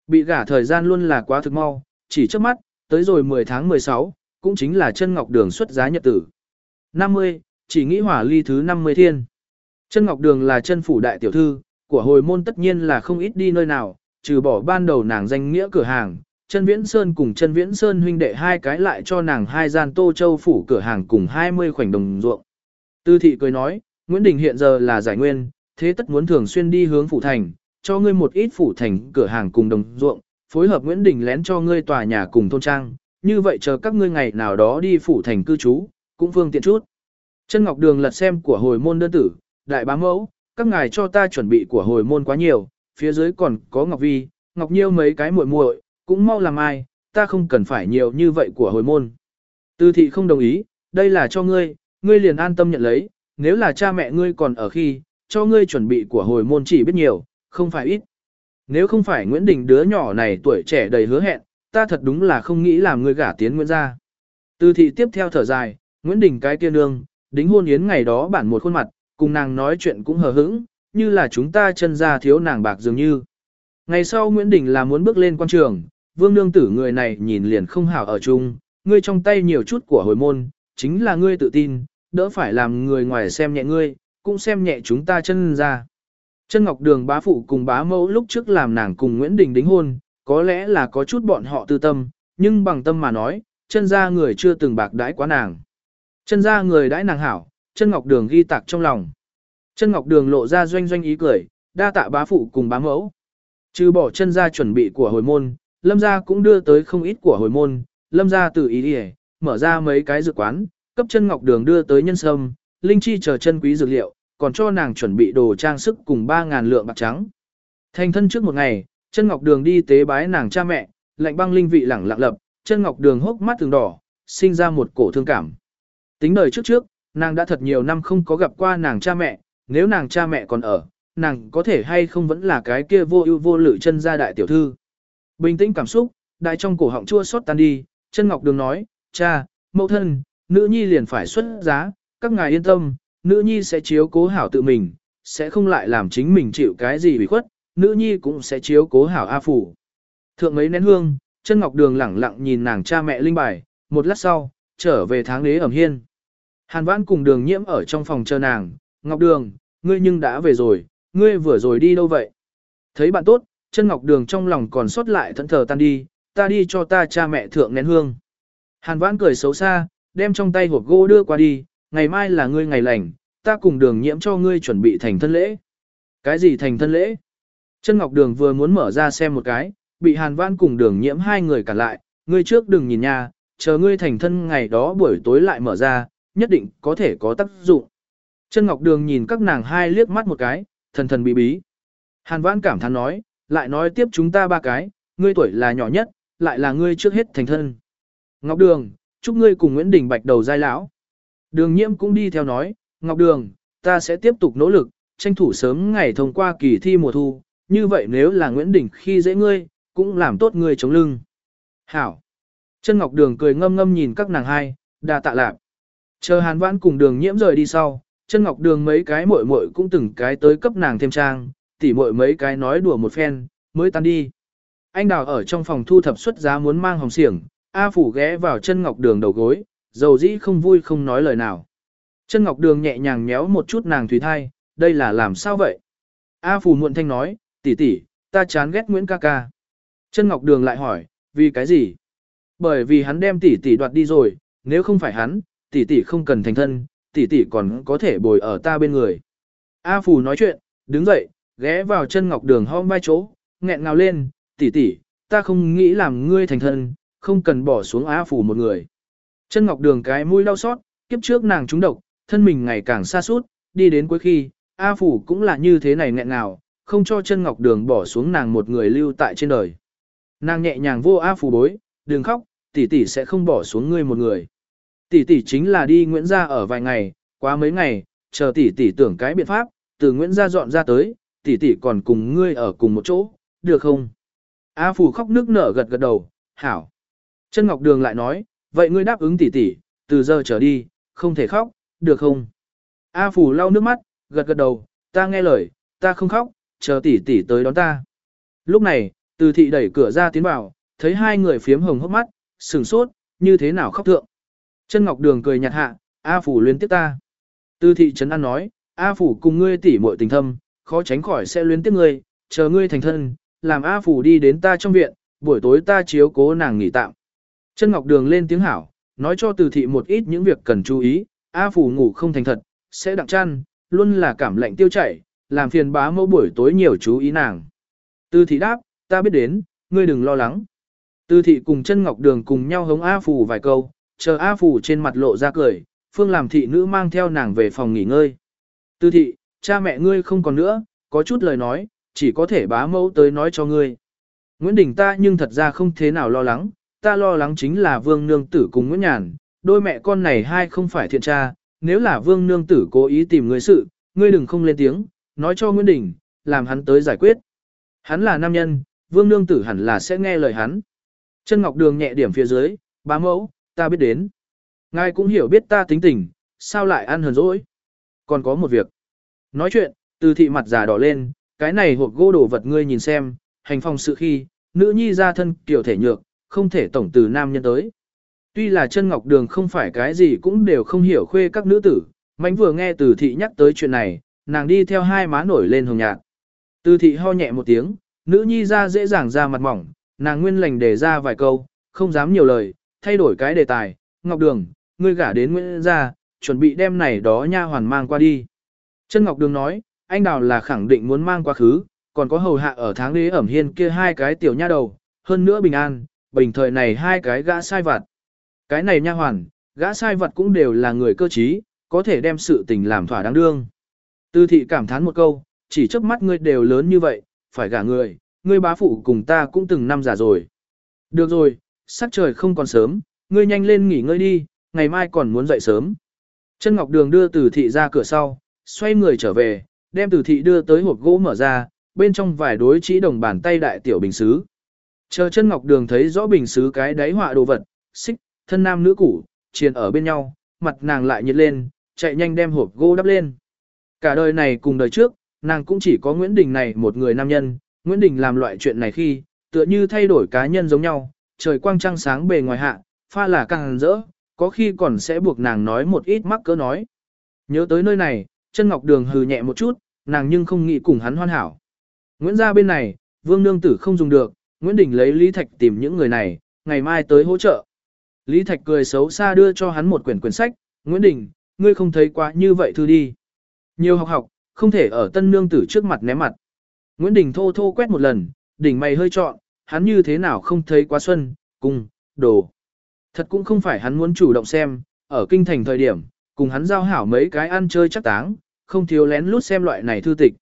Bị gả thời gian luôn là quá thực mau, chỉ trước mắt, tới rồi 10 tháng 16, cũng chính là chân ngọc đường xuất giá nhật tử. 50, chỉ nghĩ hỏa ly thứ 50 thiên. Chân ngọc đường là chân phủ đại tiểu thư, của hồi môn tất nhiên là không ít đi nơi nào, trừ bỏ ban đầu nàng danh nghĩa cửa hàng, chân viễn sơn cùng chân viễn sơn huynh đệ hai cái lại cho nàng hai gian tô châu phủ cửa hàng cùng 20 khoảnh đồng ruộng. Tư thị cười nói, Nguyễn Đình hiện giờ là giải nguyên, thế tất muốn thường xuyên đi hướng phủ thành, cho ngươi một ít phủ thành cửa hàng cùng đồng ruộng, phối hợp Nguyễn Đình lén cho ngươi tòa nhà cùng thôn trang, như vậy chờ các ngươi ngày nào đó đi phủ thành cư trú, cũng phương tiện chút. Chân Ngọc Đường lật xem của hồi môn đơn tử, đại bá mẫu, các ngài cho ta chuẩn bị của hồi môn quá nhiều, phía dưới còn có Ngọc Vi, Ngọc Nhiêu mấy cái muội muội, cũng mau làm ai, ta không cần phải nhiều như vậy của hồi môn. Tư thị không đồng ý, đây là cho ngươi, ngươi liền an tâm nhận lấy, nếu là cha mẹ ngươi còn ở khi, cho ngươi chuẩn bị của hồi môn chỉ biết nhiều, không phải ít. Nếu không phải Nguyễn Đình đứa nhỏ này tuổi trẻ đầy hứa hẹn, ta thật đúng là không nghĩ làm ngươi gả tiến Nguyễn gia. Từ thị tiếp theo thở dài, Nguyễn Đình cái kia nương, đính hôn yến ngày đó bản một khuôn mặt, cùng nàng nói chuyện cũng hờ hững, như là chúng ta chân ra thiếu nàng bạc dường như. Ngày sau Nguyễn Đình là muốn bước lên quan trường, vương nương tử người này nhìn liền không hảo ở chung, ngươi trong tay nhiều chút của hồi môn, chính là ngươi tự tin, đỡ phải làm người ngoài xem nhẹ ngươi, cũng xem nhẹ chúng ta chân ra. Chân Ngọc Đường bá phụ cùng bá mẫu lúc trước làm nàng cùng Nguyễn Đình đính hôn, có lẽ là có chút bọn họ tư tâm, nhưng bằng tâm mà nói, chân ra người chưa từng bạc đãi quá nàng. Chân ra người đãi nàng hảo, chân Ngọc Đường ghi tạc trong lòng. Chân Ngọc Đường lộ ra doanh doanh ý cười, đa tạ bá phụ cùng bá mẫu. Trừ bỏ chân ra chuẩn bị của hồi môn, lâm gia cũng đưa tới không ít của hồi môn, lâm gia tự ý đi mở ra mấy cái dược quán, cấp chân Ngọc Đường đưa tới nhân sâm, linh chi chờ chân quý dược liệu, còn cho nàng chuẩn bị đồ trang sức cùng 3.000 lượng bạc trắng. Thành thân trước một ngày, chân Ngọc Đường đi tế bái nàng cha mẹ, lạnh băng linh vị lẳng lặng lập, chân Ngọc Đường hốc mắt từng đỏ, sinh ra một cổ thương cảm. Tính đời trước trước, nàng đã thật nhiều năm không có gặp qua nàng cha mẹ, nếu nàng cha mẹ còn ở, nàng có thể hay không vẫn là cái kia vô ưu vô lự chân gia đại tiểu thư. Bình tĩnh cảm xúc, đại trong cổ họng chua xót tan đi, chân Ngọc Đường nói, cha, mẫu thân, nữ nhi liền phải xuất giá, các ngài yên tâm, nữ nhi sẽ chiếu cố hảo tự mình, sẽ không lại làm chính mình chịu cái gì bị khuất, nữ nhi cũng sẽ chiếu cố hảo A Phủ. Thượng mấy nén hương, chân ngọc đường lẳng lặng nhìn nàng cha mẹ linh bài, một lát sau, trở về tháng đế ẩm hiên. Hàn vãn cùng đường nhiễm ở trong phòng chờ nàng, ngọc đường, ngươi nhưng đã về rồi, ngươi vừa rồi đi đâu vậy? Thấy bạn tốt, chân ngọc đường trong lòng còn sót lại thẫn thờ tan đi, ta đi cho ta cha mẹ thượng nén hương. Hàn vãn cười xấu xa, đem trong tay hộp gỗ đưa qua đi, ngày mai là ngươi ngày lành, ta cùng đường nhiễm cho ngươi chuẩn bị thành thân lễ. Cái gì thành thân lễ? Chân Ngọc Đường vừa muốn mở ra xem một cái, bị Hàn Vãn cùng đường nhiễm hai người cản lại, ngươi trước đừng nhìn nha, chờ ngươi thành thân ngày đó buổi tối lại mở ra, nhất định có thể có tác dụng. Chân Ngọc Đường nhìn các nàng hai liếc mắt một cái, thần thần bí bí. Hàn Vãn cảm thán nói, lại nói tiếp chúng ta ba cái, ngươi tuổi là nhỏ nhất, lại là ngươi trước hết thành thân. Ngọc Đường, chúc ngươi cùng Nguyễn Đình Bạch đầu giai lão. Đường nhiễm cũng đi theo nói, Ngọc Đường, ta sẽ tiếp tục nỗ lực, tranh thủ sớm ngày thông qua kỳ thi mùa thu, như vậy nếu là Nguyễn Đình khi dễ ngươi, cũng làm tốt ngươi chống lưng. Hảo. Chân Ngọc Đường cười ngâm ngâm nhìn các nàng hai, đa tạ lạc. Chờ Hàn Vãn cùng đường nhiễm rời đi sau, chân Ngọc Đường mấy cái muội muội cũng từng cái tới cấp nàng thêm trang, tỉ muội mấy cái nói đùa một phen, mới tan đi. Anh Đào ở trong phòng thu thập xuất giá muốn mang hồng xiển, A Phủ ghé vào chân Ngọc Đường đầu gối, dầu dĩ không vui không nói lời nào. Chân Ngọc Đường nhẹ nhàng méo một chút nàng thủy thai, đây là làm sao vậy? A Phủ muộn thanh nói, tỷ tỷ, ta chán ghét Nguyễn ca ca. Chân Ngọc Đường lại hỏi, vì cái gì? Bởi vì hắn đem tỷ tỷ đoạt đi rồi, nếu không phải hắn, tỷ tỷ không cần thành thân, tỷ tỷ còn có thể bồi ở ta bên người. A Phù nói chuyện, đứng dậy, ghé vào chân Ngọc Đường hôm vai chỗ, nghẹn ngào lên, tỷ tỷ, ta không nghĩ làm ngươi thành thân, không cần bỏ xuống A Phù một người. Chân Ngọc Đường cái mũi đau xót, kiếp trước nàng trúng độc, thân mình ngày càng xa suốt, đi đến cuối khi, A Phủ cũng là như thế này nghẹn ngào, không cho chân Ngọc Đường bỏ xuống nàng một người lưu tại trên đời. Nàng nhẹ nhàng vô A phù bối, đừng khóc, tỷ tỷ sẽ không bỏ xuống ngươi một người. Tỷ tỷ chính là đi Nguyễn gia ở vài ngày, quá mấy ngày, chờ tỷ tỷ tưởng cái biện pháp, từ Nguyễn gia dọn ra tới, tỷ tỷ còn cùng ngươi ở cùng một chỗ, được không? A phù khóc nước nở gật gật đầu, hảo. Chân Ngọc Đường lại nói, vậy ngươi đáp ứng tỷ tỷ, từ giờ trở đi, không thể khóc, được không? A phù lau nước mắt, gật gật đầu, ta nghe lời, ta không khóc, chờ tỷ tỷ tới đón ta. Lúc này, từ thị đẩy cửa ra tiến vào, thấy hai người phiếm hồng hốc mắt, sừng sốt, như thế nào khóc thượng. Chân Ngọc Đường cười nhạt hạ, A Phủ luyến tiếp ta. Từ thị trấn an nói, A Phủ cùng ngươi tỷ muội tình thâm, khó tránh khỏi sẽ luyến tiếp ngươi, chờ ngươi thành thân, làm A Phủ đi đến ta trong viện, buổi tối ta chiếu cố nàng nghỉ tạm. Chân Ngọc Đường lên tiếng hảo, nói cho từ thị một ít những việc cần chú ý, A Phủ ngủ không thành thật, sẽ đặng chăn, luôn là cảm lạnh tiêu chảy, làm phiền bá mẫu buổi tối nhiều chú ý nàng. Tư thị đáp, ta biết đến, ngươi đừng lo lắng. Tư thị cùng chân ngọc đường cùng nhau hống A Phủ vài câu, chờ A Phủ trên mặt lộ ra cười, phương làm thị nữ mang theo nàng về phòng nghỉ ngơi. Tư thị, cha mẹ ngươi không còn nữa, có chút lời nói, chỉ có thể bá mẫu tới nói cho ngươi. Nguyễn Đình ta nhưng thật ra không thế nào lo lắng, ta lo lắng chính là vương nương tử cùng Nguyễn Nhàn, đôi mẹ con này hai không phải thiện tra, nếu là vương nương tử cố ý tìm người sự, ngươi đừng không lên tiếng, nói cho Nguyễn Đình, làm hắn tới giải quyết. Hắn là nam nhân, vương nương tử hẳn là sẽ nghe lời hắn. Chân Ngọc Đường nhẹ điểm phía dưới, bá mẫu, ta biết đến. Ngài cũng hiểu biết ta tính tình, sao lại ăn hờn dỗi. Còn có một việc. Nói chuyện, từ thị mặt già đỏ lên, cái này hộp gỗ đồ vật ngươi nhìn xem, hành phong sự khi, nữ nhi ra thân kiểu thể nhược, không thể tổng từ nam nhân tới. Tuy là chân ngọc đường không phải cái gì cũng đều không hiểu khuê các nữ tử, mánh vừa nghe từ thị nhắc tới chuyện này, nàng đi theo hai má nổi lên hồng nhạt. Từ thị ho nhẹ một tiếng, nữ nhi ra dễ dàng ra mặt mỏng, nàng nguyên lành để ra vài câu, không dám nhiều lời, thay đổi cái đề tài, ngọc đường, ngươi gả đến Nguyễn gia, chuẩn bị đem này đó nha hoàn mang qua đi. Chân Ngọc Đường nói, anh đào là khẳng định muốn mang quá khứ, còn có hầu hạ ở tháng đế ẩm hiên kia hai cái tiểu nha đầu, hơn nữa bình an, bình thời này hai cái gã sai vặt. Cái này nha hoàn, gã sai vặt cũng đều là người cơ trí, có thể đem sự tình làm thỏa đáng đương. Tư thị cảm thán một câu, chỉ trước mắt ngươi đều lớn như vậy, phải gả người, ngươi bá phụ cùng ta cũng từng năm già rồi. Được rồi, sắc trời không còn sớm, ngươi nhanh lên nghỉ ngơi đi, ngày mai còn muốn dậy sớm. Chân Ngọc Đường đưa Từ thị ra cửa sau, xoay người trở về, đem Từ thị đưa tới hộp gỗ mở ra, bên trong vài đối chỉ đồng bàn tay đại tiểu bình xứ. Chờ chân Ngọc Đường thấy rõ bình xứ cái đáy họa đồ vật, xích, thân nam nữ củ, chiền ở bên nhau, mặt nàng lại nhiệt lên, chạy nhanh đem hộp gỗ đắp lên. Cả đời này cùng đời trước, nàng cũng chỉ có Nguyễn Đình này một người nam nhân, Nguyễn Đình làm loại chuyện này khi, tựa như thay đổi cá nhân giống nhau, trời quang trăng sáng bề ngoài hạ, pha là càng rỡ, có khi còn sẽ buộc nàng nói một ít mắc cỡ nói. Nhớ tới nơi này, chân ngọc đường hừ nhẹ một chút, nàng nhưng không nghĩ cùng hắn hoàn hảo. Nguyễn gia bên này, vương nương tử không dùng được, Nguyễn Đình lấy Lý Thạch tìm những người này, ngày mai tới hỗ trợ. Lý Thạch cười xấu xa đưa cho hắn một quyển quyển sách, Nguyễn Đình, ngươi không thấy quá như vậy thư đi. Nhiều học học, không thể ở tân nương tử trước mặt ném mặt. Nguyễn Đình thô thô quét một lần, đỉnh mày hơi trọn, hắn như thế nào không thấy quá xuân, cùng đồ. Thật cũng không phải hắn muốn chủ động xem, ở kinh thành thời điểm, cùng hắn giao hảo mấy cái ăn chơi chắc táng, không thiếu lén lút xem loại này thư tịch.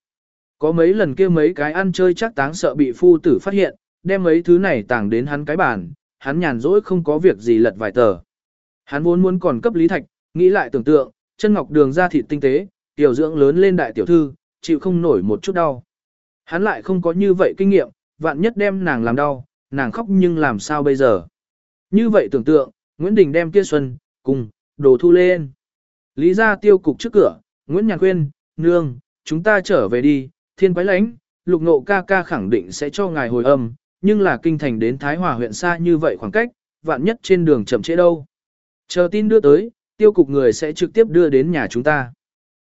Có mấy lần kia mấy cái ăn chơi chắc táng sợ bị phu tử phát hiện, đem mấy thứ này tàng đến hắn cái bàn, hắn nhàn rỗi không có việc gì lật vài tờ. Hắn vốn muốn còn cấp lý thạch, nghĩ lại tưởng tượng, chân ngọc đường ra thịt tinh tế, tiểu dưỡng lớn lên đại tiểu thư, chịu không nổi một chút đau. Hắn lại không có như vậy kinh nghiệm, vạn nhất đem nàng làm đau, nàng khóc nhưng làm sao bây giờ. Như vậy tưởng tượng, Nguyễn Đình đem kia xuân, cùng, đồ thu lên. Lý ra tiêu cục trước cửa, Nguyễn Nhàn khuyên, nương, chúng ta trở về đi, thiên quái lãnh, lục nộ ca ca khẳng định sẽ cho ngài hồi âm, nhưng là kinh thành đến Thái Hòa huyện xa như vậy khoảng cách, vạn nhất trên đường chậm trễ đâu. Chờ tin đưa tới, tiêu cục người sẽ trực tiếp đưa đến nhà chúng ta.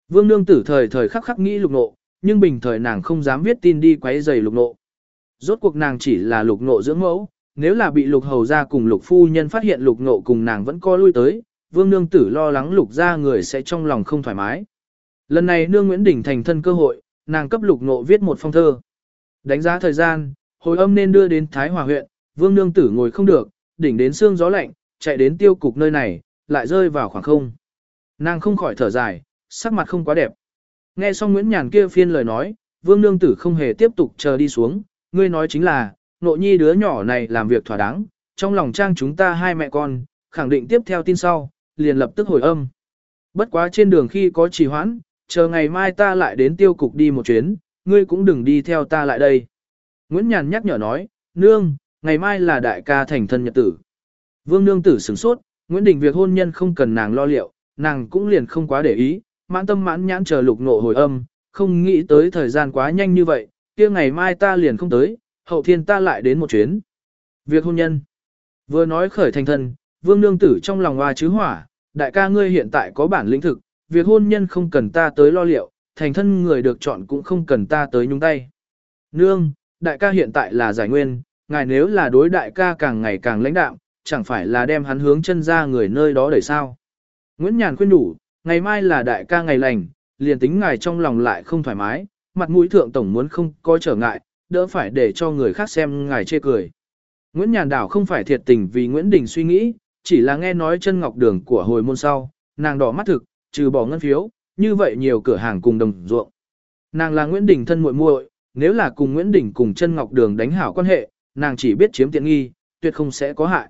Vương nương tử thời thời khắc khắc nghĩ lục nộ, nhưng bình thời nàng không dám viết tin đi quấy giày lục nộ. Rốt cuộc nàng chỉ là lục nộ dưỡng mẫu, nếu là bị lục hầu ra cùng lục phu nhân phát hiện lục nộ cùng nàng vẫn co lui tới, vương nương tử lo lắng lục ra người sẽ trong lòng không thoải mái. Lần này nương Nguyễn Đình thành thân cơ hội, nàng cấp lục nộ viết một phong thơ. Đánh giá thời gian, hồi âm nên đưa đến Thái Hòa huyện, vương nương tử ngồi không được, đỉnh đến xương gió lạnh, chạy đến tiêu cục nơi này, lại rơi vào khoảng không. Nàng không khỏi thở dài, sắc mặt không quá đẹp. Nghe xong Nguyễn Nhàn kia phiên lời nói, vương nương tử không hề tiếp tục chờ đi xuống, ngươi nói chính là, nộ nhi đứa nhỏ này làm việc thỏa đáng, trong lòng trang chúng ta hai mẹ con, khẳng định tiếp theo tin sau, liền lập tức hồi âm. Bất quá trên đường khi có trì hoãn, chờ ngày mai ta lại đến tiêu cục đi một chuyến, ngươi cũng đừng đi theo ta lại đây. Nguyễn Nhàn nhắc nhở nói, nương, ngày mai là đại ca thành thân nhật tử. Vương nương tử sửng sốt, Nguyễn Đình việc hôn nhân không cần nàng lo liệu, nàng cũng liền không quá để ý, mãn tâm mãn nhãn chờ lục nộ hồi âm, không nghĩ tới thời gian quá nhanh như vậy, kia ngày mai ta liền không tới, hậu thiên ta lại đến một chuyến. Việc hôn nhân. Vừa nói khởi thành thân, vương nương tử trong lòng hoa chứ hỏa, đại ca ngươi hiện tại có bản lĩnh thực, việc hôn nhân không cần ta tới lo liệu, thành thân người được chọn cũng không cần ta tới nhúng tay. Nương, đại ca hiện tại là giải nguyên, ngài nếu là đối đại ca càng ngày càng lãnh đạm, chẳng phải là đem hắn hướng chân ra người nơi đó đẩy sao. Nguyễn Nhàn khuyên đủ, ngày mai là đại ca ngày lành, liền tính ngài trong lòng lại không thoải mái, mặt mũi thượng tổng muốn không có trở ngại, đỡ phải để cho người khác xem ngài chê cười. Nguyễn Nhàn Đảo không phải thiệt tình vì Nguyễn Đình suy nghĩ, chỉ là nghe nói chân ngọc đường của hồi môn sau, nàng đỏ mắt thực, trừ bỏ ngân phiếu, như vậy nhiều cửa hàng cùng đồng ruộng. Nàng là Nguyễn Đình thân muội muội, nếu là cùng Nguyễn Đình cùng chân ngọc đường đánh hảo quan hệ, nàng chỉ biết chiếm tiện nghi, tuyệt không sẽ có hại.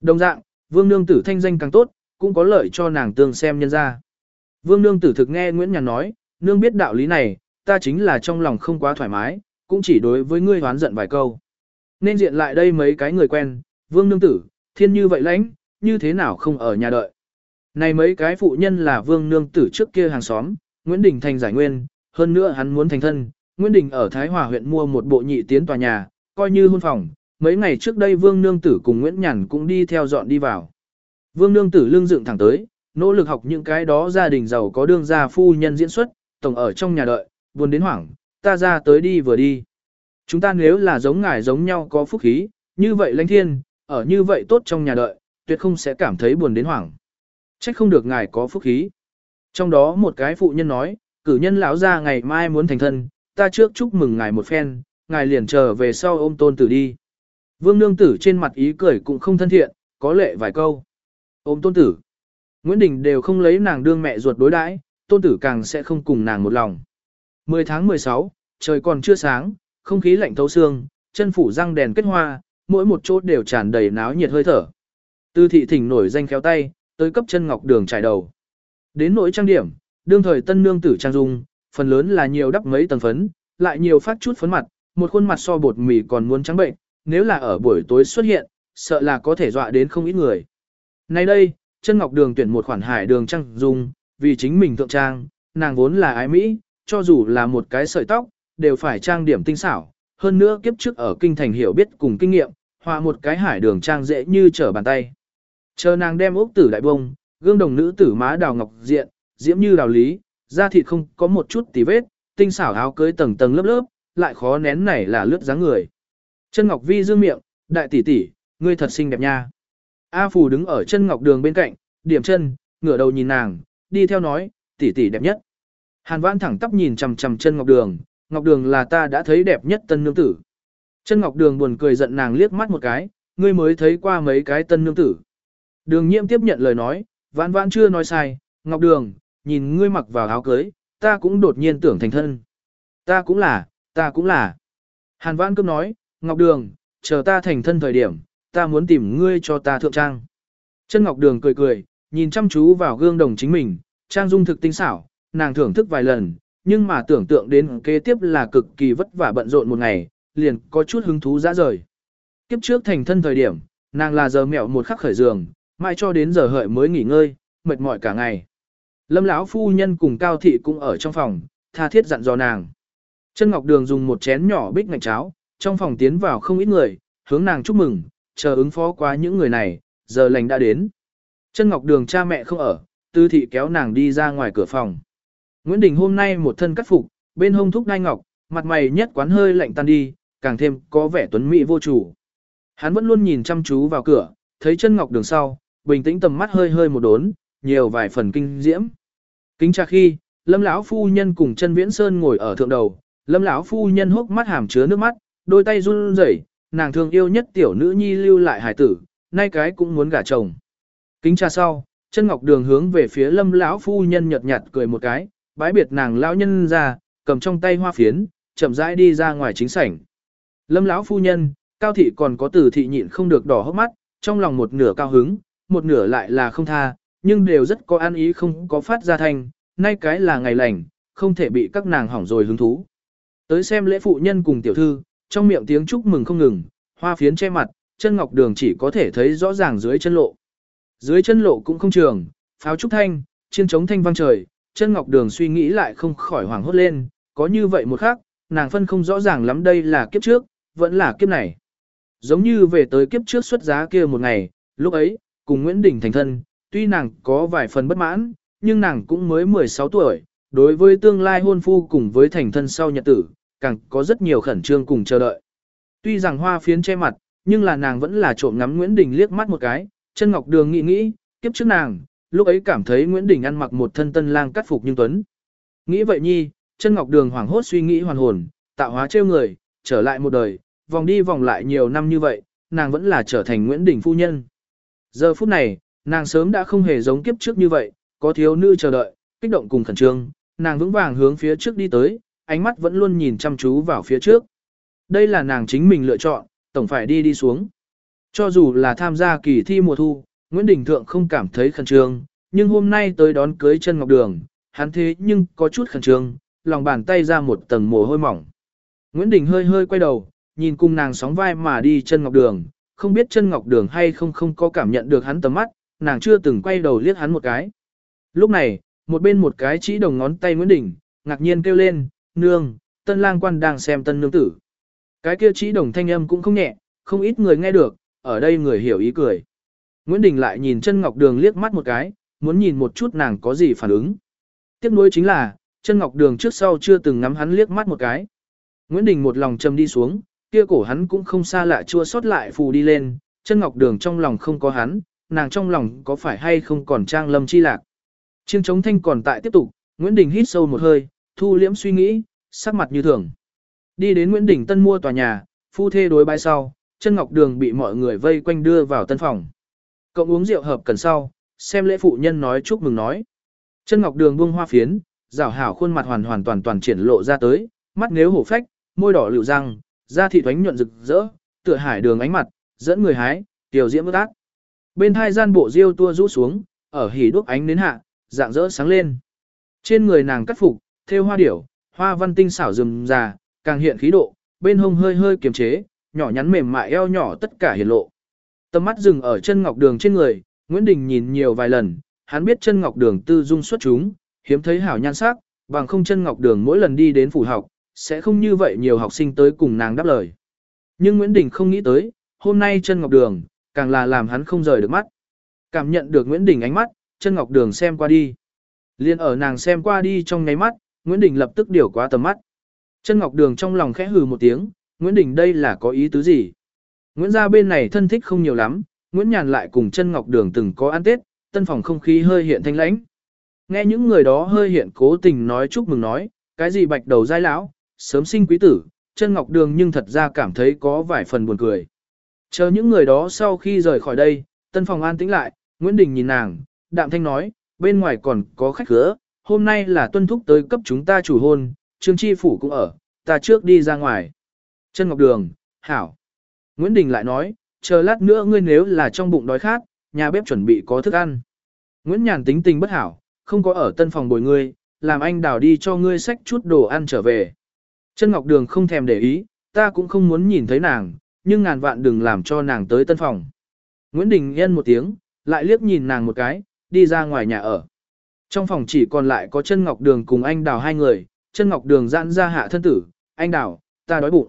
Đồng dạng, vương nương tử thanh danh càng tốt, cũng có lợi cho nàng tương xem nhân ra. Vương nương tử thực nghe Nguyễn Nhàn nói, nương biết đạo lý này, ta chính là trong lòng không quá thoải mái, cũng chỉ đối với ngươi hoán giận vài câu. Nên diện lại đây mấy cái người quen, vương nương tử, thiên như vậy lãnh, như thế nào không ở nhà đợi. Này mấy cái phụ nhân là vương nương tử trước kia hàng xóm, Nguyễn Đình thành giải nguyên, hơn nữa hắn muốn thành thân, Nguyễn Đình ở Thái Hòa huyện mua một bộ nhị tiến tòa nhà, coi như hôn phòng, mấy ngày trước đây vương nương tử cùng Nguyễn Nhàn cũng đi theo dọn đi vào. Vương nương tử lương dựng thẳng tới, nỗ lực học những cái đó gia đình giàu có đương gia phu nhân diễn xuất, tổng ở trong nhà đợi, buồn đến hoảng, ta ra tới đi vừa đi. Chúng ta nếu là giống ngài giống nhau có phúc khí, như vậy lãnh thiên, ở như vậy tốt trong nhà đợi, tuyệt không sẽ cảm thấy buồn đến hoảng. Trách không được ngài có phúc khí. Trong đó một cái phụ nhân nói, cử nhân lão ra ngày mai muốn thành thân, ta trước chúc mừng ngài một phen, ngài liền trở về sau ôm tôn tử đi. Vương nương tử trên mặt ý cười cũng không thân thiện, có lệ vài câu. Ôm tôn tử. Nguyễn Đình đều không lấy nàng đương mẹ ruột đối đãi, tôn tử càng sẽ không cùng nàng một lòng. 10 tháng 16, trời còn chưa sáng, không khí lạnh thấu xương, chân phủ răng đèn kết hoa, mỗi một chỗ đều tràn đầy náo nhiệt hơi thở. Tư thị thỉnh nổi danh khéo tay, tới cấp chân ngọc đường trải đầu. Đến nỗi trang điểm, đương thời tân nương tử trang dung, phần lớn là nhiều đắp mấy tầng phấn, lại nhiều phát chút phấn mặt, một khuôn mặt so bột mì còn muốn trắng bệnh, nếu là ở buổi tối xuất hiện, sợ là có thể dọa đến không ít người. Nay đây, chân ngọc đường tuyển một khoản hải đường trang dùng, vì chính mình thượng trang, nàng vốn là ái Mỹ, cho dù là một cái sợi tóc, đều phải trang điểm tinh xảo, hơn nữa kiếp trước ở kinh thành hiểu biết cùng kinh nghiệm, hòa một cái hải đường trang dễ như trở bàn tay. Chờ nàng đem ốc tử đại bông, gương đồng nữ tử má đào ngọc diện, diễm như đào lý, da thịt không có một chút tì vết, tinh xảo áo cưới tầng tầng lớp lớp, lại khó nén này là lướt dáng người. Chân Ngọc Vi dương miệng, đại tỷ tỷ, ngươi thật xinh đẹp nha. A Phù đứng ở chân Ngọc Đường bên cạnh, điểm chân, ngửa đầu nhìn nàng, đi theo nói, tỷ tỷ đẹp nhất. Hàn Vãn thẳng tắp nhìn chằm chằm chân Ngọc Đường, Ngọc Đường là ta đã thấy đẹp nhất tân nương tử. Chân Ngọc Đường buồn cười giận nàng liếc mắt một cái, ngươi mới thấy qua mấy cái tân nương tử. Đường Nhiễm tiếp nhận lời nói, Vãn Vãn chưa nói sai, Ngọc Đường, nhìn ngươi mặc vào áo cưới, ta cũng đột nhiên tưởng thành thân. Ta cũng là, ta cũng là. Hàn Vãn cướp nói, Ngọc Đường, chờ ta thành thân thời điểm, ta muốn tìm ngươi cho ta thượng trang. Chân Ngọc Đường cười cười, nhìn chăm chú vào gương đồng chính mình, trang dung thực tinh xảo, nàng thưởng thức vài lần, nhưng mà tưởng tượng đến kế tiếp là cực kỳ vất vả bận rộn một ngày, liền có chút hứng thú dã rời. Kiếp trước thành thân thời điểm, nàng là giờ mẹo một khắc khởi giường, mãi cho đến giờ hợi mới nghỉ ngơi, mệt mỏi cả ngày. Lâm lão phu nhân cùng Cao thị cũng ở trong phòng, tha thiết dặn dò nàng. Chân Ngọc Đường dùng một chén nhỏ bích ngạch cháo, trong phòng tiến vào không ít người, hướng nàng chúc mừng, chờ ứng phó qua những người này, giờ lành đã đến. Chân Ngọc Đường cha mẹ không ở, Tư thị kéo nàng đi ra ngoài cửa phòng. Nguyễn Đình hôm nay một thân cắt phục, bên hông thúc đai ngọc, mặt mày nhất quán hơi lạnh tan đi, càng thêm có vẻ tuấn mỹ vô chủ. Hắn vẫn luôn nhìn chăm chú vào cửa, thấy chân ngọc đường sau, bình tĩnh tầm mắt hơi hơi một đốn, nhiều vài phần kinh diễm. Kính trà khi, Lâm lão phu nhân cùng chân Viễn Sơn ngồi ở thượng đầu, Lâm lão phu nhân hốc mắt hàm chứa nước mắt, đôi tay run rẩy, nàng thương yêu nhất tiểu nữ nhi lưu lại hải tử, nay cái cũng muốn gả chồng. Kính cha sau, chân ngọc đường hướng về phía Lâm lão phu nhân nhợt nhạt cười một cái, bái biệt nàng lão nhân ra, cầm trong tay hoa phiến, chậm rãi đi ra ngoài chính sảnh. Lâm lão phu nhân, cao thị còn có tử thị nhịn không được đỏ hốc mắt, trong lòng một nửa cao hứng, một nửa lại là không tha, nhưng đều rất có an ý không có phát ra thanh, nay cái là ngày lành, không thể bị các nàng hỏng rồi hứng thú. Tới xem lễ phụ nhân cùng tiểu thư, trong miệng tiếng chúc mừng không ngừng, hoa phiến che mặt, chân ngọc đường chỉ có thể thấy rõ ràng dưới chân lộ. Dưới chân lộ cũng không trường, pháo trúc thanh, chiên trống thanh vang trời, chân ngọc đường suy nghĩ lại không khỏi hoảng hốt lên, có như vậy một khắc, nàng phân không rõ ràng lắm đây là kiếp trước, vẫn là kiếp này. Giống như về tới kiếp trước xuất giá kia một ngày, lúc ấy, cùng Nguyễn Đình thành thân, tuy nàng có vài phần bất mãn, nhưng nàng cũng mới 16 tuổi, đối với tương lai hôn phu cùng với thành thân sau nhật tử, càng có rất nhiều khẩn trương cùng chờ đợi. Tuy rằng hoa phiến che mặt, nhưng là nàng vẫn là trộm ngắm Nguyễn Đình liếc mắt một cái, chân ngọc đường nghĩ nghĩ, kiếp trước nàng, lúc ấy cảm thấy Nguyễn Đình ăn mặc một thân tân lang cắt phục nhưng tuấn. Nghĩ vậy nhi, chân ngọc đường hoảng hốt suy nghĩ hoàn hồn, tạo hóa trêu người, trở lại một đời, vòng đi vòng lại nhiều năm như vậy, nàng vẫn là trở thành Nguyễn Đình phu nhân. Giờ phút này, nàng sớm đã không hề giống kiếp trước như vậy, có thiếu nữ chờ đợi, kích động cùng khẩn trương, nàng vững vàng hướng phía trước đi tới, ánh mắt vẫn luôn nhìn chăm chú vào phía trước. Đây là nàng chính mình lựa chọn, tổng phải đi đi xuống. Cho dù là tham gia kỳ thi mùa thu, Nguyễn Đình Thượng không cảm thấy khẩn trương, nhưng hôm nay tới đón cưới chân ngọc đường, hắn thế nhưng có chút khẩn trương, lòng bàn tay ra một tầng mồ hôi mỏng. Nguyễn Đình hơi hơi quay đầu, nhìn cùng nàng sóng vai mà đi chân ngọc đường, không biết chân ngọc đường hay không không có cảm nhận được hắn tầm mắt, nàng chưa từng quay đầu liếc hắn một cái. Lúc này, một bên một cái chỉ đồng ngón tay Nguyễn Đình, ngạc nhiên kêu lên, nương, tân lang quan đang xem tân nương tử. Cái kia chỉ đồng thanh âm cũng không nhẹ, không ít người nghe được, ở đây người hiểu ý cười. Nguyễn Đình lại nhìn chân ngọc đường liếc mắt một cái, muốn nhìn một chút nàng có gì phản ứng. Tiếp nối chính là, chân ngọc đường trước sau chưa từng ngắm hắn liếc mắt một cái. Nguyễn Đình một lòng châm đi xuống, kia cổ hắn cũng không xa lạ chua xót lại phù đi lên, chân ngọc đường trong lòng không có hắn, nàng trong lòng có phải hay không còn trang lâm chi lạc. Chiêng chống thanh còn tại tiếp tục, Nguyễn Đình hít sâu một hơi, thu liễm suy nghĩ, sắc mặt như thường. Đi đến Nguyễn Đình tân mua tòa nhà, phu thê đối bái sau, chân ngọc đường bị mọi người vây quanh đưa vào tân phòng. Cộng uống rượu hợp cần sau, xem lễ phụ nhân nói chúc mừng nói. Chân ngọc đường buông hoa phiến, rảo hảo khuôn mặt hoàn hoàn toàn toàn triển lộ ra tới, mắt nếu hổ phách, môi đỏ lựu răng, da thịt thoánh nhuận rực rỡ, tựa hải đường ánh mặt, dẫn người hái, tiểu diễm ước ác. Bên hai gian bộ diêu tua rũ xuống, ở hỉ đuốc ánh đến hạ, dạng rỡ sáng lên. Trên người nàng cắt phục, thêu hoa điểu, hoa văn tinh xảo rườm rà, càng hiện khí độ, bên hông hơi hơi kiềm chế, nhỏ nhắn mềm mại eo nhỏ tất cả hiển lộ. Tầm mắt dừng ở chân ngọc đường trên người, Nguyễn Đình nhìn nhiều vài lần, hắn biết chân ngọc đường tư dung xuất chúng, hiếm thấy hảo nhan sắc, bằng không chân ngọc đường mỗi lần đi đến phủ học, sẽ không như vậy nhiều học sinh tới cùng nàng đáp lời. Nhưng Nguyễn Đình không nghĩ tới, hôm nay chân ngọc đường, càng là làm hắn không rời được mắt. Cảm nhận được Nguyễn Đình ánh mắt, chân ngọc đường xem qua đi. Liên ở nàng xem qua đi trong nháy mắt, Nguyễn Đình lập tức điều quá tầm mắt. Chân ngọc đường trong lòng khẽ hừ một tiếng, Nguyễn Đình đây là có ý tứ gì? Nguyễn gia bên này thân thích không nhiều lắm, Nguyễn Nhàn lại cùng chân ngọc đường từng có ăn tết, tân phòng không khí hơi hiện thanh lãnh. Nghe những người đó hơi hiện cố tình nói chúc mừng nói, cái gì bạch đầu giai lão, sớm sinh quý tử, chân ngọc đường nhưng thật ra cảm thấy có vài phần buồn cười. Chờ những người đó sau khi rời khỏi đây, tân phòng an tĩnh lại, Nguyễn Đình nhìn nàng, đạm thanh nói, bên ngoài còn có khách khứa, hôm nay là tuân thúc tới cấp chúng ta chủ hôn, trương chi phủ cũng ở, ta trước đi ra ngoài. Chân ngọc đường, hảo. Nguyễn Đình lại nói, chờ lát nữa ngươi nếu là trong bụng đói khát, nhà bếp chuẩn bị có thức ăn. Nguyễn Nhàn tính tình bất hảo, không có ở tân phòng bồi ngươi, làm anh đào đi cho ngươi xách chút đồ ăn trở về. Chân Ngọc Đường không thèm để ý, ta cũng không muốn nhìn thấy nàng, nhưng ngàn vạn đừng làm cho nàng tới tân phòng. Nguyễn Đình yên một tiếng, lại liếc nhìn nàng một cái, đi ra ngoài nhà ở. Trong phòng chỉ còn lại có chân Ngọc Đường cùng anh đào hai người, chân Ngọc Đường giãn ra hạ thân tử, anh đào, ta đói bụng.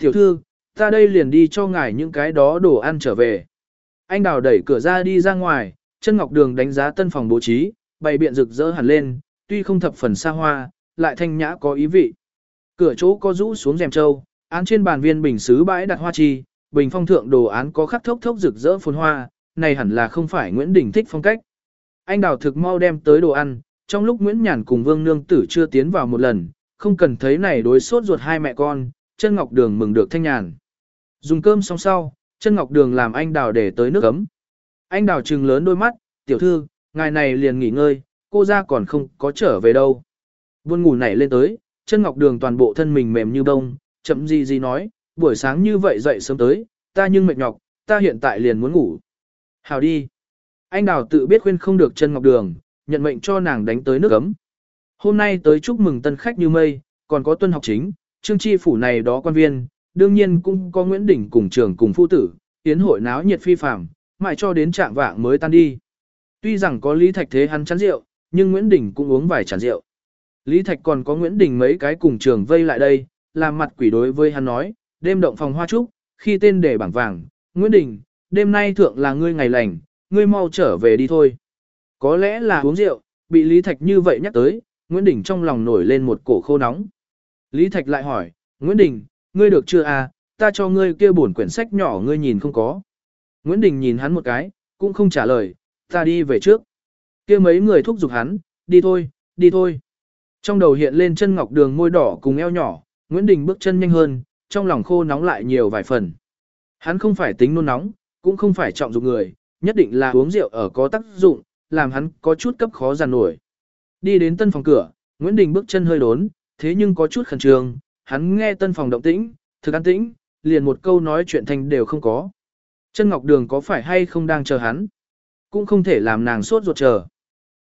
Tiểu thư, ta đây liền đi cho ngài những cái đó đồ ăn trở về. Anh đào đẩy cửa ra đi ra ngoài, chân Ngọc Đường đánh giá tân phòng bố trí, bày biện rực rỡ hẳn lên, tuy không thập phần xa hoa, lại thanh nhã có ý vị. Cửa chỗ có rũ xuống rèm trâu, án trên bàn viên bình sứ bãi đặt hoa chi, bình phong thượng đồ án có khắc thốc thốc rực rỡ phồn hoa, này hẳn là không phải Nguyễn Đình thích phong cách. Anh đào thực mau đem tới đồ ăn, trong lúc Nguyễn Nhàn cùng Vương Nương Tử chưa tiến vào một lần, không cần thấy này đối sốt ruột hai mẹ con, chân ngọc đường mừng được thanh nhàn. Dùng cơm xong sau, chân ngọc đường làm anh đào để tới nước ấm. Anh đào trừng lớn đôi mắt, tiểu thư, ngài này liền nghỉ ngơi, cô ra còn không có trở về đâu. Buôn ngủ nảy lên tới, chân ngọc đường toàn bộ thân mình mềm như bông, chậm gì gì nói, buổi sáng như vậy dậy sớm tới, ta nhưng mệt nhọc, ta hiện tại liền muốn ngủ. Hào đi. Anh đào tự biết khuyên không được chân ngọc đường, nhận mệnh cho nàng đánh tới nước ấm. Hôm nay tới chúc mừng tân khách như mây, còn có tuân học chính, trương chi phủ này đó quan viên, đương nhiên cũng có Nguyễn đỉnh cùng trường cùng phu tử, tiến hội náo nhiệt phi phạm, mãi cho đến trạng vạng mới tan đi. Tuy rằng có Lý Thạch thế hắn chán rượu, nhưng Nguyễn Đình cũng uống vài chản rượu. Lý Thạch còn có Nguyễn Đình mấy cái cùng trường vây lại đây, làm mặt quỷ đối với hắn nói, đêm động phòng hoa trúc, khi tên để bảng vàng, Nguyễn Đình, đêm nay thượng là ngươi ngày lành, ngươi mau trở về đi thôi. Có lẽ là uống rượu, bị Lý Thạch như vậy nhắc tới, Nguyễn Đình trong lòng nổi lên một cổ khô nóng. Lý Thạch lại hỏi, Nguyễn Đình, ngươi được chưa à, ta cho ngươi kia bổn quyển sách nhỏ ngươi nhìn không có. Nguyễn Đình nhìn hắn một cái, cũng không trả lời, ta đi về trước. kia mấy người thúc giục hắn, đi thôi, đi thôi. Trong đầu hiện lên chân ngọc đường môi đỏ cùng eo nhỏ, Nguyễn Đình bước chân nhanh hơn, trong lòng khô nóng lại nhiều vài phần. Hắn không phải tính nôn nóng, cũng không phải trọng dụng người, nhất định là uống rượu ở có tác dụng, làm hắn có chút cấp khó giàn nổi. Đi đến tân phòng cửa, Nguyễn Đình bước chân hơi đốn, thế nhưng có chút khẩn trương, hắn nghe tân phòng động tĩnh, thực an tĩnh, liền một câu nói chuyện thành đều không có. Chân Ngọc Đường có phải hay không đang chờ hắn? Cũng không thể làm nàng sốt ruột chờ.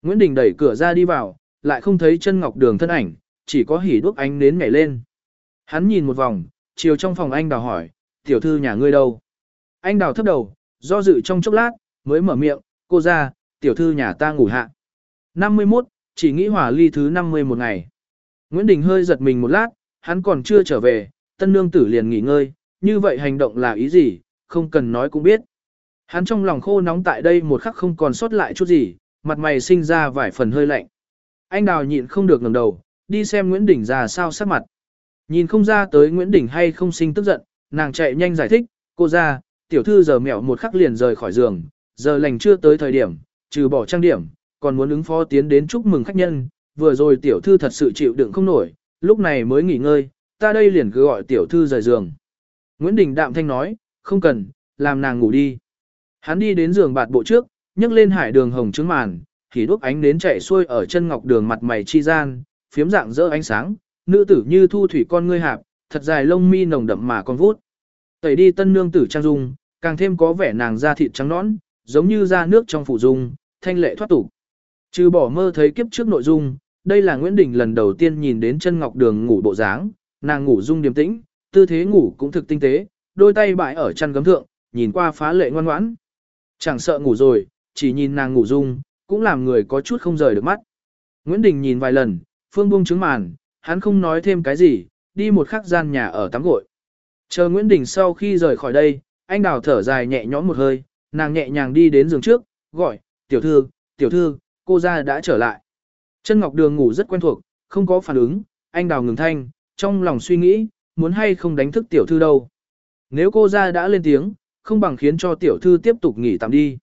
Nguyễn Đình đẩy cửa ra đi vào, lại không thấy chân Ngọc Đường thân ảnh, chỉ có hỉ đuốc ánh nến nhảy lên. Hắn nhìn một vòng, chiều trong phòng anh đào hỏi, tiểu thư nhà ngươi đâu? Anh đào thấp đầu, do dự trong chốc lát, mới mở miệng, cô ra, tiểu thư nhà ta ngủ hạ. 51, chỉ nghĩ hỏa ly thứ 50 một ngày. Nguyễn Đình hơi giật mình một lát, hắn còn chưa trở về, tân nương tử liền nghỉ ngơi, như vậy hành động là ý gì, không cần nói cũng biết. Hắn trong lòng khô nóng tại đây một khắc không còn sót lại chút gì, mặt mày sinh ra vài phần hơi lạnh. Anh đào nhịn không được ngẩng đầu, đi xem Nguyễn Đình ra sao sắc mặt. Nhìn không ra tới Nguyễn Đình hay không sinh tức giận, nàng chạy nhanh giải thích, cô ra, tiểu thư giờ mẹo một khắc liền rời khỏi giường, giờ lành chưa tới thời điểm, trừ bỏ trang điểm, còn muốn ứng phó tiến đến chúc mừng khách nhân, vừa rồi tiểu thư thật sự chịu đựng không nổi, lúc này mới nghỉ ngơi, ta đây liền cứ gọi tiểu thư rời giường. Nguyễn Đình đạm thanh nói, không cần, làm nàng ngủ đi. Hắn đi đến giường bạt bộ trước, nhấc lên hải đường hồng trứng màn, thì đuốc ánh đến chạy xuôi ở chân ngọc đường mặt mày chi gian, phiếm dạng rỡ ánh sáng, nữ tử như thu thủy con ngươi hạp, thật dài lông mi nồng đậm mà con vút. Tẩy đi tân nương tử trang dung, càng thêm có vẻ nàng da thịt trắng nõn, giống như da nước trong phủ dung, thanh lệ thoát tục. Trừ bỏ mơ thấy kiếp trước nội dung, đây là Nguyễn Đình lần đầu tiên nhìn đến chân ngọc đường ngủ bộ dáng, nàng ngủ dung điềm tĩnh, tư thế ngủ cũng thực tinh tế, đôi tay bãi ở chăn gấm thượng, nhìn qua phá lệ ngoan ngoãn. Chẳng sợ ngủ rồi, chỉ nhìn nàng ngủ dung, cũng làm người có chút không rời được mắt. Nguyễn Đình nhìn vài lần, phương buông trứng màn, hắn không nói thêm cái gì, đi một khắc gian nhà ở tắm gội. Chờ Nguyễn Đình sau khi rời khỏi đây, anh đào thở dài nhẹ nhõm một hơi, nàng nhẹ nhàng đi đến giường trước, gọi, tiểu thư, tiểu thư, cô ra đã trở lại. Chân Ngọc Đường ngủ rất quen thuộc, không có phản ứng, anh đào ngừng thanh, trong lòng suy nghĩ, muốn hay không đánh thức tiểu thư đâu. Nếu cô ra đã lên tiếng, không bằng khiến cho tiểu thư tiếp tục nghỉ tạm đi.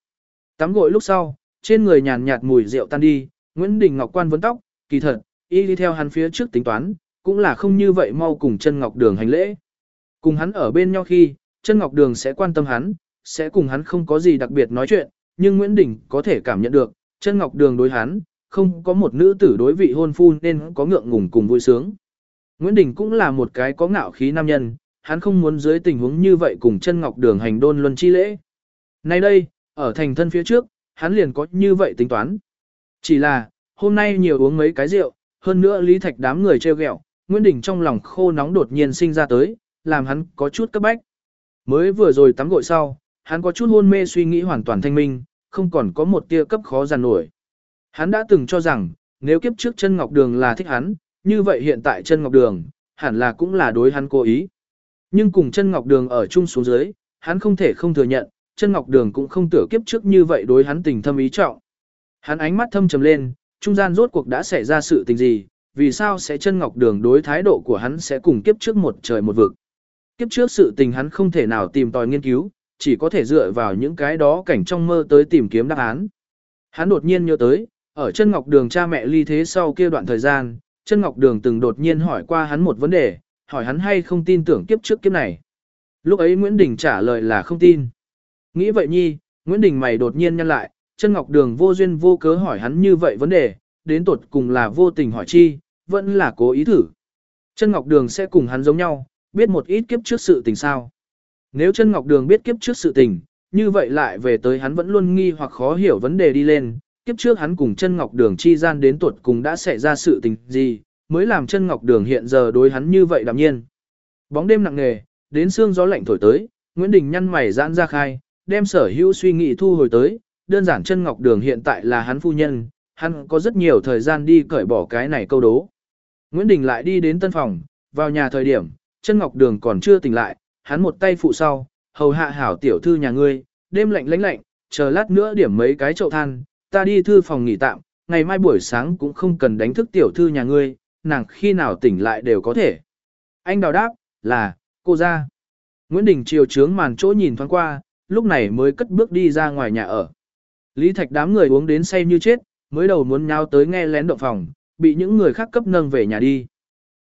Tắm gội lúc sau, trên người nhàn nhạt mùi rượu tan đi, Nguyễn Đình Ngọc quan vấn tóc, kỳ thật, y đi theo hắn phía trước tính toán, cũng là không như vậy mau cùng chân Ngọc Đường hành lễ. Cùng hắn ở bên nhau khi, chân Ngọc Đường sẽ quan tâm hắn, sẽ cùng hắn không có gì đặc biệt nói chuyện, nhưng Nguyễn Đình có thể cảm nhận được, chân Ngọc Đường đối hắn, không có một nữ tử đối vị hôn phu nên có ngượng ngùng cùng vui sướng. Nguyễn Đình cũng là một cái có ngạo khí nam nhân, hắn không muốn dưới tình huống như vậy cùng chân Ngọc Đường hành đôn luân chi lễ. Nay đây, ở thành thân phía trước, hắn liền có như vậy tính toán. Chỉ là, hôm nay nhiều uống mấy cái rượu, hơn nữa Lý Thạch đám người treo ghẹo, Nguyễn Đình trong lòng khô nóng đột nhiên sinh ra tới, làm hắn có chút cấp bách. Mới vừa rồi tắm gội sau, hắn có chút hôn mê suy nghĩ hoàn toàn thanh minh, không còn có một tia cấp khó giàn nổi. Hắn đã từng cho rằng, nếu kiếp trước chân ngọc đường là thích hắn, như vậy hiện tại chân ngọc đường, hẳn là cũng là đối hắn cố ý. Nhưng cùng chân ngọc đường ở chung xuống dưới, hắn không thể không thừa nhận, chân ngọc đường cũng không tưởng kiếp trước như vậy đối hắn tình thâm ý trọng. Hắn ánh mắt thâm trầm lên, trung gian rốt cuộc đã xảy ra sự tình gì, vì sao sẽ chân ngọc đường đối thái độ của hắn sẽ cùng kiếp trước một trời một vực. Kiếp trước sự tình hắn không thể nào tìm tòi nghiên cứu, chỉ có thể dựa vào những cái đó cảnh trong mơ tới tìm kiếm đáp án. Hắn đột nhiên nhớ tới, ở chân ngọc đường cha mẹ ly thế sau kia đoạn thời gian, chân ngọc đường từng đột nhiên hỏi qua hắn một vấn đề, hỏi hắn hay không tin tưởng kiếp trước kiếp này. Lúc ấy Nguyễn Đình trả lời là không tin. Nghĩ vậy nhi, Nguyễn Đình mày đột nhiên nhăn lại, chân ngọc đường vô duyên vô cớ hỏi hắn như vậy vấn đề, đến tột cùng là vô tình hỏi chi, vẫn là cố ý thử. Chân ngọc đường sẽ cùng hắn giống nhau, biết một ít kiếp trước sự tình sao. Nếu chân ngọc đường biết kiếp trước sự tình, như vậy lại về tới hắn vẫn luôn nghi hoặc khó hiểu vấn đề đi lên, kiếp trước hắn cùng chân ngọc đường chi gian đến tuột cùng đã xảy ra sự tình gì, mới làm chân ngọc đường hiện giờ đối hắn như vậy đạm nhiên. Bóng đêm nặng nề, đến sương gió lạnh thổi tới, Nguyễn Đình nhăn mày giãn ra khai, đem sở hữu suy nghĩ thu hồi tới, đơn giản chân ngọc đường hiện tại là hắn phu nhân, hắn có rất nhiều thời gian đi cởi bỏ cái này câu đố. Nguyễn Đình lại đi đến tân phòng, vào nhà thời điểm, chân ngọc đường còn chưa tỉnh lại, hắn một tay phụ sau, hầu hạ hảo tiểu thư nhà ngươi, đêm lạnh lánh lạnh, chờ lát nữa điểm mấy cái chậu than, ta đi thư phòng nghỉ tạm, ngày mai buổi sáng cũng không cần đánh thức tiểu thư nhà ngươi, nàng khi nào tỉnh lại đều có thể. Anh đào đáp, là, cô ra. Nguyễn Đình chiều trướng màn chỗ nhìn thoáng qua, lúc này mới cất bước đi ra ngoài nhà ở. Lý Thạch đám người uống đến say như chết, mới đầu muốn nhau tới nghe lén động phòng, bị những người khác cấp nâng về nhà đi.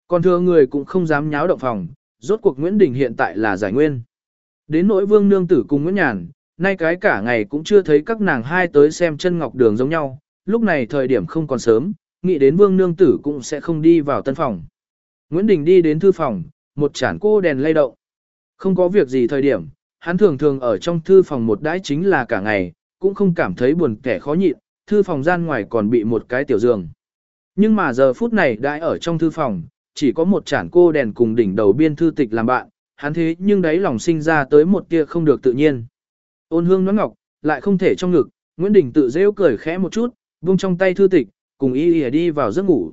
Còn thừa người cũng không dám nháo động phòng, rốt cuộc Nguyễn Đình hiện tại là giải nguyên. Đến nỗi vương nương tử cùng Nguyễn Nhàn, nay cái cả ngày cũng chưa thấy các nàng hai tới xem chân ngọc đường giống nhau, lúc này thời điểm không còn sớm, nghĩ đến vương nương tử cũng sẽ không đi vào tân phòng. Nguyễn Đình đi đến thư phòng, một chản cô đèn lay động. Không có việc gì thời điểm, hắn thường thường ở trong thư phòng một đãi chính là cả ngày, cũng không cảm thấy buồn kẻ khó nhịn, thư phòng gian ngoài còn bị một cái tiểu giường. Nhưng mà giờ phút này đãi ở trong thư phòng, chỉ có một chản cô đèn cùng đỉnh đầu biên thư tịch làm bạn, hắn thế nhưng đấy lòng sinh ra tới một tia không được tự nhiên. Ôn hương nón ngọc, lại không thể trong ngực, Nguyễn Đình tự rêu cười khẽ một chút, buông trong tay thư tịch, cùng y y đi vào giấc ngủ.